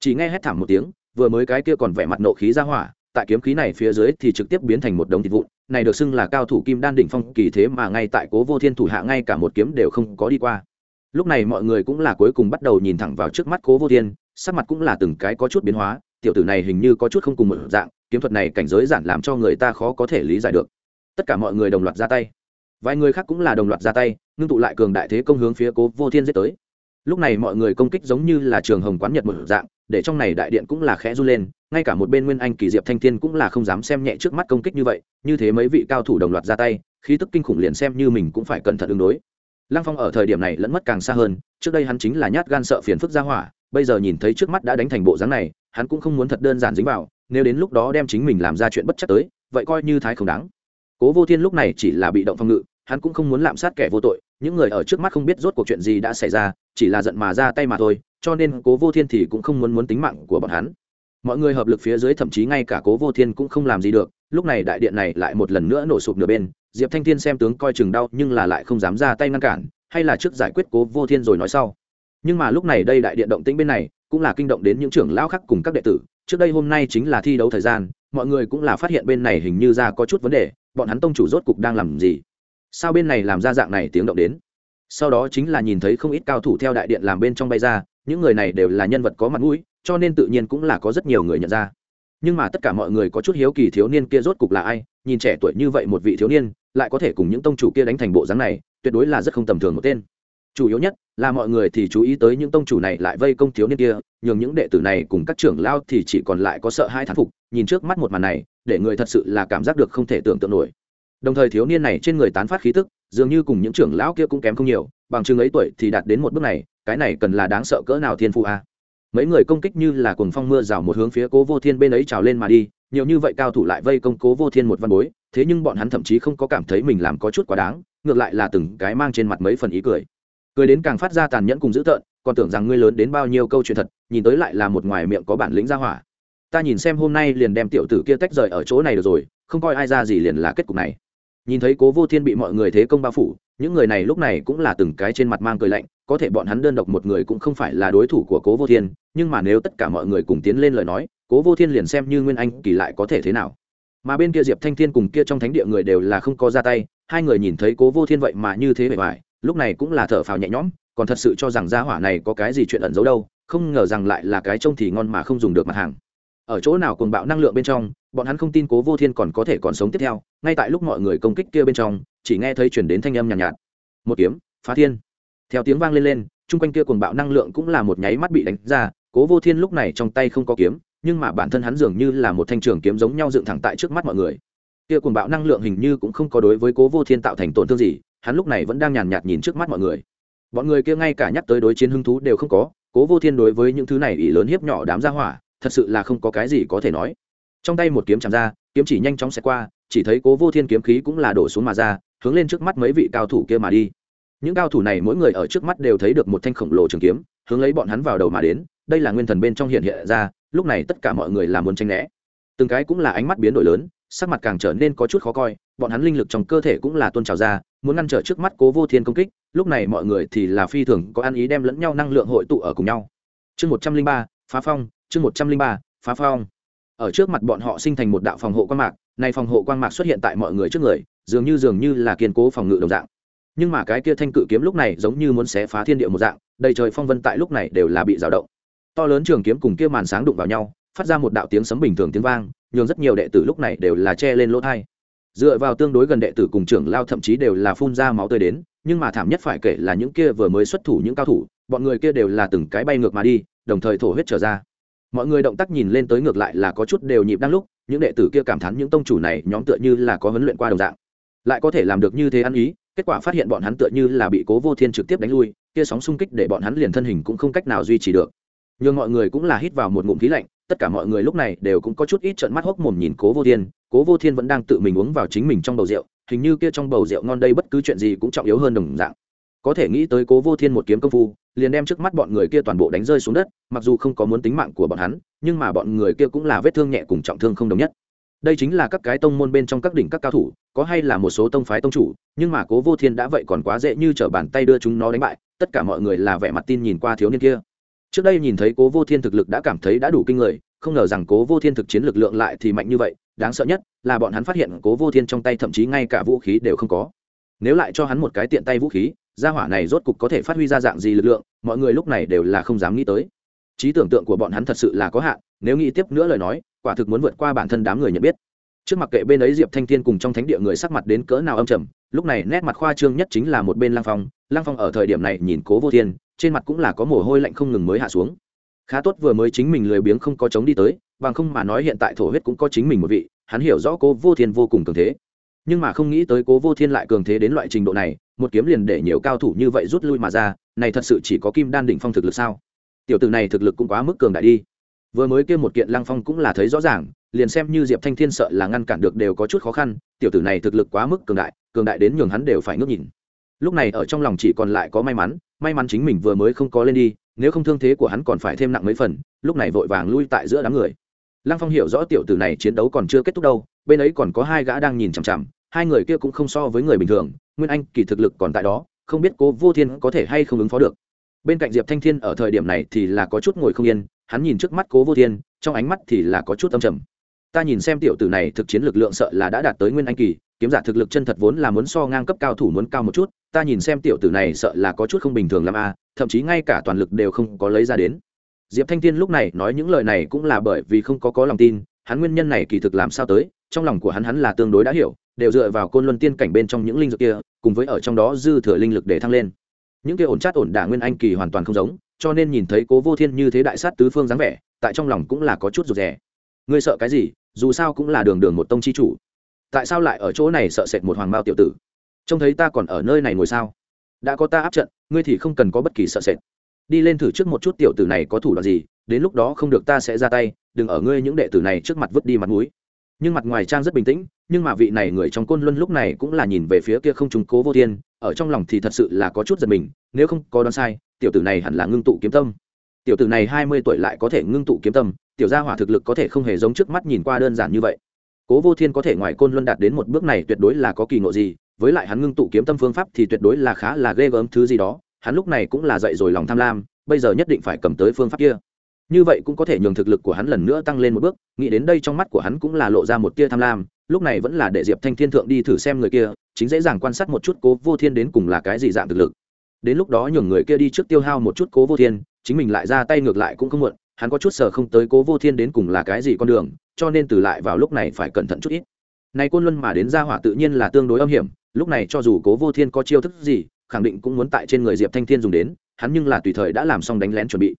Chỉ nghe hét thảm một tiếng, vừa mới cái kia còn vẻ mặt nộ khí ra hỏa, tại kiếm khí này phía dưới thì trực tiếp biến thành một đống thịt vụn này được xưng là cao thủ kim đan đỉnh phong, kỳ thế mà ngay tại cố vô thiên thủ hạ ngay cả một kiếm đều không có đi qua. Lúc này mọi người cũng là cuối cùng bắt đầu nhìn thẳng vào trước mắt cố vô thiên, sắc mặt cũng là từng cái có chút biến hóa, tiểu tử này hình như có chút không cùng một dạng, kiếm thuật này cảnh giới giản làm cho người ta khó có thể lý giải được. Tất cả mọi người đồng loạt ra tay. Vài người khác cũng là đồng loạt ra tay, ngưng tụ lại cường đại thế công hướng phía cố vô thiên giết tới lúc này mọi người công kích giống như là trường hồng quán nhật một dạng, để trong này đại điện cũng là khẽ run lên, ngay cả một bên nguyên anh kỳ diệp thanh thiên cũng là không dám xem nhẹ trước mắt công kích như vậy, như thế mấy vị cao thủ đồng loạt ra tay, khí tức kinh khủng liền xem như mình cũng phải cẩn thận ứng đối. Lăng phong ở thời điểm này lẫn mất càng xa hơn, trước đây hắn chính là nhát gan sợ phiền phức ra hỏa, bây giờ nhìn thấy trước mắt đã đánh thành bộ dáng này, hắn cũng không muốn thật đơn giản dính vào, nếu đến lúc đó đem chính mình làm ra chuyện bất chắc tới, vậy coi như thái không đáng. Cố vô thiên lúc này chỉ là bị động phòng ngự hắn cũng không muốn lạm sát kẻ vô tội, những người ở trước mắt không biết rốt cuộc chuyện gì đã xảy ra, chỉ là giận mà ra tay mà thôi, cho nên cố vô thiên thì cũng không muốn muốn tính mạng của bọn hắn. Mọi người hợp lực phía dưới thậm chí ngay cả cố vô thiên cũng không làm gì được, lúc này đại điện này lại một lần nữa nổ sụp nửa bên, diệp thanh thiên xem tướng coi chừng đau nhưng là lại không dám ra tay ngăn cản, hay là trước giải quyết cố vô thiên rồi nói sau. Nhưng mà lúc này đây đại điện động tĩnh bên này, cũng là kinh động đến những trưởng lão khác cùng các đệ tử, trước đây hôm nay chính là thi đấu thời gian, mọi người cũng là phát hiện bên này hình như ra có chút vấn đề, bọn hắn tông chủ rốt cục đang làm gì? Sao bên này làm ra dạng này tiếng động đến? Sau đó chính là nhìn thấy không ít cao thủ theo đại điện làm bên trong bay ra, những người này đều là nhân vật có mặt mũi, cho nên tự nhiên cũng là có rất nhiều người nhận ra. Nhưng mà tất cả mọi người có chút hiếu kỳ thiếu niên kia rốt cục là ai, nhìn trẻ tuổi như vậy một vị thiếu niên, lại có thể cùng những tông chủ kia đánh thành bộ dáng này, tuyệt đối là rất không tầm thường một tên. Chủ yếu nhất là mọi người thì chú ý tới những tông chủ này lại vây công thiếu niên kia, nhường những đệ tử này cùng các trưởng lao thì chỉ còn lại có sợ hai thán phục, nhìn trước mắt một màn này, để người thật sự là cảm giác được không thể tưởng tượng nổi đồng thời thiếu niên này trên người tán phát khí tức, dường như cùng những trưởng lão kia cũng kém không nhiều, bằng chừng ấy tuổi thì đạt đến một bước này, cái này cần là đáng sợ cỡ nào thiên phụ a? Mấy người công kích như là cuồng phong mưa rào một hướng phía cố vô thiên bên ấy trào lên mà đi, nhiều như vậy cao thủ lại vây công cố vô thiên một văn bối, thế nhưng bọn hắn thậm chí không có cảm thấy mình làm có chút quá đáng, ngược lại là từng cái mang trên mặt mấy phần ý cười. Cười đến càng phát ra tàn nhẫn cùng dữ tợn, còn tưởng rằng ngươi lớn đến bao nhiêu câu chuyện thật, nhìn tới lại là một ngoài miệng có bản lĩnh ra hỏa. Ta nhìn xem hôm nay liền đem tiểu tử kia tách rời ở chỗ này được rồi, không coi ai ra gì liền là kết cục này nhìn thấy cố vô thiên bị mọi người thế công bao phủ, những người này lúc này cũng là từng cái trên mặt mang cười lạnh, có thể bọn hắn đơn độc một người cũng không phải là đối thủ của cố vô thiên, nhưng mà nếu tất cả mọi người cùng tiến lên lời nói, cố vô thiên liền xem như nguyên anh kỳ lại có thể thế nào. Mà bên kia diệp thanh thiên cùng kia trong thánh địa người đều là không có ra tay, hai người nhìn thấy cố vô thiên vậy mà như thế bề ngoài, lúc này cũng là thở phào nhẹ nhõm, còn thật sự cho rằng gia hỏa này có cái gì chuyện ẩn giấu đâu, không ngờ rằng lại là cái trông thì ngon mà không dùng được mặt hàng ở chỗ nào cuồng bạo năng lượng bên trong bọn hắn không tin cố vô thiên còn có thể còn sống tiếp theo ngay tại lúc mọi người công kích kia bên trong chỉ nghe thấy chuyển đến thanh âm nhàn nhạt, nhạt. Một kiếm phá thiên. Theo tiếng vang lên lên chung quanh kia cuồng bạo năng lượng cũng là một nháy mắt bị đánh ra cố vô thiên lúc này trong tay không có kiếm nhưng mà bản thân hắn dường như là một thanh trường kiếm giống nhau dựng thẳng tại trước mắt mọi người. Kia cuồng bạo năng lượng hình như cũng không có đối với cố vô thiên tạo thành tổn thương gì hắn lúc này vẫn đang nhàn nhạt nhìn trước mắt mọi người. Bọn người kia ngay cả nhắc tới đối chiến hứng thú đều không có cố vô thiên đối với những thứ này ỷ lớn hiếp nhỏ đám ra hỏa thật sự là không có cái gì có thể nói. Trong tay một kiếm chạm ra, kiếm chỉ nhanh chóng xẹt qua, chỉ thấy cố vô thiên kiếm khí cũng là đổ xuống mà ra, hướng lên trước mắt mấy vị cao thủ kia mà đi. Những cao thủ này mỗi người ở trước mắt đều thấy được một thanh khổng lồ trường kiếm, hướng lấy bọn hắn vào đầu mà đến, đây là nguyên thần bên trong hiện hiện ra, lúc này tất cả mọi người làm muốn tranh né. Từng cái cũng là ánh mắt biến đổi lớn, sắc mặt càng trở nên có chút khó coi, bọn hắn linh lực trong cơ thể cũng là tôn trào ra, muốn ngăn trở trước mắt cố vô thiên công kích, lúc này mọi người thì là phi thường có ăn ý đem lẫn nhau năng lượng hội tụ ở cùng nhau. Chương một trăm linh ba, phá phong chương một trăm linh ba, phá phong. Ở trước mặt bọn họ sinh thành một đạo phòng hộ quang mạc này phòng hộ quang mạc xuất hiện tại mọi người trước người, dường như dường như là kiên cố phòng ngự đồng dạng. Nhưng mà cái kia thanh cự kiếm lúc này giống như muốn xé phá thiên địa một dạng, đầy trời phong vân tại lúc này đều là bị rào động. To lớn trường kiếm cùng kia màn sáng đụng vào nhau, phát ra một đạo tiếng sấm bình thường tiếng vang, nhường rất nhiều đệ tử lúc này đều là che lên lỗ thai. Dựa vào tương đối gần đệ tử cùng trưởng lao thậm chí đều là phun ra máu tươi đến, nhưng mà thảm nhất phải kể là những kia vừa mới xuất thủ những cao thủ, bọn người kia đều là từng cái bay ngược mà đi, đồng thời thổ huyết trở ra mọi người động tác nhìn lên tới ngược lại là có chút đều nhịp đang lúc, những đệ tử kia cảm thán những tông chủ này nhóm tựa như là có huấn luyện qua đồng dạng. Lại có thể làm được như thế ăn ý, kết quả phát hiện bọn hắn tựa như là bị cố vô thiên trực tiếp đánh lui, kia sóng xung kích để bọn hắn liền thân hình cũng không cách nào duy trì được. Nhưng mọi người cũng là hít vào một ngụm khí lạnh, tất cả mọi người lúc này đều cũng có chút ít trận mắt hốc mồm nhìn cố vô thiên, cố vô thiên vẫn đang tự mình uống vào chính mình trong bầu rượu, hình như kia trong bầu rượu ngon đây bất cứ chuyện gì cũng trọng yếu hơn đồng dạng. Có thể nghĩ tới cố vô thiên một kiếm công phu liền đem trước mắt bọn người kia toàn bộ đánh rơi xuống đất, mặc dù không có muốn tính mạng của bọn hắn, nhưng mà bọn người kia cũng là vết thương nhẹ cùng trọng thương không đồng nhất. Đây chính là các cái tông môn bên trong các đỉnh các cao thủ, có hay là một số tông phái tông chủ, nhưng mà cố vô thiên đã vậy còn quá dễ như t r ở bàn tay đưa chúng nó đánh bại, tất cả mọi người là vẻ mặt tin nhìn qua thiếu niên kia. Trước đây nhìn thấy cố vô thiên thực lực đã cảm thấy đã đủ kinh người, không ngờ rằng cố vô thiên thực chiến lực lượng lại thì mạnh như vậy, đáng sợ nhất là bọn hắn phát hiện cố vô thiên trong tay thậm chí ngay cả vũ khí đều không có. Nếu lại cho hắn một cái tiện tay vũ khí gia hỏa này rốt cục có thể phát huy ra dạng gì lực lượng, mọi người lúc này đều là không dám nghĩ tới. Trí tưởng tượng của bọn hắn thật sự là có hạn, nếu nghĩ tiếp nữa lời nói, quả thực muốn vượt qua bản thân đám người nhận biết. Trước mặt kệ bên ấy diệp thanh thiên cùng trong thánh địa người sắc mặt đến cỡ nào âm trầm, lúc này nét mặt khoa trương nhất chính là một bên lang phong. Lang phong ở thời điểm này nhìn cố vô thiên, trên mặt cũng là có mồ hôi lạnh không ngừng mới hạ xuống. Khá tốt vừa mới chính mình lười biếng không có chống đi tới, bằng không mà nói hiện tại thổ huyết cũng có chính mình một vị, hắn hiểu rõ cố vô thiên vô cùng cường thế. Nhưng mà không nghĩ tới cố vô thiên lại cường thế đến loại trình độ này một kiếm liền để nhiều cao thủ như vậy rút lui mà ra, này thật sự chỉ có kim đan đỉnh phong thực lực sao? Tiểu tử này thực lực cũng quá mức cường đại đi. Vừa mới kêu một kiện lăng phong cũng là thấy rõ ràng, liền xem như diệp thanh thiên sợ là ngăn cản được đều có chút khó khăn, tiểu tử này thực lực quá mức cường đại cường đại đến nhường hắn đều phải ngước nhìn. Lúc này ở trong lòng chỉ còn lại có may mắn may mắn chính mình vừa mới không có lên đi, nếu không thương thế của hắn còn phải thêm nặng mấy phần, lúc này vội vàng lui tại giữa đám người. Lăng phong hiểu rõ tiểu tử này chiến đấu còn chưa kết thúc đâu, bên ấy còn có hai gã đang nhìn chằm chằm, hai người kia cũng không so với người bình thường nguyên anh kỳ thực lực còn tại đó không biết cố vô thiên có thể hay không ứng phó được. Bên cạnh diệp thanh thiên ở thời điểm này thì là có chút ngồi không yên hắn nhìn trước mắt cố vô thiên trong ánh mắt thì là có chút âm trầm. Ta nhìn xem tiểu tử này thực chiến lực lượng sợ là đã đạt tới nguyên anh kỳ kiếm giả thực lực chân thật vốn là muốn so ngang cấp cao thủ muốn cao một chút ta nhìn xem tiểu tử này sợ là có chút không bình thường l a à, thậm chí ngay cả toàn lực đều không có lấy ra đến. Diệp thanh thiên lúc này nói những lời này cũng là bởi vì không có có lòng tin hắn nguyên nhân này kỳ thực làm sao tới trong lòng của hắn hắn là tương đối đã hiểu, đều dựa vào côn luân tiên cảnh bên trong những linh dược kia, cùng với ở trong đó dư thừa linh lực để thăng lên. Những kia ổn chát ổn đả nguyên anh kỳ hoàn toàn không giống, cho nên nhìn thấy cố vô thiên như thế đại sát tứ phương dáng vẻ, tại trong lòng cũng là có chút rụt rè. Ngươi sợ cái gì? Dù sao cũng là đường đường một tông chi chủ. Tại sao lại ở chỗ này sợ sệt một hoàng mao tiểu tử? Trông thấy ta còn ở nơi này ngồi sao? Đã có ta áp trận, ngươi thì không cần có bất kỳ sợ sệt. Đi lên thử trước một chút tiểu tử này có thủ đoạn gì, đến lúc đó không được ta sẽ ra tay, đừng ở ngươi những đệ tử này trước mặt vứt đi mặt mũi nhưng mặt ngoài trang rất bình tĩnh, nhưng mà vị này người trong côn luân lúc này cũng là nhìn về phía kia không trùng cố vô thiên, ở trong lòng thì thật sự là có chút giật mình, nếu không có đoán sai, tiểu tử này hẳn là ngưng tụ kiếm tâm. Tiểu tử này hai mươi tuổi lại có thể ngưng tụ kiếm tâm, tiểu gia hỏa thực lực có thể không hề giống trước mắt nhìn qua đơn giản như vậy. Cố vô thiên có thể ngoài côn luân đạt đến một bước này tuyệt đối là có kỳ ngộ gì, với lại hắn ngưng tụ kiếm tâm phương pháp thì tuyệt đối là khá là ghê gớm thứ gì đó, hắn lúc này cũng là dậy rồi lòng tham lam, bây giờ nhất định phải cầm tới phương pháp kia như vậy cũng có thể nhường thực lực của hắn lần nữa tăng lên một bước, nghĩ đến đây trong mắt của hắn cũng là lộ ra một tia tham lam, lúc này vẫn là để diệp thanh thiên thượng đi thử xem người kia, chính dễ dàng quan sát một chút cố vô thiên đến cùng là cái gì dạng thực lực. Đến lúc đó nhường người kia đi trước tiêu hao một chút cố vô thiên, chính mình lại ra tay ngược lại cũng không muộn, hắn có chút sở không tới cố vô thiên đến cùng là cái gì con đường, cho nên từ lại vào lúc này phải cẩn thận chút ít. Này côn luân mà đến gia hỏa tự nhiên là tương đối âm hiểm, lúc này cho dù cố vô thiên có chiêu thức gì, khẳng định cũng muốn tại trên người diệp thanh thiên dùng đến, hắn nhưng là tùy thời đã làm xong đánh lén chuẩn bị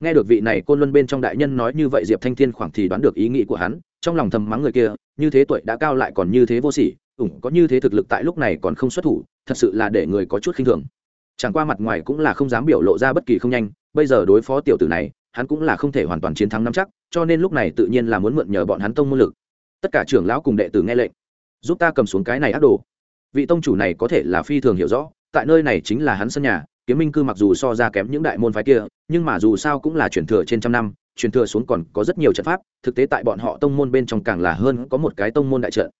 nghe được vị này côn luân bên trong đại nhân nói như vậy, diệp thanh thiên khoảng thì đoán được ý nghĩ của hắn, trong lòng thầm mắng người kia, như thế tuổi đã cao lại còn như thế vô sỉ, ủng có như thế thực lực tại lúc này còn không xuất thủ, thật sự là để người có chút khinh thường. Chẳng qua mặt ngoài cũng là không dám biểu lộ ra bất kỳ không nhanh, bây giờ đối phó tiểu tử này, hắn cũng là không thể hoàn toàn chiến thắng nắm chắc, cho nên lúc này tự nhiên là muốn mượn nhờ bọn hắn tông môn lực. Tất cả trưởng lão cùng đệ tử nghe lệnh, giúp ta cầm xuống cái này ác đồ. Vị tông chủ này có thể là phi thường hiểu rõ, tại nơi này chính là hắn sân nhà kiếm minh cư mặc dù so ra kém những đại môn phái kia, nhưng mà dù sao cũng là truyền thừa trên trăm năm, truyền thừa xuống còn có rất nhiều trận pháp, thực tế tại bọn họ tông môn bên trong càng là hơn có một cái tông môn đại trận.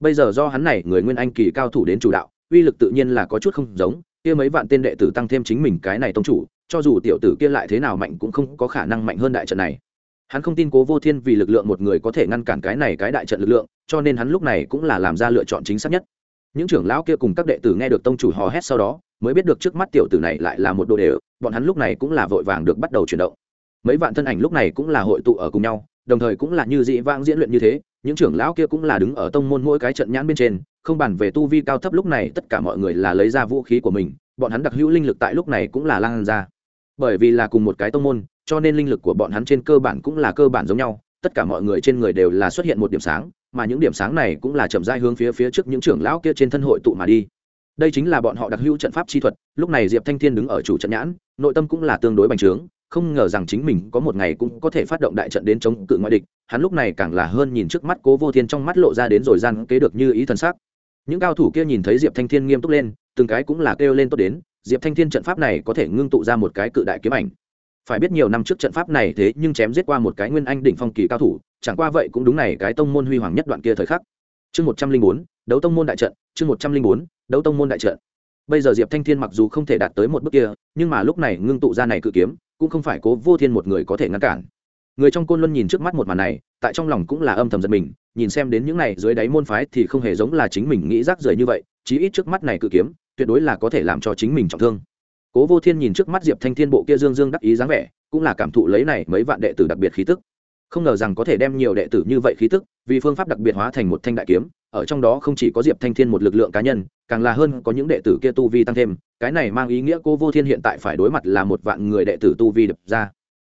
Bây giờ do hắn này, người nguyên anh kỳ cao thủ đến chủ đạo, uy lực tự nhiên là có chút không giống, kia mấy vạn tên đệ tử tăng thêm chính mình cái này tông chủ, cho dù tiểu tử kia lại thế nào mạnh cũng không có khả năng mạnh hơn đại trận này. Hắn không tin cố vô thiên vì lực lượng một người có thể ngăn cản cái này cái đại trận lực lượng, cho nên hắn lúc này cũng là làm ra lựa chọn chính xác nhất. Những trưởng lão kia cùng các đệ tử nghe được tông chủ hò hét sau đó mới biết được trước mắt tiểu tử này lại là một đồ đều, bọn hắn lúc này cũng là vội vàng được bắt đầu chuyển động. Mấy vạn thân ảnh lúc này cũng là hội tụ ở cùng nhau, đồng thời cũng là như dị vãng diễn luyện như thế, những trưởng lão kia cũng là đứng ở tông môn mỗi cái trận nhãn bên trên, không bàn về tu vi cao thấp lúc này tất cả mọi người là lấy ra vũ khí của mình, bọn hắn đặc hữu linh lực tại lúc này cũng là lan ra. Bởi vì là cùng một cái tông môn, cho nên linh lực của bọn hắn trên cơ bản cũng là cơ bản giống nhau, tất cả mọi người trên người đều là xuất hiện một điểm sáng, mà những điểm sáng này cũng là chậm rãi hướng phía phía trước những trưởng lão kia trên thân hội tụ mà đi đây chính là bọn họ đặc hữu trận pháp chi thuật, lúc này diệp thanh thiên đứng ở chủ trận nhãn, nội tâm cũng là tương đối bành trướng, không ngờ rằng chính mình có một ngày cũng có thể phát động đại trận đến chống cự ngoại địch, hắn lúc này càng là hơn nhìn trước mắt cố vô thiên trong mắt lộ ra đến rồi gian kế được như ý thần sắc. Những cao thủ kia nhìn thấy diệp thanh thiên nghiêm túc lên, từng cái cũng là kêu lên tốt đến, diệp thanh thiên trận pháp này có thể ngưng tụ ra một cái cự đại kiếm ảnh. Phải biết nhiều năm trước trận pháp này thế nhưng chém giết qua một cái nguyên anh đỉnh phong kỳ cao thủ, chẳng qua vậy cũng đúng này cái tông môn huy hoàng nhất đoạn kia thời khắc. Chương một trăm linh bốn, đấu tông môn đại trận, chương một trăm linh bốn đấu tông môn đại trận. Bây giờ diệp thanh thiên mặc dù không thể đạt tới một bước kia, nhưng mà lúc này ngưng tụ ra này cự kiếm, cũng không phải cố vô thiên một người có thể ngăn cản. Người trong côn luân nhìn trước mắt một màn này, tại trong lòng cũng là âm thầm giật mình, nhìn xem đến những này dưới đáy môn phái thì không hề giống là chính mình nghĩ rác rưởi như vậy, chí ít trước mắt này cự kiếm, tuyệt đối là có thể làm cho chính mình trọng thương. Cố vô thiên nhìn trước mắt diệp thanh thiên bộ kia dương dương đắc ý dáng vẻ, cũng là cảm thụ lấy này mấy vạn đệ tử đặc biệt khí tức không ngờ rằng có thể đem nhiều đệ tử như vậy khí tức, vì phương pháp đặc biệt hóa thành một thanh đại kiếm, ở trong đó không chỉ có diệp thanh thiên một lực lượng cá nhân, càng là hơn có những đệ tử kia tu vi tăng thêm, cái này mang ý nghĩa cô vô thiên hiện tại phải đối mặt là một vạn người đệ tử tu vi đập ra.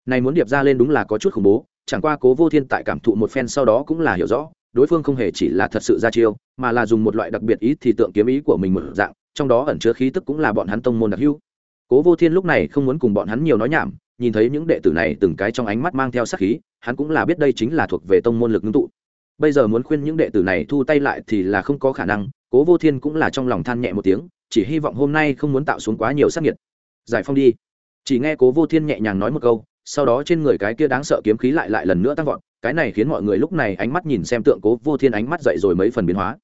Này muốn điệp ra lên đúng là có chút khủng bố, chẳng qua cố vô thiên tại cảm thụ một phen sau đó cũng là hiểu rõ, đối phương không hề chỉ là thật sự ra chiêu, mà là dùng một loại đặc biệt ý thì tượng kiếm ý của mình một dạng, trong đó ẩn chứa khí tức cũng là bọn hắn tông môn đặc hữu. Cố vô thiên lúc này không muốn cùng bọn hắn nhiều nói nhảm nhìn thấy những đệ tử này từng cái trong ánh mắt mang theo sắc khí, hắn cũng là biết đây chính là thuộc về tông môn lực ngưng tụ. Bây giờ muốn khuyên những đệ tử này thu tay lại thì là không có khả năng, cố vô thiên cũng là trong lòng than nhẹ một tiếng, chỉ hy vọng hôm nay không muốn tạo xuống quá nhiều sắc nhiệt giải phong đi. Chỉ nghe cố vô thiên nhẹ nhàng nói một câu, sau đó trên người cái kia đáng sợ kiếm khí lại lại lần nữa tăng vọt, cái này khiến mọi người lúc này ánh mắt nhìn xem tượng cố vô thiên ánh mắt dậy rồi mấy phần biến hóa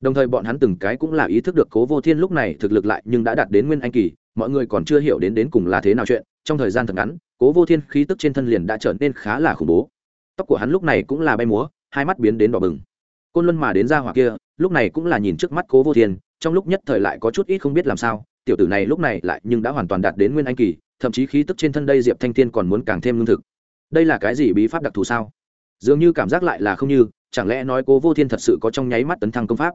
đồng thời bọn hắn từng cái cũng là ý thức được cố vô thiên lúc này thực lực lại nhưng đã đạt đến nguyên anh kỳ, mọi người còn chưa hiểu đến đến cùng là thế nào chuyện, trong thời gian thật ngắn, cố vô thiên khí tức trên thân liền đã trở nên khá là khủng bố. Tóc của hắn lúc này cũng là bay múa, hai mắt biến đến đỏ bừng. Côn luân mà đến ra hỏa kia, lúc này cũng là nhìn trước mắt cố vô thiên, trong lúc nhất thời lại có chút ít không biết làm sao, tiểu tử này lúc này lại nhưng đã hoàn toàn đạt đến nguyên anh kỳ, thậm chí khí tức trên thân đây diệp thanh thiên còn muốn càng thêm lương thực. Đây là cái gì bí pháp đặc thù sao? Dường như cảm giác lại là không như, chẳng lẽ nói cố vô thiên thật sự có trong nháy mắt tấn thăng công pháp?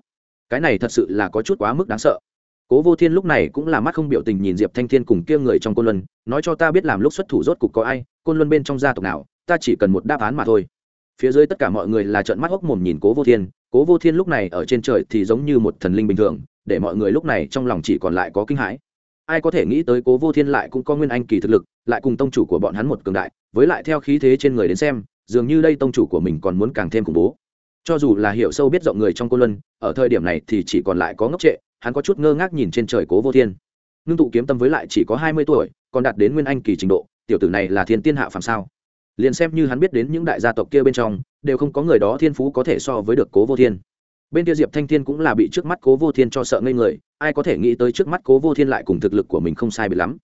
Cái này thật sự là có chút quá mức đáng sợ. Cố vô thiên lúc này cũng là mắt không biểu tình nhìn diệp thanh thiên cùng kia người trong côn luân, nói cho ta biết làm lúc xuất thủ rốt cục có ai, côn luân bên trong gia tộc nào, ta chỉ cần một đáp án mà thôi. Phía dưới tất cả mọi người là trợn mắt hốc mồm nhìn cố vô thiên, cố vô thiên lúc này ở trên trời thì giống như một thần linh bình thường, để mọi người lúc này trong lòng chỉ còn lại có kinh hãi. Ai có thể nghĩ tới cố vô thiên lại cũng có nguyên anh kỳ thực lực, lại cùng tông chủ của bọn hắn một cường đại, với lại theo khí thế trên người đến xem, dường như đây tông chủ của mình còn muốn càng thêm khủng bố cho dù là hiểu sâu biết rộng người trong cô luân, ở thời điểm này thì chỉ còn lại có ngốc trệ, hắn có chút ngơ ngác nhìn trên trời cố vô thiên. Ngưng tụ kiếm tâm với lại chỉ có hai mươi tuổi, còn đạt đến nguyên anh kỳ trình độ, tiểu tử này là thiên tiên hạ phàm sao? Liền xem như hắn biết đến những đại gia tộc kia bên trong, đều không có người đó thiên phú có thể so với được cố vô thiên. Bên kia diệp thanh thiên cũng là bị trước mắt cố vô thiên cho sợ ngây người, ai có thể nghĩ tới trước mắt cố vô thiên lại cùng thực lực của mình không sai bị lắm.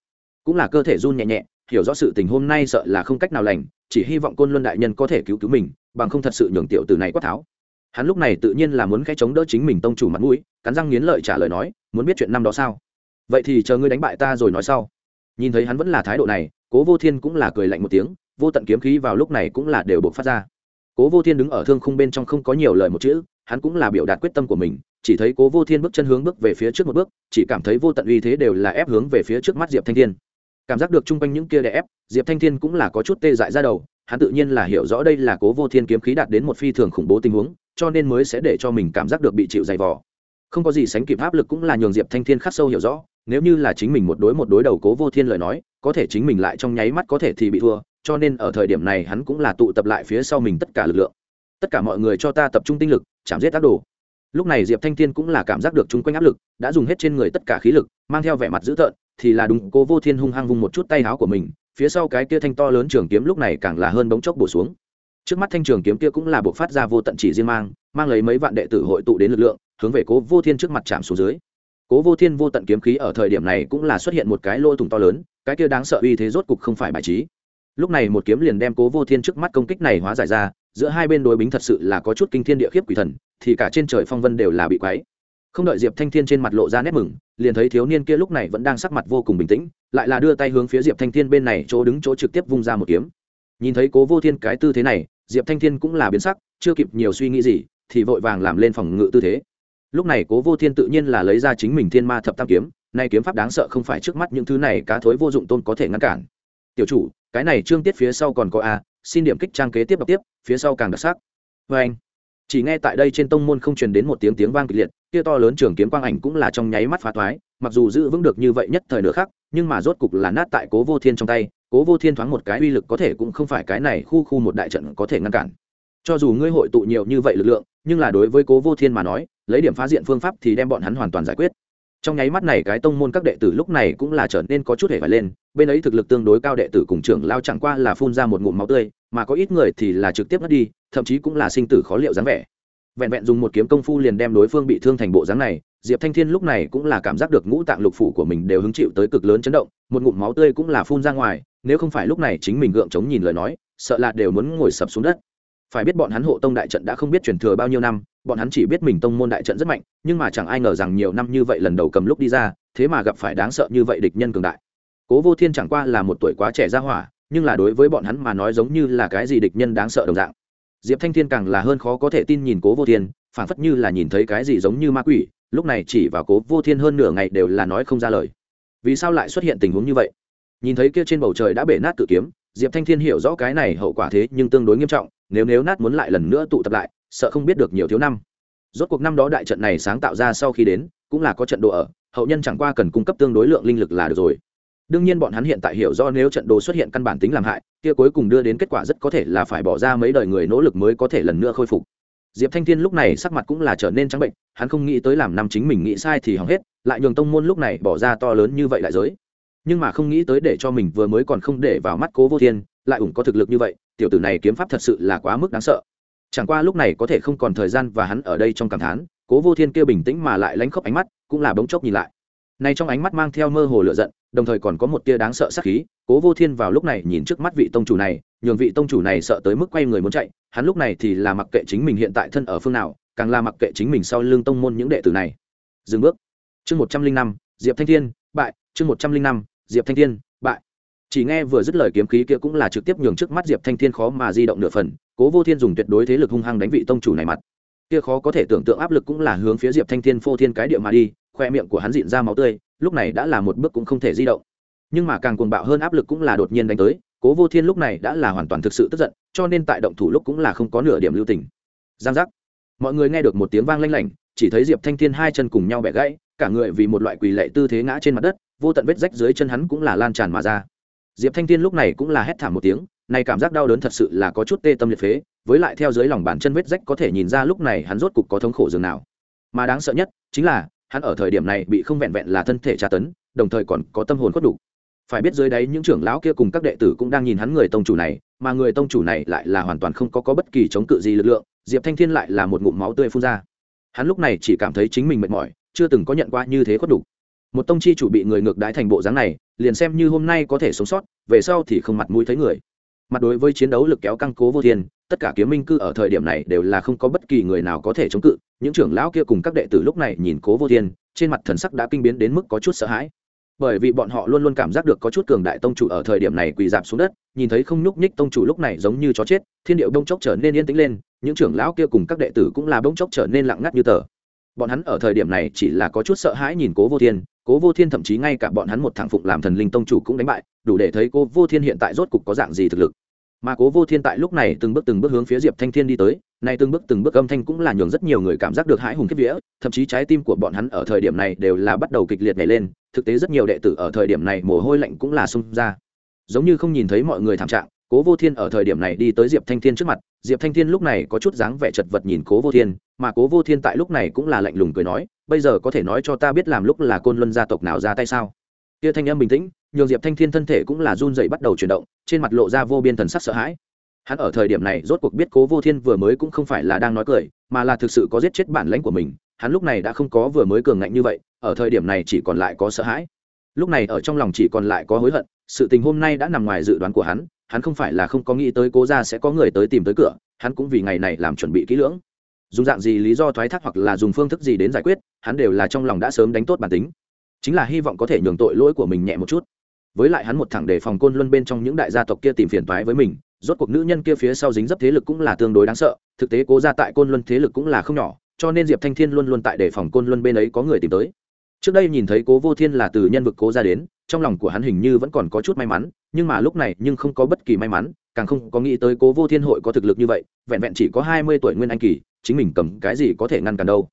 Cũng là cơ thể run nhẹ nhẹ, hiểu rõ sự tình hôm nay sợ là không cách nào lành, chỉ hy vọng côn luân đại nhân có thể cứu cứu mình bằng không thật sự nhường tiểu từ này quát tháo. Hắn lúc này tự nhiên là muốn cái chống đỡ chính mình tông chủ mặt mũi, cắn răng nghiến lợi trả lời nói, muốn biết chuyện năm đó sao? Vậy thì chờ ngươi đánh bại ta rồi nói sau. Nhìn thấy hắn vẫn là thái độ này, cố vô thiên cũng là cười lạnh một tiếng, vô tận kiếm khí vào lúc này cũng là đều buộc phát ra. Cố vô thiên đứng ở thương khung bên trong không có nhiều lời một chữ, hắn cũng là biểu đạt quyết tâm của mình, chỉ thấy cố vô thiên bước chân hướng bước về phía trước một bước, chỉ cảm thấy vô tận uy thế đều là ép hướng về phía trước mắt diệp thanh thiên. Cảm giác được chung quanh những kia đè ép, diệp thanh thiên cũng là có chút tê dại ra đầu hắn tự nhiên là hiểu rõ đây là cố vô thiên kiếm khí đạt đến một phi thường khủng bố tình huống, cho nên mới sẽ để cho mình cảm giác được bị chịu dày vò. Không có gì sánh kịp áp lực cũng là nhường diệp thanh thiên khắc sâu hiểu rõ, nếu như là chính mình một đối một đối đầu cố vô thiên lời nói, có thể chính mình lại trong nháy mắt có thể thì bị thua, cho nên ở thời điểm này hắn cũng là tụ tập lại phía sau mình tất cả lực lượng. Tất cả mọi người cho ta tập trung tinh lực, chạm giết tác đồ. Lúc này diệp thanh thiên cũng là cảm giác được chung quanh áp lực, đã dùng hết trên người tất cả khí lực, mang theo vẻ mặt dữ tợn, thì là đúng, cố vô thiên hung hăng vung một chút tay áo của mình phía sau cái kia thanh to lớn trường kiếm lúc này càng là hơn bóng chốc bổ xuống. Trước mắt thanh trường kiếm kia cũng là buộc phát ra vô tận chỉ riêng mang mang lấy mấy vạn đệ tử hội tụ đến lực lượng, hướng về cố vô thiên trước mặt chạm xuống dưới. Cố vô thiên vô tận kiếm khí ở thời điểm này cũng là xuất hiện một cái lỗ thủng to lớn, cái kia đáng sợ uy thế rốt cục không phải bài trí. Lúc này một kiếm liền đem cố vô thiên trước mắt công kích này hóa giải ra, giữa hai bên đối bính thật sự là có chút kinh thiên địa khiếp quỷ thần, thì cả trên trời phong vân đều là bị quáy không đợi diệp thanh thiên trên mặt lộ ra nét mừng, liền thấy thiếu niên kia lúc này vẫn đang sắc mặt vô cùng bình tĩnh, lại là đưa tay hướng phía diệp thanh thiên bên này chỗ đứng chỗ trực tiếp vung ra một kiếm. Nhìn thấy cố vô thiên cái tư thế này, diệp thanh thiên cũng là biến sắc, chưa kịp nhiều suy nghĩ gì, thì vội vàng làm lên phòng ngự tư thế. Lúc này cố vô thiên tự nhiên là lấy ra chính mình thiên ma thập tam kiếm, nay kiếm pháp đáng sợ không phải trước mắt những thứ này cá thối vô dụng tôn có thể ngăn cản. Tiểu chủ, cái này trương tiết phía sau còn có a, xin điểm kích trang kế tiếp đọc tiếp, phía sau càng đặc sắc. Vê anh chỉ nghe tại đây trên tông môn không truyền đến một tiếng tiếng vang kịch liệt kia to lớn trường kiếm quang ảnh cũng là trong nháy mắt phá thoái mặc dù giữ vững được như vậy nhất thời nửa khắc, nhưng mà rốt cục là nát tại cố vô thiên trong tay cố vô thiên thoáng một cái uy lực có thể cũng không phải cái này khu khu một đại trận có thể ngăn cản. Cho dù ngươi hội tụ nhiều như vậy lực lượng nhưng là đối với cố vô thiên mà nói lấy điểm phá diện phương pháp thì đem bọn hắn hoàn toàn giải quyết. Trong nháy mắt này cái tông môn các đệ tử lúc này cũng là trở nên có chút hề phải lên bên ấy thực lực tương đối cao đệ tử cùng trưởng lao chẳng qua là phun ra một ngụm máu tươi mà có ít người thì là trực tiếp mất đi thậm chí cũng là sinh tử khó liệu dáng vẻ vẹn vẹn dùng một kiếm công phu liền đem đối phương bị thương thành bộ dáng này, diệp thanh thiên lúc này cũng là cảm giác được ngũ tạng lục phủ của mình đều hứng chịu tới cực lớn chấn động, một ngụm máu tươi cũng là phun ra ngoài, nếu không phải lúc này chính mình gượng chống nhìn lời nói, sợ là đều muốn ngồi sập xuống đất. Phải biết bọn hắn hộ tông đại trận đã không biết truyền thừa bao nhiêu năm, bọn hắn chỉ biết mình tông môn đại trận rất mạnh, nhưng mà chẳng ai ngờ rằng nhiều năm như vậy lần đầu cầm lúc đi ra, thế mà gặp phải đáng sợ như vậy địch nhân cường đại. Cố vô thiên chẳng qua là một tuổi quá trẻ ra hỏa, nhưng là đối với bọn hắn mà nói giống như là cái gì địch nhân đáng sợ đồng dạng diệp thanh thiên càng là hơn khó có thể tin nhìn cố vô thiên phản phất như là nhìn thấy cái gì giống như ma quỷ, lúc này chỉ vào cố vô thiên hơn nửa ngày đều là nói không ra lời. Vì sao lại xuất hiện tình huống như vậy? Nhìn thấy kia trên bầu trời đã bể nát tự kiếm, diệp thanh thiên hiểu rõ cái này hậu quả thế nhưng tương đối nghiêm trọng, nếu nếu nát muốn lại lần nữa tụ tập lại, sợ không biết được nhiều thiếu năm. Rốt cuộc năm đó đại trận này sáng tạo ra sau khi đến, cũng là có trận độ ở, hậu nhân chẳng qua cần cung cấp tương đối lượng linh lực là được rồi đương nhiên bọn hắn hiện tại hiểu do nếu trận đồ xuất hiện căn bản tính làm hại, kia cuối cùng đưa đến kết quả rất có thể là phải bỏ ra mấy đời người nỗ lực mới có thể lần nữa khôi phục. Diệp thanh thiên lúc này sắc mặt cũng là trở nên trắng bệnh, hắn không nghĩ tới làm năm chính mình nghĩ sai thì hỏng hết, lại nhường tông môn lúc này bỏ ra to lớn như vậy đại giới. Nhưng mà không nghĩ tới để cho mình vừa mới còn không để vào mắt cố vô thiên, lại ủng có thực lực như vậy, tiểu tử này kiếm pháp thật sự là quá mức đáng sợ. Chẳng qua lúc này có thể không còn thời gian và hắn ở đây trong cảm thán, cố vô thiên kia bình tĩnh mà lại lánh khóc ánh mắt, cũng là bỗng chốc nhìn lại này trong ánh mắt mang theo mơ hồ lửa giận, đồng thời còn có một tia đáng sợ sát khí, cố vô thiên vào lúc này nhìn trước mắt vị tông chủ này, nhường vị tông chủ này sợ tới mức quay người muốn chạy, hắn lúc này thì là mặc kệ chính mình hiện tại thân ở phương nào, càng là mặc kệ chính mình sau lưng tông môn những đệ tử này. Dừng bước. Chương một trăm linh năm, diệp thanh thiên, bại. Chương một trăm linh năm, diệp thanh thiên, bại. Chỉ nghe vừa dứt lời kiếm khí kia cũng là trực tiếp nhường trước mắt diệp thanh thiên khó mà di động nửa phần, cố vô thiên dùng tuyệt đối thế lực hung hăng đánh vị tông chủ này mặt. Kia khó có thể tưởng tượng áp lực cũng là hướng phía diệp thanh thiên phô thiên cái địa mà đi khoe miệng của hắn dịn ra máu tươi, lúc này đã là một bước cũng không thể di động. Nhưng mà càng cuồng bạo hơn áp lực cũng là đột nhiên đánh tới, cố vô thiên lúc này đã là hoàn toàn thực sự tức giận, cho nên tại động thủ lúc cũng là không có nửa điểm lưu tình. Giang giác. Mọi người nghe được một tiếng vang lanh lảnh, chỉ thấy diệp thanh thiên hai chân cùng nhau bẻ gãy, cả người vì một loại quỳ lệ tư thế ngã trên mặt đất, vô tận vết rách dưới chân hắn cũng là lan tràn mà ra. Diệp thanh thiên lúc này cũng là hét thảm một tiếng, này cảm giác đau đớn thật sự là có chút tê tâm liệt phế, với lại theo dưới lòng bàn chân vết rách có thể nhìn ra lúc này hắn rốt cục có thống khổ dường nào. Mà đáng sợ nhất chính là hắn ở thời điểm này bị không vẹn vẹn là thân thể tra tấn đồng thời còn có tâm hồn khuất đủ. Phải biết dưới đấy những trưởng lão kia cùng các đệ tử cũng đang nhìn hắn người tông chủ này mà người tông chủ này lại là hoàn toàn không có, có bất kỳ chống cự gì lực lượng diệp thanh thiên lại là một ngụm máu tươi phun ra. Hắn lúc này chỉ cảm thấy chính mình mệt mỏi chưa từng có nhận qua như thế khuất đủ. Một tông chi chủ bị người ngược đái thành bộ dáng này liền xem như hôm nay có thể sống sót về sau thì không mặt mũi thấy người mặt đối với chiến đấu lực kéo căng cố vô thiên, tất cả kiếm minh cư ở thời điểm này đều là không có bất kỳ người nào có thể chống cự. Những trưởng lão kia cùng các đệ tử lúc này nhìn cố vô thiên, trên mặt thần sắc đã kinh biến đến mức có chút sợ hãi. Bởi vì bọn họ luôn luôn cảm giác được có chút cường đại tông chủ ở thời điểm này quỳ dạp xuống đất, nhìn thấy không nhúc nhích tông chủ lúc này giống như chó chết, thiên điệu bông chốc trở nên yên tĩnh lên, những trưởng lão kia cùng các đệ tử cũng là bông chốc trở nên lặng ngắt như tờ. Bọn hắn ở thời điểm này chỉ là có chút sợ hãi nhìn cố vô thiên, cố vô thiên thậm chí ngay cả bọn hắn một thằng phụng làm thần linh tông chủ cũng đánh bại, đủ để thấy cố vô thiên hiện tại rốt cục có dạng gì thực lực mà cố vô thiên tại lúc này từng bước từng bước hướng phía diệp thanh thiên đi tới, nay từng bước từng bước âm thanh cũng là nhường rất nhiều người cảm giác được hãi hùng kiếp vía, thậm chí trái tim của bọn hắn ở thời điểm này đều là bắt đầu kịch liệt nhảy lên, thực tế rất nhiều đệ tử ở thời điểm này mồ hôi lạnh cũng là xung ra. Giống như không nhìn thấy mọi người thảm trạng, cố vô thiên ở thời điểm này đi tới diệp thanh thiên trước mặt, diệp thanh thiên lúc này có chút dáng vẻ chật vật nhìn cố vô thiên, mà cố vô thiên tại lúc này cũng là lạnh lùng cười nói, bây giờ có thể nói cho ta biết làm lúc là côn luân gia tộc nào ra tay sao? Kia thanh âm bình tĩnh nhường diệp thanh thiên thân thể cũng là run dậy bắt đầu chuyển động, trên mặt lộ ra vô biên thần sắc sợ hãi. Hắn ở thời điểm này rốt cuộc biết cố vô thiên vừa mới cũng không phải là đang nói cười, mà là thực sự có giết chết bản lãnh của mình, hắn lúc này đã không có vừa mới cường ngạnh như vậy, ở thời điểm này chỉ còn lại có sợ hãi. Lúc này ở trong lòng chỉ còn lại có hối hận, sự tình hôm nay đã nằm ngoài dự đoán của hắn hắn không phải là không có nghĩ tới cố ra sẽ có người tới tìm tới cửa, hắn cũng vì ngày này làm chuẩn bị kỹ lưỡng. Dùng dạng gì lý do thoái thác hoặc là dùng phương thức gì đến giải quyết, hắn đều là trong lòng đã sớm đánh tốt bản tính. Chính là hy vọng có thể nhường tội lỗi của mình nhẹ một chút với lại hắn một thẳng đề phòng côn luân bên trong những đại gia tộc kia tìm phiền toái với mình, rốt cuộc nữ nhân kia phía sau dính dấp thế lực cũng là tương đối đáng sợ, thực tế cố ra tại côn luân thế lực cũng là không nhỏ, cho nên diệp thanh thiên luôn luôn tại đề phòng côn luân bên ấy có người tìm tới. Trước đây nhìn thấy cố vô thiên là từ nhân vực cố ra đến, trong lòng của hắn hình như vẫn còn có chút may mắn, nhưng mà lúc này nhưng không có bất kỳ may mắn, càng không có nghĩ tới cố vô thiên hội có thực lực như vậy, vẹn vẹn chỉ có hai mươi tuổi nguyên anh kỳ, chính mình cầm cái gì có thể ngăn cản đâu.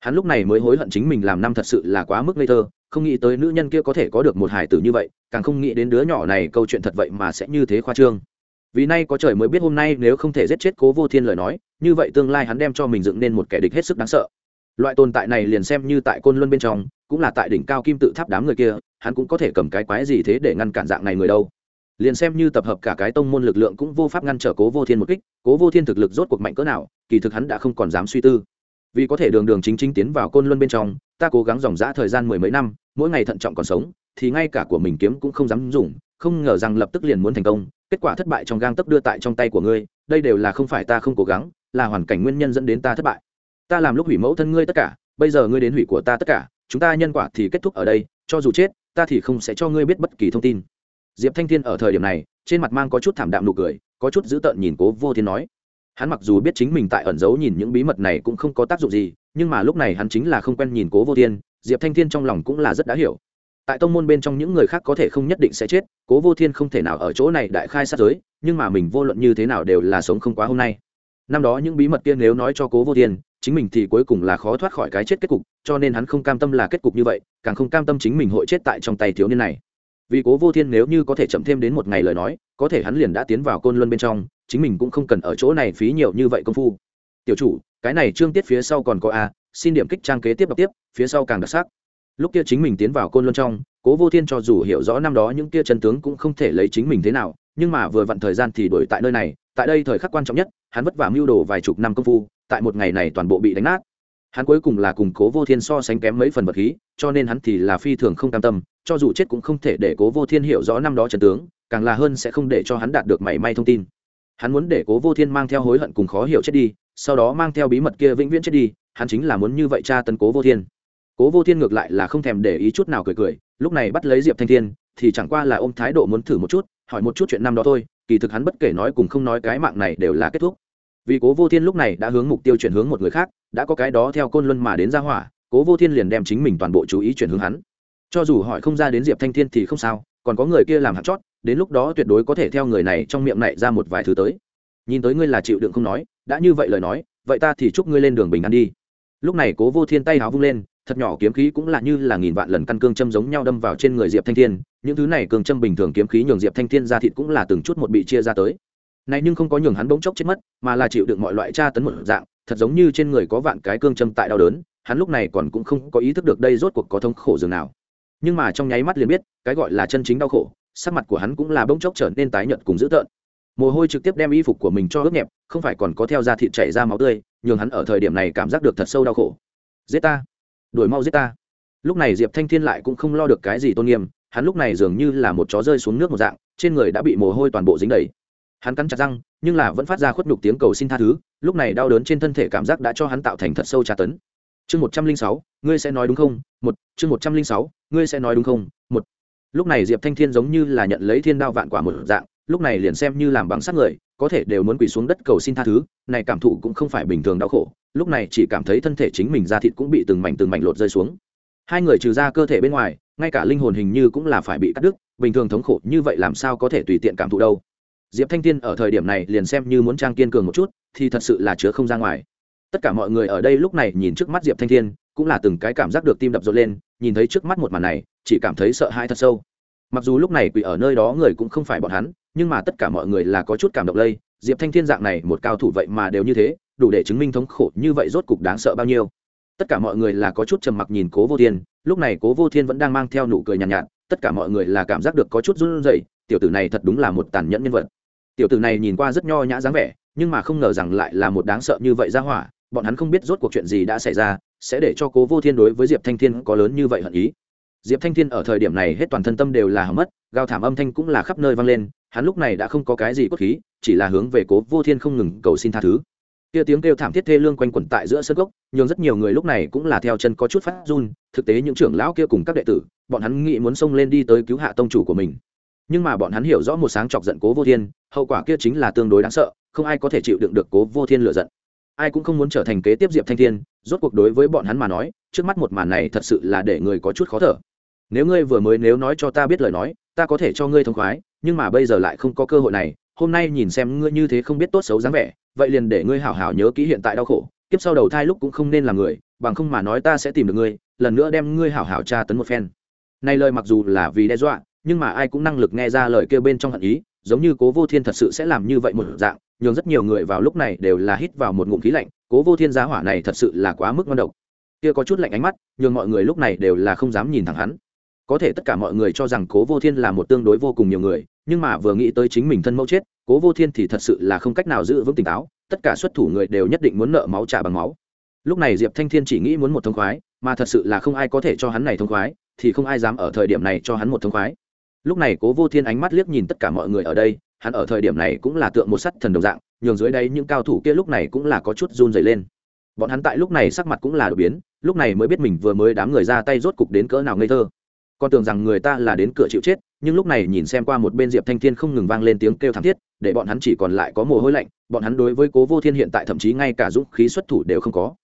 Hắn lúc này mới hối hận chính mình làm năm thật sự là quá mức ngây thơ không nghĩ tới nữ nhân kia có thể có được một hải tử như vậy, càng không nghĩ đến đứa nhỏ này câu chuyện thật vậy mà sẽ như thế khoa trương. Vì nay có trời mới biết hôm nay nếu không thể giết chết cố vô thiên lời nói, như vậy tương lai hắn đem cho mình dựng nên một kẻ địch hết sức đáng sợ. Loại tồn tại này liền xem như tại côn luân bên trong, cũng là tại đỉnh cao kim tự tháp đám người kia, hắn cũng có thể cầm cái quái gì thế để ngăn cản dạng này người đâu. Liền xem như tập hợp cả cái tông môn lực lượng cũng vô pháp ngăn trở cố vô thiên một kích, cố vô thiên thực lực rốt cuộc mạnh cỡ nào, kỳ thực hắn đã không còn dám suy tư vì có thể đường đường chính chính tiến vào côn luân bên trong, ta cố gắng dòng dã thời gian mười mấy năm, mỗi ngày thận trọng còn sống, thì ngay cả của mình kiếm cũng không dám dùng, không ngờ rằng lập tức liền muốn thành công, kết quả thất bại trong gang tấp đưa tại trong tay của ngươi, đây đều là không phải ta không cố gắng, là hoàn cảnh nguyên nhân dẫn đến ta thất bại. Ta làm lúc hủy mẫu thân ngươi tất cả, bây giờ ngươi đến hủy của ta tất cả, chúng ta nhân quả thì kết thúc ở đây, cho dù chết, ta thì không sẽ cho ngươi biết bất kỳ thông tin. Diệp thanh thiên ở thời điểm này, trên mặt mang có chút thảm đạm nụ cười, có chút dữ tợn nhìn cố vô thiên nói hắn mặc dù biết chính mình tại ẩn giấu nhìn những bí mật này cũng không có tác dụng gì, nhưng mà lúc này hắn chính là không quen nhìn cố vô thiên, diệp thanh thiên trong lòng cũng là rất đã hiểu. Tại tông môn bên trong những người khác có thể không nhất định sẽ chết, cố vô thiên không thể nào ở chỗ này đại khai sát giới, nhưng mà mình vô luận như thế nào đều là sống không quá hôm nay. Năm đó những bí mật kia nếu nói cho cố vô thiên, chính mình thì cuối cùng là khó thoát khỏi cái chết kết cục, cho nên hắn không cam tâm là kết cục như vậy, càng không cam tâm chính mình hội chết tại trong tay thiếu niên này. Vì cố vô thiên nếu như có thể chậm thêm đến một ngày lời nói, có thể hắn liền đã tiến vào côn luân bên trong chính mình cũng không cần ở chỗ này phí nhiều như vậy công phu. Tiểu chủ, cái này trương tiết phía sau còn có a, xin điểm kích trang kế tiếp đọc tiếp, phía sau càng đặc sắc. Lúc kia chính mình tiến vào côn luân trong, cố vô thiên cho dù hiểu rõ năm đó những kia chân tướng cũng không thể lấy chính mình thế nào, nhưng mà vừa vặn thời gian thì đổi tại nơi này, tại đây thời khắc quan trọng nhất, hắn vất vả mưu đồ vài chục năm công phu, tại một ngày này toàn bộ bị đánh nát. Hắn cuối cùng là cùng cố vô thiên so sánh kém mấy phần vật khí, cho nên hắn thì là phi thường không cam tâm, cho dù chết cũng không thể để cố vô thiên hiểu rõ năm đó trần tướng, càng là hơn sẽ không để cho hắn đạt được mảy may thông tin hắn muốn để cố vô thiên mang theo hối hận cùng khó hiểu chết đi, sau đó mang theo bí mật kia vĩnh viễn chết đi, hắn chính là muốn như vậy tra tấn cố vô thiên. Cố vô thiên ngược lại là không thèm để ý chút nào cười cười, lúc này bắt lấy diệp thanh thiên, thì chẳng qua là ôm thái độ muốn thử một chút, hỏi một chút chuyện năm đó thôi, kỳ thực hắn bất kể nói cùng không nói cái mạng này đều là kết thúc. Vì cố vô thiên lúc này đã hướng mục tiêu chuyển hướng một người khác, đã có cái đó theo côn luân mà đến ra hỏa, cố vô thiên liền đem chính mình toàn bộ chú ý chuyển hướng hắn. Cho dù hỏi không ra đến diệp thanh thiên thì không sao, còn có người kia làm hạt chót đến lúc đó tuyệt đối có thể theo người này trong miệng này ra một vài thứ tới. Nhìn tới ngươi là chịu đựng không nói, đã như vậy lời nói, vậy ta thì chúc ngươi lên đường bình an đi. Lúc này cố vô thiên tay háo vung lên, thật nhỏ kiếm khí cũng là như là nghìn vạn lần căn cương châm giống nhau đâm vào trên người diệp thanh thiên, những thứ này cương châm bình thường kiếm khí nhường diệp thanh thiên ra thịt cũng là từng chút một bị chia ra tới. Này nhưng không có nhường hắn bỗng chốc chết mất, mà là chịu đựng mọi loại tra tấn một dạng, thật giống như trên người có vạn cái cương châm tại đau đớn, hắn lúc này còn cũng không có ý thức được đây rốt cuộc có thống khổ dường nào. Nhưng mà trong nháy mắt liền biết, cái gọi là chân chính đau khổ sắc mặt của hắn cũng là bỗng chốc trở nên tái nhợt cùng dữ tợn. Mồ hôi trực tiếp đem y phục của mình cho ướt nhẹp, không phải còn có theo da thịt chảy ra máu tươi, nhường hắn ở thời điểm này cảm giác được thật sâu đau khổ. Giết ta! Đuổi mau giết ta! Lúc này diệp thanh thiên lại cũng không lo được cái gì tôn nghiêm, hắn lúc này dường như là một chó rơi xuống nước một dạng, trên người đã bị mồ hôi toàn bộ dính đầy. Hắn cắn chặt răng, nhưng là vẫn phát ra khuất nhục tiếng cầu xin tha thứ, lúc này đau đớn trên thân thể cảm giác đã cho hắn tạo thành thật sâu tra tấn. Chương một trăm linh sáu, ngươi sẽ nói đúng không? Một, chương một trăm linh sáu, ngươi sẽ nói đúng không? Lúc này diệp thanh thiên giống như là nhận lấy thiên đao vạn quả một dạng, lúc này liền xem như làm bằng sát người, có thể đều muốn quỳ xuống đất cầu xin tha thứ, này cảm thụ cũng không phải bình thường đau khổ, lúc này chỉ cảm thấy thân thể chính mình ra thịt cũng bị từng mảnh từng mảnh lột rơi xuống. Hai người trừ ra cơ thể bên ngoài, ngay cả linh hồn hình như cũng là phải bị cắt đứt, bình thường thống khổ như vậy làm sao có thể tùy tiện cảm thụ đâu. Diệp thanh Thiên ở thời điểm này liền xem như muốn trang kiên cường một chút, thì thật sự là chứa không ra ngoài. Tất cả mọi người ở đây lúc này nhìn trước mắt diệp thanh thiên, cũng là từng cái cảm giác được tim đập rộn lên, nhìn thấy trước mắt một màn này chỉ cảm thấy sợ hãi thật sâu. Mặc dù lúc này quỷ ở nơi đó người cũng không phải bọn hắn nhưng mà tất cả mọi người là có chút cảm động lây. Diệp thanh thiên dạng này một cao thủ vậy mà đều như thế đủ để chứng minh thống khổ như vậy rốt cục đáng sợ bao nhiêu. Tất cả mọi người là có chút trầm mặc nhìn cố vô thiên lúc này cố vô thiên vẫn đang mang theo nụ cười nhàn nhạt, nhạt tất cả mọi người là cảm giác được có chút run rẩy tiểu tử này thật đúng là một tàn nhẫn nhân vật. Tiểu tử này nhìn qua rất nho nhã dáng vẻ nhưng mà không ngờ rằng lại là một đáng sợ như vậy ra hỏa bọn hắn không biết rốt cuộc chuyện gì đã xảy ra sẽ để cho cố vô thiên đối với diệp thanh thiên có lớn như vậy hận ý diệp thanh thiên ở thời điểm này hết toàn thân tâm đều là hầm mất, gào thảm âm thanh cũng là khắp nơi vang lên, hắn lúc này đã không có cái gì cốt khí, chỉ là hướng về cố vô thiên không ngừng cầu xin tha thứ. Kia tiếng kêu thảm thiết thê lương quanh quẩn tại giữa sân gốc nhưng rất nhiều người lúc này cũng là theo chân có chút phát run, thực tế những trưởng lão kia cùng các đệ tử, bọn hắn nghĩ muốn xông lên đi tới cứu hạ tông chủ của mình. Nhưng mà bọn hắn hiểu rõ một sáng chọc giận cố vô thiên, hậu quả kia chính là tương đối đáng sợ, không ai có thể chịu đựng được cố vô thiên lựa giận. Ai cũng không muốn trở thành kế tiếp diệp thanh thiên, rốt cuộc đối với bọn hắn mà nói, trước mắt một màn này thật sự là để người có chút khó thở nếu ngươi vừa mới nếu nói cho ta biết lời nói, ta có thể cho ngươi thông khoái, nhưng mà bây giờ lại không có cơ hội này, hôm nay nhìn xem ngươi như thế không biết tốt xấu dáng vẻ, vậy liền để ngươi hảo hảo nhớ kỹ hiện tại đau khổ, kiếp sau đầu thai lúc cũng không nên là người, bằng không mà nói ta sẽ tìm được ngươi, lần nữa đem ngươi hảo hảo tra tấn một phen. Này lời mặc dù là vì đe dọa, nhưng mà ai cũng năng lực nghe ra lời kêu bên trong hận ý, giống như cố vô thiên thật sự sẽ làm như vậy một dạng, nhường rất nhiều người vào lúc này đều là hít vào một ngụm khí lạnh, cố vô thiên giá hỏa này thật sự là quá mức ngon độc. Kia có chút lạnh ánh mắt, nhường mọi người lúc này đều là không dám nhìn thẳng hắn có thể tất cả mọi người cho rằng cố vô thiên là một tương đối vô cùng nhiều người, nhưng mà vừa nghĩ tới chính mình thân mẫu chết, cố vô thiên thì thật sự là không cách nào giữ vững tỉnh táo, tất cả xuất thủ người đều nhất định muốn nợ máu trả bằng máu. Lúc này diệp thanh thiên chỉ nghĩ muốn một thông khoái, mà thật sự là không ai có thể cho hắn này thông khoái, thì không ai dám ở thời điểm này cho hắn một thông khoái. Lúc này cố vô thiên ánh mắt liếc nhìn tất cả mọi người ở đây, hắn ở thời điểm này cũng là tượng một sắt thần đồng dạng, nhường dưới đây những cao thủ kia lúc này cũng là có chút run dày lên. Bọn hắn tại lúc này sắc mặt cũng là đột biến, lúc này mới biết mình vừa mới đám người ra tay rốt cục đến cỡ nào ngây thơ con tưởng rằng người ta là đến cửa chịu chết, nhưng lúc này nhìn xem qua một bên diệp thanh thiên không ngừng vang lên tiếng kêu thảm thiết, để bọn hắn chỉ còn lại có mồ hôi lạnh, bọn hắn đối với cố vô thiên hiện tại thậm chí ngay cả dũng khí xuất thủ đều không có.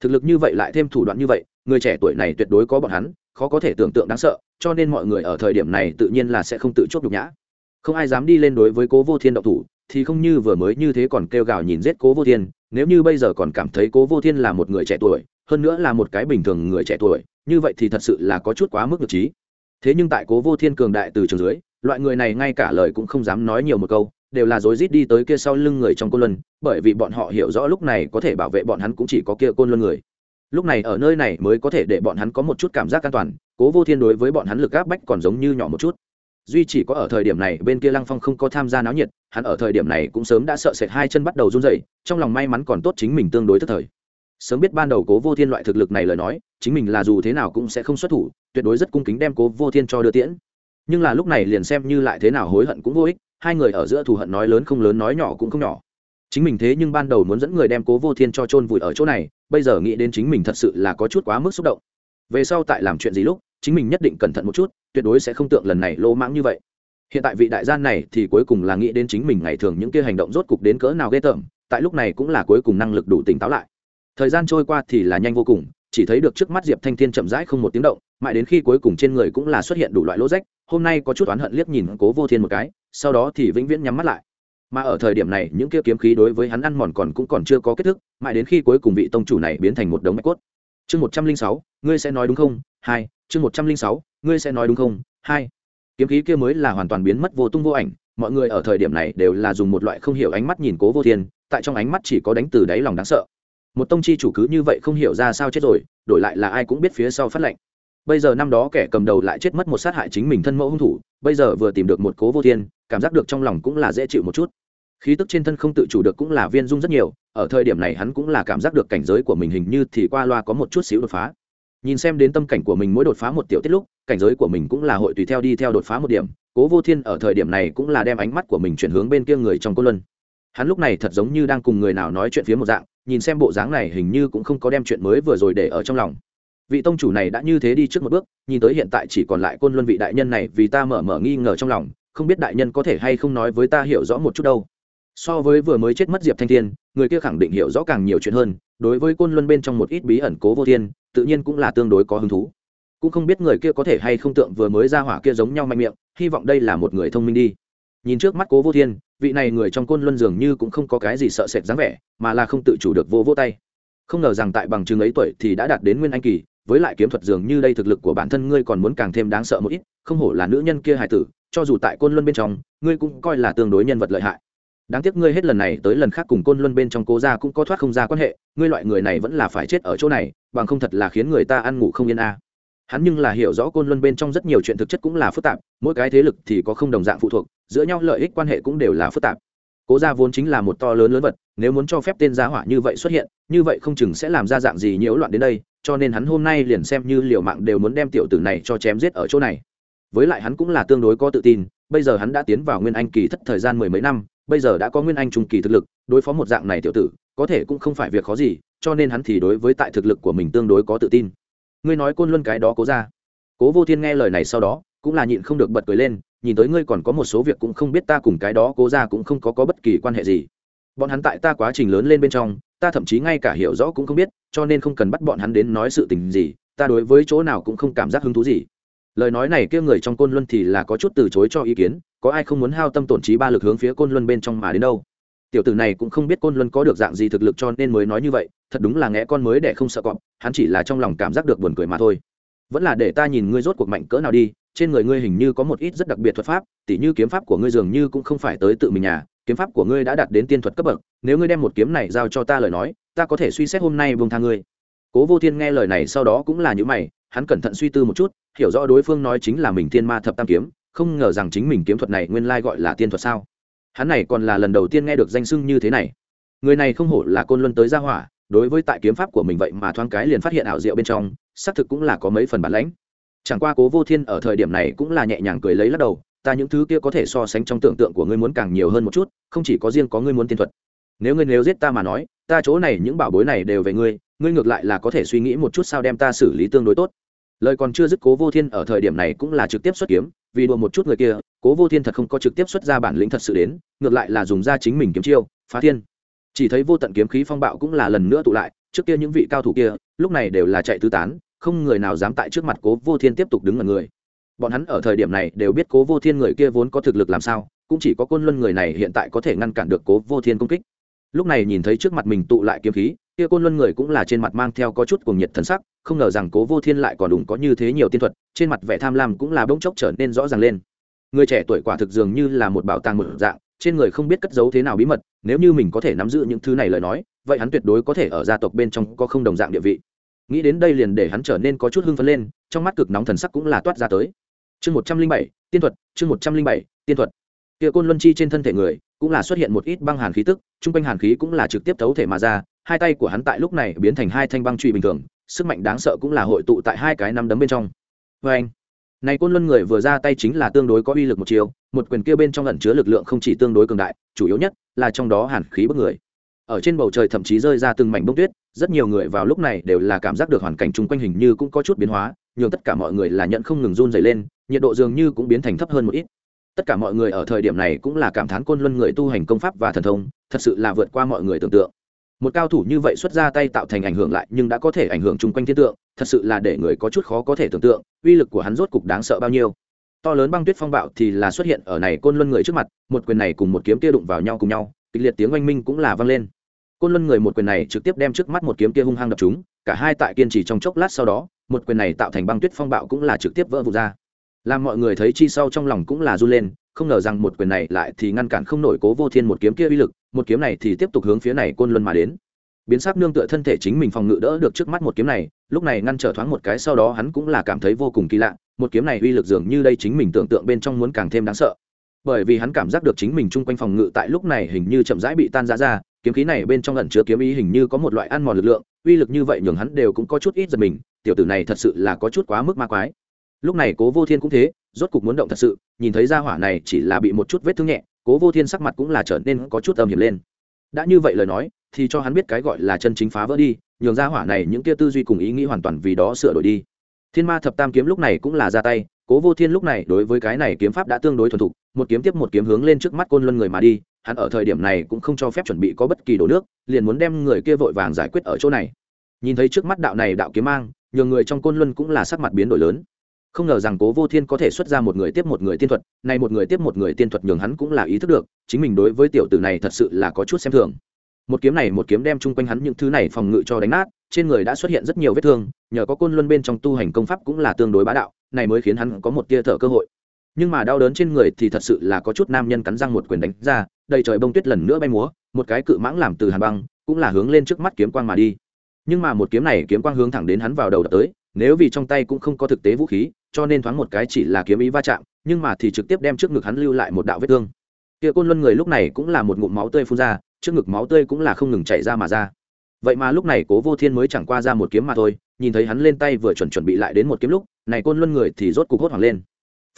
Thực lực như vậy lại thêm thủ đoạn như vậy, người trẻ tuổi này tuyệt đối có bọn hắn, khó có thể tưởng tượng đáng sợ, cho nên mọi người ở thời điểm này tự nhiên là sẽ không tự chốt nhục nhã. Không ai dám đi lên đối với cố vô thiên động thủ, thì không như vừa mới như thế còn kêu gào nhìn giết cố vô thiên, nếu như bây giờ còn cảm thấy cố vô thiên là một người trẻ tuổi hơn nữa là một cái bình thường người trẻ tuổi, như vậy thì thật sự là có chút quá mức được trí. Thế nhưng tại cố vô thiên cường đại từ trường dưới, loại người này ngay cả lời cũng không dám nói nhiều một câu, đều là rối rít đi tới kia sau lưng người trong côn luân, bởi vì bọn họ hiểu rõ lúc này có thể bảo vệ bọn hắn cũng chỉ có kia côn luân người. Lúc này ở nơi này mới có thể để bọn hắn có một chút cảm giác an toàn, cố vô thiên đối với bọn hắn lực áp bách còn giống như nhỏ một chút. Duy chỉ có ở thời điểm này, bên kia lăng phong không có tham gia náo nhiệt, hắn ở thời điểm này cũng sớm đã sợ sệt hai chân bắt đầu run dậy trong lòng may mắn còn tốt chính mình tương đối tức thời sớm biết ban đầu cố vô thiên loại thực lực này lời nói, chính mình là dù thế nào cũng sẽ không xuất thủ, tuyệt đối rất cung kính đem cố vô thiên cho đưa tiễn. Nhưng là lúc này liền xem như lại thế nào hối hận cũng vô ích, hai người ở giữa thù hận nói lớn không lớn nói nhỏ cũng không nhỏ. Chính mình thế nhưng ban đầu muốn dẫn người đem cố vô thiên cho chôn vùi ở chỗ này, bây giờ nghĩ đến chính mình thật sự là có chút quá mức xúc động. Về sau tại làm chuyện gì lúc, chính mình nhất định cẩn thận một chút, tuyệt đối sẽ không tượng lần này lô mãng như vậy. Hiện tại vị đại gian này thì cuối cùng là nghĩ đến chính mình ngày thường những kia hành động rốt cục đến cỡ nào ghê tởm, tại lúc này cũng là cuối cùng năng lực đủ tỉnh táo lại thời gian trôi qua thì là nhanh vô cùng, chỉ thấy được trước mắt diệp thanh thiên chậm rãi không một tiếng động, mãi đến khi cuối cùng trên người cũng là xuất hiện đủ loại lỗ rách, hôm nay có chút oán hận liếc nhìn cố vô thiên một cái, sau đó thì vĩnh viễn nhắm mắt lại. Mà ở thời điểm này, những kia kiếm khí đối với hắn ăn mòn còn cũng còn chưa có kết thúc, mãi đến khi cuối cùng vị tông chủ này biến thành một đống mạch cốt. Chương một trăm linh sáu, ngươi sẽ nói đúng không? Hai, chương một trăm linh sáu, ngươi sẽ nói đúng không? Hai. Kiếm khí kia mới là hoàn toàn biến mất vô tung vô ảnh, mọi người ở thời điểm này đều là dùng một loại không hiểu ánh mắt nhìn cố vô thiên, tại trong ánh mắt chỉ có đánh từ đáy lòng đáng sợ một tông chi chủ cứ như vậy không hiểu ra sao chết rồi, đổi lại là ai cũng biết phía sau phát lệnh. Bây giờ năm đó kẻ cầm đầu lại chết mất một sát hại chính mình thân mẫu hung thủ, bây giờ vừa tìm được một cố vô thiên, cảm giác được trong lòng cũng là dễ chịu một chút. Khí tức trên thân không tự chủ được cũng là viên dung rất nhiều, ở thời điểm này hắn cũng là cảm giác được cảnh giới của mình hình như thì qua loa có một chút xíu đột phá. Nhìn xem đến tâm cảnh của mình mỗi đột phá một tiểu tiết lúc, cảnh giới của mình cũng là hội tùy theo đi theo đột phá một điểm, cố vô thiên ở thời điểm này cũng là đem ánh mắt của mình chuyển hướng bên kia người trong cô luân. Hắn lúc này thật giống như đang cùng người nào nói chuyện phía một dạng nhìn xem bộ dáng này hình như cũng không có đem chuyện mới vừa rồi để ở trong lòng. Vị tông chủ này đã như thế đi trước một bước, nhìn tới hiện tại chỉ còn lại côn luân vị đại nhân này vì ta mở mở nghi ngờ trong lòng, không biết đại nhân có thể hay không nói với ta hiểu rõ một chút đâu. So với vừa mới chết mất diệp thanh thiên, người kia khẳng định hiểu rõ càng nhiều chuyện hơn, đối với côn luân bên trong một ít bí ẩn cố vô thiên, tự nhiên cũng là tương đối có hứng thú. Cũng không biết người kia có thể hay không tượng vừa mới ra hỏa kia giống nhau mạnh miệng, hy vọng đây là một người thông minh đi. Nhìn trước mắt cố vô thiên vị này người trong côn luân dường như cũng không có cái gì sợ sệt dáng vẻ, mà là không tự chủ được vô vô tay. Không ngờ rằng tại bằng chứng ấy tuổi thì đã đạt đến nguyên anh kỳ, với lại kiếm thuật dường như đây thực lực của bản thân ngươi còn muốn càng thêm đáng sợ một ít, không hổ là nữ nhân kia hài tử, cho dù tại côn luân bên trong, ngươi cũng coi là tương đối nhân vật lợi hại. Đáng tiếc ngươi hết lần này tới lần khác cùng côn luân bên trong cố ra cũng có thoát không ra quan hệ, ngươi loại người này vẫn là phải chết ở chỗ này, bằng không thật là khiến người ta ăn ngủ không yên a hắn nhưng là hiểu rõ côn luân bên trong rất nhiều chuyện thực chất cũng là phức tạp, mỗi cái thế lực thì có không đồng dạng phụ thuộc, giữa nhau lợi ích quan hệ cũng đều là phức tạp. Cố gia vốn chính là một to lớn lớn vật, nếu muốn cho phép tên gia hỏa như vậy xuất hiện, như vậy không chừng sẽ làm ra dạng gì nhiễu loạn đến đây, cho nên hắn hôm nay liền xem như liều mạng đều muốn đem tiểu tử này cho chém giết ở chỗ này. Với lại hắn cũng là tương đối có tự tin, bây giờ hắn đã tiến vào nguyên anh kỳ thất thời gian mười mấy năm, bây giờ đã có nguyên anh trung kỳ thực lực, đối phó một dạng này tiểu tử, có thể cũng không phải việc khó gì, cho nên hắn thì đối với tại thực lực của mình tương đối có tự tin ngươi nói côn luân cái đó cố ra. Cố vô thiên nghe lời này sau đó, cũng là nhịn không được bật cười lên, nhìn tới ngươi còn có một số việc cũng không biết ta cùng cái đó cố ra cũng không có có bất kỳ quan hệ gì. Bọn hắn tại ta quá trình lớn lên bên trong, ta thậm chí ngay cả hiểu rõ cũng không biết, cho nên không cần bắt bọn hắn đến nói sự tình gì, ta đối với chỗ nào cũng không cảm giác hứng thú gì. Lời nói này kia người trong côn luân thì là có chút từ chối cho ý kiến, có ai không muốn hao tâm tổn trí ba lực hướng phía côn luân bên trong mà đến đâu tiểu tử này cũng không biết côn luân có được dạng gì thực lực cho nên mới nói như vậy, thật đúng là nghe con mới để không sợ cọp, hắn chỉ là trong lòng cảm giác được buồn cười mà thôi. Vẫn là để ta nhìn ngươi rốt cuộc mạnh cỡ nào đi, trên người ngươi hình như có một ít rất đặc biệt thuật pháp, tỉ như kiếm pháp của ngươi dường như cũng không phải tới tự mình nhà kiếm pháp của ngươi đã đạt đến tiên thuật cấp bậc, nếu ngươi đem một kiếm này giao cho ta lời nói, ta có thể suy xét hôm nay buông tha ngươi. Cố vô thiên nghe lời này sau đó cũng là những mày, hắn cẩn thận suy tư một chút, hiểu rõ đối phương nói chính là mình thiên ma thập tam kiếm, không ngờ rằng chính mình kiếm thuật này nguyên lai gọi là tiên thuật sao? Hắn này còn là lần đầu tiên nghe được danh sưng như thế này. Người này không hổ là côn luân tới gia hỏa, đối với tại kiếm pháp của mình vậy mà thoáng cái liền phát hiện ảo diệu bên trong, xác thực cũng là có mấy phần bản lãnh. Chẳng qua cố vô thiên ở thời điểm này cũng là nhẹ nhàng cười lấy lắc đầu, ta những thứ kia có thể so sánh trong tưởng tượng của ngươi muốn càng nhiều hơn một chút, không chỉ có riêng có ngươi muốn tiên thuật. Nếu ngươi nếu giết ta mà nói, ta chỗ này những bảo bối này đều về ngươi ngươi ngược lại là có thể suy nghĩ một chút sao đem ta xử lý tương đối tốt. Lời còn chưa dứt cố vô thiên ở thời điểm này cũng là trực tiếp xuất kiếm, vì đùa một chút người kia cố vô thiên thật không có trực tiếp xuất ra bản lĩnh thật sự đến, ngược lại là dùng ra chính mình kiếm chiêu, phá thiên. Chỉ thấy vô tận kiếm khí phong bạo cũng là lần nữa tụ lại, trước kia những vị cao thủ kia, lúc này đều là chạy tứ tán, không người nào dám tại trước mặt cố vô thiên tiếp tục đứng ở người. Bọn hắn ở thời điểm này đều biết cố vô thiên người kia vốn có thực lực làm sao, cũng chỉ có côn luân người này hiện tại có thể ngăn cản được cố vô thiên công kích. Lúc này nhìn thấy trước mặt mình tụ lại kiếm khí, kia côn luân người cũng là trên mặt mang theo có chút cuồng nhiệt thần sắc, không ngờ rằng cố vô thiên lại còn đủng có như thế nhiều tiên thuật, trên mặt vẻ tham lam cũng là bỗng chốc trở nên rõ ràng lên người trẻ tuổi quả thực dường như là một bảo tàng một dạng, trên người không biết cất giấu thế nào bí mật, nếu như mình có thể nắm giữ những thứ này lời nói, vậy hắn tuyệt đối có thể ở gia tộc bên trong có không đồng dạng địa vị. Nghĩ đến đây liền để hắn trở nên có chút hưng phấn lên, trong mắt cực nóng thần sắc cũng là toát ra tới. Chương một trăm linh bảy, tiên thuật, chương một trăm linh bảy, tiên thuật. Kia côn luân chi trên thân thể người, cũng là xuất hiện một ít băng hàn khí tức, chung quanh hàn khí cũng là trực tiếp thấu thể mà ra, hai tay của hắn tại lúc này biến thành hai thanh băng truy bình thường, sức mạnh đáng sợ cũng là hội tụ tại hai cái nắm đấm bên trong. Vê anh này côn luân người vừa ra tay chính là tương đối có uy lực một chiều một quyền kia bên trong ẩn chứa lực lượng không chỉ tương đối cường đại, chủ yếu nhất là trong đó hàn khí bức người. Ở trên bầu trời thậm chí rơi ra từng mảnh bông tuyết, rất nhiều người vào lúc này đều là cảm giác được hoàn cảnh chung quanh hình như cũng có chút biến hóa, nhường tất cả mọi người là nhận không ngừng run dày lên, nhiệt độ dường như cũng biến thành thấp hơn một ít. Tất cả mọi người ở thời điểm này cũng là cảm thán côn luân người tu hành công pháp và thần thông, thật sự là vượt qua mọi người tưởng tượng một cao thủ như vậy xuất ra tay tạo thành ảnh hưởng lại nhưng đã có thể ảnh hưởng chung quanh thiên tượng, thật sự là để người có chút khó có thể tưởng tượng, uy lực của hắn rốt cục đáng sợ bao nhiêu. To lớn băng tuyết phong bạo thì là xuất hiện ở này côn luân người trước mặt, một quyền này cùng một kiếm kia đụng vào nhau cùng nhau, kịch liệt tiếng oanh minh cũng là vang lên. Côn luân người một quyền này trực tiếp đem trước mắt một kiếm kia hung hăng đập chúng cả hai tại kiên trì trong chốc lát sau đó, một quyền này tạo thành băng tuyết phong bạo cũng là trực tiếp vỡ vụt ra. Làm mọi người thấy chi sau trong lòng cũng là run lên không ngờ rằng một quyền này lại thì ngăn cản không nổi cố vô thiên một kiếm kia uy lực, một kiếm này thì tiếp tục hướng phía này côn luân mà đến. Biến sắc nương tựa thân thể chính mình phòng ngự đỡ được trước mắt một kiếm này, lúc này ngăn trở thoáng một cái sau đó hắn cũng là cảm thấy vô cùng kỳ lạ, một kiếm này uy lực dường như đây chính mình tưởng tượng bên trong muốn càng thêm đáng sợ. Bởi vì hắn cảm giác được chính mình chung quanh phòng ngự tại lúc này hình như chậm rãi bị tan ra ra, kiếm khí này bên trong ẩn chứa kiếm ý hình như có một loại ăn mòn lực lượng, uy lực như vậy nhường hắn đều cũng có chút ít giật mình, tiểu tử này thật sự là có chút quá mức ma quái. Lúc này cố vô thiên cũng thế, rốt cục muốn động thật sự nhìn thấy ra hỏa này chỉ là bị một chút vết thương nhẹ, cố vô thiên sắc mặt cũng là trở nên có chút âm hiểm lên. Đã như vậy lời nói, thì cho hắn biết cái gọi là chân chính phá vỡ đi, nhường ra hỏa này những kia tư duy cùng ý nghĩ hoàn toàn vì đó sửa đổi đi. Thiên ma thập tam kiếm lúc này cũng là ra tay, cố vô thiên lúc này đối với cái này kiếm pháp đã tương đối thuần thục, một kiếm tiếp một kiếm hướng lên trước mắt côn luân người mà đi, hắn ở thời điểm này cũng không cho phép chuẩn bị có bất kỳ đổ nước, liền muốn đem người kia vội vàng giải quyết ở chỗ này. Nhìn thấy trước mắt đạo này đạo kiếm mang, nhường người trong côn luân cũng là sắc mặt biến đổi lớn không ngờ rằng cố vô thiên có thể xuất ra một người tiếp một người tiên thuật này một người tiếp một người tiên thuật nhường hắn cũng là ý thức được, chính mình đối với tiểu tử này thật sự là có chút xem thường. Một kiếm này một kiếm đem chung quanh hắn những thứ này phòng ngự cho đánh nát, trên người đã xuất hiện rất nhiều vết thương, nhờ có côn luân bên trong tu hành công pháp cũng là tương đối bá đạo, này mới khiến hắn có một tia thở cơ hội. Nhưng mà đau đớn trên người thì thật sự là có chút nam nhân cắn răng một quyền đánh ra, đầy trời bông tuyết lần nữa bay múa, một cái cự mãng làm từ hàn băng, cũng là hướng lên trước mắt kiếm quang mà đi. Nhưng mà một kiếm này kiếm quang hướng thẳng đến hắn vào đầu đập tới, nếu vì trong tay cũng không có thực tế vũ khí cho nên thoáng một cái chỉ là kiếm ý va chạm, nhưng mà thì trực tiếp đem trước ngực hắn lưu lại một đạo vết thương. Kia côn luân người lúc này cũng là một ngụm máu tươi phun ra, trước ngực máu tươi cũng là không ngừng chảy ra mà ra. Vậy mà lúc này cố vô thiên mới chẳng qua ra một kiếm mà thôi, nhìn thấy hắn lên tay vừa chuẩn chuẩn bị lại đến một kiếm lúc, này côn luân người thì rốt cục hốt hoảng lên.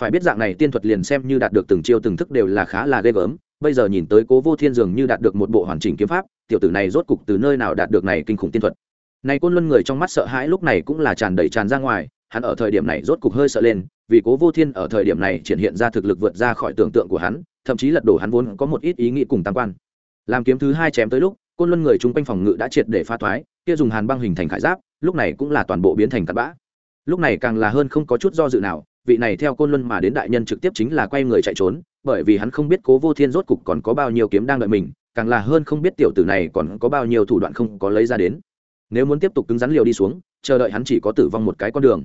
Phải biết dạng này tiên thuật liền xem như đạt được từng chiêu từng thức đều là khá là ghê gớm, bây giờ nhìn tới cố vô thiên dường như đạt được một bộ hoàn chỉnh kiếm pháp, tiểu tử này rốt cục từ nơi nào đạt được này kinh khủng tiên thuật. Này côn luân người trong mắt sợ hãi lúc này cũng là tràn đầy tràn ra ngoài hắn ở thời điểm này rốt cục hơi sợ lên, vì cố vô thiên ở thời điểm này triển hiện ra thực lực vượt ra khỏi tưởng tượng của hắn, thậm chí lật đổ hắn vốn có một ít ý nghĩ cùng tam quan. Làm kiếm thứ hai chém tới lúc, côn luân người chung quanh phòng ngự đã triệt để pha thoái, kia dùng hàn băng hình thành khải giáp, lúc này cũng là toàn bộ biến thành cát bã. Lúc này càng là hơn không có chút do dự nào, vị này theo côn luân mà đến đại nhân trực tiếp chính là quay người chạy trốn, bởi vì hắn không biết cố vô thiên rốt cục còn có bao nhiêu kiếm đang đợi mình, càng là hơn không biết tiểu tử này còn có bao nhiêu thủ đoạn không có lấy ra đến. Nếu muốn tiếp tục cứng rắn liều đi xuống, chờ đợi hắn chỉ có tử vong một cái con đường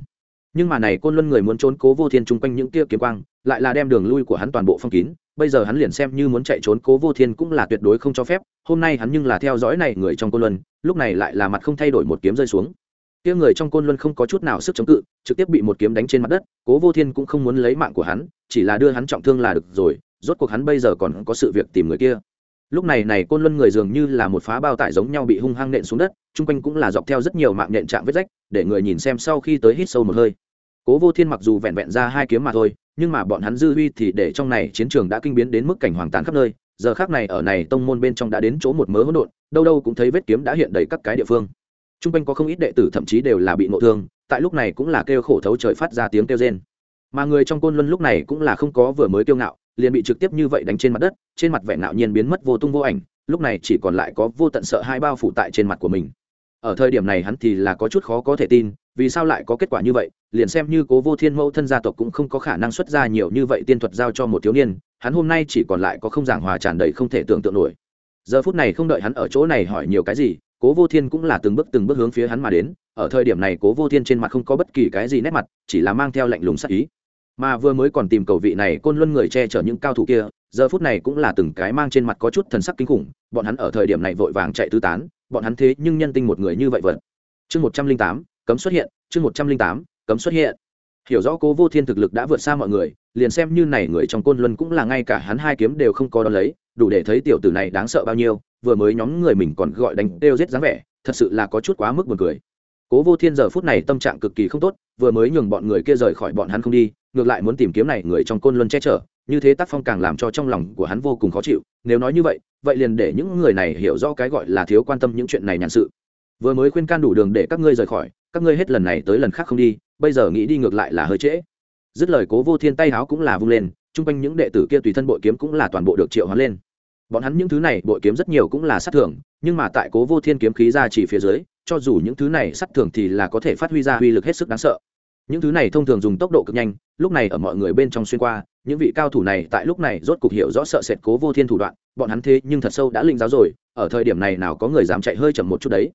nhưng mà này côn luân người muốn trốn cố vô thiên chung quanh những kia kiếm quang, lại là đem đường lui của hắn toàn bộ phong kín, bây giờ hắn liền xem như muốn chạy trốn cố vô thiên cũng là tuyệt đối không cho phép, hôm nay hắn nhưng là theo dõi này người trong côn luân, lúc này lại là mặt không thay đổi một kiếm rơi xuống. Kia người trong côn luân không có chút nào sức chống cự, trực tiếp bị một kiếm đánh trên mặt đất, cố vô thiên cũng không muốn lấy mạng của hắn, chỉ là đưa hắn trọng thương là được rồi, rốt cuộc hắn bây giờ còn có sự việc tìm người kia. Lúc này này côn luân người dường như là một phá bao tải giống nhau bị hung hăng nện xuống đất, chung quanh cũng là dọc theo rất nhiều mạng nện chạm vết rách, để người nhìn xem sau khi tới hít sâu một hơi cố vô thiên mặc dù vẹn vẹn ra hai kiếm mà thôi, nhưng mà bọn hắn dư huy thì để trong này chiến trường đã kinh biến đến mức cảnh hoàng tàn khắp nơi. Giờ khác này ở này tông môn bên trong đã đến chỗ một mớ hỗn độn, đâu đâu cũng thấy vết kiếm đã hiện đầy các cái địa phương. T r u n g quanh có không ít đệ tử thậm chí đều là bị ngộ thương, tại lúc này cũng là kêu khổ thấu trời phát ra tiếng kêu rên. Mà người trong côn luân lúc này cũng là không có vừa mới kiêu ngạo, liền bị trực tiếp như vậy đánh trên mặt đất, trên mặt vẻ ngạo nhiên biến mất vô tung vô ảnh, lúc này chỉ còn lại có vô tận sợ hai bao phủ tại trên mặt của mình. Ở thời điểm này hắn thì là có chút khó có thể tin vì sao lại có kết quả như vậy, liền xem như cố vô thiên mẫu thân gia tộc cũng không có khả năng xuất ra nhiều như vậy tiên thuật giao cho một thiếu niên, hắn hôm nay chỉ còn lại có không giảng hòa tràn đầy không thể tưởng tượng nổi. Giờ phút này không đợi hắn ở chỗ này hỏi nhiều cái gì, cố vô thiên cũng là từng bước từng bước hướng phía hắn mà đến, ở thời điểm này cố vô thiên trên mặt không có bất kỳ cái gì nét mặt, chỉ là mang theo lạnh lùng sắc ý. Mà vừa mới còn tìm cầu vị này côn luân người che chở những cao thủ kia, giờ phút này cũng là từng cái mang trên mặt có chút thần sắc kinh khủng, bọn hắn ở thời điểm này vội vàng chạy tứ tán, bọn hắn thế nhưng nhân tinh một người như vậy vật chương một trăm linh tám cấm xuất hiện, chương một trăm linh tám, cấm xuất hiện. Hiểu rõ cố vô thiên thực lực đã vượt xa mọi người, liền xem như này người trong côn luân cũng là ngay cả hắn hai kiếm đều không có đón lấy, đủ để thấy tiểu tử này đáng sợ bao nhiêu, vừa mới nhóm người mình còn gọi đánh đều giết dáng vẻ, thật sự là có chút quá mức buồn cười. Cố vô thiên giờ phút này tâm trạng cực kỳ không tốt, vừa mới nhường bọn người kia rời khỏi bọn hắn không đi, ngược lại muốn tìm kiếm này người trong côn luân che chở, như thế tác phong càng làm cho trong lòng của hắn vô cùng khó chịu, nếu nói như vậy vậy liền để những người này hiểu rõ cái gọi là thiếu quan tâm những chuyện này nhàn sự. Vừa mới khuyên can đủ đường để các ngươi rời khỏi các ngươi hết lần này tới lần khác không đi, bây giờ nghĩ đi ngược lại là hơi trễ. Dứt lời cố vô thiên tay háo cũng là vung lên, chung quanh những đệ tử kia tùy thân bội kiếm cũng là toàn bộ được triệu hoán lên. Bọn hắn những thứ này bội kiếm rất nhiều cũng là sát thường nhưng mà tại cố vô thiên kiếm khí ra chỉ phía dưới, cho dù những thứ này sát thường thì là có thể phát huy ra uy lực hết sức đáng sợ. Những thứ này thông thường dùng tốc độ cực nhanh, lúc này ở mọi người bên trong xuyên qua, những vị cao thủ này tại lúc này rốt cục hiểu rõ sợ sệt cố vô thiên thủ đoạn, bọn hắn thế nhưng thật sâu đã linh giáo rồi, ở thời điểm này nào có người dám chạy hơi chậm một chút đấy.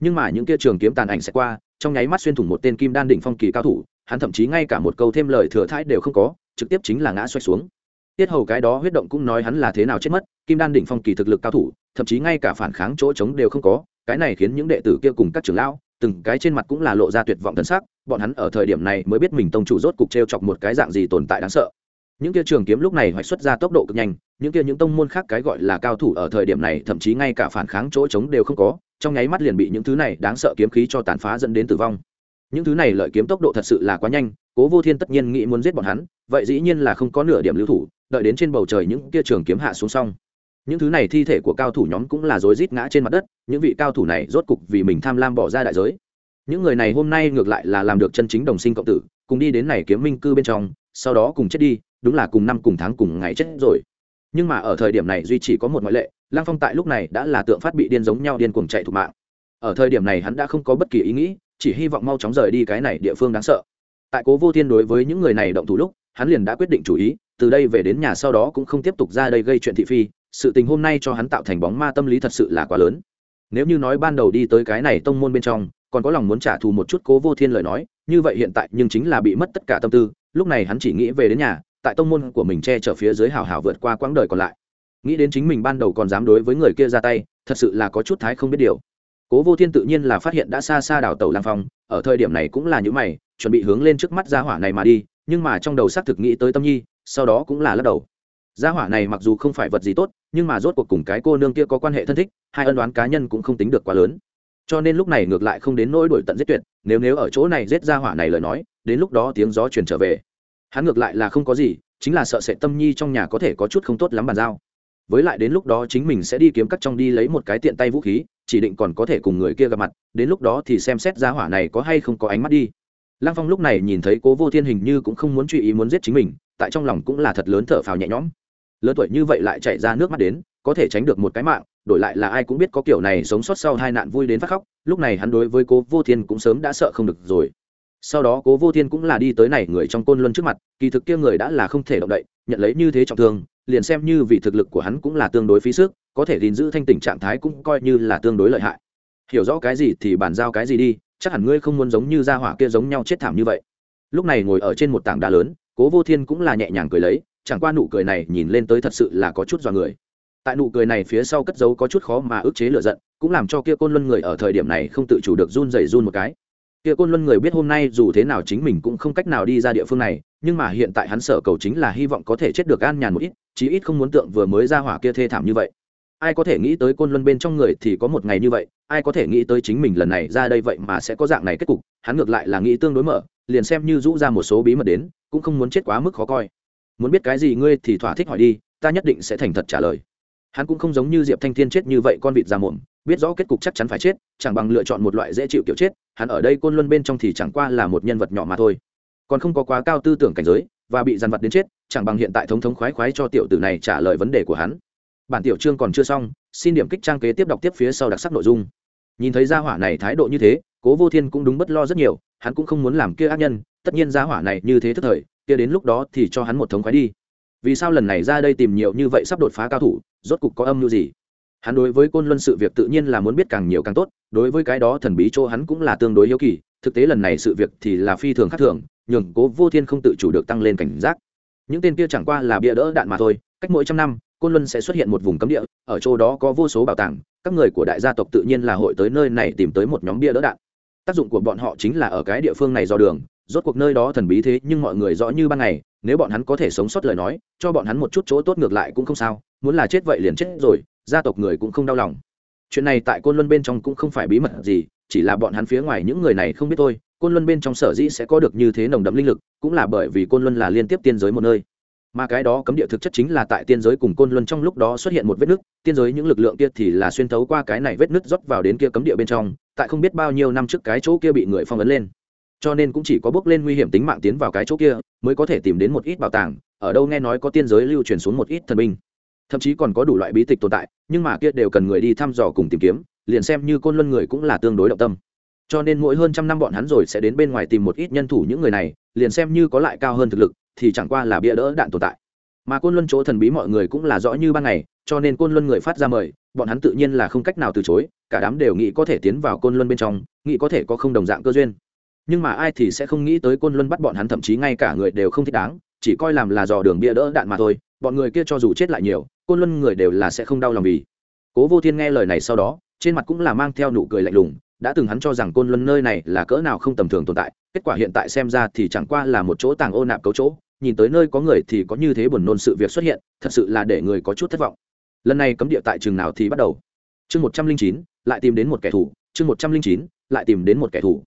Nhưng mà những kia trường kiếm tàn ảnh sẽ qua trong nháy mắt xuyên thủng một tên kim đan đỉnh phong kỳ cao thủ, hắn thậm chí ngay cả một câu thêm lời thừa thãi đều không có, trực tiếp chính là ngã xoay xuống. Tiết hầu cái đó huyết động cũng nói hắn là thế nào chết mất, kim đan đỉnh phong kỳ thực lực cao thủ, thậm chí ngay cả phản kháng chỗ trống đều không có, cái này khiến những đệ tử kia cùng các trưởng lão, từng cái trên mặt cũng là lộ ra tuyệt vọng thân xác bọn hắn ở thời điểm này mới biết mình tông chủ rốt cục t r e o chọc một cái dạng gì tồn tại đáng sợ. Những kia trường kiếm lúc này hoạch xuất ra tốc độ cực nhanh, những kia những tông môn khác cái gọi là cao thủ ở thời điểm này thậm chí ngay cả phản kháng chỗ trống đều không có trong nháy mắt liền bị những thứ này đáng sợ kiếm khí cho tàn phá dẫn đến tử vong. Những thứ này lợi kiếm tốc độ thật sự là quá nhanh, cố vô thiên tất nhiên nghĩ muốn giết bọn hắn, vậy dĩ nhiên là không có nửa điểm lưu thủ, đợi đến trên bầu trời những kia trường kiếm hạ xuống xong. Những thứ này thi thể của cao thủ nhóm cũng là rối rít ngã trên mặt đất, những vị cao thủ này rốt cục vì mình tham lam bỏ ra đại giới. Những người này hôm nay ngược lại là làm được chân chính đồng sinh cộng tử, cùng đi đến này kiếm minh cư bên trong, sau đó cùng chết đi, đúng là cùng năm cùng tháng cùng ngày chết rồi. Nhưng mà ở thời điểm này duy chỉ có một ngoại lệ lăng phong tại lúc này đã là tượng phát bị điên giống nhau điên cuồng chạy thục mạng. Ở thời điểm này hắn đã không có bất kỳ ý nghĩ, chỉ hy vọng mau chóng rời đi cái này địa phương đáng sợ. Tại cố vô thiên đối với những người này động thủ lúc, hắn liền đã quyết định chủ ý, từ đây về đến nhà sau đó cũng không tiếp tục ra đây gây chuyện thị phi, sự tình hôm nay cho hắn tạo thành bóng ma tâm lý thật sự là quá lớn. Nếu như nói ban đầu đi tới cái này tông môn bên trong, còn có lòng muốn trả thù một chút cố vô thiên lời nói, như vậy hiện tại nhưng chính là bị mất tất cả tâm tư, lúc này hắn chỉ nghĩ về đến nhà, tại tông môn của mình che chở phía dưới hào hào vượt qua quãng đời còn lại nghĩ đến chính mình ban đầu còn dám đối với người kia ra tay, thật sự là có chút thái không biết điều. Cố vô thiên tự nhiên là phát hiện đã xa xa đảo tàu lang phong, ở thời điểm này cũng là những mày, chuẩn bị hướng lên trước mắt gia hỏa này mà đi, nhưng mà trong đầu xác thực nghĩ tới tâm nhi, sau đó cũng là lắc đầu. Gia hỏa này mặc dù không phải vật gì tốt, nhưng mà rốt cuộc cùng cái cô nương kia có quan hệ thân thích, hai ân đoán cá nhân cũng không tính được quá lớn. Cho nên lúc này ngược lại không đến nỗi đổi tận giết tuyệt, nếu nếu ở chỗ này giết gia hỏa này lời nói, đến lúc đó tiếng gió truyền trở về. Hắn ngược lại là không có gì, chính là sợ sệt tâm nhi trong nhà có thể có chút không tốt lắm bàn giao với lại đến lúc đó chính mình sẽ đi kiếm cắt trong đi lấy một cái tiện tay vũ khí, chỉ định còn có thể cùng người kia gặp mặt, đến lúc đó thì xem xét giá hỏa này có hay không có ánh mắt đi. Lăng phong lúc này nhìn thấy cố vô thiên hình như cũng không muốn truy ý muốn giết chính mình, tại trong lòng cũng là thật lớn thở phào nhẹ nhõm. Lớn tuổi như vậy lại chạy ra nước mắt đến, có thể tránh được một cái mạng, đổi lại là ai cũng biết có kiểu này sống sót sau hai nạn vui đến phát khóc, lúc này hắn đối với cố vô thiên cũng sớm đã sợ không được rồi. Sau đó cố vô thiên cũng là đi tới này người trong côn luân trước mặt, kỳ thực kia người đã là không thể động đậy, nhận lấy như thế trọng thương liền xem như vì thực lực của hắn cũng là tương đối phí sức, có thể gìn giữ thanh tỉnh trạng thái cũng coi như là tương đối lợi hại. Hiểu rõ cái gì thì bàn giao cái gì đi, chắc hẳn ngươi không muốn giống như gia hỏa kia giống nhau chết thảm như vậy. Lúc này ngồi ở trên một tảng đá lớn, cố vô thiên cũng là nhẹ nhàng cười lấy, chẳng qua nụ cười này nhìn lên tới thật sự là có chút dọa người. Tại nụ cười này phía sau cất giấu có chút khó mà ức chế lửa giận, cũng làm cho kia côn luân người ở thời điểm này không tự chủ được run rẩy run một cái. Kia côn luân người biết hôm nay dù thế nào chính mình cũng không cách nào đi ra địa phương này nhưng mà hiện tại hắn sở cầu chính là hy vọng có thể chết được an nhàn một ít, chí ít không muốn tượng vừa mới ra hỏa kia thê thảm như vậy. Ai có thể nghĩ tới côn luân bên trong người thì có một ngày như vậy, ai có thể nghĩ tới chính mình lần này ra đây vậy mà sẽ có dạng này kết cục, hắn ngược lại là nghĩ tương đối mở, liền xem như rũ ra một số bí mật đến, cũng không muốn chết quá mức khó coi. Muốn biết cái gì ngươi thì thỏa thích hỏi đi, ta nhất định sẽ thành thật trả lời. Hắn cũng không giống như diệp thanh thiên chết như vậy con vịt ra mồm biết rõ kết cục chắc chắn phải chết, chẳng bằng lựa chọn một loại dễ chịu kiểu chết, hắn ở đây côn luân bên trong thì chẳng qua là một nhân vật nhỏ mà thôi còn không có quá cao tư tưởng cảnh giới và bị dằn vặt đến chết, chẳng bằng hiện tại thống thống khoái khoái cho tiểu tử này trả lời vấn đề của hắn. Bản tiểu chương còn chưa xong, xin điểm kích trang kế tiếp đọc tiếp phía sau đặc sắc nội dung. Nhìn thấy gia hỏa này thái độ như thế, cố vô thiên cũng đúng bất lo rất nhiều, hắn cũng không muốn làm kia ác nhân, tất nhiên gia hỏa này như thế thức thời, kia đến lúc đó thì cho hắn một thống khoái đi. Vì sao lần này ra đây tìm nhiều như vậy sắp đột phá cao thủ, rốt cục có âm mưu gì? Hắn đối với côn luân sự việc tự nhiên là muốn biết càng nhiều càng tốt, đối với cái đó thần bí chỗ hắn cũng là tương đối hiếu kỳ, thực tế lần này sự việc thì là phi thường khác thường nhường cố vô thiên không tự chủ được tăng lên cảnh giác. Những tên kia chẳng qua là bia đỡ đạn mà thôi, cách mỗi trăm năm, côn luân sẽ xuất hiện một vùng cấm địa, ở chỗ đó có vô số bảo tàng, các người của đại gia tộc tự nhiên là hội tới nơi này tìm tới một nhóm bia đỡ đạn. Tác dụng của bọn họ chính là ở cái địa phương này do đường, rốt cuộc nơi đó thần bí thế nhưng mọi người rõ như ban ngày, nếu bọn hắn có thể sống sót lời nói, cho bọn hắn một chút chỗ tốt ngược lại cũng không sao, muốn là chết vậy liền chết rồi, gia tộc người cũng không đau lòng. Chuyện này tại côn luân bên trong cũng không phải bí mật gì, chỉ là bọn hắn phía ngoài những người này không biết thôi côn luân bên trong sở dĩ sẽ có được như thế nồng đậm linh lực, cũng là bởi vì côn luân là liên tiếp tiên giới một nơi. Mà cái đó cấm địa thực chất chính là tại tiên giới cùng côn luân trong lúc đó xuất hiện một vết nứt, tiên giới những lực lượng kia thì là xuyên thấu qua cái này vết nứt rót vào đến kia cấm địa bên trong, tại không biết bao nhiêu năm trước cái chỗ kia bị người phong ấn lên. Cho nên cũng chỉ có bước lên nguy hiểm tính mạng tiến vào cái chỗ kia, mới có thể tìm đến một ít bảo tàng, ở đâu nghe nói có tiên giới lưu truyền xuống một ít thần binh. Thậm chí còn có đủ loại bí tịch tồn tại, nhưng mà kia đều cần người đi thăm dò cùng tìm kiếm, liền xem như côn luân người cũng là tương đối động tâm cho nên mỗi hơn trăm năm bọn hắn rồi sẽ đến bên ngoài tìm một ít nhân thủ những người này, liền xem như có lại cao hơn thực lực, thì chẳng qua là bia đỡ đạn tồn tại. Mà côn luân chỗ thần bí mọi người cũng là rõ như ban ngày, cho nên côn luân người phát ra mời, bọn hắn tự nhiên là không cách nào từ chối, cả đám đều nghĩ có thể tiến vào côn luân bên trong, nghĩ có thể có không đồng dạng cơ duyên. Nhưng mà ai thì sẽ không nghĩ tới côn luân bắt bọn hắn thậm chí ngay cả người đều không thích đáng, chỉ coi làm là dò đường bia đỡ đạn mà thôi, bọn người kia cho dù chết lại nhiều, côn luân người đều là sẽ không đau lòng vì. Cố vô thiên nghe lời này sau đó, trên mặt cũng là mang theo nụ cười lạnh lùng đã từng hắn cho rằng côn luân nơi này là cỡ nào không tầm thường tồn tại, kết quả hiện tại xem ra thì chẳng qua là một chỗ tàng ô nạp cấu chỗ, nhìn tới nơi có người thì có như thế buồn nôn sự việc xuất hiện, thật sự là để người có chút thất vọng. Lần này cấm địa tại trường nào thì bắt đầu. Chương một trăm linh chín, lại tìm đến một kẻ thù, chương một trăm linh chín, lại tìm đến một kẻ thù.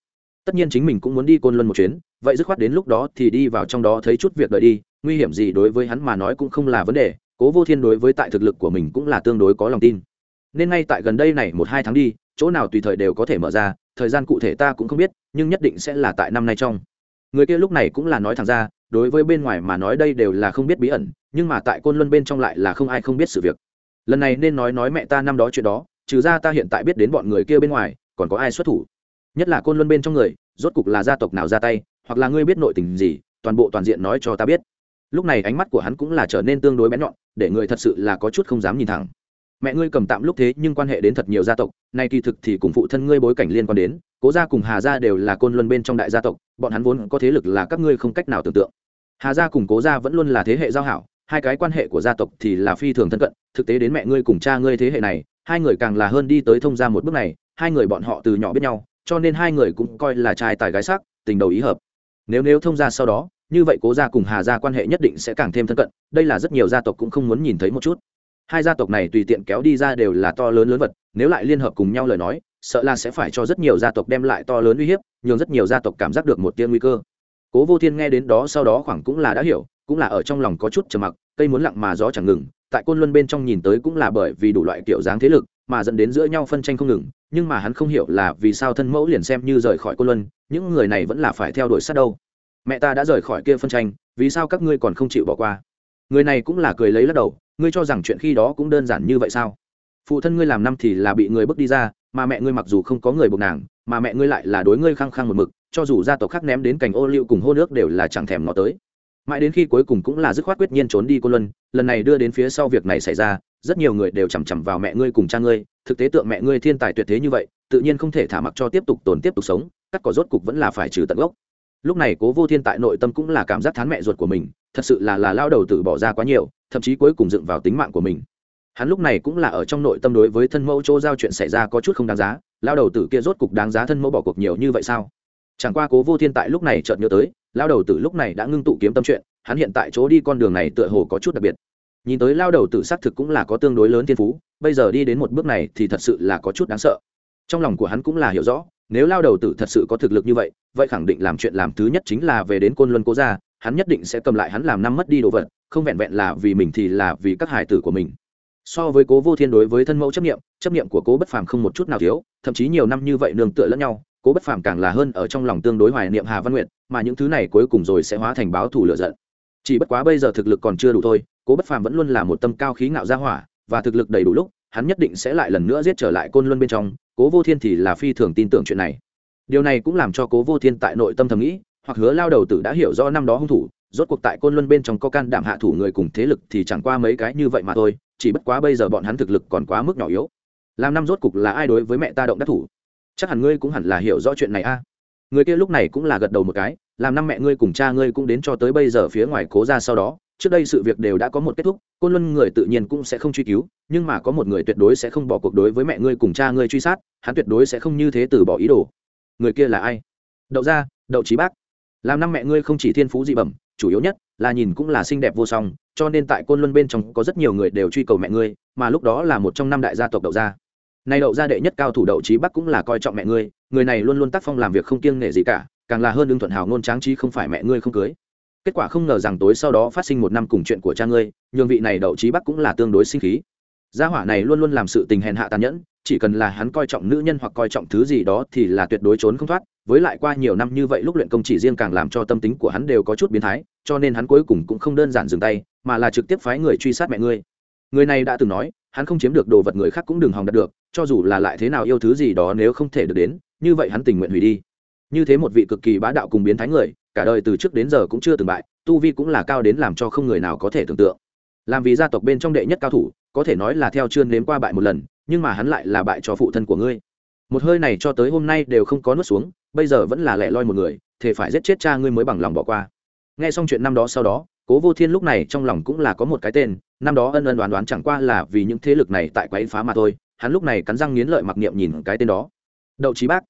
Tất nhiên chính mình cũng muốn đi côn luân một chuyến, vậy dứt khoát đến lúc đó thì đi vào trong đó thấy chút việc đợi đi, nguy hiểm gì đối với hắn mà nói cũng không là vấn đề, cố vô thiên đối với tại thực lực của mình cũng là tương đối có lòng tin. Nên ngay tại gần đây này một hai tháng đi chỗ nào tùy thời đều có thể mở ra, thời gian cụ thể ta cũng không biết, nhưng nhất định sẽ là tại năm nay trong. Người kia lúc này cũng là nói thẳng ra, đối với bên ngoài mà nói đây đều là không biết bí ẩn, nhưng mà tại côn luân bên trong lại là không ai không biết sự việc. Lần này nên nói nói mẹ ta năm đó chuyện đó, trừ ra ta hiện tại biết đến bọn người kia bên ngoài, còn có ai xuất thủ? Nhất là côn luân bên trong người, rốt cục là gia tộc nào ra tay, hoặc là ngươi biết nội tình gì, toàn bộ toàn diện nói cho ta biết. Lúc này ánh mắt của hắn cũng là trở nên tương đối bén nhọn, để người thật sự là có chút không dám nhìn thẳng mẹ ngươi cầm tạm lúc thế nhưng quan hệ đến thật nhiều gia tộc, nay kỳ thực thì cùng phụ thân ngươi bối cảnh liên quan đến, cố gia cùng hà gia đều là côn luân bên trong đại gia tộc, bọn hắn vốn có thế lực là các ngươi không cách nào tưởng tượng. Hà gia cùng cố gia vẫn luôn là thế hệ giao hảo, hai cái quan hệ của gia tộc thì là phi thường thân cận, thực tế đến mẹ ngươi cùng cha ngươi thế hệ này, hai người càng là hơn đi tới thông Gia một bước này, hai người bọn họ từ nhỏ biết nhau, cho nên hai người cũng coi là trai tài gái sắc, tình đầu ý hợp. Nếu nếu thông Gia sau đó, như vậy cố gia cùng hà gia quan hệ nhất định sẽ càng thêm thân cận, đây là rất nhiều gia tộc cũng không muốn nhìn thấy một chút hai gia tộc này tùy tiện kéo đi ra đều là to lớn lớn vật, nếu lại liên hợp cùng nhau lời nói, sợ là sẽ phải cho rất nhiều gia tộc đem lại to lớn uy hiếp, nhường rất nhiều gia tộc cảm giác được một tia nguy cơ. Cố vô thiên nghe đến đó sau đó khoảng cũng là đã hiểu, cũng là ở trong lòng có chút trầm mặc, cây muốn lặng mà gió chẳng ngừng, tại côn luân bên trong nhìn tới cũng là bởi vì đủ loại kiểu dáng thế lực mà dẫn đến giữa nhau phân tranh không ngừng, nhưng mà hắn không hiểu là vì sao thân mẫu liền xem như rời khỏi côn luân, những người này vẫn là phải theo đuổi sát đâu. Mẹ ta đã rời khỏi kia phân tranh, vì sao các ngươi còn không chịu bỏ qua? Người này cũng là cười lấy lắc đầu ngươi cho rằng chuyện khi đó cũng đơn giản như vậy sao? Phụ thân ngươi làm năm thì là bị người bước đi ra, mà mẹ ngươi mặc dù không có người buộc nàng, mà mẹ ngươi lại là đối ngươi khăng khăng một mực, cho dù gia tộc khác ném đến cành ô liu cùng hô nước đều là chẳng thèm ngó tới. Mãi đến khi cuối cùng cũng là dứt khoát quyết nhiên trốn đi cô luân, lần này đưa đến phía sau việc này xảy ra, rất nhiều người đều chằm chằm vào mẹ ngươi cùng cha ngươi, thực tế tượng mẹ ngươi thiên tài tuyệt thế như vậy, tự nhiên không thể thả mặc cho tiếp tục tồn tiếp tục sống, cắt cỏ rốt cục vẫn là phải trừ tận gốc lúc này cố vô thiên tại nội tâm cũng là cảm giác thán mẹ ruột của mình, thật sự là là lao đầu tử bỏ ra quá nhiều, thậm chí cuối cùng dựng vào tính mạng của mình. Hắn lúc này cũng là ở trong nội tâm đối với thân mẫu chỗ giao chuyện xảy ra có chút không đáng giá, lao đầu tử kia rốt cục đáng giá thân mẫu bỏ cuộc nhiều như vậy sao? Chẳng qua cố vô thiên tại lúc này chợt nhớ tới, lao đầu tử lúc này đã ngưng tụ kiếm tâm chuyện, hắn hiện tại chỗ đi con đường này tựa hồ có chút đặc biệt. Nhìn tới lao đầu tử xác thực cũng là có tương đối lớn thiên phú, bây giờ đi đến một bước này thì thật sự là có chút đáng sợ. Trong lòng của hắn cũng là hiểu rõ nếu lao đầu tử thật sự có thực lực như vậy vậy khẳng định làm chuyện làm thứ nhất chính là về đến côn luân cố gia, hắn nhất định sẽ cầm lại hắn làm năm mất đi đồ vật, không vẹn vẹn là vì mình thì là vì các hải tử của mình. So với cố vô thiên đối với thân mẫu chấp nghiệm chấp nghiệm của cố bất phàm không một chút nào thiếu, thậm chí nhiều năm như vậy nương tựa lẫn nhau, cố bất phàm càng là hơn ở trong lòng tương đối hoài niệm hà văn nguyện mà những thứ này cuối cùng rồi sẽ hóa thành báo thù lựa giận. Chỉ bất quá bây giờ thực lực còn chưa đủ thôi, cố bất phàm vẫn luôn là một tâm cao khí ngạo gia hỏa, và thực lực đầy đủ lúc hắn nhất định sẽ lại lần nữa giết trở lại côn luân bên trong, cố vô thiên thì là phi thường tin tưởng chuyện này. Điều này cũng làm cho cố vô thiên tại nội tâm thầm nghĩ, hoặc hứa lao đầu tử đã hiểu rõ năm đó hung thủ, rốt cuộc tại côn luân bên trong có can đảm hạ thủ người cùng thế lực thì chẳng qua mấy cái như vậy mà thôi, chỉ bất quá bây giờ bọn hắn thực lực còn quá mức nhỏ yếu. Làm năm rốt cục là ai đối với mẹ ta động đắc thủ? Chắc hẳn ngươi cũng hẳn là hiểu rõ chuyện này a. Người kia lúc này cũng là gật đầu một cái, làm năm mẹ ngươi cùng cha ngươi cũng đến cho tới bây giờ phía ngoài cố ra sau đó trước đây sự việc đều đã có một kết thúc côn luân người tự nhiên cũng sẽ không truy cứu nhưng mà có một người tuyệt đối sẽ không bỏ cuộc đối với mẹ ngươi cùng cha ngươi truy sát hắn tuyệt đối sẽ không như thế từ bỏ ý đồ. Người kia là ai? Đậu gia, đậu trí bác. Làm năm mẹ ngươi không chỉ thiên phú dị bẩm chủ yếu nhất là nhìn cũng là xinh đẹp vô song cho nên tại côn luân bên trong có rất nhiều người đều truy cầu mẹ ngươi mà lúc đó là một trong năm đại gia tộc đậu gia. Nay đậu gia đệ nhất cao thủ đậu trí bắc cũng là coi trọng mẹ ngươi người này luôn luôn tác phong làm việc không kiêng nể gì cả càng là hơn đương thuận hào ngôn tráng trí không phải mẹ ngươi không cưới kết quả không ngờ rằng tối sau đó phát sinh một năm cùng chuyện của cha ngươi, nhường vị này đậu trí bắc cũng là tương đối sinh khí. Gia hỏa này luôn luôn làm sự tình hèn hạ tàn nhẫn, chỉ cần là hắn coi trọng nữ nhân hoặc coi trọng thứ gì đó thì là tuyệt đối trốn không thoát, với lại qua nhiều năm như vậy lúc luyện công chỉ riêng càng làm cho tâm tính của hắn đều có chút biến thái, cho nên hắn cuối cùng cũng không đơn giản dừng tay, mà là trực tiếp phái người truy sát mẹ ngươi. Người này đã từng nói, hắn không chiếm được đồ vật người khác cũng đừng hòng đạt được, cho dù là lại thế nào yêu thứ gì đó nếu không thể được đến, như vậy hắn tình nguyện hủy đi như thế một vị cực kỳ bá đạo cùng biến thái người, cả đời từ trước đến giờ cũng chưa từng bại, tu vi cũng là cao đến làm cho không người nào có thể tưởng tượng. Làm vì gia tộc bên trong đệ nhất cao thủ, có thể nói là theo chưa nếm qua bại một lần, nhưng mà hắn lại là bại cho phụ thân của ngươi. Một hơi này cho tới hôm nay đều không có nuốt xuống, bây giờ vẫn là lẻ loi một người thể phải giết chết cha ngươi mới bằng lòng bỏ qua. Nghe xong chuyện năm đó sau đó, cố vô thiên lúc này trong lòng cũng là có một cái tên, năm đó ân ân đoán đoán chẳng qua là vì những thế lực này tại quấy phá mà thôi, hắn lúc này cắn răng nghiến lợi mặc niệm nhìn cái tên đó. Đậu trí bác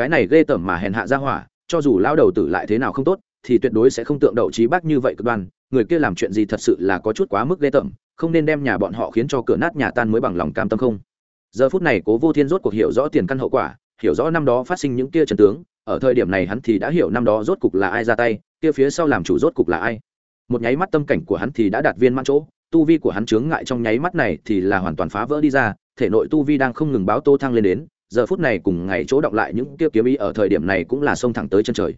cái này ghê tởm mà hèn hạ ra hỏa, cho dù lao đầu tử lại thế nào không tốt, thì tuyệt đối sẽ không tượng đậu trí bác như vậy cực đoan, người kia làm chuyện gì thật sự là có chút quá mức ghê tởm, không nên đem nhà bọn họ khiến cho cửa nát nhà tan mới bằng lòng cam tâm không. Giờ phút này cố vô thiên rốt cuộc hiểu rõ tiền căn hậu quả, hiểu rõ năm đó phát sinh những kia trần tướng, ở thời điểm này hắn thì đã hiểu năm đó rốt cục là ai ra tay, kia phía sau làm chủ rốt cục là ai. Một nháy mắt tâm cảnh của hắn thì đã đạt viên mãn chỗ, tu vi của hắn chướng ngại trong nháy mắt này thì là hoàn toàn phá vỡ đi ra, thể nội tu vi đang không ngừng báo tô thăng lên đến giờ phút này cùng ngày chỗ động lại những kia kiếm ý ở thời điểm này cũng là xông thẳng tới chân trời.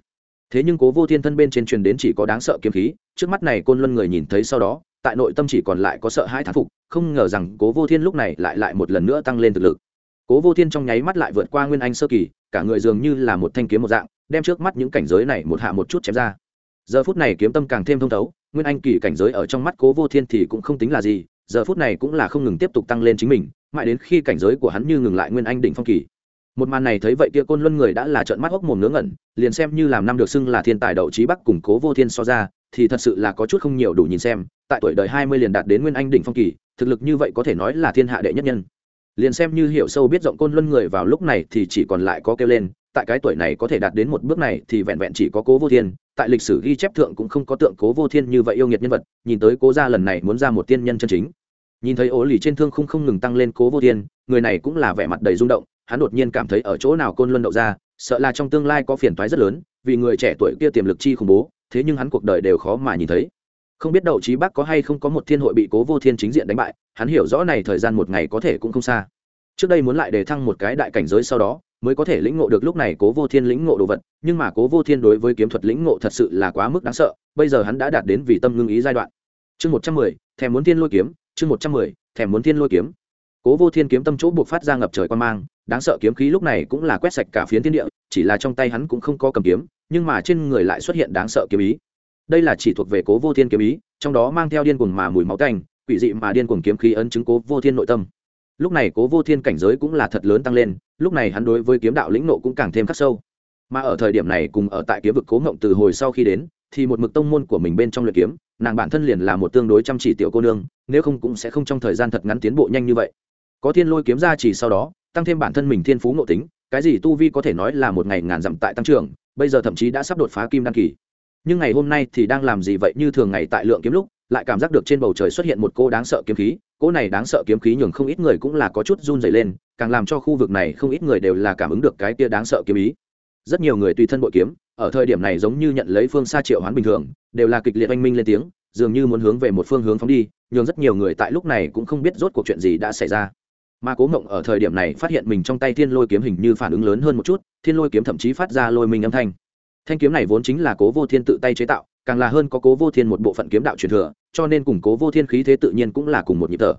Thế nhưng cố vô thiên thân bên trên truyền đến chỉ có đáng sợ kiếm khí, trước mắt này côn luân người nhìn thấy sau đó, tại nội tâm chỉ còn lại có sợ hãi thán phục, không ngờ rằng cố vô thiên lúc này lại lại một lần nữa tăng lên thực lực. Cố vô thiên trong nháy mắt lại vượt qua nguyên anh sơ kỳ, cả người dường như là một thanh kiếm một dạng, đem trước mắt những cảnh giới này một hạ một chút chém ra. Giờ phút này kiếm tâm càng thêm thông thấu, nguyên anh kỳ cảnh giới ở trong mắt cố vô thiên thì cũng không tính là gì giờ phút này cũng là không ngừng tiếp tục tăng lên chính mình, mãi đến khi cảnh giới của hắn như ngừng lại nguyên anh đỉnh phong kỳ. Một màn này thấy vậy kia côn luân người đã là trợn mắt hốc mồm ngớ ngẩn, liền xem như làm năm được xưng là thiên tài đậu trí bắc củng cố vô thiên so ra, thì thật sự là có chút không nhiều đủ nhìn xem, tại tuổi đời hai mươi liền đạt đến nguyên anh đỉnh phong kỳ, thực lực như vậy có thể nói là thiên hạ đệ nhất nhân. Liền xem như hiểu sâu biết rộng côn luân người vào lúc này thì chỉ còn lại có kêu lên, tại cái tuổi này có thể đạt đến một bước này thì vẹn vẹn chỉ có cố vô thiên tại lịch sử ghi chép thượng cũng không có tượng cố vô thiên như vậy yêu nghiệt nhân vật, nhìn tới cố gia lần này muốn ra một tiên nhân chân chính. Nhìn thấy ố lì trên thương không không ngừng tăng lên cố vô thiên, người này cũng là vẻ mặt đầy rung động, hắn đột nhiên cảm thấy ở chỗ nào côn luân đậu ra, sợ là trong tương lai có phiền toái rất lớn, vì người trẻ tuổi kia tiềm lực chi khủng bố, thế nhưng hắn cuộc đời đều khó mà nhìn thấy. Không biết đậu trí bác có hay không có một thiên hội bị cố vô thiên chính diện đánh bại, hắn hiểu rõ này thời gian một ngày có thể cũng không xa. Trước đây muốn lại đề thăng một cái đại cảnh giới sau đó mới có thể lĩnh ngộ được lúc này cố vô thiên lĩnh ngộ đồ vật, nhưng mà cố vô thiên đối với kiếm thuật lĩnh ngộ thật sự là quá mức đáng sợ, bây giờ hắn đã đạt đến vì tâm ngưng ý giai đoạn. Chương một trăm mười, thèm muốn thiên lôi kiếm, chương một trăm mười, thèm muốn thiên lôi kiếm. Cố vô thiên kiếm tâm chỗ buộc phát ra ngập trời quan mang, đáng sợ kiếm khí lúc này cũng là quét sạch cả phiến thiên địa, chỉ là trong tay hắn cũng không có cầm kiếm, nhưng mà trên người lại xuất hiện đáng sợ kiếm ý. Đây là chỉ thuộc về cố vô thiên kiếm ý, trong đó mang theo điên cuồng mà mùi máu canh quỷ dị mà điên cuồng kiếm khí ấn chứng cố vô thiên nội tâm. Lúc này cố vô thiên cảnh giới cũng là thật lớn tăng lên lúc này hắn đối với kiếm đạo lĩnh nộ cũng càng thêm khắc sâu. Mà ở thời điểm này cùng ở tại kiếm vực cố ngộng từ hồi sau khi đến, thì một mực tông môn của mình bên trong luyện kiếm, nàng bản thân liền là một tương đối chăm chỉ tiểu cô nương, nếu không cũng sẽ không trong thời gian thật ngắn tiến bộ nhanh như vậy. Có thiên lôi kiếm ra chỉ sau đó, tăng thêm bản thân mình thiên phú ngộ tính, cái gì tu vi có thể nói là một ngày ngàn dặm tại tăng trưởng, bây giờ thậm chí đã sắp đột phá kim đăng kỳ. Nhưng ngày hôm nay thì đang làm gì vậy như thường ngày tại lượng kiếm lúc, lại cảm giác được trên bầu trời xuất hiện một cô đáng sợ kiếm khí, cô này đáng sợ kiếm khí nhường không ít người cũng là có chút run dày lên càng làm cho khu vực này không ít người đều là cảm ứng được cái kia đáng sợ kiếm ý. Rất nhiều người tùy thân bội kiếm, ở thời điểm này giống như nhận lấy phương xa triệu hoán bình thường, đều là kịch liệt oanh minh lên tiếng, dường như muốn hướng về một phương hướng phóng đi nhưng rất nhiều người tại lúc này cũng không biết rốt cuộc chuyện gì đã xảy ra. Mà cố ngộng ở thời điểm này phát hiện mình trong tay thiên lôi kiếm hình như phản ứng lớn hơn một chút, thiên lôi kiếm thậm chí phát ra lôi mình âm thanh. Thanh kiếm này vốn chính là cố vô thiên tự tay chế tạo, càng là hơn có cố vô thiên một bộ phận kiếm đạo truyền thừa, cho nên cùng cố vô thiên khí thế tự nhiên cũng là cùng một nhịp thở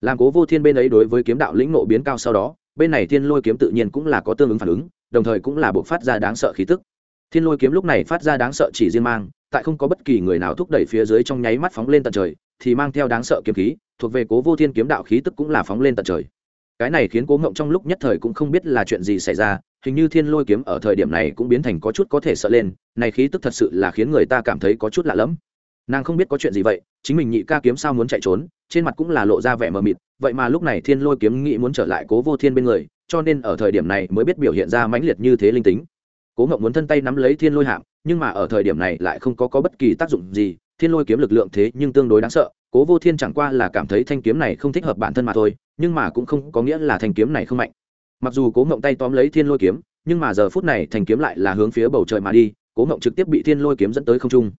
làm cố vô thiên bên ấy đối với kiếm đạo lĩnh nộ biến cao sau đó, bên này thiên lôi kiếm tự nhiên cũng là có tương ứng phản ứng, đồng thời cũng là buộc phát ra đáng sợ khí tức. Thiên lôi kiếm lúc này phát ra đáng sợ chỉ riêng mang, tại không có bất kỳ người nào thúc đẩy phía dưới trong nháy mắt phóng lên tận trời, thì mang theo đáng sợ kiếm khí, thuộc về cố vô thiên kiếm đạo khí tức cũng là phóng lên tận trời. Cái này khiến cố ngộng trong lúc nhất thời cũng không biết là chuyện gì xảy ra, hình như thiên lôi kiếm ở thời điểm này cũng biến thành có chút có thể sợ lên, này khí tức thật sự là khiến người ta cảm thấy có chút lạ lẫm. Nàng không biết có chuyện gì vậy, chính mình nhị ca kiếm sao muốn chạy trốn trên mặt cũng là lộ ra vẻ mờ mịt vậy mà lúc này thiên lôi kiếm nghĩ muốn trở lại cố vô thiên bên người cho nên ở thời điểm này mới biết biểu hiện ra mãnh liệt như thế linh tính. Cố ngộng muốn thân tay nắm lấy thiên lôi hạm nhưng mà ở thời điểm này lại không có, có bất kỳ tác dụng gì thiên lôi kiếm lực lượng thế nhưng tương đối đáng sợ cố vô thiên chẳng qua là cảm thấy thanh kiếm này không thích hợp bản thân mà thôi nhưng mà cũng không có nghĩa là thanh kiếm này không mạnh. Mặc dù cố ngộng tay tóm lấy thiên lôi kiếm nhưng mà giờ phút này thanh kiếm lại là hướng phía bầu trời mà đi cố ngộng trực tiếp bị thiên lôi kiếm dẫn tới không trung.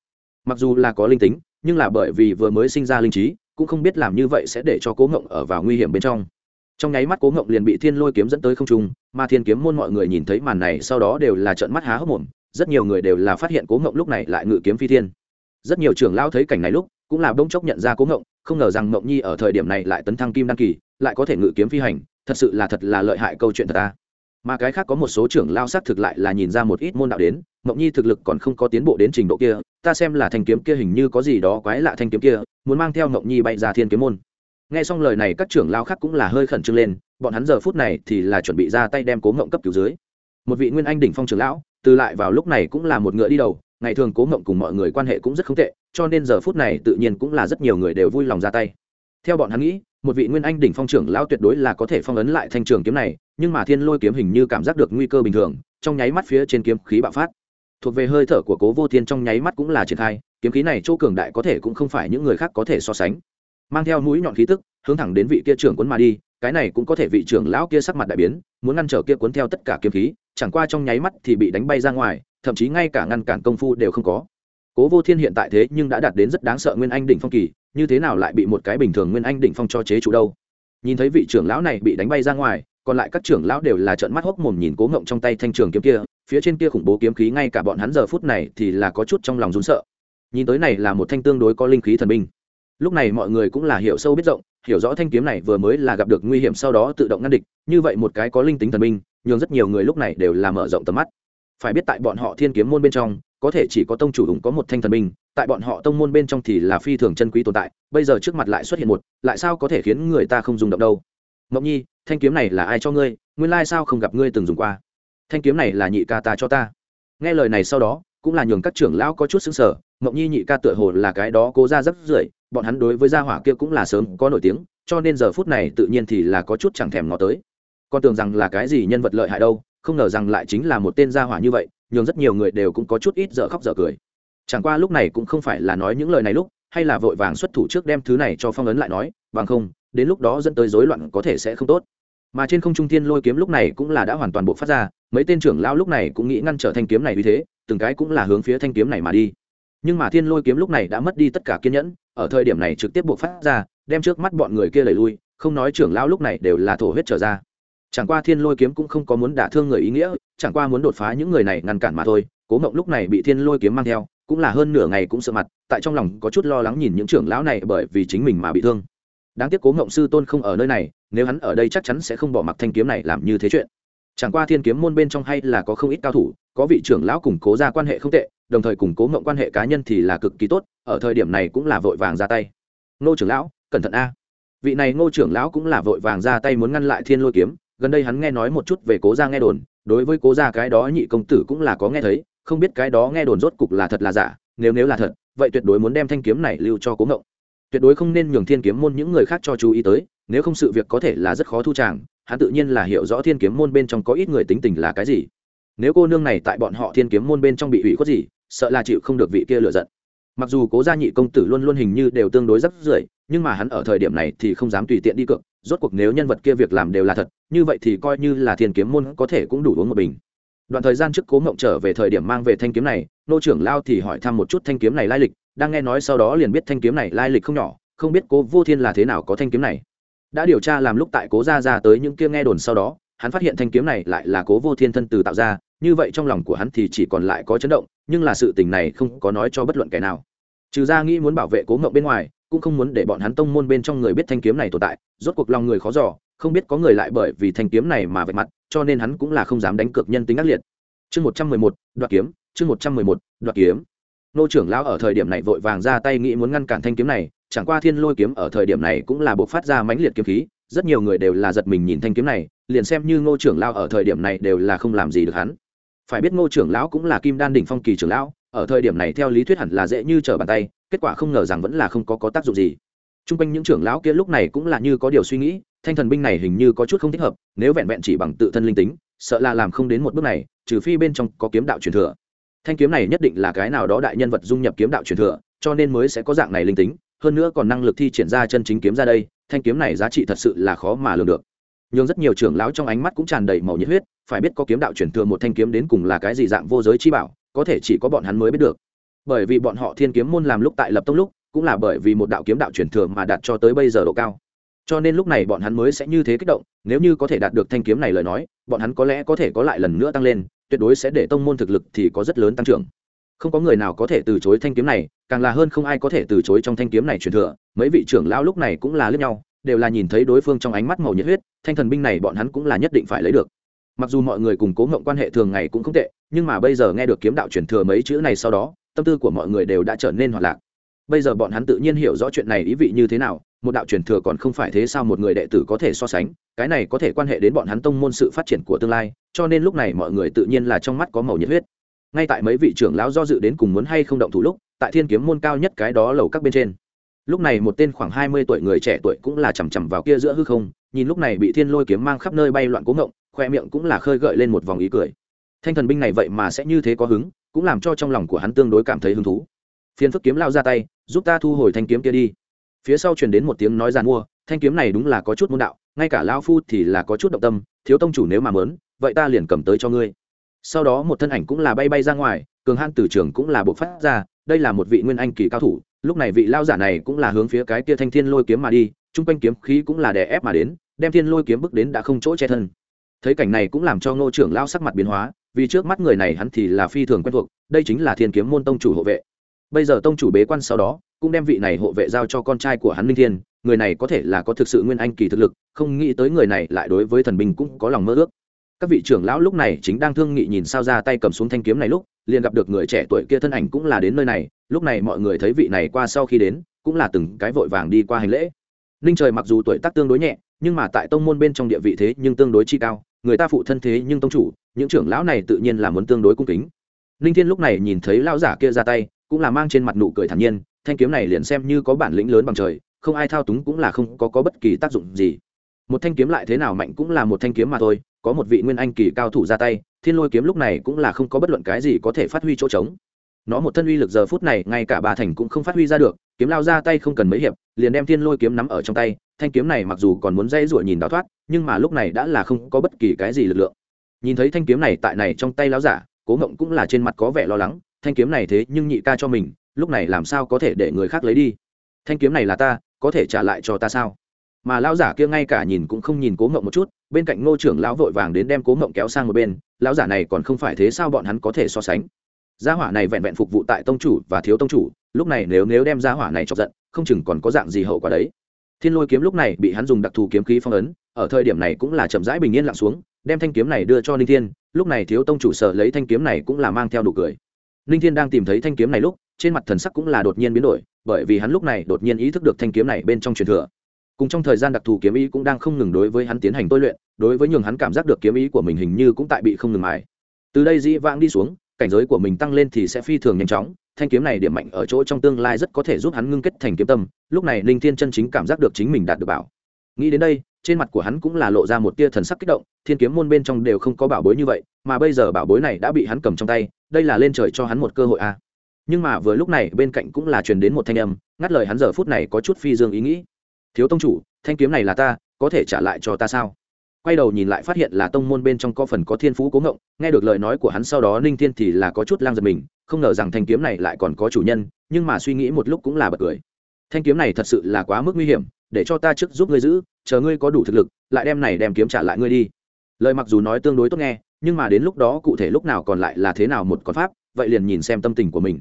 Mặc dù là có linh tính nhưng là bởi vì vừa mới sinh ra linh trí cũng không biết làm như vậy sẽ để cho cố ngộng ở vào nguy hiểm bên trong. Trong nháy mắt cố ngộng liền bị thiên lôi kiếm dẫn tới không trung, mà thiên kiếm môn mọi người nhìn thấy màn này sau đó đều là trợn mắt há hốc mồm, rất nhiều người đều là phát hiện cố ngộng lúc này lại ngự kiếm phi thiên. Rất nhiều trưởng lao thấy cảnh này lúc, cũng là bỗng chốc nhận ra cố ngộng, không ngờ rằng ngộng nhi ở thời điểm này lại tấn thăng kim đăng kỳ, lại có thể ngự kiếm phi hành, thật sự là thật là lợi hại câu chuyện thật ta. Mà cái khác có một số trưởng lao xác thực lại là nhìn ra một ít môn đạo đến mộng nhi thực lực còn không có tiến bộ đến trình độ kia, ta xem là thanh kiếm kia hình như có gì đó quái lạ thanh kiếm kia, muốn mang theo mộng nhi bay ra thiên kiếm môn. Nghe xong lời này, các trưởng lao khác cũng là hơi khẩn trương lên, bọn hắn giờ phút này thì là chuẩn bị ra tay đem cố mộng cấp cứu dưới. Một vị nguyên anh đỉnh phong trưởng lão, từ lại vào lúc này cũng là một ngựa đi đầu, ngày thường cố mộng cùng mọi người quan hệ cũng rất không tệ, cho nên giờ phút này tự nhiên cũng là rất nhiều người đều vui lòng ra tay. Theo bọn hắn nghĩ, một vị nguyên anh đỉnh phong trưởng lão tuyệt đối là có thể phong ấn lại thanh trường kiếm này, nhưng mà thiên lôi kiếm hình như cảm giác được nguy cơ bình thường, trong nháy mắt phía trên kiếm khí bạo phát thuộc về hơi thở của cố vô thiên trong nháy mắt cũng là triển khai, kiếm khí này chỗ cường đại có thể cũng không phải những người khác có thể so sánh. Mang theo mũi nhọn khí tức, hướng thẳng đến vị kia trưởng cuốn mà đi, cái này cũng có thể vị trưởng lão kia sắc mặt đại biến, muốn ngăn trở kia cuốn theo tất cả kiếm khí, chẳng qua trong nháy mắt thì bị đánh bay ra ngoài, thậm chí ngay cả ngăn cản công phu đều không có. Cố vô thiên hiện tại thế nhưng đã đạt đến rất đáng sợ nguyên anh đỉnh phong kỳ, như thế nào lại bị một cái bình thường nguyên anh đỉnh phong cho chế chủ đâu? Nhìn thấy vị trưởng lão này bị đánh bay ra ngoài, còn lại các trưởng lão đều là trợn mắt hốc mồm nhìn cố ngộng trong tay thanh trường kiếm kia phía trên kia khủng bố kiếm khí ngay cả bọn hắn giờ phút này thì là có chút trong lòng rún sợ. Nhìn tới này là một thanh tương đối có linh khí thần binh. Lúc này mọi người cũng là hiểu sâu biết rộng, hiểu rõ thanh kiếm này vừa mới là gặp được nguy hiểm sau đó tự động ngăn địch, như vậy một cái có linh tính thần binh nhưng rất nhiều người lúc này đều là mở rộng tầm mắt. Phải biết tại bọn họ thiên kiếm môn bên trong, có thể chỉ có tông chủ ủng có một thanh thần binh, tại bọn họ tông môn bên trong thì là phi thường chân quý tồn tại, bây giờ trước mặt lại xuất hiện một, lại sao có thể khiến người ta không dùng động đâu? Mộng nhi, thanh kiếm này là ai cho ngươi? Nguyên lai sao không gặp ngươi từng dùng qua? Thanh kiếm này là nhị ca ta cho ta. Nghe lời này sau đó, cũng là nhường các trưởng lão có chút xứng sở mộng nhi nhị ca tựa hồ là cái đó cố ra rất rưỡi bọn hắn đối với gia hỏa kia cũng là sớm có nổi tiếng, cho nên giờ phút này tự nhiên thì là có chút chẳng thèm ngó tới. Con tưởng rằng là cái gì nhân vật lợi hại đâu, không ngờ rằng lại chính là một tên gia hỏa như vậy, nhường rất nhiều người đều cũng có chút ít dở khóc dở cười. Chẳng qua lúc này cũng không phải là nói những lời này lúc, hay là vội vàng xuất thủ trước đem thứ này cho phong ấn lại nói, bằng không, đến lúc đó dẫn tới rối loạn có thể sẽ không tốt. Mà trên không trung thiên lôi kiếm lúc này cũng là đã hoàn toàn bộ phát ra mấy tên trưởng lão lúc này cũng nghĩ ngăn trở thanh kiếm này vì thế, từng cái cũng là hướng phía thanh kiếm này mà đi. Nhưng mà thiên lôi kiếm lúc này đã mất đi tất cả kiên nhẫn, ở thời điểm này trực tiếp buộc phát ra, đem trước mắt bọn người kia đẩy lui, không nói trưởng lão lúc này đều là thổ huyết trở ra. Chẳng qua thiên lôi kiếm cũng không có muốn đả thương người ý nghĩa, chẳng qua muốn đột phá những người này ngăn cản mà thôi, cố ngộng lúc này bị thiên lôi kiếm mang theo, cũng là hơn nửa ngày cũng sợ mặt, tại trong lòng có chút lo lắng nhìn những trưởng lão này bởi vì chính mình mà bị thương. Đáng tiếc cố ngộng sư tôn không ở nơi này, nếu hắn ở đây chắc chắn sẽ không bỏ mặc thanh kiếm này làm như thế chuyện chẳng qua thiên kiếm môn bên trong hay là có không ít cao thủ, có vị trưởng lão củng cố ra quan hệ không tệ, đồng thời củng cố mộng quan hệ cá nhân thì là cực kỳ tốt, ở thời điểm này cũng là vội vàng ra tay. Ngô trưởng lão, cẩn thận a. Vị này ngô trưởng lão cũng là vội vàng ra tay muốn ngăn lại thiên lôi kiếm, gần đây hắn nghe nói một chút về cố ra nghe đồn, đối với cố gia cái đó nhị công tử cũng là có nghe thấy, không biết cái đó nghe đồn rốt cục là thật là giả, nếu nếu là thật, vậy tuyệt đối muốn đem thanh kiếm này lưu cho cố ngộng tuyệt đối không nên nhường thiên kiếm môn những người khác cho chú ý tới, nếu không sự việc có thể là rất khó thu tràng hắn tự nhiên là hiểu rõ thiên kiếm môn bên trong có ít người tính tình là cái gì. Nếu cô nương này tại bọn họ thiên kiếm môn bên trong bị hủy khuất gì, sợ là chịu không được vị kia lựa giận. Mặc dù cố gia nhị công tử luôn luôn hình như đều tương đối rất rưởi, nhưng mà hắn ở thời điểm này thì không dám tùy tiện đi cược, rốt cuộc nếu nhân vật kia việc làm đều là thật, như vậy thì coi như là thiên kiếm môn có thể cũng đủ uống một bình. Đoạn thời gian trước cố ngộng trở về thời điểm mang về thanh kiếm này, nô trưởng lao thì hỏi thăm một chút thanh kiếm này lai lịch, đang nghe nói sau đó liền biết thanh kiếm này lai lịch không nhỏ, không biết cố vô thiên là thế nào có thanh kiếm này đã điều tra làm lúc tại cố gia ra tới những kia nghe đồn sau đó, hắn phát hiện thanh kiếm này lại là cố vô thiên thân từ tạo ra, như vậy trong lòng của hắn thì chỉ còn lại có chấn động, nhưng là sự tình này không có nói cho bất luận kẻ nào. Trừ ra nghĩ muốn bảo vệ cố ngậu bên ngoài, cũng không muốn để bọn hắn tông môn bên trong người biết thanh kiếm này tồn tại, rốt cuộc lòng người khó giỏ không biết có người lại bởi vì thanh kiếm này mà vạch mặt, cho nên hắn cũng là không dám đánh cược nhân tính ác liệt. Chương một trăm mười một, đoạt kiếm, chương một trăm mười một, đoạt kiếm. Nô trưởng lão ở thời điểm này vội vàng ra tay nghĩ muốn ngăn cản thanh kiếm này chẳng qua thiên lôi kiếm ở thời điểm này cũng là buộc phát ra mãnh liệt kiếm khí rất nhiều người đều là giật mình nhìn thanh kiếm này liền xem như ngô trưởng lão ở thời điểm này đều là không làm gì được hắn. Phải biết ngô trưởng lão cũng là kim đan đỉnh phong kỳ trưởng lão ở thời điểm này theo lý thuyết hẳn là dễ như trở bàn tay kết quả không ngờ rằng vẫn là không có, có tác dụng gì. T r u n g quanh những trưởng lão kia lúc này cũng là như có điều suy nghĩ thanh thần binh này hình như có chút không thích hợp nếu vẹn vẹn chỉ bằng tự thân linh tính sợ là làm không đến một bước này trừ phi bên trong có kiếm đạo truyền thừa. Thanh kiếm này nhất định là cái nào đó đại nhân vật dung nhập kiếm đạo truyền thừa cho nên mới sẽ có dạng này linh tính hơn nữa còn năng lực thi triển ra chân chính kiếm ra đây, thanh kiếm này giá trị thật sự là khó mà lường được. Nhưng rất nhiều trưởng lão trong ánh mắt cũng tràn đầy màu nhiệt huyết, phải biết có kiếm đạo chuyển thừa một thanh kiếm đến cùng là cái gì dạng vô giới chi bảo, có thể chỉ có bọn hắn mới biết được. Bởi vì bọn họ thiên kiếm môn làm lúc tại lập tông lúc, cũng là bởi vì một đạo kiếm đạo chuyển thừa mà đạt cho tới bây giờ độ cao. Cho nên lúc này bọn hắn mới sẽ như thế kích động, nếu như có thể đạt được thanh kiếm này lời nói, bọn hắn có lẽ có thể có lại lần nữa tăng lên, tuyệt đối sẽ để tông môn thực lực thì có rất lớn tăng trưởng. Không có người nào có thể từ chối thanh kiếm này càng là hơn không ai có thể từ chối trong thanh kiếm này truyền thừa, mấy vị trưởng lão lúc này cũng là lướt nhau, đều là nhìn thấy đối phương trong ánh mắt màu nhiệt huyết, thanh thần binh này bọn hắn cũng là nhất định phải lấy được. Mặc dù mọi người cùng cố ngộng quan hệ thường ngày cũng không tệ, nhưng mà bây giờ nghe được kiếm đạo truyền thừa mấy chữ này sau đó, tâm tư của mọi người đều đã trở nên hoạt lạc bây giờ bọn hắn tự nhiên hiểu rõ chuyện này ý vị như thế nào, một đạo truyền thừa còn không phải thế sao một người đệ tử có thể so sánh, cái này có thể quan hệ đến bọn hắn tông môn sự phát triển của tương lai, cho nên lúc này mọi người tự nhiên là trong mắt có màu nhiệt huyết. Ngay tại mấy vị trưởng lão do dự đến cùng muốn hay không động thủ lúc tại thiên kiếm môn cao nhất cái đó lầu các bên trên. Lúc này một tên khoảng hai mươi tuổi người trẻ tuổi cũng là chằm chằm vào kia giữa hư không, nhìn lúc này bị thiên lôi kiếm mang khắp nơi bay loạn cố ngộng, khoe miệng cũng là khơi gợi lên một vòng ý cười. Thanh thần binh này vậy mà sẽ như thế có hứng, cũng làm cho trong lòng của hắn tương đối cảm thấy hứng thú. Phiền phức kiếm lao ra tay, giúp ta thu hồi thanh kiếm kia đi. Phía sau truyền đến một tiếng nói giàn mua, thanh kiếm này đúng là có chút môn đạo, ngay cả lao phu thì là có chút động tâm, thiếu tông chủ nếu mà mớn vậy ta liền cầm tới cho ngươi. Sau đó một thân ảnh cũng là bay bay ra ngoài, cường hãn từ trường cũng là buộc phát ra đây là một vị nguyên anh kỳ cao thủ, lúc này vị lao giả này cũng là hướng phía cái kia thanh thiên lôi kiếm mà đi chung quanh kiếm khí cũng là đè ép mà đến, đem thiên lôi kiếm bước đến đã không chỗ che thân. Thấy cảnh này cũng làm cho ngô trưởng lao sắc mặt biến hóa, vì trước mắt người này hắn thì là phi thường quen thuộc, đây chính là thiên kiếm môn tông chủ hộ vệ. Bây giờ tông chủ bế quan sau đó, cũng đem vị này hộ vệ giao cho con trai của hắn linh thiên, người này có thể là có thực sự nguyên anh kỳ thực lực, không nghĩ tới người này lại đối với thần binh cũng có lòng mơ ước các vị trưởng lão lúc này chính đang thương nghị nhìn sao ra tay cầm xuống thanh kiếm này lúc liền gặp được người trẻ tuổi kia thân ảnh cũng là đến nơi này lúc này mọi người thấy vị này qua sau khi đến cũng là từng cái vội vàng đi qua hành lễ. Ninh trời mặc dù tuổi tác tương đối nhẹ nhưng mà tại tông môn bên trong địa vị thế nhưng tương đối chi cao người ta phụ thân thế nhưng tông chủ những trưởng lão này tự nhiên là muốn tương đối cung kính. Ninh thiên lúc này nhìn thấy lão giả kia ra tay cũng là mang trên mặt nụ cười thản nhiên thanh kiếm này liền xem như có bản lĩnh lớn bằng trời không ai thao túng cũng là không có, có bất kỳ tác dụng gì một thanh kiếm lại thế nào mạnh cũng là một thanh kiếm mà thôi, có một vị nguyên anh kỳ cao thủ ra tay, thiên lôi kiếm lúc này cũng là không có bất luận cái gì có thể phát huy chỗ trống. Nó một thân uy lực giờ phút này, ngay cả bà thành cũng không phát huy ra được, kiếm lao ra tay không cần mấy hiệp, liền đem thiên lôi kiếm nắm ở trong tay, thanh kiếm này mặc dù còn muốn dây ruổi nhìn đào thoát, nhưng mà lúc này đã là không có bất kỳ cái gì lực lượng. Nhìn thấy thanh kiếm này tại này trong tay lao giả, cố ngộng cũng là trên mặt có vẻ lo lắng, thanh kiếm này thế nhưng nhị ca cho mình, lúc này làm sao có thể để người khác lấy đi? Thanh kiếm này là ta, có thể trả lại cho ta sao? Mà lão giả kia ngay cả nhìn cũng không nhìn cố ngộng một chút, bên cạnh ngô trưởng lão vội vàng đến đem cố ngộng kéo sang một bên, lão giả này còn không phải thế sao bọn hắn có thể so sánh. Gia hỏa này vẹn vẹn phục vụ tại tông chủ và thiếu tông chủ, lúc này nếu nếu đem gia hỏa này chọc giận, không chừng còn có dạng gì hậu quả đấy. Thiên lôi kiếm lúc này bị hắn dùng đặc thù kiếm khí phong ấn, ở thời điểm này cũng là chậm rãi bình yên lặng xuống, đem thanh kiếm này đưa cho ninh thiên, lúc này thiếu tông chủ sợ lấy thanh kiếm này cũng là mang theo đủ cười. Ninh thiên đang tìm thấy thanh kiếm này lúc, trên mặt thần sắc cũng là đột nhiên biến đổi, bởi vì hắn lúc này đột nhiên ý thức được thanh kiếm này bên trong truyền thừa cùng trong thời gian đặc thù kiếm ý cũng đang không ngừng đối với hắn tiến hành tôi luyện, đối với nhường hắn cảm giác được kiếm ý của mình hình như cũng tại bị không ngừng mãi từ đây dĩ vãng đi xuống, cảnh giới của mình tăng lên thì sẽ phi thường nhanh chóng, thanh kiếm này điểm mạnh ở chỗ trong tương lai rất có thể giúp hắn ngưng kết thành kiếm tâm, lúc này linh thiên chân chính cảm giác được chính mình đạt được bảo. Nghĩ đến đây, trên mặt của hắn cũng là lộ ra một tia thần sắc kích động, thiên kiếm môn bên trong đều không có bảo bối như vậy, mà bây giờ bảo bối này đã bị hắn cầm trong tay, đây là lên trời cho hắn một cơ hội à. nhưng mà vừa lúc này bên cạnh cũng là truyền đến một thanh âm, ngắt lời hắn giờ phút này có chút phi dương ý nghĩ thiếu tông chủ, thanh kiếm này là ta, có thể trả lại cho ta sao? Quay đầu nhìn lại phát hiện là tông môn bên trong có phần có thiên phú cố ngộng, nghe được lời nói của hắn sau đó ninh thiên thì là có chút lang giật mình, không ngờ rằng thanh kiếm này lại còn có chủ nhân, nhưng mà suy nghĩ một lúc cũng là bật cười. Thanh kiếm này thật sự là quá mức nguy hiểm, để cho ta trước giúp ngươi giữ, chờ ngươi có đủ thực lực, lại đem này đem kiếm trả lại ngươi đi. Lời mặc dù nói tương đối tốt nghe, nhưng mà đến lúc đó cụ thể lúc nào còn lại là thế nào một con pháp, vậy liền nhìn xem tâm tình của mình.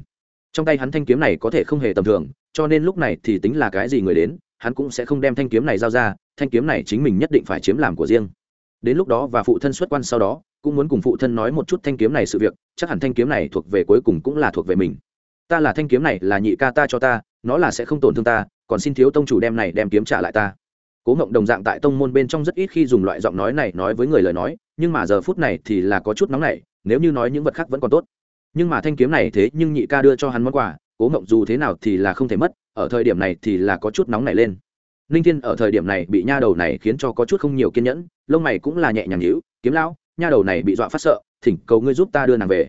Trong tay hắn thanh kiếm này có thể không hề tầm thường, cho nên lúc này thì tính là cái gì người đến hắn cũng sẽ không đem thanh kiếm này giao ra, thanh kiếm này chính mình nhất định phải chiếm làm của riêng. Đến lúc đó và phụ thân xuất quan sau đó, cũng muốn cùng phụ thân nói một chút thanh kiếm này sự việc, chắc hẳn thanh kiếm này thuộc về cuối cùng cũng là thuộc về mình. Ta là thanh kiếm này là nhị ca ta cho ta, nó là sẽ không tổn thương ta, còn xin thiếu tông chủ đem này đem kiếm trả lại ta. Cố ngộng đồng dạng tại tông môn bên trong rất ít khi dùng loại giọng nói này nói với người lời nói, nhưng mà giờ phút này thì là có chút nóng nảy, nếu như nói những vật khác vẫn còn tốt. Nhưng mà thanh kiếm này thế nhưng nhị ca đưa cho hắn món quà, cố ngộng dù thế nào thì là không thể mất ở thời điểm này thì là có chút nóng nảy lên. Ninh thiên ở thời điểm này bị nha đầu này khiến cho có chút không nhiều kiên nhẫn, lông mày cũng là nhẹ nhàng nhíu, kiếm lão, nha đầu này bị dọa phát sợ, thỉnh cầu ngươi giúp ta đưa nàng về.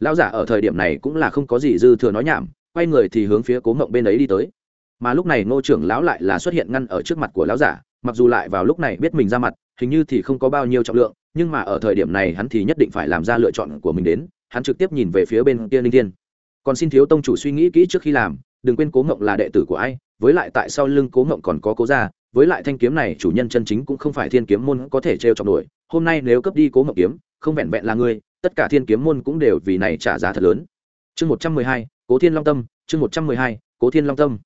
Lão giả ở thời điểm này cũng là không có gì dư thừa nói nhảm, quay người thì hướng phía cố ngộng bên ấy đi tới. Mà lúc này ngô trưởng lão lại là xuất hiện ngăn ở trước mặt của lão giả, mặc dù lại vào lúc này biết mình ra mặt, hình như thì không có bao nhiêu trọng lượng, nhưng mà ở thời điểm này hắn thì nhất định phải làm ra lựa chọn của mình đến, hắn trực tiếp nhìn về phía bên kia ninh thiên. Còn xin thiếu tông chủ suy nghĩ kỹ trước khi làm đừng quên cố ngộng là đệ tử của ai, với lại tại sao lưng cố ngộng còn có cố gia, với lại thanh kiếm này chủ nhân chân chính cũng không phải thiên kiếm môn có thể trêu chọc nổi. Hôm nay nếu cấp đi cố ngộng kiếm, không vẹn vẹn là ngươi, tất cả thiên kiếm môn cũng đều vì này trả giá thật lớn. Chương một trăm mười hai, cố thiên long tâm, chương một trăm mười hai, cố thiên long tâm.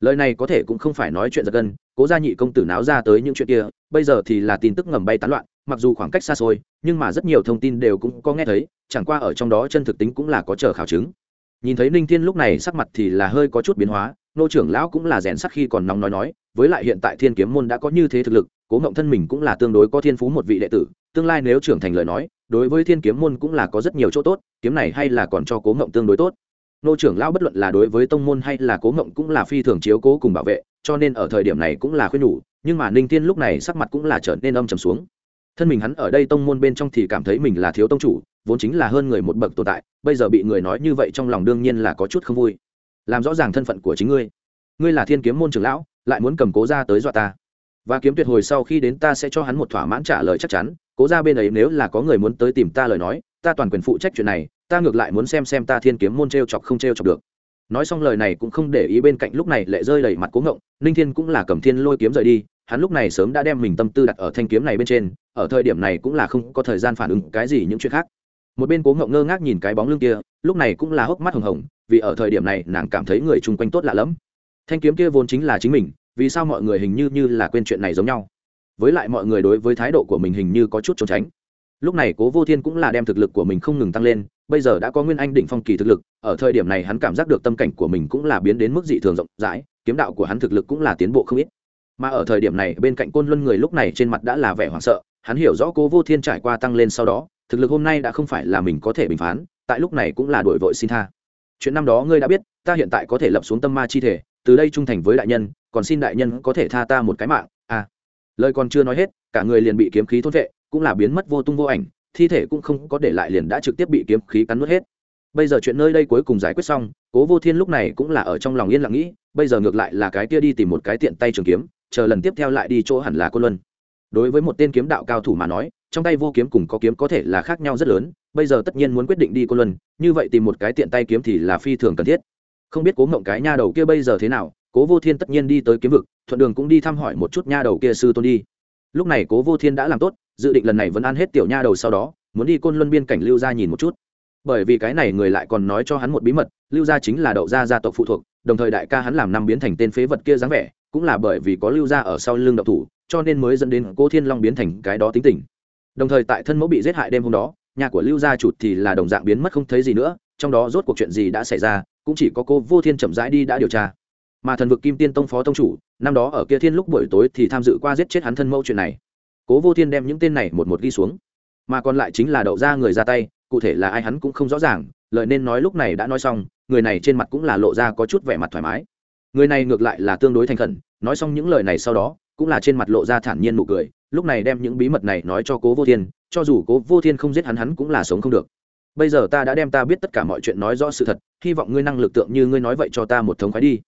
Lời này có thể cũng không phải nói chuyện giật gân, cố gia nhị công tử náo ra tới những chuyện kia, bây giờ thì là tin tức ngầm bay tán loạn, mặc dù khoảng cách xa xôi, nhưng mà rất nhiều thông tin đều cũng có nghe thấy, chẳng qua ở trong đó chân thực tính cũng là có chờ khảo chứng nhìn thấy ninh thiên lúc này sắc mặt thì là hơi có chút biến hóa, nô trưởng lão cũng là rèn sắc khi còn nóng nói nói, với lại hiện tại thiên kiếm môn đã có như thế thực lực, cố ngộng thân mình cũng là tương đối có thiên phú một vị đệ tử, tương lai nếu trưởng thành lời nói, đối với thiên kiếm môn cũng là có rất nhiều chỗ tốt, kiếm này hay là còn cho cố ngộng tương đối tốt. Nô trưởng lão bất luận là đối với tông môn hay là cố ngộng cũng là phi thường chiếu cố cùng bảo vệ, cho nên ở thời điểm này cũng là khuyên nhủ, nhưng mà ninh tiên lúc này sắc mặt cũng là trở nên âm trầm xuống. Thân mình hắn ở đây tông môn bên trong thì cảm thấy mình là thiếu tông chủ vốn chính là hơn người một bậc tồn tại, bây giờ bị người nói như vậy trong lòng đương nhiên là có chút không vui. Làm rõ ràng thân phận của chính ngươi. Ngươi là thiên kiếm môn trưởng lão, lại muốn cầm cố ra tới dọa ta. Và kiếm tuyệt hồi sau khi đến ta sẽ cho hắn một thỏa mãn trả lời chắc chắn, cố ra bên ấy nếu là có người muốn tới tìm ta lời nói, ta toàn quyền phụ trách chuyện này, ta ngược lại muốn xem xem ta thiên kiếm môn t r e o chọc không t r e o chọc được. Nói xong lời này cũng không để ý bên cạnh lúc này lệ rơi đầy mặt cố ngộng, ninh thiên cũng là cầm thiên lôi kiếm rời đi, hắn lúc này sớm đã đem mình tâm tư đặt ở thanh kiếm này bên trên, ở thời điểm này cũng là không có thời gian phản ứng cái gì những chuyện khác một bên cố ngậu ngơ ngác nhìn cái bóng lưng kia, lúc này cũng là hốc mắt hồng hồng, vì ở thời điểm này nàng cảm thấy người chung quanh tốt lạ lẫm. Thanh kiếm kia vốn chính là chính mình, vì sao mọi người hình như như là quên chuyện này giống nhau? Với lại mọi người đối với thái độ của mình hình như có chút trốn tránh. Lúc này cố vô thiên cũng là đem thực lực của mình không ngừng tăng lên, bây giờ đã có nguyên anh đỉnh phong kỳ thực lực, ở thời điểm này hắn cảm giác được tâm cảnh của mình cũng là biến đến mức dị thường rộng rãi, kiếm đạo của hắn thực lực cũng là tiến bộ không ít. Mà ở thời điểm này bên cạnh côn luân người lúc này trên mặt đã là vẻ hoảng sợ, hắn hiểu rõ cố vô thiên trải qua tăng lên sau đó thực lực hôm nay đã không phải là mình có thể bình phán, tại lúc này cũng là đổi vội xin tha. Chuyện năm đó ngươi đã biết, ta hiện tại có thể lập xuống tâm ma chi thể, từ đây trung thành với đại nhân, còn xin đại nhân có thể tha ta một cái mạng à. Lời còn chưa nói hết, cả người liền bị kiếm khí thốt vệ, cũng là biến mất vô tung vô ảnh, thi thể cũng không có để lại liền đã trực tiếp bị kiếm khí cắn nuốt hết. Bây giờ chuyện nơi đây cuối cùng giải quyết xong, cố vô thiên lúc này cũng là ở trong lòng yên lặng nghĩ, bây giờ ngược lại là cái kia đi tìm một cái tiện tay trường kiếm, chờ lần tiếp theo lại đi chỗ hẳn là cô luân. Đối với một tên kiếm đạo cao thủ mà nói trong tay vô kiếm cùng có kiếm có thể là khác nhau rất lớn, bây giờ tất nhiên muốn quyết định đi cô luân, như vậy tìm một cái tiện tay kiếm thì là phi thường cần thiết. Không biết cố ngộng cái nha đầu kia bây giờ thế nào, cố vô thiên tất nhiên đi tới kiếm vực, thuận đường cũng đi thăm hỏi một chút nha đầu kia sư tôn đi. Lúc này cố vô thiên đã làm tốt, dự định lần này vẫn ăn hết tiểu nha đầu sau đó, muốn đi côn luân biên cảnh lưu gia nhìn một chút. Bởi vì cái này người lại còn nói cho hắn một bí mật, lưu gia chính là đậu gia gia tộc phụ thuộc, đồng thời đại ca hắn làm năm biến thành tên phế vật kia dáng vẻ, cũng là bởi vì có lưu gia ở sau lưng đậu thủ, cho nên mới dẫn đến cô thiên long biến thành cái đó tính tình đồng thời tại thân mẫu bị giết hại đêm hôm đó, nhà của lưu gia chụt thì là đồng dạng biến mất không thấy gì nữa, trong đó rốt cuộc chuyện gì đã xảy ra, cũng chỉ có cô vô thiên chậm rãi đi đã điều tra. Mà thần vực kim tiên tông phó tông chủ, năm đó ở kia thiên lúc buổi tối thì tham dự qua giết chết hắn thân mẫu chuyện này. Cố vô thiên đem những tên này một một ghi xuống. Mà còn lại chính là đậu ra người ra tay, cụ thể là ai hắn cũng không rõ ràng lợi nên nói lúc này đã nói xong, người này trên mặt cũng là lộ ra có chút vẻ mặt thoải mái. Người này ngược lại là tương đối thành khẩn, nói xong những lời này sau đó, cũng là trên mặt lộ ra thản nhiên nụ cười lúc này đem những bí mật này nói cho cố vô thiên, cho dù cố vô thiên không giết hắn hắn cũng là sống không được. Bây giờ ta đã đem ta biết tất cả mọi chuyện nói rõ sự thật, hy vọng ngươi năng lực tượng như ngươi nói vậy cho ta một thống khoái đi.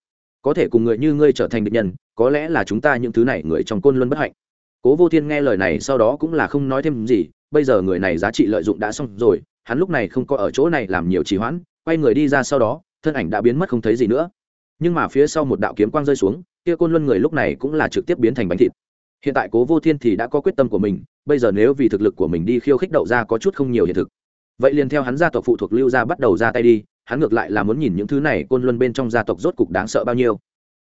Có thể cùng người như ngươi trở thành địch nhân, có lẽ là chúng ta những thứ này người trong côn luân bất hạnh. Cố vô thiên nghe lời này, sau đó cũng là không nói thêm gì, bây giờ người này giá trị lợi dụng đã xong rồi, hắn lúc này không có ở chỗ này làm nhiều trì hoãn, quay người đi ra sau đó, thân ảnh đã biến mất không thấy gì nữa. Nhưng mà phía sau một đạo kiếm quang rơi xuống, kia côn luân người lúc này cũng là trực tiếp biến thành bánh thịt hiện tại cố vô thiên thì đã có quyết tâm của mình, bây giờ nếu vì thực lực của mình đi khiêu khích đậu ra có chút không nhiều hiện thực. Vậy liền theo hắn gia tộc phụ thuộc lưu gia bắt đầu ra tay đi, hắn ngược lại là muốn nhìn những thứ này côn luân bên trong gia tộc rốt cục đáng sợ bao nhiêu.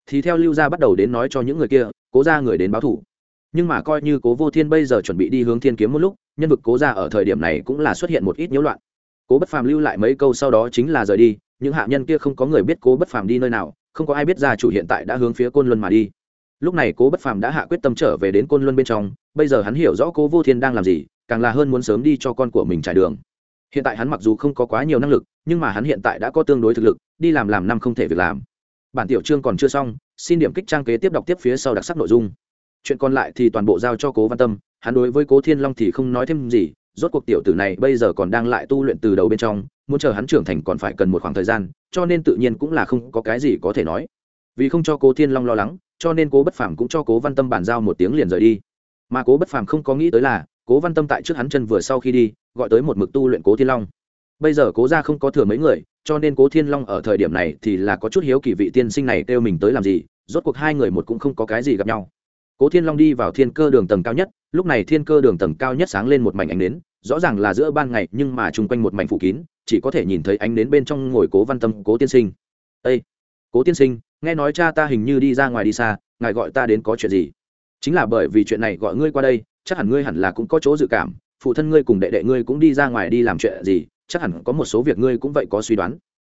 Thì theo lưu gia bắt đầu đến nói cho những người kia, cố ra người đến báo thủ. Nhưng mà coi như cố vô thiên bây giờ chuẩn bị đi hướng thiên kiếm một lúc, nhân vực cố ra ở thời điểm này cũng là xuất hiện một ít nhiễu loạn. Cố bất phàm lưu lại mấy câu sau đó chính là rời đi, những hạ nhân kia không có người biết cố bất phàm đi nơi nào, không có ai biết gia chủ hiện tại đã hướng phía côn luân mà đi lúc này cố bất phàm đã hạ quyết tâm trở về đến côn luân bên trong, bây giờ hắn hiểu rõ cố vô thiên đang làm gì, càng là hơn muốn sớm đi cho con của mình trải đường. Hiện tại hắn mặc dù không có quá nhiều năng lực, nhưng mà hắn hiện tại đã có tương đối thực lực, đi làm làm năm không thể việc làm. Bản tiểu chương còn chưa xong, xin điểm kích trang kế tiếp đọc tiếp phía sau đặc sắc nội dung. Chuyện còn lại thì toàn bộ giao cho cố văn tâm, hắn đối với cố thiên long thì không nói thêm gì, rốt cuộc tiểu tử này bây giờ còn đang lại tu luyện từ đầu bên trong, muốn chờ hắn trưởng thành còn phải cần một khoảng thời gian, cho nên tự nhiên cũng là không có cái gì có thể nói. Vì không cho cố thiên long lo lắng cho nên cố bất phàm cũng cho cố văn tâm bàn giao một tiếng liền rời đi. Mà cố bất phàm không có nghĩ tới là, cố văn tâm tại trước hắn chân vừa sau khi đi, gọi tới một mực tu luyện cố thiên long. Bây giờ cố ra không có thừa mấy người, cho nên cố thiên long ở thời điểm này thì là có chút hiếu kỳ vị tiên sinh này kêu mình tới làm gì, rốt cuộc hai người một cũng không có cái gì gặp nhau. Cố thiên long đi vào thiên cơ đường tầng cao nhất, lúc này thiên cơ đường tầng cao nhất sáng lên một mảnh ánh nến, rõ ràng là giữa ban ngày nhưng mà chung quanh một mảnh phủ kín, chỉ có thể nhìn thấy ánh nến bên trong ngồi cố văn tâm cố tiên sinh. Ây cố tiên sinh, nghe nói cha ta hình như đi ra ngoài đi xa, ngài gọi ta đến có chuyện gì? Chính là bởi vì chuyện này gọi ngươi qua đây, chắc hẳn ngươi hẳn là cũng có chỗ dự cảm, phụ thân ngươi cùng đệ đệ ngươi cũng đi ra ngoài đi làm chuyện gì, chắc hẳn có một số việc ngươi cũng vậy có suy đoán.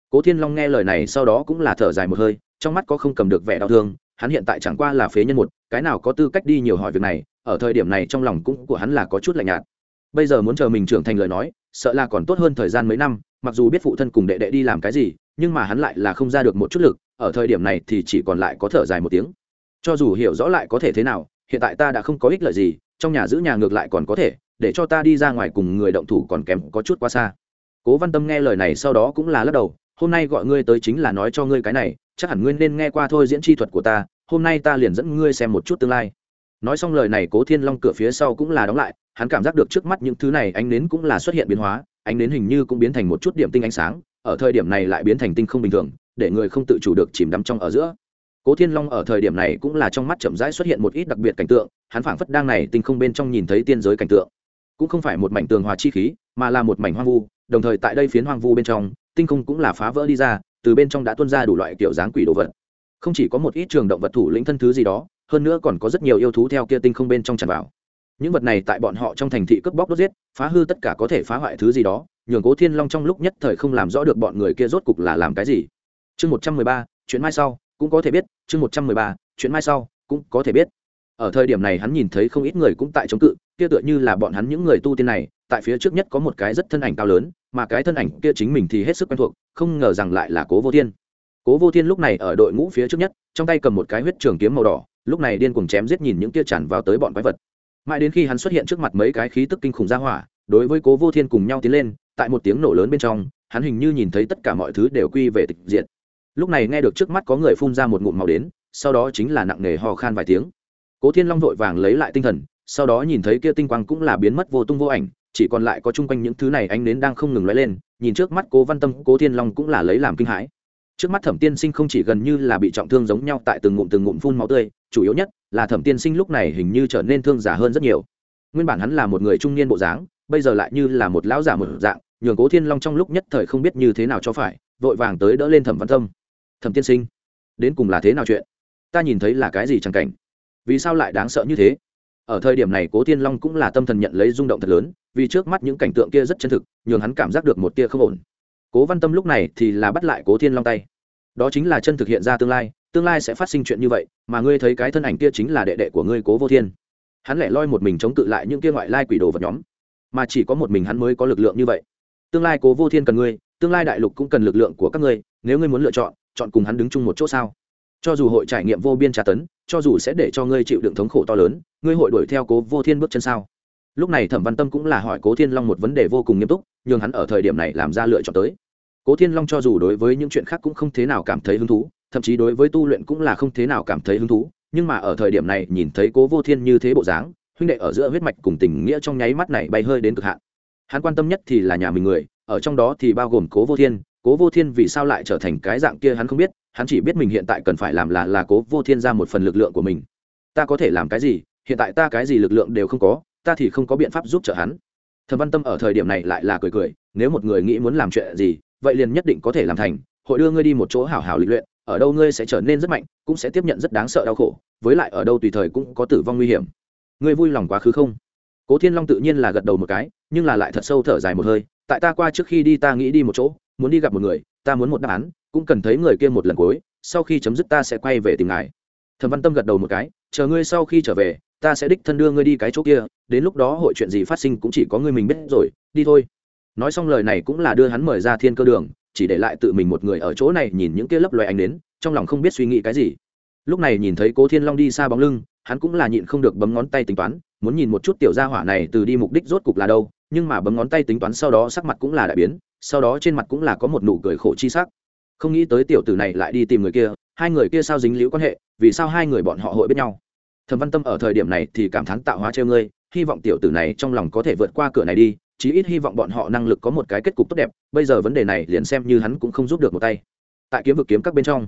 Cố thiên long nghe lời này sau đó cũng là thở dài một hơi, trong mắt có không cầm được vẻ đau thương, hắn hiện tại chẳng qua là phế nhân một, cái nào có tư cách đi nhiều hỏi việc này, ở thời điểm này trong lòng cũng của hắn là có chút lạnh nhạt. Bây giờ muốn chờ mình trưởng thành lời nói, sợ là còn tốt hơn thời gian mấy năm, mặc dù biết phụ thân cùng đệ đệ đi làm cái gì, nhưng mà hắn lại là không ra được một chút lực ở thời điểm này thì chỉ còn lại có thở dài một tiếng. Cho dù hiểu rõ lại có thể thế nào, hiện tại ta đã không có ích lợi gì, trong nhà giữ nhà ngược lại còn có thể, để cho ta đi ra ngoài cùng người động thủ còn kém có chút quá xa. Cố văn tâm nghe lời này sau đó cũng là lắc đầu, hôm nay gọi ngươi tới chính là nói cho ngươi cái này, chắc hẳn ngươi nên nghe qua thôi diễn chi thuật của ta, hôm nay ta liền dẫn ngươi xem một chút tương lai. Nói xong lời này, cố thiên long cửa phía sau cũng là đóng lại, hắn cảm giác được trước mắt những thứ này ánh nến cũng là xuất hiện biến hóa, ánh nến hình như cũng biến thành một chút điểm tinh ánh sáng, ở thời điểm này lại biến thành tinh không bình thường để người không tự chủ được chìm đắm trong ở giữa. Cố thiên long ở thời điểm này cũng là trong mắt chậm rãi xuất hiện một ít đặc biệt cảnh tượng, hắn phảng phất đang này tinh không bên trong nhìn thấy tiên giới cảnh tượng. Cũng không phải một mảnh tường hòa chi khí, mà là một mảnh hoang vu, đồng thời tại đây phiến hoang vu bên trong, tinh không cũng là phá vỡ đi ra, từ bên trong đã tuôn ra đủ loại kiểu dáng quỷ đồ vật. Không chỉ có một ít trường động vật thủ lĩnh thân thứ gì đó, hơn nữa còn có rất nhiều yêu thú theo kia tinh không bên trong tràn vào. Những vật này tại bọn họ trong thành thị cướp bóc đốt giết, phá hư tất cả có thể phá hoại thứ gì đó, nhường cố thiên long trong lúc nhất thời không làm rõ được bọn người kia rốt cục là làm cái gì chương một trăm mười ba, chuyện mai sau, cũng có thể biết, chương một trăm mười ba, chuyện mai sau, cũng có thể biết. Ở thời điểm này hắn nhìn thấy không ít người cũng tại chống cự, kia tựa như là bọn hắn những người tu tiên này, tại phía trước nhất có một cái rất thân ảnh cao lớn, mà cái thân ảnh kia chính mình thì hết sức quen thuộc, không ngờ rằng lại là cố vô thiên. Cố vô thiên lúc này ở đội ngũ phía trước nhất, trong tay cầm một cái huyết trường kiếm màu đỏ, lúc này điên cuồng chém giết nhìn những kia tràn vào tới bọn quái vật. Mãi đến khi hắn xuất hiện trước mặt mấy cái khí tức kinh khủng ra hỏa, đối với cố vô thiên cùng nhau tiến lên, tại một tiếng nổ lớn bên trong, hắn hình như nhìn thấy tất cả mọi thứ đều quy về tịch diện lúc này nghe được trước mắt có người phun ra một ngụm màu đến, sau đó chính là nặng nề hò khan vài tiếng. Cố thiên long vội vàng lấy lại tinh thần, sau đó nhìn thấy kia tinh quang cũng là biến mất vô tung vô ảnh, chỉ còn lại có chung quanh những thứ này ánh nến đang không ngừng lóe lên, nhìn trước mắt cố văn tâm, cố thiên long cũng là lấy làm kinh hãi. Trước mắt thẩm tiên sinh không chỉ gần như là bị trọng thương giống nhau tại từng ngụm từng ngụm phun máu tươi, chủ yếu nhất là thẩm tiên sinh lúc này hình như trở nên thương giả hơn rất nhiều. Nguyên bản hắn là một người trung niên bộ dáng, bây giờ lại như là một lão giả một dạng, nhường cố thiên long trong lúc nhất thời không biết như thế nào cho phải, vội vàng tới đỡ lên thẩm văn tâm thẩm tiên sinh. Đến cùng là thế nào chuyện? Ta nhìn thấy là cái gì chẳng cảnh? Vì sao lại đáng sợ như thế? Ở thời điểm này, cố thiên long cũng là tâm thần nhận lấy rung động thật lớn, vì trước mắt những cảnh tượng kia rất chân thực, nhường hắn cảm giác được một tia không ổn. Cố văn tâm lúc này thì là bắt lại cố thiên long tay. Đó chính là chân thực hiện ra tương lai tương lai sẽ phát sinh chuyện như vậy, mà ngươi thấy cái thân ảnh kia chính là đệ đệ của ngươi cố vô thiên. Hắn lẻ loi một mình chống cự lại những kia ngoại lai quỷ đồ vật nhóm. Mà chỉ có một mình hắn mới có lực lượng như vậy. Tương lai cố vô thiên cần ngươi, tương lai đại lục cũng cần lực lượng của các ngươi, nếu ngươi muốn lựa chọn chọn cùng hắn đứng chung một chỗ sao? Cho dù hội trải nghiệm vô biên tra tấn, cho dù sẽ để cho ngươi chịu đựng thống khổ to lớn, ngươi hội đuổi theo cố vô thiên bước chân sao? Lúc này thẩm văn tâm cũng là hỏi cố thiên long một vấn đề vô cùng nghiêm túc nhưng hắn ở thời điểm này làm ra lựa chọn tới. Cố thiên long cho dù đối với những chuyện khác cũng không thế nào cảm thấy hứng thú, thậm chí đối với tu luyện cũng là không thế nào cảm thấy hứng thú, nhưng mà ở thời điểm này nhìn thấy cố vô thiên như thế bộ dáng, huynh đệ ở giữa huyết mạch cùng tình nghĩa trong nháy mắt này bay hơi đến cực hạn. Hắn quan tâm nhất thì là nhà mình người, ở trong đó thì bao gồm cố vô thiên cố vô thiên vì sao lại trở thành cái dạng kia hắn không biết, hắn chỉ biết mình hiện tại cần phải làm là là cố vô thiên ra một phần lực lượng của mình. Ta có thể làm cái gì? Hiện tại ta cái gì lực lượng đều không có, ta thì không có biện pháp giúp trợ hắn. Thẩm văn tâm ở thời điểm này lại là cười cười, nếu một người nghĩ muốn làm chuyện gì, vậy liền nhất định có thể làm thành, hội đưa ngươi đi một chỗ hảo hảo lịch luyện, ở đâu ngươi sẽ trở nên rất mạnh, cũng sẽ tiếp nhận rất đáng sợ đau khổ, với lại ở đâu tùy thời cũng có tử vong nguy hiểm. Ngươi vui lòng quá khứ không? Cố thiên long tự nhiên là gật đầu một cái, nhưng là lại thật sâu thở dài một hơi, tại ta qua trước khi đi ta nghĩ đi một chỗ muốn đi gặp một người, ta muốn một đáp án, cũng cần thấy người kia một lần cuối, sau khi chấm dứt ta sẽ quay về tìm ngài. Thẩm văn tâm gật đầu một cái, chờ ngươi sau khi trở về, ta sẽ đích thân đưa ngươi đi cái chỗ kia, đến lúc đó hội chuyện gì phát sinh cũng chỉ có ngươi mình biết rồi, đi thôi. Nói xong lời này cũng là đưa hắn mời ra thiên cơ đường, chỉ để lại tự mình một người ở chỗ này nhìn những kia lấp loài ánh đến trong lòng không biết suy nghĩ cái gì. Lúc này nhìn thấy cố thiên long đi xa bóng lưng, hắn cũng là nhịn không được bấm ngón tay tính toán, muốn nhìn một chút tiểu gia hỏa này từ đi mục đích rốt cục là đâu nhưng mà bấm ngón tay tính toán sau đó sắc mặt cũng là đại biến, sau đó trên mặt cũng là có một nụ cười khổ chi sắc. Không nghĩ tới tiểu tử này lại đi tìm người kia, hai người kia sao dính liễu quan hệ, vì sao hai người bọn họ hội biết nhau? Thẩm văn tâm ở thời điểm này thì cảm thán tạo hóa treo ngươi, hy vọng tiểu tử này trong lòng có thể vượt qua cửa này đi, chí ít hy vọng bọn họ năng lực có một cái kết cục tốt đẹp, bây giờ vấn đề này liền xem như hắn cũng không giúp được một tay. Tại kiếm vực kiếm các bên trong,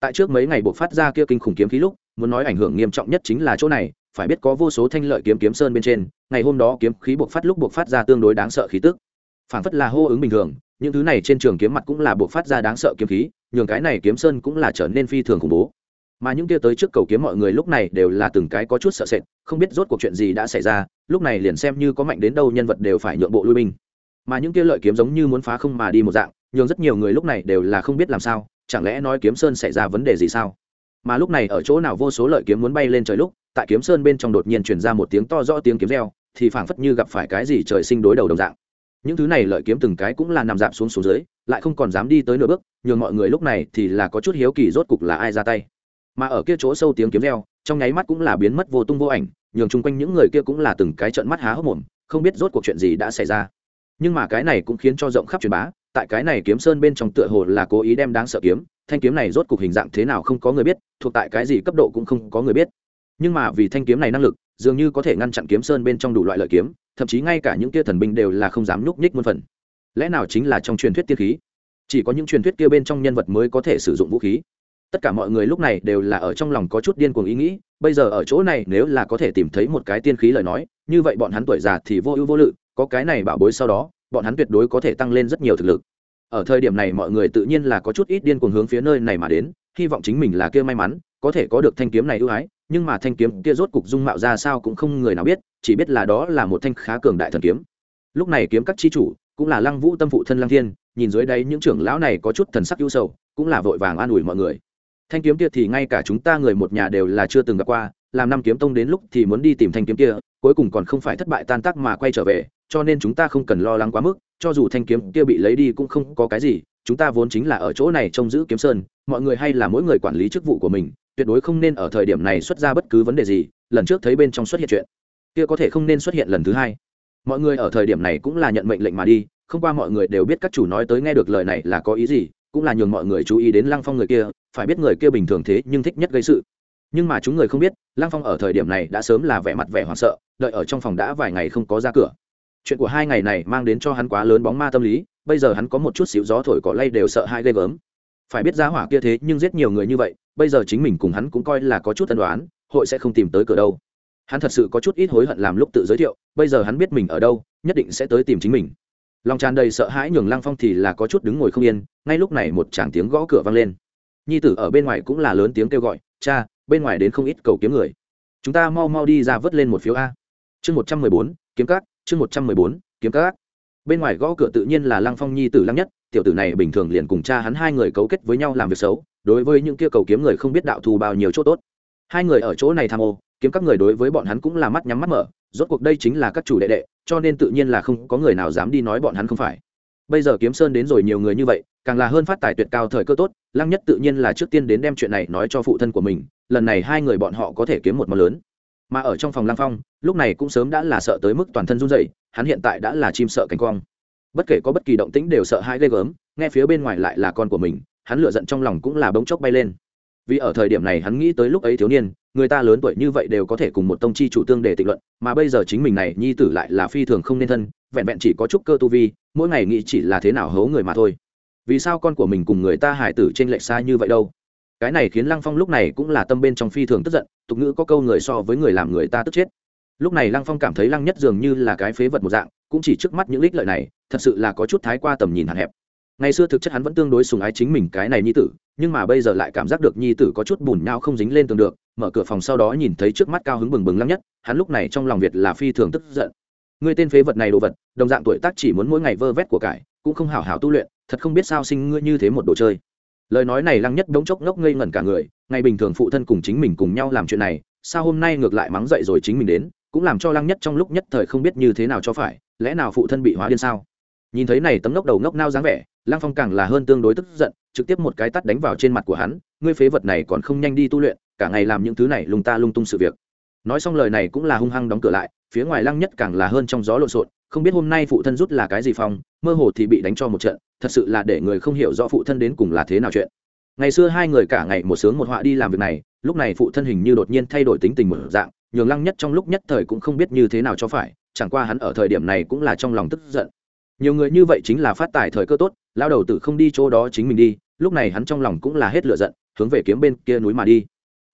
tại trước mấy ngày buộc phát ra kia kinh khủng kiếm khí lúc, muốn nói ảnh hưởng nghiêm trọng nhất chính là chỗ này phải biết có vô số thanh lợi kiếm kiếm sơn bên trên, ngày hôm đó kiếm khí buộc phát lúc buộc phát ra tương đối đáng sợ khí tức. Phản phất là hô ứng bình thường, những thứ này trên trường kiếm mặt cũng là buộc phát ra đáng sợ kiếm khí, nhường cái này kiếm sơn cũng là trở nên phi thường khủng bố. Mà những kia tới trước cầu kiếm mọi người lúc này đều là từng cái có chút sợ sệt, không biết rốt cuộc chuyện gì đã xảy ra, lúc này liền xem như có mạnh đến đâu nhân vật đều phải nhượng bộ lui binh. Mà những kia lợi kiếm giống như muốn phá không mà đi một dạng, nhường rất nhiều người lúc này đều là không biết làm sao, chẳng lẽ nói kiếm sơn xảy ra vấn đề gì sao? Mà lúc này ở chỗ nào vô số lợi kiếm muốn bay lên trời lúc tại kiếm sơn bên trong đột nhiên truyền ra một tiếng to rõ tiếng kiếm reo, thì phảng phất như gặp phải cái gì trời sinh đối đầu đồng dạng. Những thứ này lợi kiếm từng cái cũng là nằm dạp xuống xuống dưới, lại không còn dám đi tới nửa bước, nhường mọi người lúc này thì là có chút hiếu kỳ rốt cục là ai ra tay. Mà ở kia chỗ sâu tiếng kiếm reo, trong nháy mắt cũng là biến mất vô tung vô ảnh, nhường chung quanh những người kia cũng là từng cái trận mắt há hốc mồm, không biết rốt cuộc chuyện gì đã xảy ra. Nhưng mà cái này cũng khiến cho rộng khắp truyền bá, tại cái này kiếm sơn bên trong tựa hồ là cố ý đem đáng sợ kiếm, thanh kiếm này rốt cục hình dạng thế nào không có người biết, thuộc tại cái gì cấp độ cũng không có người biết nhưng mà vì thanh kiếm này năng lực, dường như có thể ngăn chặn kiếm sơn bên trong đủ loại lợi kiếm, thậm chí ngay cả những kia thần binh đều là không dám nhúc nhích muôn phần. Lẽ nào chính là trong truyền thuyết tiên khí? Chỉ có những truyền thuyết kia bên trong nhân vật mới có thể sử dụng vũ khí. Tất cả mọi người lúc này đều là ở trong lòng có chút điên cuồng ý nghĩ, bây giờ ở chỗ này nếu là có thể tìm thấy một cái tiên khí lời nói, như vậy bọn hắn tuổi già thì vô ưu vô lự, có cái này bảo bối sau đó, bọn hắn tuyệt đối có thể tăng lên rất nhiều thực lực. Ở thời điểm này mọi người tự nhiên là có chút ít điên cuồng hướng phía nơi này mà đến, hy vọng chính mình là kia may mắn có thể có được thanh kiếm này ưu ái, nhưng mà thanh kiếm kia rốt cục dung mạo ra sao cũng không người nào biết, chỉ biết là đó là một thanh khá cường đại thần kiếm. Lúc này kiếm các chi chủ, cũng là lăng vũ tâm phụ thân lăng thiên, nhìn dưới đây những trưởng lão này có chút thần sắc ưu sầu, cũng là vội vàng an ủi mọi người. Thanh kiếm kia thì ngay cả chúng ta người một nhà đều là chưa từng gặp qua, làm năm kiếm tông đến lúc thì muốn đi tìm thanh kiếm kia, cuối cùng còn không phải thất bại tan tác mà quay trở về, cho nên chúng ta không cần lo lắng quá mức, cho dù thanh kiếm kia bị lấy đi cũng không có cái gì, chúng ta vốn chính là ở chỗ này trông giữ kiếm sơn, mọi người hay là mỗi người quản lý chức vụ của mình tuyệt đối không nên ở thời điểm này xuất ra bất cứ vấn đề gì, lần trước thấy bên trong xuất hiện chuyện, kia có thể không nên xuất hiện lần thứ hai. Mọi người ở thời điểm này cũng là nhận mệnh lệnh mà đi, không qua mọi người đều biết các chủ nói tới nghe được lời này là có ý gì, cũng là nhường mọi người chú ý đến lăng phong người kia, phải biết người kia bình thường thế nhưng thích nhất gây sự. Nhưng mà chúng người không biết, lăng phong ở thời điểm này đã sớm là vẻ mặt vẻ hoảng sợ, đợi ở trong phòng đã vài ngày không có ra cửa. Chuyện của hai ngày này mang đến cho hắn quá lớn bóng ma tâm lý, bây giờ hắn có một chút xíu gió thổi cỏ lay đều sợ hai ghê gớm phải biết giá hỏa kia thế nhưng giết nhiều người như vậy, bây giờ chính mình cùng hắn cũng coi là có chút tân đoán hội sẽ không tìm tới cửa đâu. Hắn thật sự có chút ít hối hận làm lúc tự giới thiệu, bây giờ hắn biết mình ở đâu, nhất định sẽ tới tìm chính mình. Lòng tràn đầy sợ hãi nhường lăng phong thì là có chút đứng ngồi không yên, ngay lúc này một chàng tiếng gõ cửa vang lên. Nhi tử ở bên ngoài cũng là lớn tiếng kêu gọi, cha, bên ngoài đến không ít cầu kiếm người. Chúng ta mau mau đi ra vớt lên một phiếu a. Chương một trăm mười bốn, kiếm cát chương một trăm mười bốn, kiếm cát bên ngoài gõ cửa tự nhiên là lăng phong nhi tử lăng nhất, tiểu tử này bình thường liền cùng cha hắn hai người cấu kết với nhau làm việc xấu, đối với những kia cầu kiếm người không biết đạo thù bao nhiêu chỗ tốt. Hai người ở chỗ này tham ô, kiếm các người đối với bọn hắn cũng là mắt nhắm mắt mở, rốt cuộc đây chính là các chủ đệ đệ, cho nên tự nhiên là không có người nào dám đi nói bọn hắn không phải. Bây giờ kiếm sơn đến rồi nhiều người như vậy, càng là hơn phát tài tuyệt cao thời cơ tốt, lăng nhất tự nhiên là trước tiên đến đem chuyện này nói cho phụ thân của mình, lần này hai người bọn họ có thể kiếm một món lớn. Mà ở trong phòng lăng phong, lúc này cũng sớm đã là sợ tới mức toàn thân run dậy hắn hiện tại đã là chim sợ cánh quang. Bất kể có bất kỳ động tĩnh đều sợ hãi ghê gớm, nghe phía bên ngoài lại là con của mình, hắn lựa giận trong lòng cũng là bỗng chốc bay lên. Vì ở thời điểm này hắn nghĩ tới lúc ấy thiếu niên, người ta lớn tuổi như vậy đều có thể cùng một tông chi chủ tương để tịnh luận, mà bây giờ chính mình này, nhi tử lại là phi thường không nên thân, vẹn vẹn chỉ có chút cơ tu vi, mỗi ngày nghĩ chỉ là thế nào hấu người mà thôi. Vì sao con của mình cùng người ta hải tử trên lệch xa như vậy đâu? Cái này khiến lăng phong lúc này cũng là tâm bên trong phi thường tức giận, tục ngữ có câu người so với người làm người ta tức chết lúc này lăng phong cảm thấy lăng nhất dường như là cái phế vật một dạng, cũng chỉ trước mắt những lích lợi này, thật sự là có chút thái qua tầm nhìn hạn hẹp. Ngày xưa thực chất hắn vẫn tương đối sùng ái chính mình cái này nhi tử, nhưng mà bây giờ lại cảm giác được nhi tử có chút bùn nhau không dính lên tường được, mở cửa phòng sau đó nhìn thấy trước mắt cao hứng bừng bừng lăng nhất, hắn lúc này trong lòng việt là phi thường tức giận. Ngươi tên phế vật này đồ vật, đồng dạng tuổi tác chỉ muốn mỗi ngày vơ vét của cải, cũng không hảo hảo tu luyện, thật không biết sao sinh ngươi như thế một đồ chơi. Lời nói này lăng nhất đống chốc ngốc ngây ngẩn cả người, ngày bình thường phụ thân cùng chính mình cùng nhau làm chuyện này, sao hôm nay ngược lại mắng dậy rồi chính mình đến? Cũng làm cho lăng nhất trong lúc nhất thời không biết như thế nào cho phải, lẽ nào phụ thân bị hóa điên sao? Nhìn thấy này tấm ngốc đầu ngốc nao dáng vẻ, lăng phong càng là hơn tương đối tức giận, trực tiếp một cái tắt đánh vào trên mặt của hắn, ngươi phế vật này còn không nhanh đi tu luyện, cả ngày làm những thứ này lung ta lung tung sự việc. Nói xong lời này cũng là hung hăng đóng cửa lại, phía ngoài lăng nhất càng là hơn trong gió lộn xộn, không biết hôm nay phụ thân rút là cái gì phong mơ hồ thì bị đánh cho một trận, thật sự là để người không hiểu rõ phụ thân đến cùng là thế nào chuyện. Ngày xưa hai người cả ngày một sướng một họa đi làm việc này, lúc này phụ thân hình như đột nhiên thay đổi tính tình một dạng nhường lăng nhất trong lúc nhất thời cũng không biết như thế nào cho phải, chẳng qua hắn ở thời điểm này cũng là trong lòng tức giận. Nhiều người như vậy chính là phát tài thời cơ tốt lao đầu tử không đi chỗ đó chính mình đi, lúc này hắn trong lòng cũng là hết lựa giận, hướng về kiếm bên kia núi mà đi.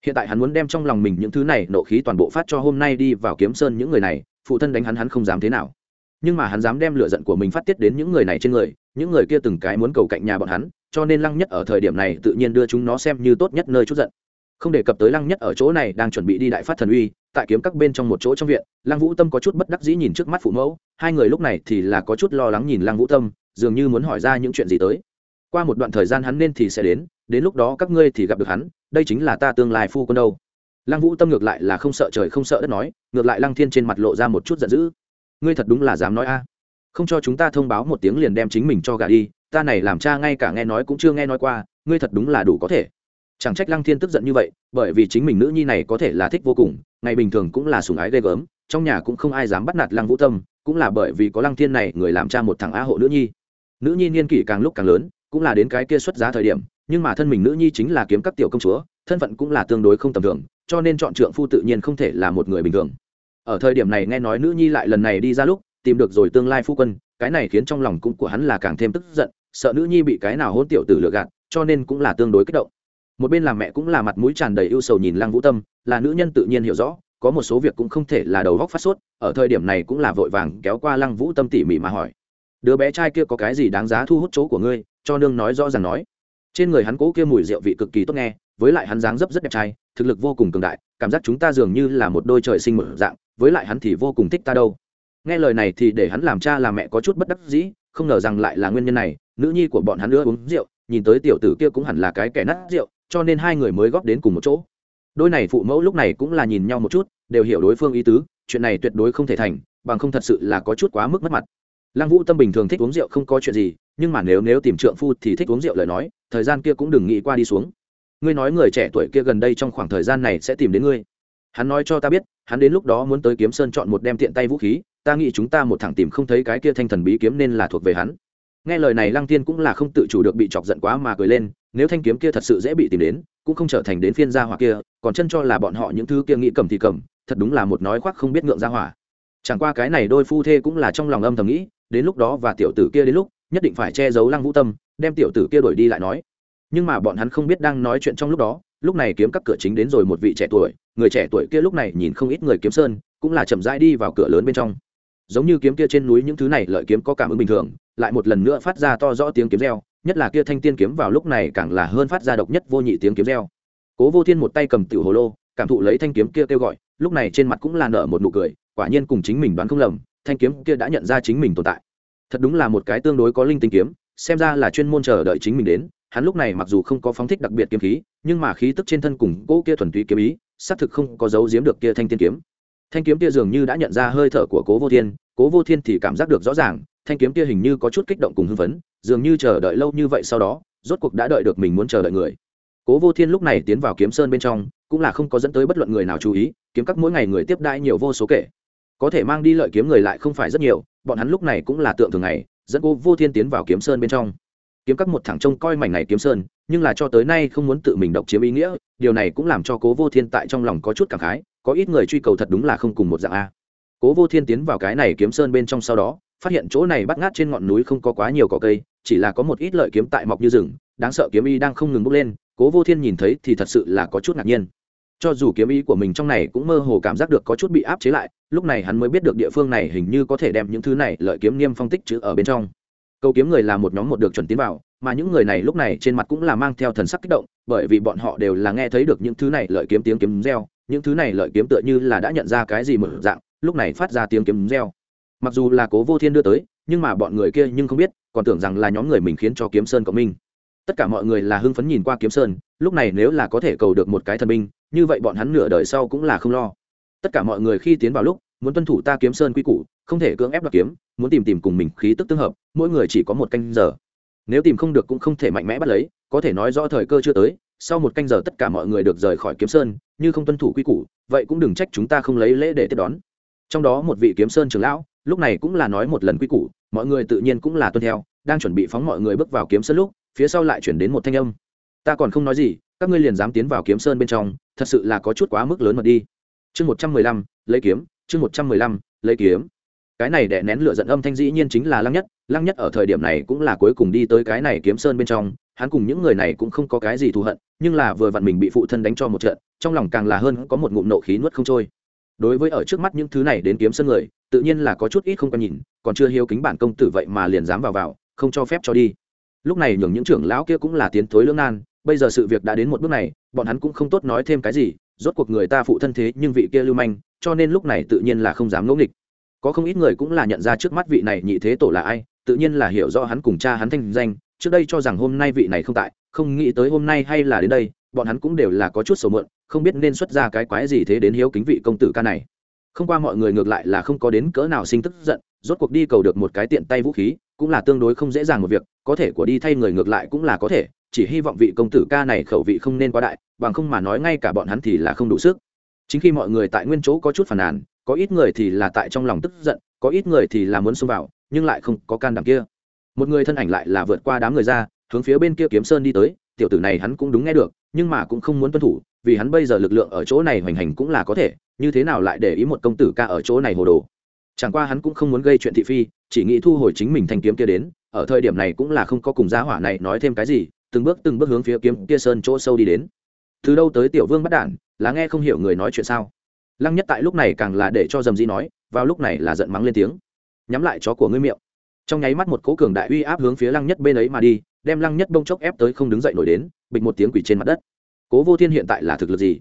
Hiện tại hắn muốn đem trong lòng mình những thứ này nộ khí toàn bộ phát cho hôm nay đi vào kiếm sơn những người này, phụ thân đánh hắn hắn không dám thế nào. Nhưng mà hắn dám đem lựa giận của mình phát tiết đến những người này trên người, những người kia từng cái muốn cầu cạnh nhà bọn hắn, cho nên lăng nhất ở thời điểm này tự nhiên đưa chúng nó xem như tốt nhất nơi chút giận không đề cập tới lăng nhất ở chỗ này đang chuẩn bị đi đại phát thần uy, tại kiếm các bên trong một chỗ trong viện, lăng vũ tâm có chút bất đắc dĩ nhìn trước mắt phụ mẫu, hai người lúc này thì là có chút lo lắng nhìn lăng vũ tâm, dường như muốn hỏi ra những chuyện gì tới. Qua một đoạn thời gian hắn nên thì sẽ đến đến lúc đó các ngươi thì gặp được hắn, đây chính là ta tương lai phu quân đâu. Lăng vũ tâm ngược lại là không sợ trời không sợ đất nói, ngược lại lăng thiên trên mặt lộ ra một chút giận dữ. Ngươi thật đúng là dám nói a. Không cho chúng ta thông báo một tiếng liền đem chính mình cho gà đi, ta này làm cha ngay cả nghe nói cũng chưa nghe nói qua, ngươi thật đúng là đủ có thể chẳng trách lăng thiên tức giận như vậy, bởi vì chính mình nữ nhi này có thể là thích vô cùng, ngày bình thường cũng là sùng ái ghê gớm, trong nhà cũng không ai dám bắt nạt lăng vũ tâm, cũng là bởi vì có lăng thiên này người làm cha một thằng á hộ nữ nhi. Nữ nhi niên kỷ càng lúc càng lớn, cũng là đến cái kia xuất giá thời điểm, nhưng mà thân mình nữ nhi chính là kiếm các tiểu công chúa, thân phận cũng là tương đối không tầm thường, cho nên chọn trượng phu tự nhiên không thể là một người bình thường. Ở thời điểm này nghe nói nữ nhi lại lần này đi ra lúc, tìm được rồi tương lai phu quân, cái này khiến trong lòng cũng của hắn là càng thêm tức giận, sợ nữ nhi bị cái nào hôn tiểu tử lừa gạt, cho nên cũng là tương đối kích động một bên làm mẹ cũng là mặt mũi tràn đầy ưu sầu nhìn lăng vũ tâm, là nữ nhân tự nhiên hiểu rõ, có một số việc cũng không thể là đầu góc phát sốt, ở thời điểm này cũng là vội vàng kéo qua lăng vũ tâm tỉ mỉ mà hỏi. Đứa bé trai kia có cái gì đáng giá thu hút chỗ của ngươi? Cho nương nói rõ ràng nói. Trên người hắn cố kia mùi rượu vị cực kỳ tốt nghe, với lại hắn dáng dấp rất đẹp trai, thực lực vô cùng cường đại, cảm giác chúng ta dường như là một đôi trời sinh mở dạng, với lại hắn thì vô cùng thích ta đâu. Nghe lời này thì để hắn làm cha làm mẹ có chút bất đắc dĩ, không ngờ rằng lại là nguyên nhân này, nữ nhi của bọn hắn nữa uống rượu, nhìn tới tiểu tử kia cũng hẳn là cái kẻ nát rượu cho nên hai người mới góp đến cùng một chỗ. Đôi này phụ mẫu lúc này cũng là nhìn nhau một chút, đều hiểu đối phương ý tứ, chuyện này tuyệt đối không thể thành, bằng không thật sự là có chút quá mức mất mặt. Lăng vũ tâm bình thường thích uống rượu không có chuyện gì, nhưng mà nếu nếu tìm trượng phu thì thích uống rượu lời nói, thời gian kia cũng đừng nghĩ qua đi xuống. Ngươi nói người trẻ tuổi kia gần đây trong khoảng thời gian này sẽ tìm đến ngươi. Hắn nói cho ta biết, hắn đến lúc đó muốn tới kiếm sơn chọn một đem tiện tay vũ khí, ta nghĩ chúng ta một thẳng tìm không thấy cái kia thanh thần bí kiếm nên là thuộc về hắn nghe lời này lăng tiên cũng là không tự chủ được bị chọc giận quá mà cười lên, nếu thanh kiếm kia thật sự dễ bị tìm đến, cũng không trở thành đến phiên gia hỏa kia, còn chân cho là bọn họ những thứ kia nghĩ cầm thì cầm, thật đúng là một nói khoác không biết ngượng gia hỏa. Chẳng qua cái này đôi phu thê cũng là trong lòng âm thầm nghĩ, đến lúc đó và tiểu tử kia đến lúc, nhất định phải che giấu lăng vũ tâm, đem tiểu tử kia đuổi đi lại nói. Nhưng mà bọn hắn không biết đang nói chuyện trong lúc đó, lúc này kiếm các cửa chính đến rồi một vị trẻ tuổi, người trẻ tuổi kia lúc này nhìn không ít người kiếm sơn, cũng là chậm rãi đi vào cửa lớn bên trong. Giống như kiếm kia trên núi những thứ này lợi kiếm có cảm ứng bình thường lại một lần nữa phát ra to rõ tiếng kiếm reo, nhất là kia thanh tiên kiếm vào lúc này càng là hơn phát ra độc nhất vô nhị tiếng kiếm reo. Cố vô thiên một tay cầm tiểu hồ lô, cảm thụ lấy thanh kiếm kia kêu gọi, lúc này trên mặt cũng là nở một nụ cười, quả nhiên cùng chính mình đoán không lầm, thanh kiếm kia đã nhận ra chính mình tồn tại. Thật đúng là một cái tương đối có linh tinh kiếm, xem ra là chuyên môn chờ đợi chính mình đến, hắn lúc này mặc dù không có phóng thích đặc biệt kiếm khí, nhưng mà khí tức trên thân cùng cỗ kia thuần túy kiếm ý, xác thực không có dấu giếm được kia thanh tiên kiếm. Thanh kiếm kia dường như đã nhận ra hơi thở của cố vô thiên, cố vô thiên thì cảm giác được rõ ràng thanh kiếm kia hình như có chút kích động cùng hưng phấn, dường như chờ đợi lâu như vậy sau đó, rốt cuộc đã đợi được mình muốn chờ đợi người. Cố vô thiên lúc này tiến vào kiếm sơn bên trong, cũng là không có dẫn tới bất luận người nào chú ý, kiếm các mỗi ngày người tiếp đãi nhiều vô số kể. Có thể mang đi lợi kiếm người lại không phải rất nhiều, bọn hắn lúc này cũng là tượng thường ngày, dẫn cố vô thiên tiến vào kiếm sơn bên trong. Kiếm các một thẳng trông coi mảnh này kiếm sơn, nhưng là cho tới nay không muốn tự mình độc chiếm ý nghĩa, điều này cũng làm cho cố vô thiên tại trong lòng có chút cảm khái, có ít người truy cầu thật đúng là không cùng một dạng a. Cố vô thiên tiến vào cái này kiếm sơn bên trong sau đó phát hiện chỗ này bắt ngát trên ngọn núi không có quá nhiều cỏ cây, chỉ là có một ít lợi kiếm tại mọc như rừng, đáng sợ kiếm y đang không ngừng bốc lên, cố vô thiên nhìn thấy thì thật sự là có chút ngạc nhiên. Cho dù kiếm ý của mình trong này cũng mơ hồ cảm giác được có chút bị áp chế lại, lúc này hắn mới biết được địa phương này hình như có thể đem những thứ này lợi kiếm niêm phong tích chữ ở bên trong. Câu kiếm người là một nhóm một được chuẩn tiến vào, mà những người này lúc này trên mặt cũng là mang theo thần sắc kích động, bởi vì bọn họ đều là nghe thấy được những thứ này lợi kiếm tiếng kiếm reo, những thứ này lợi kiếm tựa như là đã nhận ra cái gì mở dạng, lúc này phát ra tiếng kiếm reo mặc dù là cố vô thiên đưa tới, nhưng mà bọn người kia nhưng không biết, còn tưởng rằng là nhóm người mình khiến cho kiếm sơn cộng minh. Tất cả mọi người là hưng phấn nhìn qua kiếm sơn, lúc này nếu là có thể cầu được một cái thần binh, như vậy bọn hắn nửa đời sau cũng là không lo. Tất cả mọi người khi tiến vào lúc, muốn tuân thủ ta kiếm sơn quy củ, không thể cưỡng ép đoạt kiếm, muốn tìm tìm cùng mình khí tức tương hợp, mỗi người chỉ có một canh giờ. Nếu tìm không được cũng không thể mạnh mẽ bắt lấy, có thể nói rõ thời cơ chưa tới, sau một canh giờ tất cả mọi người được rời khỏi kiếm sơn, như không tuân thủ quy củ, vậy cũng đừng trách chúng ta không lấy lễ để tiếp đón. Trong đó một vị kiếm sơn trưởng lão lúc này cũng là nói một lần quy củ, mọi người tự nhiên cũng là tuân theo, đang chuẩn bị phóng mọi người bước vào kiếm sơn lúc, phía sau lại chuyển đến một thanh âm. Ta còn không nói gì, các ngươi liền dám tiến vào kiếm sơn bên trong, thật sự là có chút quá mức lớn mật đi. Chương một trăm mười lăm, lấy kiếm, chương một trăm mười lăm, lấy kiếm. Cái này đè nén lửa giận âm thanh dĩ nhiên chính là lăng nhất lăng nhất ở thời điểm này cũng là cuối cùng đi tới cái này kiếm sơn bên trong, hắn cùng những người này cũng không có cái gì thù hận, nhưng là vừa vặn mình bị phụ thân đánh cho một trận, trong lòng càng là hơn có một ngụm nộ khí nuốt không trôi đối với ở trước mắt những thứ này đến kiếm sân người, tự nhiên là có chút ít không có nhìn, còn chưa hiếu kính bản công tử vậy mà liền dám vào vào, không cho phép cho đi. Lúc này nhường những trưởng lão kia cũng là tiến thối lưỡng nan, bây giờ sự việc đã đến một bước này, bọn hắn cũng không tốt nói thêm cái gì, rốt cuộc người ta phụ thân thế nhưng vị kia lưu manh, cho nên lúc này tự nhiên là không dám ngẫu nghịch. Có không ít người cũng là nhận ra trước mắt vị này nhị thế tổ là ai, tự nhiên là hiểu rõ hắn cùng cha hắn thanh danh, trước đây cho rằng hôm nay vị này không tại, không nghĩ tới hôm nay hay là đến đây bọn hắn cũng đều là có chút sầu mượn, không biết nên xuất ra cái quái gì thế đến hiếu kính vị công tử ca này. Không qua mọi người ngược lại là không có đến cỡ nào sinh tức giận, rốt cuộc đi cầu được một cái tiện tay vũ khí, cũng là tương đối không dễ dàng một việc, có thể của đi thay người ngược lại cũng là có thể, chỉ hy vọng vị công tử ca này khẩu vị không nên quá đại, bằng không mà nói ngay cả bọn hắn thì là không đủ sức. Chính khi mọi người tại nguyên chỗ có chút phàn nàn, có ít người thì là tại trong lòng tức giận, có ít người thì là muốn xông vào, nhưng lại không có can đảm kia. Một người thân ảnh lại là vượt qua đám người ra, hướng phía bên kia kiếm sơn đi tới, tiểu tử này hắn cũng đúng nghe được nhưng mà cũng không muốn tuân thủ, vì hắn bây giờ lực lượng ở chỗ này hoành hành cũng là có thể, như thế nào lại để ý một công tử ca ở chỗ này hồ đồ? Chẳng qua hắn cũng không muốn gây chuyện thị phi, chỉ nghĩ thu hồi chính mình thanh kiếm kia đến, ở thời điểm này cũng là không có cùng giá hỏa này nói thêm cái gì, từng bước từng bước hướng phía kiếm kia sơn chỗ sâu đi đến. Từ đâu tới tiểu vương bắt đản là nghe không hiểu người nói chuyện sao? Lăng nhất tại lúc này càng là để cho dầm dĩ nói, vào lúc này là giận mắng lên tiếng. Nhắm lại chó của ngươi miệng. Trong nháy mắt một cố cường đại uy áp hướng phía lăng nhất bên ấy mà đi đem lăng nhất bông chốc ép tới không đứng dậy nổi đến, bịch một tiếng quỷ trên mặt đất. Cố vô thiên hiện tại là thực lực gì?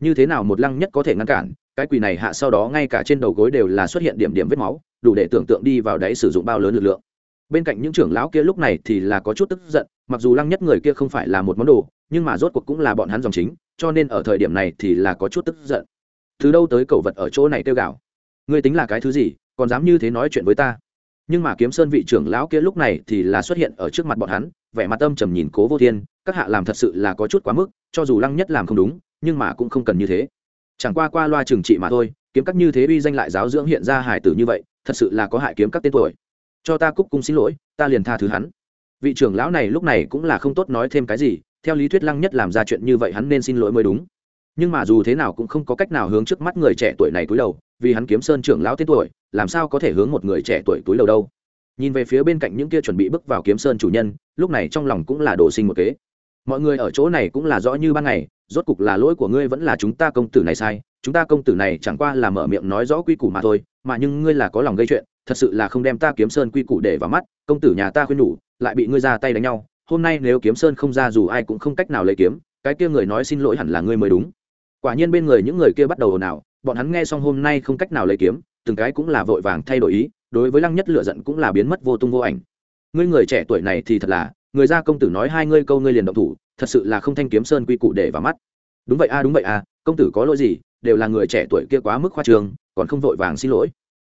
Như thế nào một lăng nhất có thể ngăn cản? Cái quỷ này hạ sau đó ngay cả trên đầu gối đều là xuất hiện điểm điểm vết máu, đủ để tưởng tượng đi vào đấy sử dụng bao lớn lực lượng. Bên cạnh những trưởng lão kia lúc này thì là có chút tức giận, mặc dù lăng nhất người kia không phải là một món đồ, nhưng mà rốt cuộc cũng là bọn hắn dòng chính, cho nên ở thời điểm này thì là có chút tức giận. Từ đâu tới cầu vật ở chỗ này tiêu gạo ngươi tính là cái thứ gì, còn dám như thế nói chuyện với ta? Nhưng mà kiếm sơn vị trưởng lão kia lúc này thì là xuất hiện ở trước mặt bọn hắn vẻ mặt tâm trầm nhìn cố vô thiên, các hạ làm thật sự là có chút quá mức, cho dù lăng nhất làm không đúng, nhưng mà cũng không cần như thế. Chẳng qua qua loa trừng trị mà thôi, kiếm các như thế uy danh lại giáo dưỡng hiện ra hải tử như vậy, thật sự là có hại kiếm các tên tuổi. Cho ta cúc cung xin lỗi, ta liền tha thứ hắn. Vị trưởng lão này lúc này cũng là không tốt nói thêm cái gì, theo lý thuyết lăng nhất làm ra chuyện như vậy hắn nên xin lỗi mới đúng. Nhưng mà dù thế nào cũng không có cách nào hướng trước mắt người trẻ tuổi này túi đầu, vì hắn kiếm sơn trưởng lão tên tuổi, làm sao có thể hướng một người trẻ tuổi túi đầu đâu? Nhìn về phía bên cạnh những kia chuẩn bị bước vào kiếm sơn chủ nhân, lúc này trong lòng cũng là đổ sinh một kế. Mọi người ở chỗ này cũng là rõ như ban ngày, rốt cục là lỗi của ngươi vẫn là chúng ta công tử này sai, chúng ta công tử này chẳng qua là mở miệng nói rõ quy củ mà thôi, mà nhưng ngươi là có lòng gây chuyện, thật sự là không đem ta kiếm sơn quy củ để vào mắt, công tử nhà ta khuyên nhủ, lại bị ngươi ra tay đánh nhau, hôm nay nếu kiếm sơn không ra dù ai cũng không cách nào lấy kiếm, cái kia người nói xin lỗi hẳn là ngươi mới đúng. Quả nhiên bên người những người kia bắt đầu ồn ào, bọn hắn nghe xong hôm nay không cách nào lấy kiếm, từng cái cũng là vội vàng thay đổi ý đối với lăng nhất lựa giận cũng là biến mất vô tung vô ảnh. Ngươi người trẻ tuổi này thì thật là, người ra công tử nói hai ngươi câu ngươi liền động thủ, thật sự là không thanh kiếm sơn quy củ để vào mắt. Đúng vậy a, đúng vậy a, công tử có lỗi gì, đều là người trẻ tuổi kia quá mức khoa trường còn không vội vàng xin lỗi.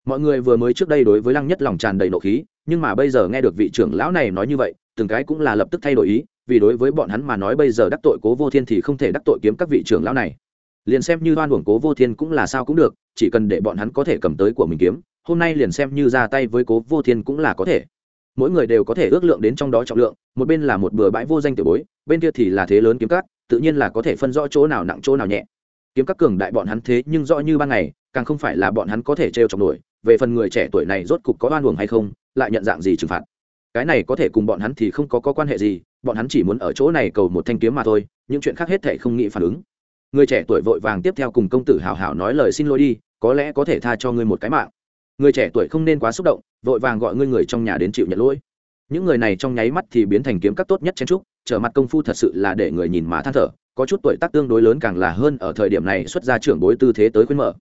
Mọi người vừa mới trước đây đối với lăng nhất lòng tràn đầy nộ khí, nhưng mà bây giờ nghe được vị trưởng lão này nói như vậy, từng cái cũng là lập tức thay đổi ý, vì đối với bọn hắn mà nói bây giờ đắc tội cố vô thiên thì không thể đắc tội kiếm các vị trưởng lão này liền xem như đoan uổng cố vô thiên cũng là sao cũng được chỉ cần để bọn hắn có thể cầm tới của mình kiếm hôm nay liền xem như ra tay với cố vô thiên cũng là có thể. Mỗi người đều có thể ước lượng đến trong đó trọng lượng một bên là một bừa bãi vô danh tiểu bối bên kia thì là thế lớn kiếm cắt tự nhiên là có thể phân rõ chỗ nào nặng chỗ nào nhẹ. Kiếm các cường đại bọn hắn thế nhưng rõ như ban ngày càng không phải là bọn hắn có thể trêu chọc nổi về phần người trẻ tuổi này rốt cục có oan uổng hay không lại nhận dạng gì trừng phạt. Cái này có thể cùng bọn hắn thì không có, có quan hệ gì bọn hắn chỉ muốn ở chỗ này cầu một thanh kiếm mà thôi những chuyện khác hết thể không nghĩ phản ứng người trẻ tuổi vội vàng tiếp theo cùng công tử hào hào nói lời xin lỗi đi, có lẽ có thể tha cho ngươi một cái mạng. Người trẻ tuổi không nên quá xúc động, vội vàng gọi ngươi người trong nhà đến chịu nhận lỗi. Những người này trong nháy mắt thì biến thành kiếm các tốt nhất chen trúc, trở mặt công phu thật sự là để người nhìn mà than thở, có chút tuổi tác tương đối lớn càng là hơn ở thời điểm này xuất ra trưởng bối tư thế tới khuyên mở.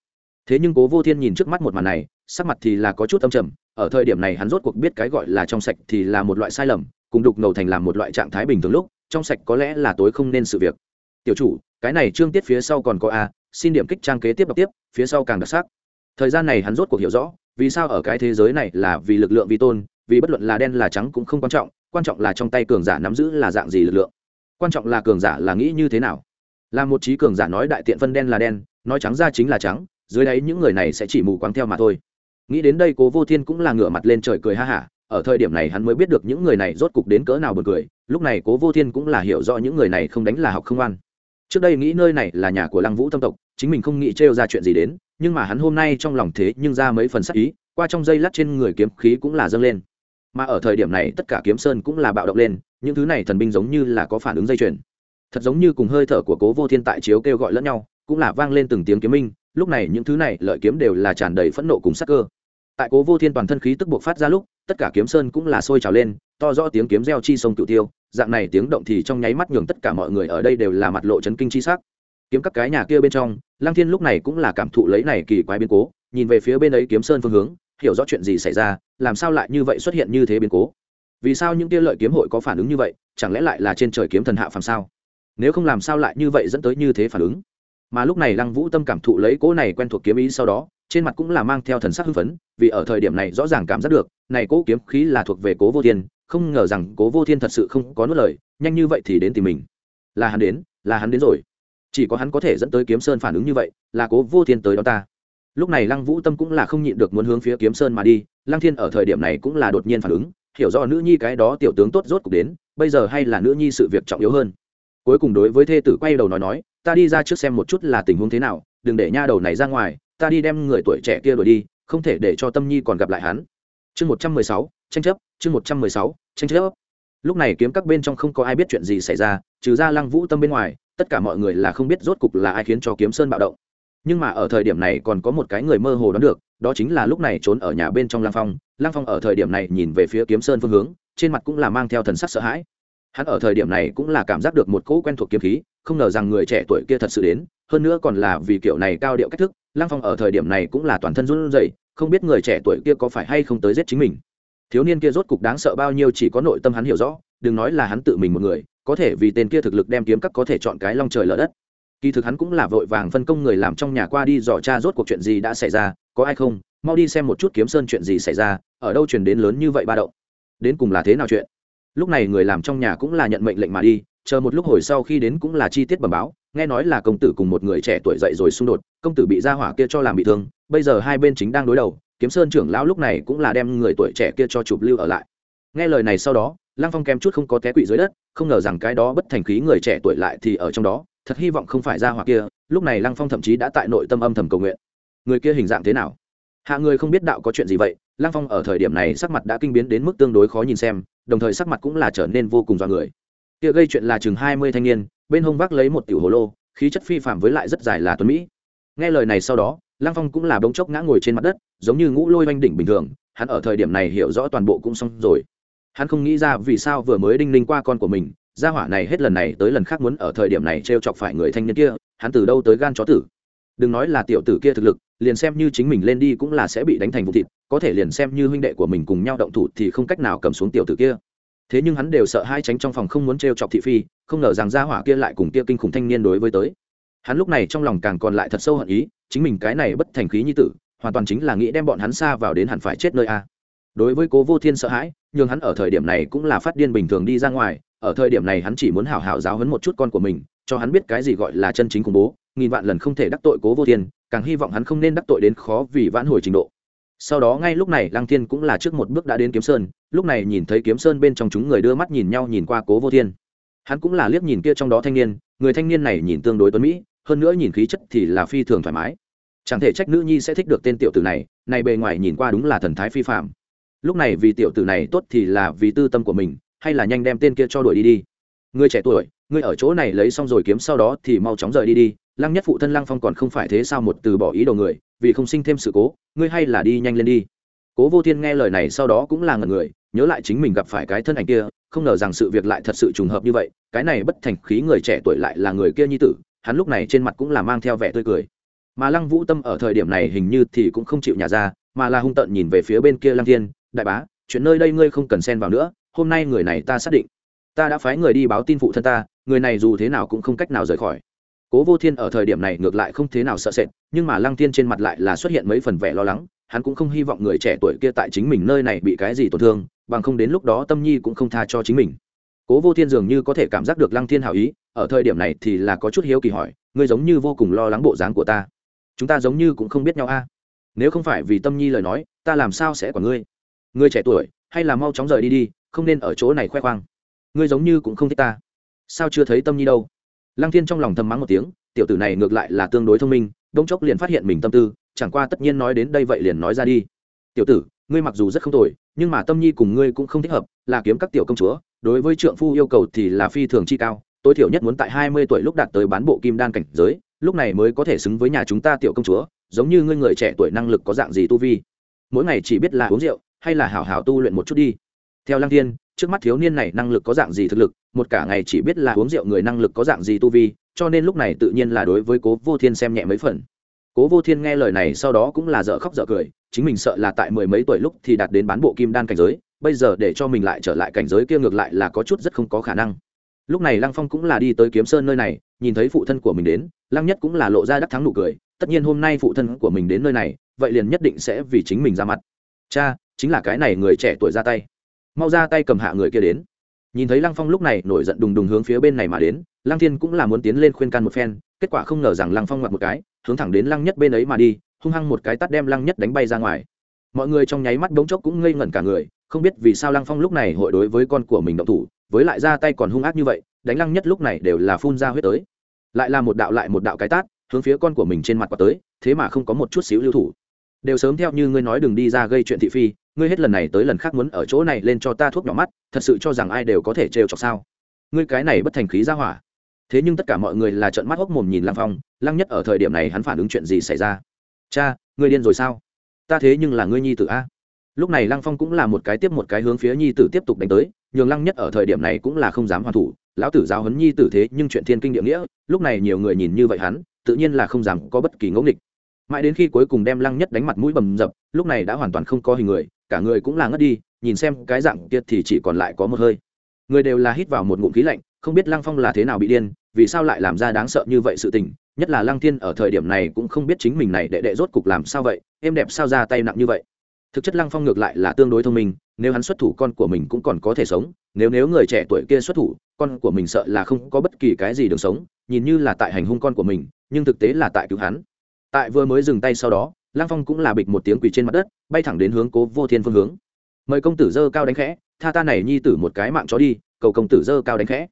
Thế nhưng cố vô thiên nhìn trước mắt một màn này, sắc mặt thì là có chút âm trầm, ở thời điểm này hắn rốt cuộc biết cái gọi là trong sạch thì là một loại sai lầm, cùng đục ngầu thành làm một loại trạng thái bình thường lúc, trong sạch có lẽ là tối không nên sự việc tiểu chủ, cái này trương tiết phía sau còn có a, xin điểm kích trang kế tiếp đọc tiếp, phía sau càng đặc sắc. Thời gian này hắn rốt cuộc hiểu rõ, vì sao ở cái thế giới này là vì lực lượng vi tôn, vì bất luận là đen là trắng cũng không quan trọng quan trọng là trong tay cường giả nắm giữ là dạng gì lực lượng. Quan trọng là cường giả là nghĩ như thế nào. Là một trí cường giả nói đại tiện phân đen là đen, nói trắng ra chính là trắng, dưới đấy những người này sẽ chỉ mù quáng theo mà thôi. Nghĩ đến đây cố vô thiên cũng là ngửa mặt lên trời cười ha hả, ở thời điểm này hắn mới biết được những người này rốt cục đến cỡ nào bật cười, lúc này cố vô thiên cũng là hiểu rõ những người này không đánh là học không ăn trước đây nghĩ nơi này là nhà của lăng vũ tâm tộc, chính mình không nghĩ trêu ra chuyện gì đến, nhưng mà hắn hôm nay trong lòng thế nhưng ra mấy phần sắc ý, qua trong dây lát trên người kiếm khí cũng là dâng lên. Mà ở thời điểm này tất cả kiếm sơn cũng là bạo động lên, những thứ này thần binh giống như là có phản ứng dây chuyền. Thật giống như cùng hơi thở của cố vô thiên tại chiếu kêu gọi lẫn nhau, cũng là vang lên từng tiếng kiếm minh, lúc này những thứ này lợi kiếm đều là tràn đầy phẫn nộ cùng sắc cơ. Tại cố vô thiên toàn thân khí tức buộc phát ra lúc, tất cả kiếm sơn cũng là sôi trào lên, to rõ tiếng kiếm reo chi sông cựu tiêu dạng này tiếng động thì trong nháy mắt nhường tất cả mọi người ở đây đều là mặt lộ chấn kinh chi sắc. Kiếm các cái nhà kia bên trong lang thiên lúc này cũng là cảm thụ lấy này kỳ quái biến cố, nhìn về phía bên ấy kiếm sơn phương hướng, hiểu rõ chuyện gì xảy ra, làm sao lại như vậy xuất hiện như thế biến cố? Vì sao những kia lợi kiếm hội có phản ứng như vậy, chẳng lẽ lại là trên trời kiếm thần hạ phàm sao? Nếu không làm sao lại như vậy dẫn tới như thế phản ứng? Mà lúc này lăng vũ tâm cảm thụ lấy cỗ này quen thuộc kiếm ý sau đó, trên mặt cũng là mang theo thần sắc hưng phấn, vì ở thời điểm này rõ ràng cảm giác được, này cỗ kiếm khí là thuộc về cố vô thiên không ngờ rằng cố vô thiên thật sự không có nuốt lời, nhanh như vậy thì đến tìm mình. Là hắn đến, là hắn đến rồi. Chỉ có hắn có thể dẫn tới kiếm sơn phản ứng như vậy, là cố vô thiên tới đó ta. Lúc này lăng vũ tâm cũng là không nhịn được muốn hướng phía kiếm sơn mà đi, lăng thiên ở thời điểm này cũng là đột nhiên phản ứng, hiểu rõ nữ nhi cái đó tiểu tướng tốt rốt cục đến, bây giờ hay là nữ nhi sự việc trọng yếu hơn. Cuối cùng đối với thê tử quay đầu nói nói, ta đi ra trước xem một chút là tình huống thế nào, đừng để nha đầu này ra ngoài, ta đi đem người tuổi trẻ kia đuổi đi, không thể để cho tâm nhi còn gặp lại hắn. Chương một trăm mười sáu, tranh chấp chương một trăm mười sáu, tranh chấp. Lúc này kiếm các bên trong không có ai biết chuyện gì xảy ra, trừ ra lăng vũ tâm bên ngoài, tất cả mọi người là không biết rốt cục là ai khiến cho kiếm sơn bạo động. Nhưng mà ở thời điểm này còn có một cái người mơ hồ đoán được, đó chính là lúc này trốn ở nhà bên trong lang phong. Lang phong ở thời điểm này nhìn về phía kiếm sơn phương hướng, trên mặt cũng là mang theo thần sắc sợ hãi. Hắn ở thời điểm này cũng là cảm giác được một cỗ quen thuộc kiếm khí, không ngờ rằng người trẻ tuổi kia thật sự đến, hơn nữa còn là vì kiểu này cao điệu cách thức lang phong ở thời điểm này cũng là toàn thân run rẩy, không biết người trẻ tuổi kia có phải hay không tới giết chính mình thiếu niên kia rốt cục đáng sợ bao nhiêu chỉ có nội tâm hắn hiểu rõ, đừng nói là hắn tự mình một người, có thể vì tên kia thực lực đem kiếm các có thể chọn cái long trời lở đất. Kỳ thực hắn cũng là vội vàng phân công người làm trong nhà qua đi dò cha rốt cuộc chuyện gì đã xảy ra, có ai không? Mau đi xem một chút kiếm sơn chuyện gì xảy ra, ở đâu truyền đến lớn như vậy ba động? Đến cùng là thế nào chuyện? Lúc này người làm trong nhà cũng là nhận mệnh lệnh mà đi, chờ một lúc hồi sau khi đến cũng là chi tiết bẩm báo, nghe nói là công tử cùng một người trẻ tuổi dậy rồi xung đột, công tử bị gia hỏa kia cho làm bị thương, bây giờ hai bên chính đang đối đầu kiếm sơn trưởng lão lúc này cũng là đem người tuổi trẻ kia cho chụp lưu ở lại. Nghe lời này sau đó, lăng phong kém chút không có té quỵ dưới đất, không ngờ rằng cái đó bất thành khí người trẻ tuổi lại thì ở trong đó, thật hy vọng không phải ra hoặc kia, lúc này lăng phong thậm chí đã tại nội tâm âm thầm cầu nguyện. Người kia hình dạng thế nào? Hạ người không biết đạo có chuyện gì vậy, lăng phong ở thời điểm này sắc mặt đã kinh biến đến mức tương đối khó nhìn xem, đồng thời sắc mặt cũng là trở nên vô cùng dọa người. Kia gây chuyện là chừng hai mươi thanh niên, bên hông vác lấy một tiểu hồ lô, khí chất phi phạm với lại rất dài là tuấn mỹ. Nghe lời này sau đó lăng phong cũng là bỗng chốc ngã ngồi trên mặt đất, giống như ngũ lôi oanh đỉnh bình thường, hắn ở thời điểm này hiểu rõ toàn bộ cũng xong rồi. Hắn không nghĩ ra vì sao vừa mới đinh ninh qua con của mình, gia hỏa này hết lần này tới lần khác muốn ở thời điểm này t r e o chọc phải người thanh niên kia, hắn từ đâu tới gan chó tử? Đừng nói là tiểu tử kia thực lực, liền xem như chính mình lên đi cũng là sẽ bị đánh thành vụ thịt, có thể liền xem như huynh đệ của mình cùng nhau động thủ thì không cách nào cầm xuống tiểu tử kia. Thế nhưng hắn đều sợ hai tránh trong phòng không muốn t r e o chọc thị phi, không ngờ rằng gia hỏa kia lại cùng kia kinh khủng thanh niên đối với tới hắn lúc này trong lòng càng còn lại thật sâu hận ý, chính mình cái này bất thành khí như tử, hoàn toàn chính là nghĩ đem bọn hắn xa vào đến hẳn phải chết nơi a. Đối với cố vô thiên sợ hãi nhưng hắn ở thời điểm này cũng là phát điên bình thường đi ra ngoài, ở thời điểm này hắn chỉ muốn hảo hảo giáo hấn một chút con của mình, cho hắn biết cái gì gọi là chân chính khủng bố, nghìn vạn lần không thể đắc tội cố vô thiên, càng hy vọng hắn không nên đắc tội đến khó vì vãn hồi trình độ. Sau đó ngay lúc này, lăng thiên cũng là trước một bước đã đến kiếm sơn, lúc này nhìn thấy kiếm sơn bên trong chúng người đưa mắt nhìn nhau nhìn qua cố vô thiên. Hắn cũng là liếc nhìn kia trong đó thanh niên, người thanh niên này nhìn tương đối tuấn mỹ hơn nữa nhìn khí chất thì là phi thường thoải mái. Chẳng thể trách nữ nhi sẽ thích được tên tiểu tử này này bề ngoài nhìn qua đúng là thần thái phi phạm lúc này vì tiểu tử này tốt thì là vì tư tâm của mình, hay là nhanh đem tên kia cho đuổi đi đi. Người trẻ tuổi, người ở chỗ này lấy xong rồi kiếm sau đó thì mau chóng rời đi đi. Lăng nhất phụ thân lăng phong còn không phải thế sao một từ bỏ ý đồ người, vì không sinh thêm sự cố, ngươi hay là đi nhanh lên đi. Cố vô thiên nghe lời này sau đó cũng là ngần người, nhớ lại chính mình gặp phải cái thân ảnh kia, không ngờ rằng sự việc lại thật sự trùng hợp như vậy, cái này bất thành khí người trẻ tuổi lại là người kia nhi tử hắn lúc này trên mặt cũng là mang theo vẻ tươi cười. Mà lăng vũ tâm ở thời điểm này hình như thì cũng không chịu nhà ra, mà là hung tợn nhìn về phía bên kia lăng thiên, đại bá, chuyện nơi đây ngươi không cần xen vào nữa, hôm nay người này ta xác định. Ta đã phái người đi báo tin phụ thân ta, người này dù thế nào cũng không cách nào rời khỏi. Cố vô thiên ở thời điểm này ngược lại không thế nào sợ sệt, nhưng mà lăng thiên trên mặt lại là xuất hiện mấy phần vẻ lo lắng, hắn cũng không hy vọng người trẻ tuổi kia tại chính mình nơi này bị cái gì tổn thương, bằng không đến lúc đó tâm nhi cũng không tha cho chính mình cố vô thiên dường như có thể cảm giác được lăng thiên hảo ý, ở thời điểm này thì là có chút hiếu kỳ hỏi, ngươi giống như vô cùng lo lắng bộ dáng của ta. Chúng ta giống như cũng không biết nhau a. Nếu không phải vì tâm nhi lời nói, ta làm sao sẽ còn ngươi? Ngươi trẻ tuổi, hay là mau chóng rời đi đi, không nên ở chỗ này khoe khoang. Ngươi giống như cũng không thích ta. Sao chưa thấy tâm nhi đâu? Lăng thiên trong lòng thầm mắng một tiếng, tiểu tử này ngược lại là tương đối thông minh đông chốc liền phát hiện mình tâm tư, chẳng qua tất nhiên nói đến đây vậy liền nói ra đi. Tiểu tử, ngươi mặc dù rất không tồi, nhưng mà tâm nhi cùng ngươi cũng không thích hợp, là kiếm các tiểu công chúa đối với trượng phu yêu cầu thì là phi thường chi cao, tối thiểu nhất muốn tại hai mươi tuổi lúc đạt tới bán bộ kim đan cảnh giới, lúc này mới có thể xứng với nhà chúng ta tiểu công chúa, giống như ngươi người trẻ tuổi năng lực có dạng gì tu vi. Mỗi ngày chỉ biết là uống rượu, hay là hảo hảo tu luyện một chút đi. Theo lăng thiên, trước mắt thiếu niên này năng lực có dạng gì thực lực, một cả ngày chỉ biết là uống rượu người năng lực có dạng gì tu vi, cho nên lúc này tự nhiên là đối với cố vô thiên xem nhẹ mấy phần. Cố vô thiên nghe lời này sau đó cũng là dở khóc dở cười, chính mình sợ là tại mười mấy tuổi lúc thì đạt đến bán bộ kim đan cảnh giới bây giờ để cho mình lại trở lại cảnh giới kia ngược lại là có chút rất không có khả năng. Lúc này lăng phong cũng là đi tới kiếm sơn nơi này, nhìn thấy phụ thân của mình đến, lăng nhất cũng là lộ ra đắc thắng nụ cười, tất nhiên hôm nay phụ thân của mình đến nơi này, vậy liền nhất định sẽ vì chính mình ra mặt. Cha, chính là cái này người trẻ tuổi ra tay. Mau ra tay cầm hạ người kia đến. Nhìn thấy lăng phong lúc này nổi giận đùng đùng hướng phía bên này mà đến, lăng thiên cũng là muốn tiến lên khuyên can một phen, kết quả không ngờ rằng lăng phong ngoặt một cái, hướng thẳng đến lăng nhất bên ấy mà đi, hung hăng một cái tắt đem lăng nhất đánh bay ra ngoài. Mọi người trong nháy mắt bỗng chốc cũng ngây ngẩn cả người không biết vì sao lăng phong lúc này hội đối với con của mình động thủ, với lại ra tay còn hung ác như vậy, đánh lăng nhất lúc này đều là phun ra huyết tới. Lại là một đạo lại một đạo cái tát, hướng phía con của mình trên mặt qua tới, thế mà không có một chút xíu lưu thủ. Đều sớm theo như ngươi nói đừng đi ra gây chuyện thị phi, ngươi hết lần này tới lần khác muốn ở chỗ này lên cho ta thuốc nhỏ mắt, thật sự cho rằng ai đều có thể trêu chọc sao? Ngươi cái này bất thành khí ra hỏa. Thế nhưng tất cả mọi người là trợn mắt hốc mồm nhìn lăng phong, lăng nhất ở thời điểm này hắn phản ứng chuyện gì xảy ra? Cha, ngươi điên rồi sao? Ta thế nhưng là ngươi nhi tử a lúc này lăng phong cũng là một cái tiếp một cái hướng phía nhi tử tiếp tục đánh tới, nhường lăng nhất ở thời điểm này cũng là không dám hoàn thủ, lão tử giáo huấn nhi tử thế nhưng chuyện thiên kinh địa nghĩa, lúc này nhiều người nhìn như vậy hắn, tự nhiên là không dám có bất kỳ ngẫu nghịch. Mãi đến khi cuối cùng đem lăng nhất đánh mặt mũi bầm dập, lúc này đã hoàn toàn không có hình người, cả người cũng là ngất đi, nhìn xem cái dạng kia thì chỉ còn lại có một hơi. Người đều là hít vào một ngụm khí lạnh, không biết lăng phong là thế nào bị điên, vì sao lại làm ra đáng sợ như vậy sự tình, nhất là lăng thiên ở thời điểm này cũng không biết chính mình này đệ đệ rốt cục làm sao vậy em đẹp sao ra tay nặng như vậy thực chất lăng phong ngược lại là tương đối thông minh, nếu hắn xuất thủ con của mình cũng còn có thể sống, nếu nếu người trẻ tuổi kia xuất thủ, con của mình sợ là không có bất kỳ cái gì đường sống, nhìn như là tại hành hung con của mình, nhưng thực tế là tại cứu hắn. Tại vừa mới dừng tay sau đó, lăng phong cũng là bịch một tiếng quỳ trên mặt đất, bay thẳng đến hướng cố vô thiên phương hướng. Mời công tử dơ cao đánh khẽ, tha ta này nhi tử một cái mạng chó đi, cầu công tử dơ cao đánh khẽ.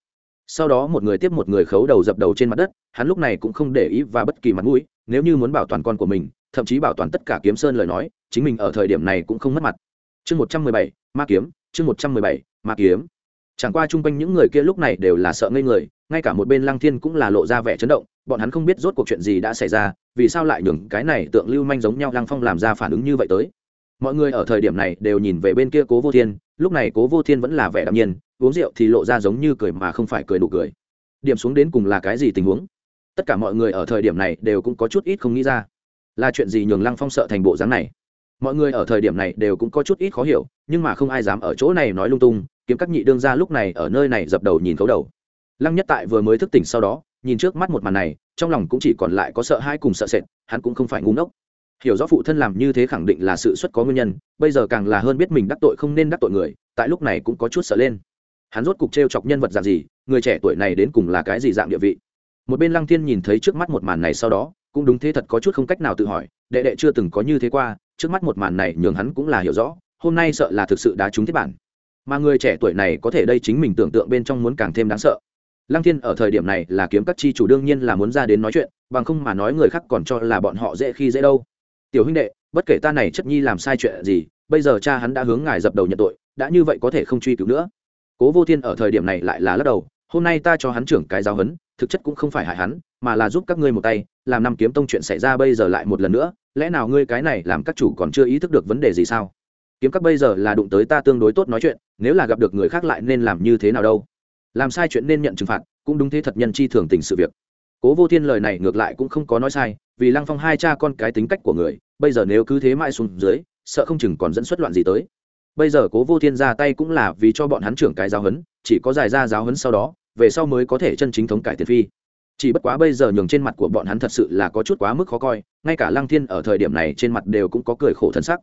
Sau đó một người tiếp một người khấu đầu dập đầu trên mặt đất, hắn lúc này cũng không để ý và bất kỳ mặt mũi, nếu như muốn bảo toàn con của mình, thậm chí bảo toàn tất cả kiếm sơn lời nói chính mình ở thời điểm này cũng không mất mặt. Chương một trăm mười bảy, ma kiếm, chương một trăm mười bảy, ma kiếm. Chẳng qua chung quanh những người kia lúc này đều là sợ ngây người, ngay cả một bên lăng thiên cũng là lộ ra vẻ chấn động, bọn hắn không biết rốt cuộc chuyện gì đã xảy ra, vì sao lại nhường cái này tượng lưu manh giống nhau lăng phong làm ra phản ứng như vậy tới. Mọi người ở thời điểm này đều nhìn về bên kia cố vô thiên, lúc này cố vô thiên vẫn là vẻ đạm nhiên, uống rượu thì lộ ra giống như cười mà không phải cười đủ cười. Điểm xuống đến cùng là cái gì tình huống? Tất cả mọi người ở thời điểm này đều cũng có chút ít không nghĩ ra. Là chuyện gì nhường lăng phong sợ thành bộ dáng này? Mọi người ở thời điểm này đều cũng có chút ít khó hiểu, nhưng mà không ai dám ở chỗ này nói lung tung, kiếm các nhị đương ra lúc này ở nơi này dập đầu nhìn khấu đầu. Lăng nhất tại vừa mới thức tỉnh sau đó, nhìn trước mắt một màn này, trong lòng cũng chỉ còn lại có sợ hai cùng sợ sệt, hắn cũng không phải ngu ngốc. Hiểu rõ phụ thân làm như thế khẳng định là sự xuất có nguyên nhân, bây giờ càng là hơn biết mình đắc tội không nên đắc tội người, tại lúc này cũng có chút sợ lên. Hắn rốt cục t r e o chọc nhân vật dạng gì, người trẻ tuổi này đến cùng là cái gì dạng địa vị? Một bên lăng thiên nhìn thấy trước mắt một màn này sau đó, cũng đúng thế thật có chút không cách nào tự hỏi, đệ đệ chưa từng có như thế qua trước mắt một màn này nhường hắn cũng là hiểu rõ, hôm nay sợ là thực sự đã trúng thiết bản. Mà người trẻ tuổi này có thể đây chính mình tưởng tượng bên trong muốn càng thêm đáng sợ. Lăng thiên ở thời điểm này là kiếm các chi chủ đương nhiên là muốn ra đến nói chuyện, bằng không mà nói người khác còn cho là bọn họ dễ khi dễ đâu. Tiểu huynh đệ, bất kể ta này chất nhi làm sai chuyện gì, bây giờ cha hắn đã hướng ngài dập đầu nhận tội, đã như vậy có thể không truy cứu nữa. Cố vô thiên ở thời điểm này lại là lắc đầu, hôm nay ta cho hắn trưởng cái giáo hấn thực chất cũng không phải hại hắn mà là giúp các ngươi một tay làm năm kiếm tông chuyện xảy ra bây giờ lại một lần nữa lẽ nào ngươi cái này làm các chủ còn chưa ý thức được vấn đề gì sao? Kiếm các bây giờ là đụng tới ta tương đối tốt nói chuyện nếu là gặp được người khác lại nên làm như thế nào đâu? Làm sai chuyện nên nhận trừng phạt cũng đúng thế thật nhân chi thường tình sự việc. Cố vô thiên lời này ngược lại cũng không có nói sai vì lăng phong hai cha con cái tính cách của người bây giờ nếu cứ thế mãi xuống dưới sợ không chừng còn dẫn xuất loạn gì tới. Bây giờ cố vô thiên ra tay cũng là vì cho bọn hắn trưởng cái giáo hấn, chỉ có giải ra giáo hấn sau đó về sau mới có thể chân chính thống cải tiền phi chỉ bất quá bây giờ nhường trên mặt của bọn hắn thật sự là có chút quá mức khó coi, ngay cả lăng thiên ở thời điểm này trên mặt đều cũng có cười khổ thân sắc.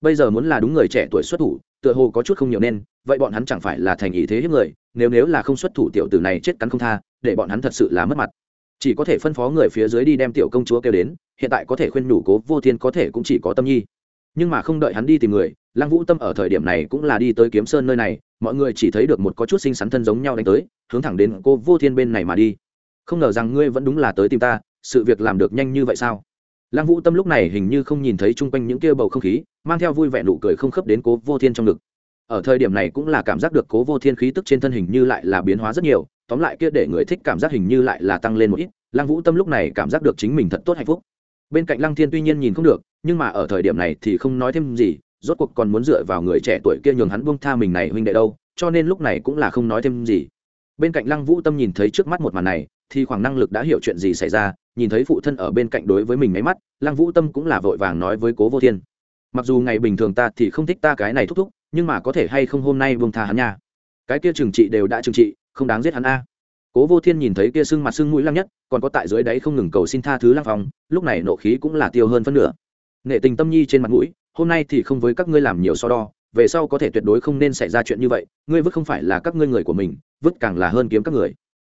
Bây giờ muốn là đúng người trẻ tuổi xuất thủ, tựa hồ có chút không nhiều nên, vậy bọn hắn chẳng phải là thành ý thế hiếp người, nếu nếu là không xuất thủ tiểu tử này chết cắn không tha, để bọn hắn thật sự là mất mặt. Chỉ có thể phân phó người phía dưới đi đem tiểu công chúa kêu đến, hiện tại có thể khuyên nhủ cố vô thiên có thể cũng chỉ có tâm nhi. Nhưng mà không đợi hắn đi tìm người, lăng vũ tâm ở thời điểm này cũng là đi tới kiếm sơn nơi này, mọi người chỉ thấy được một có chút xinh xắn thân giống nhau đánh tới, hướng thẳng đến cô vô thiên bên này mà đi không ngờ rằng ngươi vẫn đúng là tới tìm ta, sự việc làm được nhanh như vậy sao? Lăng vũ tâm lúc này hình như không nhìn thấy chung quanh những kia bầu không khí, mang theo vui vẻ nụ cười không khớp đến cố vô thiên trong ngực. Ở thời điểm này cũng là cảm giác được cố vô thiên khí tức trên thân hình như lại là biến hóa rất nhiều, tóm lại kia để người thích cảm giác hình như lại là tăng lên một ít, lăng vũ tâm lúc này cảm giác được chính mình thật tốt hạnh phúc. Bên cạnh lăng thiên tuy nhiên nhìn không được, nhưng mà ở thời điểm này thì không nói thêm gì, rốt cuộc còn muốn dựa vào người trẻ tuổi kia nhường hắn buông tha mình này huynh đệ đâu, cho nên lúc này cũng là không nói thêm gì. Bên cạnh lăng vũ tâm nhìn thấy trước mắt một màn này thì khoảng năng lực đã hiểu chuyện gì xảy ra, nhìn thấy phụ thân ở bên cạnh đối với mình máy mắt, lăng vũ tâm cũng là vội vàng nói với cố vô thiên. Mặc dù ngày bình thường ta thì không thích ta cái này thúc thúc, nhưng mà có thể hay không hôm nay Vương tha hắn nha. Cái kia trừng trị đều đã trừng trị, không đáng giết hắn a. Cố vô thiên nhìn thấy kia sưng mặt sưng mũi lăng nhất, còn có tại dưới đáy không ngừng cầu xin tha thứ lăng phong, lúc này nộ khí cũng là tiêu hơn phân nửa. Nghệ tình tâm nhi trên mặt mũi, hôm nay thì không với các ngươi làm nhiều so đo, về sau có thể tuyệt đối không nên xảy ra chuyện như vậy, ngươi vứt không phải là các ngươi người của mình, vứt càng là hơn kiếm các người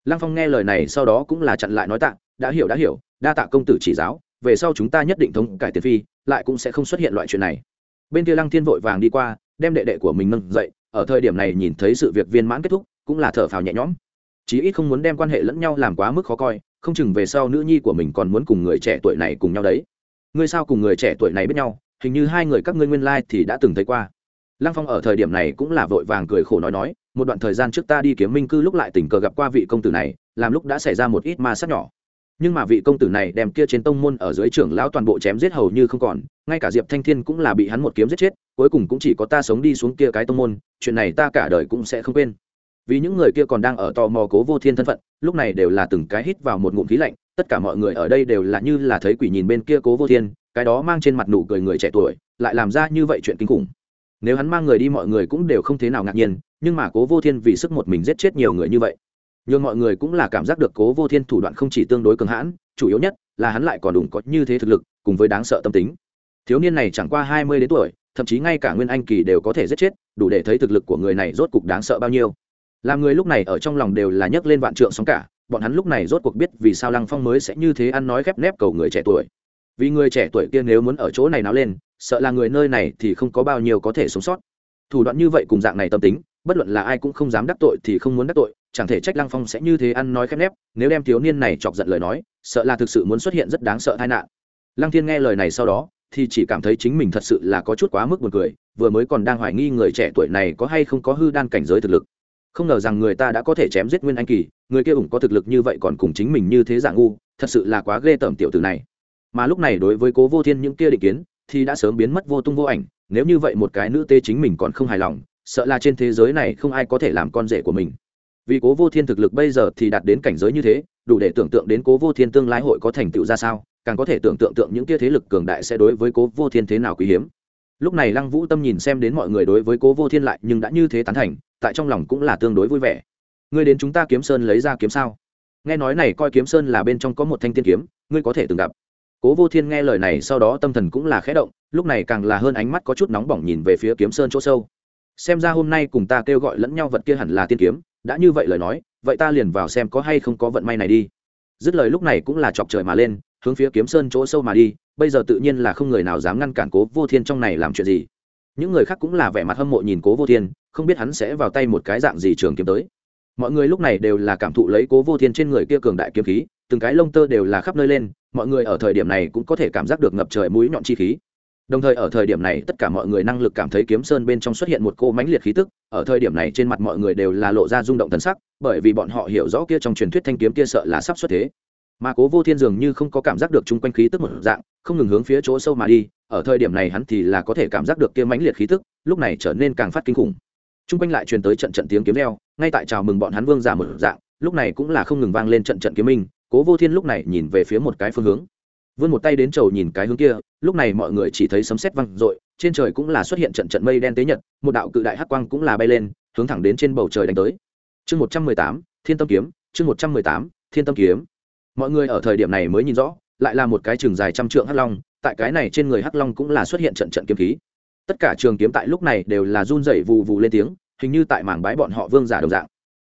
lăng phong nghe lời này sau đó cũng là chặn lại nói tạ, đã hiểu đã hiểu, đa tạ công tử chỉ giáo, về sau chúng ta nhất định thống cải tiền phi, lại cũng sẽ không xuất hiện loại chuyện này. Bên kia lăng thiên vội vàng đi qua, đem đệ đệ của mình nâng dậy, ở thời điểm này nhìn thấy sự việc viên mãn kết thúc, cũng là thở phào nhẹ nhõm. Chí ít không muốn đem quan hệ lẫn nhau làm quá mức khó coi, không chừng về sau nữ nhi của mình còn muốn cùng người trẻ tuổi này cùng nhau đấy. Ngươi sao cùng người trẻ tuổi này biết nhau? Hình như hai người các ngươi nguyên lai thì đã từng thấy qua lăng phong ở thời điểm này cũng là vội vàng cười khổ nói nói, một đoạn thời gian trước ta đi kiếm minh cư lúc lại tình cờ gặp qua vị công tử này, làm lúc đã xảy ra một ít ma sát nhỏ. Nhưng mà vị công tử này đem kia trên tông môn ở dưới trưởng lão toàn bộ chém giết hầu như không còn, ngay cả diệp thanh thiên cũng là bị hắn một kiếm giết chết, cuối cùng cũng chỉ có ta sống đi xuống kia cái tông môn, chuyện này ta cả đời cũng sẽ không quên. Vì những người kia còn đang ở tò mò cố vô thiên thân phận, lúc này đều là từng cái hít vào một ngụm khí lạnh, tất cả mọi người ở đây đều là như là thấy quỷ nhìn bên kia cố vô thiên, cái đó mang trên mặt nụ cười người trẻ tuổi, lại làm ra như vậy chuyện kinh khủng nếu hắn mang người đi mọi người cũng đều không thế nào ngạc nhiên, nhưng mà cố vô thiên vì sức một mình giết chết nhiều người như vậy nhưng mọi người cũng là cảm giác được cố vô thiên thủ đoạn không chỉ tương đối cường hãn, chủ yếu nhất là hắn lại còn đủ có như thế thực lực, cùng với đáng sợ tâm tính. Thiếu niên này chẳng qua hai mươi đến tuổi, thậm chí ngay cả nguyên anh kỳ đều có thể giết chết, đủ để thấy thực lực của người này rốt cục đáng sợ bao nhiêu. Làm người lúc này ở trong lòng đều là nhấc lên vạn trượng sóng cả, bọn hắn lúc này rốt cuộc biết vì sao lăng phong mới sẽ như thế ăn nói khép nép cầu người trẻ tuổi vì người trẻ tuổi kia nếu muốn ở chỗ này náo lên, sợ là người nơi này thì không có bao nhiêu có thể sống sót. Thủ đoạn như vậy cùng dạng này tâm tính, bất luận là ai cũng không dám đắc tội thì không muốn đắc tội, chẳng thể trách lăng phong sẽ như thế ăn nói khép nép, nếu đem thiếu niên này chọc giận lời nói, sợ là thực sự muốn xuất hiện rất đáng sợ tai nạn. Lăng thiên nghe lời này sau đó, thì chỉ cảm thấy chính mình thật sự là có chút quá mức buồn cười, vừa mới còn đang hoài nghi người trẻ tuổi này có hay không có hư đan cảnh giới thực lực. Không ngờ rằng người ta đã có thể chém giết nguyên anh kỳ, người kia ủng có thực lực như vậy còn cùng chính mình như thế dạng ngu, thật sự là quá ghê tởm tiểu tử này mà lúc này đối với cố vô thiên những kia định kiến, thì đã sớm biến mất vô tung vô ảnh. Nếu như vậy một cái nữ tê chính mình còn không hài lòng, sợ là trên thế giới này không ai có thể làm con rể của mình. Vì cố vô thiên thực lực bây giờ thì đạt đến cảnh giới như thế, đủ để tưởng tượng đến cố vô thiên tương lai hội có thành tựu ra sao, càng có thể tưởng tượng tượng những kia thế lực cường đại sẽ đối với cố vô thiên thế nào quý hiếm. Lúc này lăng vũ tâm nhìn xem đến mọi người đối với cố vô thiên lại nhưng đã như thế tán thành, tại trong lòng cũng là tương đối vui vẻ. Ngươi đến chúng ta kiếm sơn lấy ra kiếm sao? Nghe nói này coi kiếm sơn là bên trong có một thanh tiên kiếm, ngươi có thể từng gặp cố vô thiên nghe lời này sau đó tâm thần cũng là khẽ động, lúc này càng là hơn ánh mắt có chút nóng bỏng nhìn về phía kiếm sơn chỗ sâu. Xem ra hôm nay cùng ta kêu gọi lẫn nhau vật kia hẳn là tiên kiếm, đã như vậy lời nói, vậy ta liền vào xem có hay không có vận may này đi. Dứt lời lúc này cũng là chọc trời mà lên, hướng phía kiếm sơn chỗ sâu mà đi, bây giờ tự nhiên là không người nào dám ngăn cản cố vô thiên trong này làm chuyện gì. Những người khác cũng là vẻ mặt hâm mộ nhìn cố vô thiên, không biết hắn sẽ vào tay một cái dạng gì trường kiếm tới. Mọi người lúc này đều là cảm thụ lấy cố vô thiên trên người kia cường đại kiếm khí, từng cái lông tơ đều là khắp nơi lên mọi người ở thời điểm này cũng có thể cảm giác được ngập trời mũi nhọn chi khí. Đồng thời ở thời điểm này, tất cả mọi người năng lực cảm thấy kiếm sơn bên trong xuất hiện một cô mãnh liệt khí tức. Ở thời điểm này trên mặt mọi người đều là lộ ra rung động thần sắc, bởi vì bọn họ hiểu rõ kia trong truyền thuyết thanh kiếm kia sợ là sắp xuất thế. Mà cố vô thiên dường như không có cảm giác được chung quanh khí tức một dạng, không ngừng hướng phía chỗ sâu mà đi. Ở thời điểm này hắn thì là có thể cảm giác được kia mãnh liệt khí tức, lúc này trở nên càng phát kinh khủng. Chung quanh lại truyền tới trận trận tiếng kiếm leo ngay tại chào mừng bọn hắn vương giả một dạng, lúc này cũng là không ngừng vang lên trận trận kiếm minh cố vô thiên lúc này nhìn về phía một cái phương hướng. Vươn một tay đến trầu nhìn cái hướng kia, lúc này mọi người chỉ thấy sấm sét văng r trên trời cũng là xuất hiện trận trận mây đen tế nhật, một đạo cự đại hắc quang cũng là bay lên, hướng thẳng đến trên bầu trời đánh tới. Chương một trăm mười tám, thiên tâm kiếm, chương một trăm mười tám, thiên tâm kiếm. Mọi người ở thời điểm này mới nhìn rõ, lại là một cái trường dài trăm trượng hắc long, tại cái này trên người hắc long cũng là xuất hiện trận trận kiếm khí. Tất cả trường kiếm tại lúc này đều là run rẩy vù vù lên tiếng, hình như tại mảng bái bọn họ vương giả đồng dạng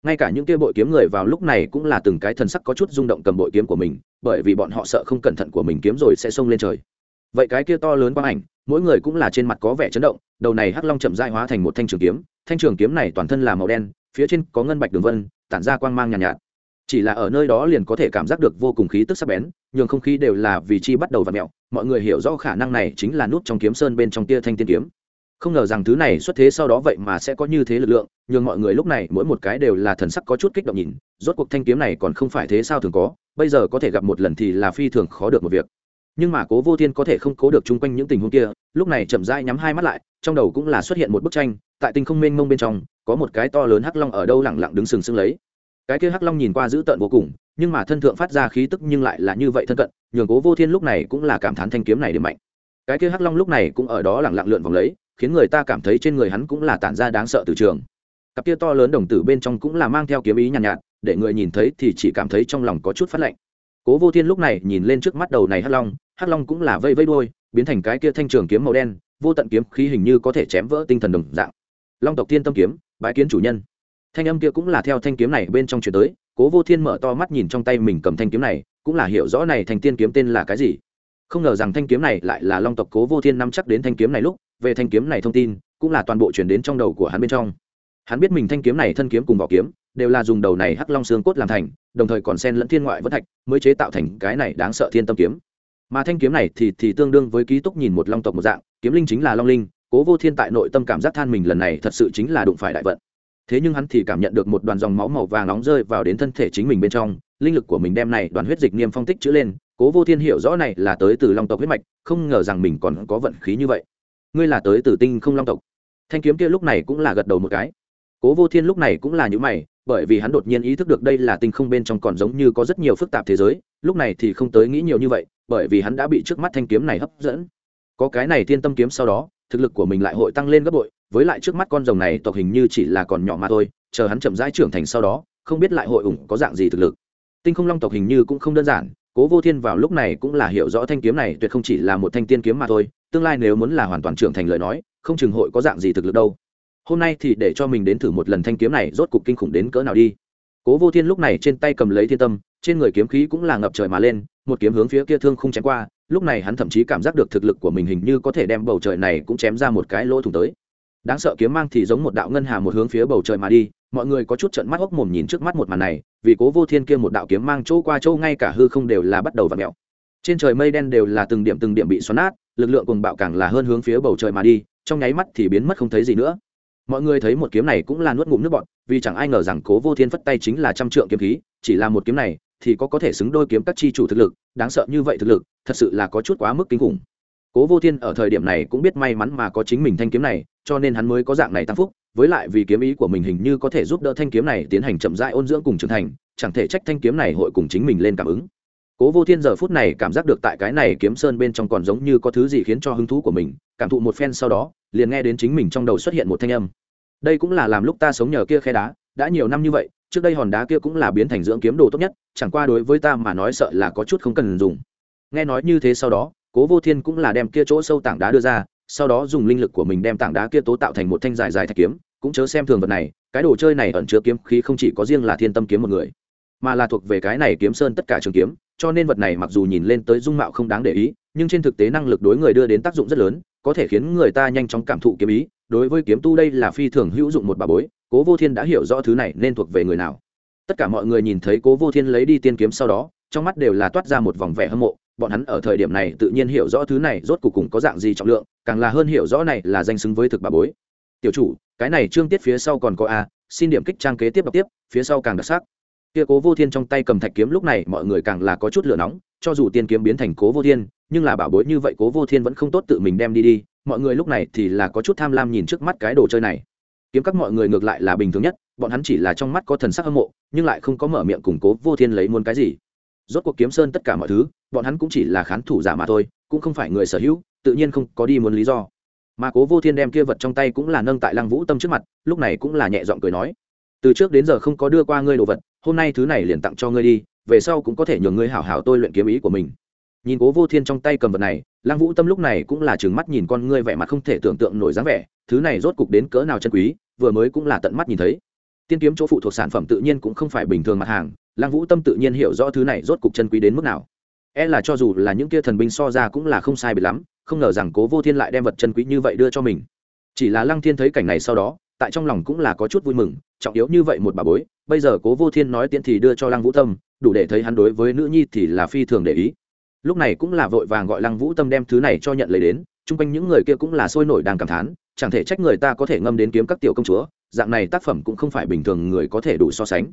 ngay cả những kia bội kiếm người vào lúc này cũng là từng cái thần sắc có chút rung động cầm bội kiếm của mình bởi vì bọn họ sợ không cẩn thận của mình kiếm rồi sẽ xông lên trời. Vậy cái kia to lớn quang ảnh mỗi người cũng là trên mặt có vẻ chấn động đầu này hắc long chậm dại hóa thành một thanh trường kiếm thanh trường kiếm này toàn thân là màu đen phía trên có ngân bạch đường vân tản ra quang mang nhàn nhạt, nhạt. Chỉ là ở nơi đó liền có thể cảm giác được vô cùng khí tức sắc bén nhường không khí đều là vì chi bắt đầu và mẹo mọi người hiểu rõ khả năng này chính là nút trong kiếm sơn bên trong tia thanh tiên kiếm không ngờ rằng thứ này xuất thế sau đó vậy mà sẽ có như thế lực lượng nhưng mọi người lúc này mỗi một cái đều là thần sắc có chút kích động nhìn, rốt cuộc thanh kiếm này còn không phải thế sao thường có, bây giờ có thể gặp một lần thì là phi thường khó được một việc. Nhưng mà cố vô thiên có thể không cố được chung quanh những tình huống kia, lúc này chậm rãi nhắm hai mắt lại, trong đầu cũng là xuất hiện một bức tranh, tại tinh không mênh mông bên trong, có một cái to lớn hắc long ở đâu lẳng lặng đứng sừng sững lấy. Cái kia hắc long nhìn qua dữ tợn vô cùng, nhưng mà thân thượng phát ra khí tức nhưng lại là như vậy thân cận, nhường cố vô thiên lúc này cũng là cảm thán thanh kiếm này điểm mạnh. Cái kia hắc long lúc này cũng ở đó lẳng lặng lượn vòng lấy khiến người ta cảm thấy trên người hắn cũng là tản ra đáng sợ từ trường. Cặp kia to lớn đồng tử bên trong cũng là mang theo kiếm ý nhàn nhạt, nhạt để người nhìn thấy thì chỉ cảm thấy trong lòng có chút phát lạnh. Cố vô thiên lúc này nhìn lên trước mắt đầu này hắc long hắc long cũng là vây vây đôi biến thành cái kia thanh trường kiếm màu đen vô tận kiếm khí hình như có thể chém vỡ tinh thần đồng dạng. Long tộc thiên tâm kiếm bãi kiến chủ nhân. Thanh âm kia cũng là theo thanh kiếm này bên trong chuyển tới cố vô thiên mở to mắt nhìn trong tay mình cầm thanh kiếm này cũng là hiểu rõ này thành tiên kiếm tên là cái gì không ngờ rằng thanh kiếm này lại là long tộc cố vô thiên nắm chắc đến thanh kiếm này lúc, về thanh kiếm này thông tin, cũng là toàn bộ chuyển đến trong đầu của hắn bên trong. Hắn biết mình thanh kiếm này thân kiếm cùng vỏ kiếm, đều là dùng đầu này hắc long xương cốt làm thành, đồng thời còn sen lẫn thiên ngoại vẫn thạch, mới chế tạo thành cái này đáng sợ thiên tâm kiếm. Mà thanh kiếm này thì thì tương đương với ký túc nhìn một long tộc một dạng, kiếm linh chính là long linh, cố vô thiên tại nội tâm cảm giác than mình lần này thật sự chính là đụng phải đại vận. Thế nhưng hắn thì cảm nhận được một đoàn dòng máu màu vàng nóng rơi vào đến thân thể chính mình bên trong linh lực của mình đem này đoàn huyết dịch niêm phong tích chữ lên, cố vô thiên hiểu rõ này là tới từ long tộc huyết mạch, không ngờ rằng mình còn có vận khí như vậy. Ngươi là tới từ tinh không long tộc. Thanh kiếm kia lúc này cũng là gật đầu một cái. Cố vô thiên lúc này cũng là những mày, bởi vì hắn đột nhiên ý thức được đây là tinh không bên trong còn giống như có rất nhiều phức tạp thế giới, lúc này thì không tới nghĩ nhiều như vậy, bởi vì hắn đã bị trước mắt thanh kiếm này hấp dẫn. Có cái này thiên tâm kiếm sau đó, thực lực của mình lại hội tăng lên gấp bội, với lại trước mắt con rồng này tộc hình như chỉ là còn nhỏ mà thôi, chờ hắn chậm rãi trưởng thành sau đó, không biết lại hội ủng có dạng gì thực lực tinh không long tộc hình như cũng không đơn giản, cố vô thiên vào lúc này cũng là hiểu rõ thanh kiếm này tuyệt không chỉ là một thanh tiên kiếm mà thôi, tương lai nếu muốn là hoàn toàn trưởng thành lời nói, không chừng hội có dạng gì thực lực đâu. Hôm nay thì để cho mình đến thử một lần thanh kiếm này, rốt cục kinh khủng đến cỡ nào đi. Cố vô thiên lúc này trên tay cầm lấy thiên tâm, trên người kiếm khí cũng là ngập trời mà lên, một kiếm hướng phía kia thương không chém qua, lúc này hắn thậm chí cảm giác được thực lực của mình hình như có thể đem bầu trời này cũng chém ra một cái lỗ thủng tới. Đáng sợ kiếm mang thì giống một đạo ngân hà một hướng phía bầu trời mà đi mọi người có chút trận mắt hốc mồm nhìn trước mắt một màn này, vì cố vô thiên kia một đạo kiếm mang chỗ qua chỗ ngay cả hư không đều là bắt đầu và mẹo trên trời mây đen đều là từng điểm từng điểm bị xoắn nát, lực lượng cùng bạo càng là hơn hướng phía bầu trời mà đi, trong nháy mắt thì biến mất không thấy gì nữa. Mọi người thấy một kiếm này cũng là nuốt ngụm nước bọt, vì chẳng ai ngờ rằng cố vô thiên phất tay chính là trăm trượng kiếm khí, chỉ là một kiếm này thì có có thể xứng đôi kiếm các chi chủ thực lực, đáng sợ như vậy thực lực, thật sự là có chút quá mức kinh khủng. Cố vô thiên ở thời điểm này cũng biết may mắn mà có chính mình thanh kiếm này, cho nên hắn mới có dạng này tăng phúc với lại vì kiếm ý của mình hình như có thể giúp đỡ thanh kiếm này tiến hành chậm rãi ôn dưỡng cùng trưởng thành, chẳng thể trách thanh kiếm này hội cùng chính mình lên cảm ứng. Cố vô thiên giờ phút này cảm giác được tại cái này kiếm sơn bên trong còn giống như có thứ gì khiến cho hứng thú của mình, cảm thụ một phen sau đó, liền nghe đến chính mình trong đầu xuất hiện một thanh âm. Đây cũng là làm lúc ta sống nhờ kia khe đá, đã nhiều năm như vậy, trước đây hòn đá kia cũng là biến thành dưỡng kiếm đồ tốt nhất, chẳng qua đối với ta mà nói sợ là có chút không cần dùng. Nghe nói như thế sau đó, cố vô thiên cũng là đem kia chỗ sâu tảng đá đưa ra sau đó dùng linh lực của mình đem tảng đá kia tố tạo thành một thanh dài dài thạch kiếm, cũng chớ xem thường vật này, cái đồ chơi này ẩn chứa kiếm khí không chỉ có riêng là thiên tâm kiếm một người, mà là thuộc về cái này kiếm sơn tất cả trường kiếm, cho nên vật này mặc dù nhìn lên tới dung mạo không đáng để ý, nhưng trên thực tế năng lực đối người đưa đến tác dụng rất lớn, có thể khiến người ta nhanh chóng cảm thụ kiếm ý, đối với kiếm tu đây là phi thường hữu dụng một bà bối, cố vô thiên đã hiểu rõ thứ này nên thuộc về người nào. Tất cả mọi người nhìn thấy cố vô thiên lấy đi tiên kiếm sau đó, trong mắt đều là toát ra một vòng vẻ hâm mộ bọn hắn ở thời điểm này tự nhiên hiểu rõ thứ này rốt cuộc cùng có dạng gì trọng lượng, càng là hơn hiểu rõ này là danh xứng với thực bà bối. Tiểu chủ, cái này trương tiết phía sau còn có a, xin điểm kích trang kế tiếp đọc tiếp, phía sau càng đặc sắc. Kia cố vô thiên trong tay cầm thạch kiếm lúc này mọi người càng là có chút lửa nóng, cho dù tiên kiếm biến thành cố vô thiên, nhưng là bảo bối như vậy cố vô thiên vẫn không tốt tự mình đem đi đi, mọi người lúc này thì là có chút tham lam nhìn trước mắt cái đồ chơi này. Kiếm các mọi người ngược lại là bình thường nhất, bọn hắn chỉ là trong mắt có thần sắc hâm mộ, nhưng lại không có mở miệng củng cố vô thiên lấy muốn cái gì rốt cuộc kiếm sơn tất cả mọi thứ, bọn hắn cũng chỉ là khán thủ giả mà thôi, cũng không phải người sở hữu, tự nhiên không có đi muốn lý do. Mà cố vô thiên đem kia vật trong tay cũng là nâng tại lăng vũ tâm trước mặt, lúc này cũng là nhẹ giọng cười nói, từ trước đến giờ không có đưa qua ngươi đồ vật, hôm nay thứ này liền tặng cho ngươi đi, về sau cũng có thể nhường ngươi hảo hảo tôi luyện kiếm ý của mình. Nhìn cố vô thiên trong tay cầm vật này, lăng vũ tâm lúc này cũng là trừng mắt nhìn con ngươi vẻ mặt không thể tưởng tượng nổi dáng vẻ, thứ này rốt cục đến cỡ nào chân quý, vừa mới cũng là tận mắt nhìn thấy. Tiên kiếm chỗ phụ thuộc sản phẩm tự nhiên cũng không phải bình thường mặt hàng lăng vũ tâm tự nhiên hiểu rõ thứ này rốt cục chân quý đến mức nào. E là cho dù là những kia thần binh so ra cũng là không sai bị lắm, không ngờ rằng cố vô thiên lại đem vật chân quý như vậy đưa cho mình. Chỉ là lăng thiên thấy cảnh này sau đó, tại trong lòng cũng là có chút vui mừng, trọng yếu như vậy một bà bối, bây giờ cố vô thiên nói tiễn thì đưa cho lăng vũ tâm, đủ để thấy hắn đối với nữ nhi thì là phi thường để ý. Lúc này cũng là vội vàng gọi lăng vũ tâm đem thứ này cho nhận lấy đến, chung quanh những người kia cũng là sôi nổi đang cảm thán, chẳng thể trách người ta có thể ngâm đến kiếm các tiểu công chúa, dạng này tác phẩm cũng không phải bình thường người có thể đủ so sánh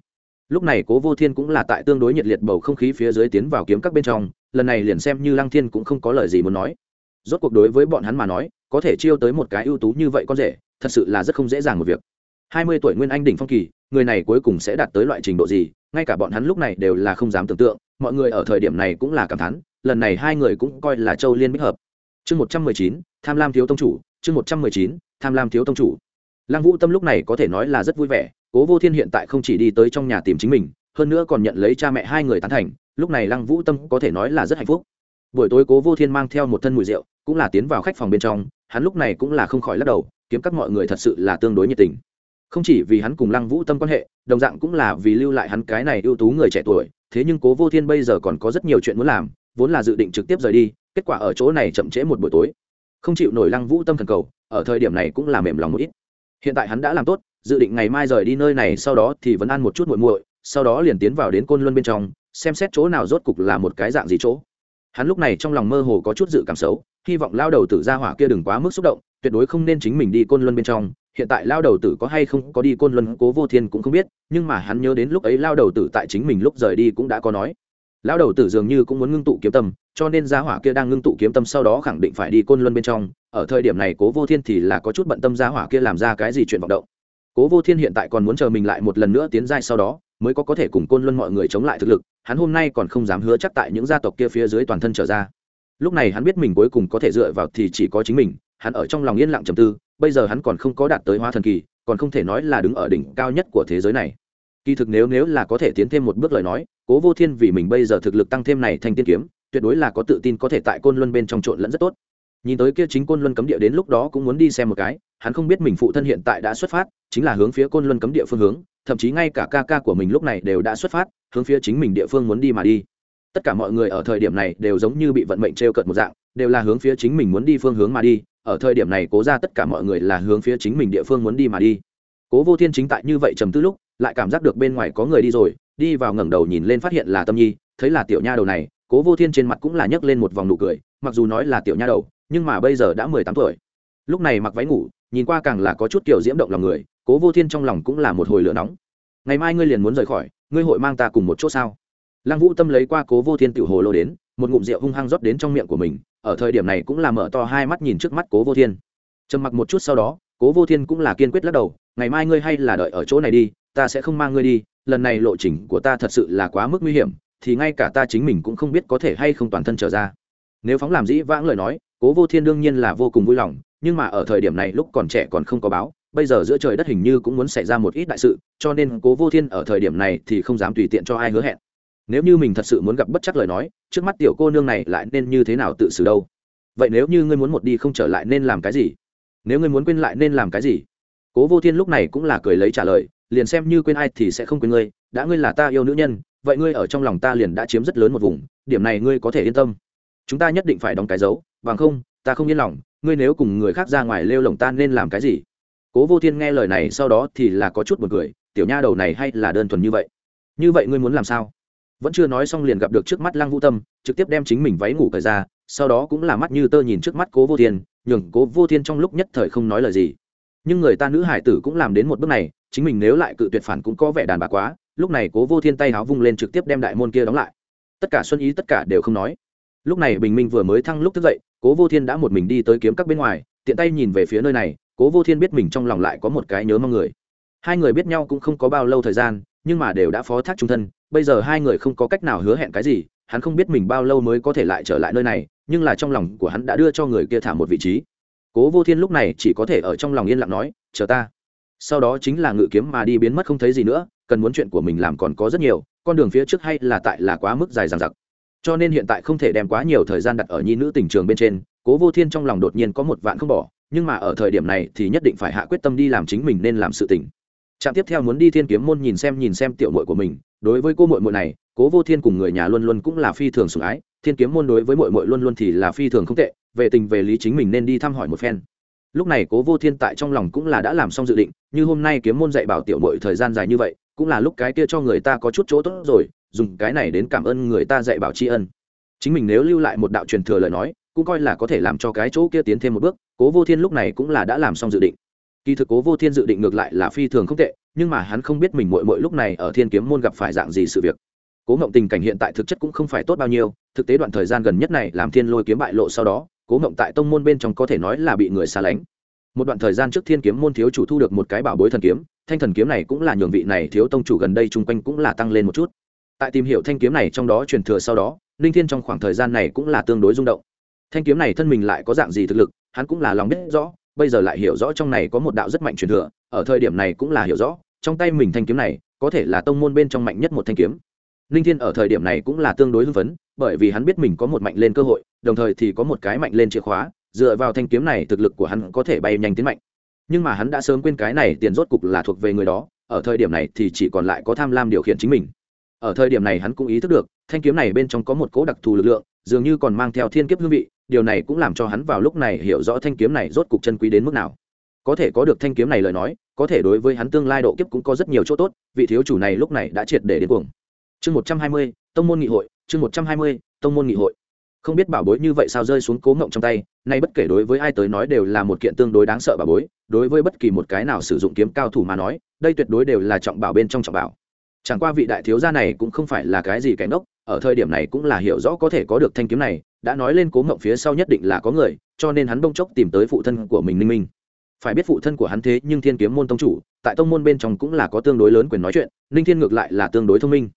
lúc này cố vô thiên cũng là tại tương đối nhiệt liệt bầu không khí phía dưới tiến vào kiếm các bên trong, lần này liền xem như lăng thiên cũng không có lời gì muốn nói. Rốt cuộc đối với bọn hắn mà nói, có thể chiêu tới một cái ưu tú như vậy con rể, thật sự là rất không dễ dàng một việc. Hai mươi tuổi nguyên anh đỉnh phong kỳ, người này cuối cùng sẽ đạt tới loại trình độ gì, ngay cả bọn hắn lúc này đều là không dám tưởng tượng, mọi người ở thời điểm này cũng là cảm thán, lần này hai người cũng coi là châu liên bích hợp. Chương một trăm mười chín, tham lam thiếu tông chủ, chương một trăm mười chín, tham lam thiếu tông chủ lăng vũ tâm lúc này có thể nói là rất vui vẻ, cố vô thiên hiện tại không chỉ đi tới trong nhà tìm chính mình, hơn nữa còn nhận lấy cha mẹ hai người tán thành, lúc này lăng vũ tâm có thể nói là rất hạnh phúc. Buổi tối cố vô thiên mang theo một thân mùi rượu, cũng là tiến vào khách phòng bên trong, hắn lúc này cũng là không khỏi lắc đầu, kiếm các mọi người thật sự là tương đối nhiệt tình. Không chỉ vì hắn cùng lăng vũ tâm quan hệ, đồng dạng cũng là vì lưu lại hắn cái này ưu tú người trẻ tuổi, thế nhưng cố vô thiên bây giờ còn có rất nhiều chuyện muốn làm, vốn là dự định trực tiếp rời đi, kết quả ở chỗ này chậm trễ một buổi tối. Không chịu nổi lăng vũ tâm thần cầu, ở thời điểm này cũng là mềm lòng một ít hiện tại hắn đã làm tốt, dự định ngày mai rời đi nơi này, sau đó thì vẫn ăn một chút muội muội, sau đó liền tiến vào đến côn luân bên trong, xem xét chỗ nào rốt cục là một cái dạng gì chỗ. Hắn lúc này trong lòng mơ hồ có chút dự cảm xấu, hy vọng lao đầu tử ra hỏa kia đừng quá mức xúc động, tuyệt đối không nên chính mình đi côn luân bên trong. Hiện tại lao đầu tử có hay không có đi côn luân cố vô thiên cũng không biết, nhưng mà hắn nhớ đến lúc ấy lao đầu tử tại chính mình lúc rời đi cũng đã có nói lão đầu tử dường như cũng muốn ngưng tụ kiếm tâm, cho nên gia hỏa kia đang ngưng tụ kiếm tâm sau đó khẳng định phải đi côn luân bên trong. Ở thời điểm này, cố vô thiên thì là có chút bận tâm gia hỏa kia làm ra cái gì chuyện vọng động. Cố vô thiên hiện tại còn muốn chờ mình lại một lần nữa tiến giai sau đó, mới có có thể cùng côn luân mọi người chống lại thực lực. Hắn hôm nay còn không dám hứa chắc tại những gia tộc kia phía dưới toàn thân trở ra. Lúc này hắn biết mình cuối cùng có thể dựa vào thì chỉ có chính mình, hắn ở trong lòng yên lặng trầm tư, bây giờ hắn còn không có đạt tới hóa thần kỳ, còn không thể nói là đứng ở đỉnh cao nhất của thế giới này kỳ thực nếu nếu là có thể tiến thêm một bước lời nói, cố vô thiên vì mình bây giờ thực lực tăng thêm này thành tiên kiếm, tuyệt đối là có tự tin có thể tại côn luân bên trong trộn lẫn rất tốt. Nhìn tới kia chính côn luân cấm địa đến lúc đó cũng muốn đi xem một cái, hắn không biết mình phụ thân hiện tại đã xuất phát, chính là hướng phía côn luân cấm địa phương hướng, thậm chí ngay cả ca ca của mình lúc này đều đã xuất phát, hướng phía chính mình địa phương muốn đi mà đi. Tất cả mọi người ở thời điểm này đều giống như bị vận mệnh t r e o cợt một dạng, đều là hướng phía chính mình muốn đi phương hướng mà đi, ở thời điểm này cố ra tất cả mọi người là hướng phía chính mình địa phương muốn đi mà đi. Cố vô thiên chính tại như vậy trầm tư lúc lại cảm giác được bên ngoài có người đi rồi, đi vào ngẩng đầu nhìn lên phát hiện là tâm nhi, thấy là tiểu nha đầu này, cố vô thiên trên mặt cũng là nhấc lên một vòng nụ cười, mặc dù nói là tiểu nha đầu, nhưng mà bây giờ đã mười tám tuổi. Lúc này mặc váy ngủ, nhìn qua càng là có chút kiểu diễm động lòng người, cố vô thiên trong lòng cũng là một hồi lửa nóng. Ngày mai ngươi liền muốn rời khỏi, ngươi hội mang ta cùng một chỗ sao? Lăng vũ tâm lấy qua cố vô thiên tiểu hồ lô đến, một ngụm rượu hung hăng rót đến trong miệng của mình, ở thời điểm này cũng là mở to hai mắt nhìn trước mắt cố vô thiên. Trầm mặc một chút sau đó, cố vô thiên cũng là kiên quyết lắc đầu, ngày mai ngươi hay là đợi ở chỗ này đi ta sẽ không mang ngươi đi, lần này lộ trình của ta thật sự là quá mức nguy hiểm, thì ngay cả ta chính mình cũng không biết có thể hay không toàn thân trở ra. Nếu phóng làm dĩ vãng lời nói, cố vô thiên đương nhiên là vô cùng vui lòng, nhưng mà ở thời điểm này lúc còn trẻ còn không có báo, bây giờ giữa trời đất hình như cũng muốn xảy ra một ít đại sự, cho nên cố vô thiên ở thời điểm này thì không dám tùy tiện cho ai hứa hẹn. Nếu như mình thật sự muốn gặp bất chắc lời nói, trước mắt tiểu cô nương này lại nên như thế nào tự xử đâu? Vậy nếu như ngươi muốn một đi không trở lại nên làm cái gì? Nếu ngươi muốn quên lại nên làm cái gì? Cố vô thiên lúc này cũng là cười lấy trả lời liền xem như quên ai thì sẽ không quên ngươi, đã ngươi là ta yêu nữ nhân, vậy ngươi ở trong lòng ta liền đã chiếm rất lớn một vùng, điểm này ngươi có thể yên tâm. Chúng ta nhất định phải đóng cái dấu, bằng không, ta không yên lòng, ngươi nếu cùng người khác ra ngoài lêu lồng ta nên làm cái gì? Cố vô thiên nghe lời này sau đó thì là có chút b u ồ n cười, tiểu nha đầu này hay là đơn thuần như vậy? Như vậy ngươi muốn làm sao? Vẫn chưa nói xong liền gặp được trước mắt lăng vũ tâm, trực tiếp đem chính mình váy ngủ cởi ra, sau đó cũng là mắt như tơ nhìn trước mắt cố vô thiên, nhường cố vô thiên trong lúc nhất thời không nói lời gì. Nhưng người ta nữ hải tử cũng làm đến một bước này chính mình nếu lại cự tuyệt phản cũng có vẻ đàn bà quá, lúc này cố vô thiên tay háo vung lên trực tiếp đem đại môn kia đóng lại. Tất cả xuân ý tất cả đều không nói. Lúc này bình minh vừa mới thăng lúc thức dậy, cố vô thiên đã một mình đi tới kiếm các bên ngoài, tiện tay nhìn về phía nơi này, cố vô thiên biết mình trong lòng lại có một cái nhớ mong người. Hai người biết nhau cũng không có bao lâu thời gian, nhưng mà đều đã phó thác trung thân, bây giờ hai người không có cách nào hứa hẹn cái gì, hắn không biết mình bao lâu mới có thể lại trở lại nơi này, nhưng là trong lòng của hắn đã đưa cho người kia thả một vị trí. Cố vô thiên lúc này chỉ có thể ở trong lòng yên lặng nói, chờ ta sau đó chính là ngự kiếm mà đi biến mất không thấy gì nữa, cần muốn chuyện của mình làm còn có rất nhiều, con đường phía trước hay là tại là quá mức dài dằng dặc. Cho nên hiện tại không thể đem quá nhiều thời gian đặt ở nhi nữ tình trường bên trên, cố vô thiên trong lòng đột nhiên có một vạn không bỏ, nhưng mà ở thời điểm này thì nhất định phải hạ quyết tâm đi làm chính mình nên làm sự tình. Trạm tiếp theo muốn đi thiên kiếm môn nhìn xem nhìn xem tiểu mội của mình, đối với cô mội mội này, cố vô thiên cùng người nhà luôn luôn cũng là phi thường sủng ái, thiên kiếm môn đối với mội mội luôn luôn thì là phi thường không tệ, về tình về lý chính mình nên đi thăm hỏi một phen lúc này cố vô thiên tại trong lòng cũng là đã làm xong dự định, như hôm nay kiếm môn dạy bảo tiểu mội thời gian dài như vậy, cũng là lúc cái kia cho người ta có chút chỗ tốt rồi, dùng cái này đến cảm ơn người ta dạy bảo tri ân. Chính mình nếu lưu lại một đạo truyền thừa lời nói, cũng coi là có thể làm cho cái chỗ kia tiến thêm một bước, cố vô thiên lúc này cũng là đã làm xong dự định. Kỳ thực cố vô thiên dự định ngược lại là phi thường không tệ, nhưng mà hắn không biết mình mội mội lúc này ở thiên kiếm môn gặp phải dạng gì sự việc. Cố mộng tình cảnh hiện tại thực chất cũng không phải tốt bao nhiêu, thực tế đoạn thời gian gần nhất này làm thiên lôi kiếm bại lộ sau đó cố ngộng tại tông môn bên trong có thể nói là bị người xa lánh. Một đoạn thời gian trước thiên kiếm môn thiếu chủ thu được một cái bảo bối thần kiếm, thanh thần kiếm này cũng là nhường vị này thiếu tông chủ gần đây chung quanh cũng là tăng lên một chút. Tại tìm hiểu thanh kiếm này trong đó truyền thừa sau đó, ninh thiên trong khoảng thời gian này cũng là tương đối rung động. Thanh kiếm này thân mình lại có dạng gì thực lực, hắn cũng là lòng biết rõ, bây giờ lại hiểu rõ trong này có một đạo rất mạnh truyền thừa, ở thời điểm này cũng là hiểu rõ, trong tay mình thanh kiếm này, có thể là tông môn bên trong mạnh nhất một thanh kiếm ninh thiên ở thời điểm này cũng là tương đối hưng phấn, bởi vì hắn biết mình có một mạnh lên cơ hội, đồng thời thì có một cái mạnh lên chìa khóa, dựa vào thanh kiếm này thực lực của hắn có thể bay nhanh tiến mạnh. Nhưng mà hắn đã sớm quên cái này tiền rốt cục là thuộc về người đó, ở thời điểm này thì chỉ còn lại có tham lam điều khiển chính mình. Ở thời điểm này hắn cũng ý thức được, thanh kiếm này bên trong có một cố đặc thù lực lượng, dường như còn mang theo thiên kiếp hương vị, điều này cũng làm cho hắn vào lúc này hiểu rõ thanh kiếm này rốt cục chân quý đến mức nào. Có thể có được thanh kiếm này lời nói, có thể đối với hắn tương lai độ kiếp cũng có rất nhiều chỗ tốt, vị thiếu chủ này lúc này đã triệt để đến cuồng chương một trăm hai mươi, tông môn nghị hội, chương một trăm hai mươi, tông môn nghị hội. Không biết bảo bối như vậy sao rơi xuống cố ngộng trong tay, nay bất kể đối với ai tới nói đều là một kiện tương đối đáng sợ bảo bối, đối với bất kỳ một cái nào sử dụng kiếm cao thủ mà nói, đây tuyệt đối đều là trọng bảo bên trong trọng bảo. Chẳng qua vị đại thiếu gia này cũng không phải là cái gì cái ngốc, ở thời điểm này cũng là hiểu rõ có thể có được thanh kiếm này, đã nói lên cố ngộng phía sau nhất định là có người, cho nên hắn bông chốc tìm tới phụ thân của mình ninh minh. Phải biết phụ thân của hắn thế nhưng thiên kiếm môn tông chủ, tại tông môn bên trong cũng là có tương đối lớn quyền nói chuyện, ninh thiên ngược lại là tương đối thông minh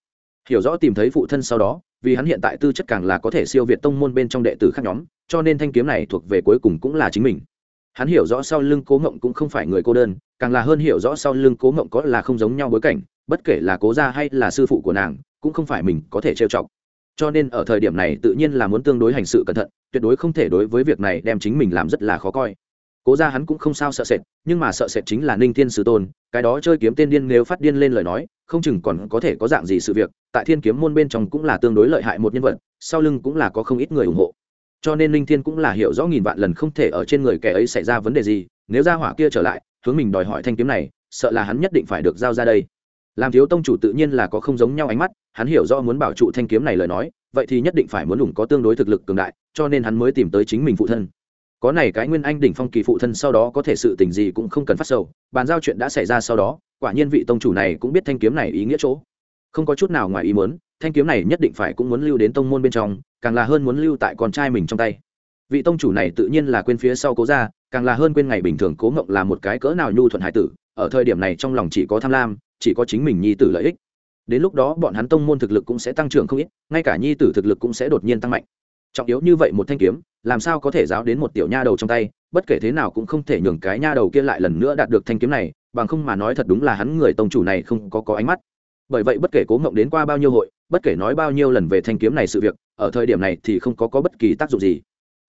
hiểu rõ tìm thấy phụ thân sau đó, vì hắn hiện tại tư chất càng là có thể siêu việt tông môn bên trong đệ tử khác nhóm, cho nên thanh kiếm này thuộc về cuối cùng cũng là chính mình. Hắn hiểu rõ sau lưng cố ngộng cũng không phải người cô đơn, càng là hơn hiểu rõ sau lưng cố ngộng có là không giống nhau bối cảnh, bất kể là cố gia hay là sư phụ của nàng, cũng không phải mình có thể trêu chọc. Cho nên ở thời điểm này tự nhiên là muốn tương đối hành sự cẩn thận, tuyệt đối không thể đối với việc này đem chính mình làm rất là khó coi. Cố ra hắn cũng không sao sợ sệt, nhưng mà sợ sệt chính là ninh thiên sư tôn, cái đó chơi kiếm tên điên nếu phát điên lên lời nói không chừng còn có thể có dạng gì sự việc, tại thiên kiếm môn bên trong cũng là tương đối lợi hại một nhân vật, sau lưng cũng là có không ít người ủng hộ. Cho nên Linh thiên cũng là hiểu rõ nghìn vạn lần không thể ở trên người kẻ ấy xảy ra vấn đề gì, nếu ra hỏa kia trở lại, hướng mình đòi hỏi thanh kiếm này, sợ là hắn nhất định phải được giao ra đây. Làm thiếu tông chủ tự nhiên là có không giống nhau ánh mắt, hắn hiểu rõ muốn bảo trụ thanh kiếm này lời nói, vậy thì nhất định phải muốn lủng có tương đối thực lực cường đại, cho nên hắn mới tìm tới chính mình phụ thân. Có này cái nguyên anh đỉnh phong kỳ phụ thân sau đó có thể sự tình gì cũng không cần phát sầu, bàn giao chuyện đã xảy ra sau đó quả nhiên vị tông chủ này cũng biết thanh kiếm này ý nghĩa chỗ. Không có chút nào ngoài ý muốn, thanh kiếm này nhất định phải cũng muốn lưu đến tông môn bên trong, càng là hơn muốn lưu tại con trai mình trong tay. Vị tông chủ này tự nhiên là quên phía sau cố ra càng là hơn quên ngày bình thường cố ngộng là một cái cỡ nào nhu thuận hải tử, ở thời điểm này trong lòng chỉ có tham lam, chỉ có chính mình nhi tử lợi ích. Đến lúc đó bọn hắn tông môn thực lực cũng sẽ tăng trưởng không ít, ngay cả nhi tử thực lực cũng sẽ đột nhiên tăng mạnh. Trọng yếu như vậy một thanh kiếm, làm sao có thể giáo đến một tiểu nha đầu trong tay, bất kể thế nào cũng không thể nhường cái nha đầu kia lại lần nữa đạt được thanh kiếm này bằng không mà nói thật đúng là hắn người tông chủ này không có có ánh mắt. Bởi vậy bất kể cố ngộng đến qua bao nhiêu hội bất kể nói bao nhiêu lần về thanh kiếm này sự việc ở thời điểm này thì không có, có bất kỳ tác dụng gì.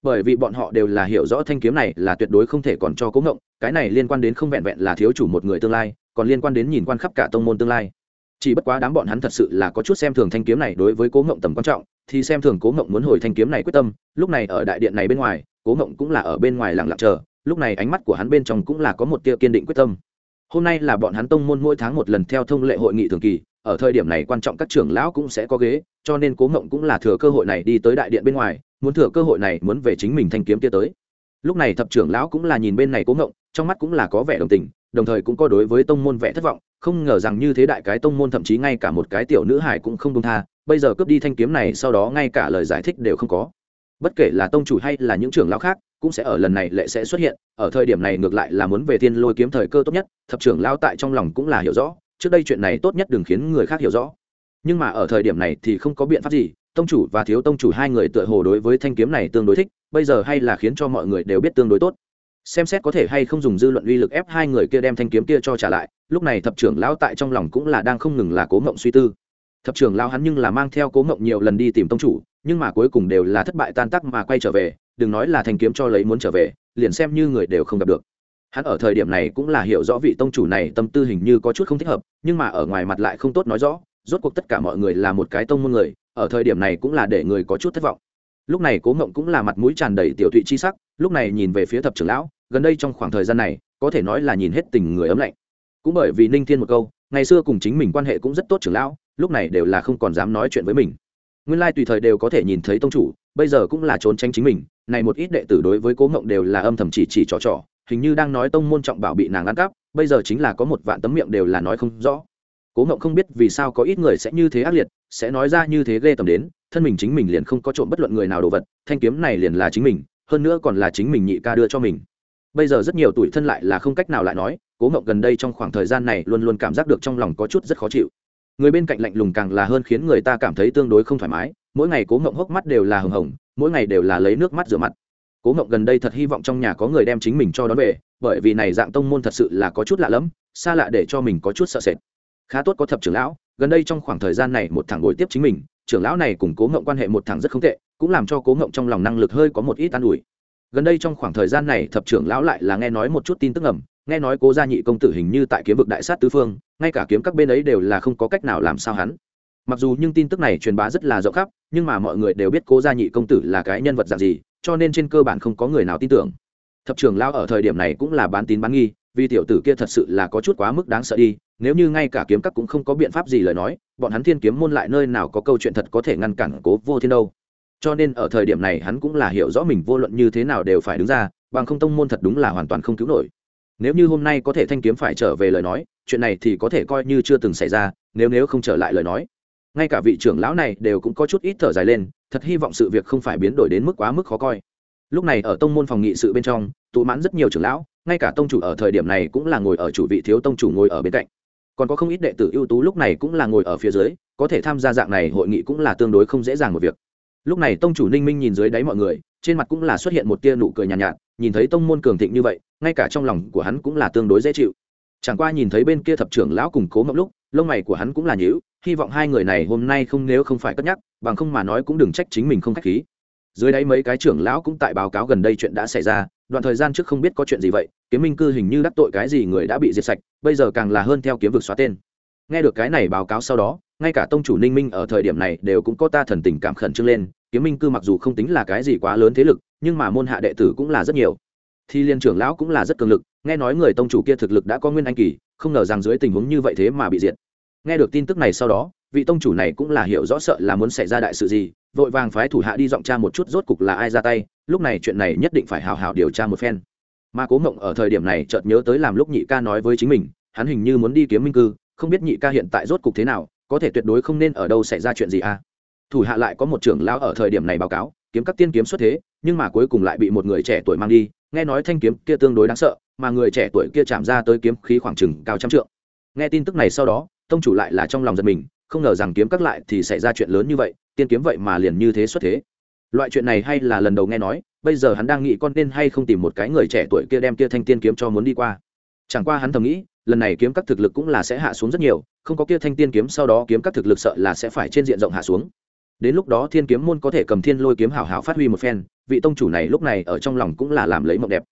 Bởi vì bọn họ đều là hiểu rõ thanh kiếm này là tuyệt đối không thể còn cho cố ngộng cái này liên quan đến không vẹn vẹn là thiếu chủ một người tương lai còn liên quan đến nhìn quan khắp cả tông môn tương lai. Chỉ bất quá đám bọn hắn thật sự là có chút xem thường thanh kiếm này đối với cố ngộng tầm quan trọng thì xem thường cố ngộng muốn hồi thanh kiếm này quyết tâm lúc này ở đại điện này bên ngoài cố ngộng cũng là ở bên ngoài lặng lặng chờ lúc này ánh mắt của hắn bên trong cũng là có một tia kiên định quyết tâm hôm nay là bọn hắn tông môn mỗi tháng một lần theo thông lệ hội nghị thường kỳ, ở thời điểm này quan trọng các trưởng lão cũng sẽ có ghế, cho nên cố ngộng cũng là thừa cơ hội này đi tới đại điện bên ngoài, muốn thừa cơ hội này muốn về chính mình thanh kiếm kia tới. Lúc này thập trưởng lão cũng là nhìn bên này cố ngộng, trong mắt cũng là có vẻ đồng tình, đồng thời cũng có đối với tông môn vẻ thất vọng, không ngờ rằng như thế đại cái tông môn thậm chí ngay cả một cái tiểu nữ hải cũng không công tha, bây giờ cướp đi thanh kiếm này sau đó ngay cả lời giải thích đều không có bất kể là tông chủ hay là những trưởng lão khác, cũng sẽ ở lần này lệ sẽ xuất hiện, ở thời điểm này ngược lại là muốn về thiên lôi kiếm thời cơ tốt nhất, thập trưởng lão tại trong lòng cũng là hiểu rõ, trước đây chuyện này tốt nhất đừng khiến người khác hiểu rõ. Nhưng mà ở thời điểm này thì không có biện pháp gì, tông chủ và thiếu tông chủ hai người tựa hồ đối với thanh kiếm này tương đối thích, bây giờ hay là khiến cho mọi người đều biết tương đối tốt. Xem xét có thể hay không dùng dư luận uy lực ép hai người kia đem thanh kiếm kia cho trả lại, lúc này thập trưởng lão tại trong lòng cũng là đang không ngừng là cố mộng suy tư thập trưởng lao hắn nhưng là mang theo cố ngộng nhiều lần đi tìm tông chủ, nhưng mà cuối cùng đều là thất bại tan tác mà quay trở về, đừng nói là thành kiếm cho lấy muốn trở về, liền xem như người đều không gặp được. Hắn ở thời điểm này cũng là hiểu rõ vị tông chủ này tâm tư hình như có chút không thích hợp, nhưng mà ở ngoài mặt lại không tốt nói rõ, rốt cuộc tất cả mọi người là một cái tông môn người, ở thời điểm này cũng là để người có chút thất vọng. Lúc này cố ngộng cũng là mặt mũi tràn đầy tiểu thụy chi sắc, lúc này nhìn về phía thập trưởng lão, gần đây trong khoảng thời gian này, có thể nói là nhìn hết tình người ấm lạnh. Cũng bởi vì ninh thiên một câu, ngày xưa cùng chính mình quan hệ cũng rất tốt trưởng lão lúc này đều là không còn dám nói chuyện với mình. Nguyên lai tùy thời đều có thể nhìn thấy tông chủ, bây giờ cũng là trốn tránh chính mình, này một ít đệ tử đối với cố ngộng đều là âm thầm chỉ chỉ trò trò, hình như đang nói tông môn trọng bảo bị nàng ăn cắp, bây giờ chính là có một vạn tấm miệng đều là nói không rõ. Cố ngộng không biết vì sao có ít người sẽ như thế ác liệt, sẽ nói ra như thế ghê tầm đến, thân mình chính mình liền không có trộm bất luận người nào đồ vật, thanh kiếm này liền là chính mình, hơn nữa còn là chính mình nhị ca đưa cho mình. Bây giờ rất nhiều tuổi thân lại là không cách nào lại nói, cố ngộng gần đây trong khoảng thời gian này luôn luôn cảm giác được trong lòng có chút rất khó chịu người bên cạnh lạnh lùng càng là hơn khiến người ta cảm thấy tương đối không thoải mái. Mỗi ngày cố ngộng hốc mắt đều là hừng hồng, mỗi ngày đều là lấy nước mắt rửa mặt. Cố ngộng gần đây thật hy vọng trong nhà có người đem chính mình cho đón về, bởi vì này dạng tông môn thật sự là có chút lạ lẫm, xa lạ để cho mình có chút sợ sệt. Khá tốt có thập trưởng lão, gần đây trong khoảng thời gian này một thằng đối tiếp chính mình, trưởng lão này cùng cố ngộng quan hệ một thằng rất không tệ, cũng làm cho cố ngộng trong lòng năng lực hơi có một ít an ủi. Gần đây trong khoảng thời gian này thập trưởng lão lại là nghe nói một chút tin tức ẩm nghe nói cố gia nhị công tử hình như tại kiếm vực đại sát tứ phương, ngay cả kiếm các bên ấy đều là không có cách nào làm sao hắn. Mặc dù nhưng tin tức này truyền bá rất là rộng khắp, nhưng mà mọi người đều biết cố gia nhị công tử là cái nhân vật dạng gì, cho nên trên cơ bản không có người nào tin tưởng. Thập trưởng lão ở thời điểm này cũng là bán tín bán nghi, vì tiểu tử kia thật sự là có chút quá mức đáng sợ đi, nếu như ngay cả kiếm các cũng không có biện pháp gì lời nói, bọn hắn thiên kiếm môn lại nơi nào có câu chuyện thật có thể ngăn cản cố vô thiên đâu. Cho nên ở thời điểm này hắn cũng là hiểu rõ mình vô luận như thế nào đều phải đứng ra, bằng không tông môn thật đúng là hoàn toàn không cứu nổi nếu như hôm nay có thể thanh kiếm phải trở về lời nói chuyện này thì có thể coi như chưa từng xảy ra nếu nếu không trở lại lời nói. Ngay cả vị trưởng lão này đều cũng có chút ít thở dài lên thật hy vọng sự việc không phải biến đổi đến mức quá mức khó coi. Lúc này ở tông môn phòng nghị sự bên trong tụ mãn rất nhiều trưởng lão ngay cả tông chủ ở thời điểm này cũng là ngồi ở chủ vị thiếu tông chủ ngồi ở bên cạnh. Còn có không ít đệ tử ưu tú lúc này cũng là ngồi ở phía dưới có thể tham gia dạng này hội nghị cũng là tương đối không dễ dàng một việc. Lúc này tông chủ ninh minh nhìn dưới đáy mọi người trên mặt cũng là xuất hiện một tia nụ cười nhàn nhạt, nhạt nhìn thấy tông môn cường thịnh như vậy ngay cả trong lòng của hắn cũng là tương đối dễ chịu. Chẳng qua nhìn thấy bên kia thập trưởng lão cùng cố mộng lúc, lông mày của hắn cũng là nhữ hy vọng hai người này hôm nay không nếu không phải cất nhắc, bằng không mà nói cũng đừng trách chính mình không k h á c h khí. Dưới đáy mấy cái trưởng lão cũng tại báo cáo gần đây chuyện đã xảy ra, đoạn thời gian trước không biết có chuyện gì vậy, kiếm minh cư hình như đắc tội cái gì người đã bị diệt sạch, bây giờ càng là hơn theo kiếm vực xóa tên. Nghe được cái này báo cáo sau đó, ngay cả tông chủ ninh minh ở thời điểm này đều cũng có ta thần tình cảm khẩn trương lên, kiếm minh cư mặc dù không tính là cái gì quá lớn thế lực, nhưng mà môn hạ đệ tử cũng là rất nhiều thì liên trưởng lão cũng là rất cường lực, nghe nói người tông chủ kia thực lực đã có nguyên anh kỳ, không ngờ rằng dưới tình huống như vậy thế mà bị diệt. Nghe được tin tức này sau đó, vị tông chủ này cũng là hiểu rõ sợ là muốn xảy ra đại sự gì, vội vàng phái thủ hạ đi giọng tra một chút rốt cục là ai ra tay, lúc này chuyện này nhất định phải hào hào điều tra một phen. Mà cố ngộng ở thời điểm này chợt nhớ tới làm lúc nhị ca nói với chính mình, hắn hình như muốn đi kiếm minh cư, không biết nhị ca hiện tại rốt cục thế nào, có thể tuyệt đối không nên ở đâu xảy ra chuyện gì à. Thủ hạ lại có một trưởng lão ở thời điểm này báo cáo, kiếm các tiên kiếm xuất thế, nhưng mà cuối cùng lại bị một người trẻ tuổi mang đi nghe nói thanh kiếm kia tương đối đáng sợ, mà người trẻ tuổi kia chạm ra tới kiếm khí khoảng chừng cao trăm trượng. Nghe tin tức này sau đó, tông chủ lại là trong lòng giật mình, không ngờ rằng kiếm các lại thì xảy ra chuyện lớn như vậy, tiên kiếm vậy mà liền như thế xuất thế. Loại chuyện này hay là lần đầu nghe nói, bây giờ hắn đang nghĩ con nên hay không tìm một cái người trẻ tuổi kia đem kia thanh tiên kiếm cho muốn đi qua. Chẳng qua hắn thầm nghĩ, lần này kiếm các thực lực cũng là sẽ hạ xuống rất nhiều, không có kia thanh tiên kiếm sau đó kiếm các thực lực sợ là sẽ phải trên diện rộng hạ xuống. Đến lúc đó thiên kiếm môn có thể cầm thiên lôi kiếm hảo hảo phát huy một phen vị tông chủ này lúc này ở trong lòng cũng là làm lấy mộng đẹp.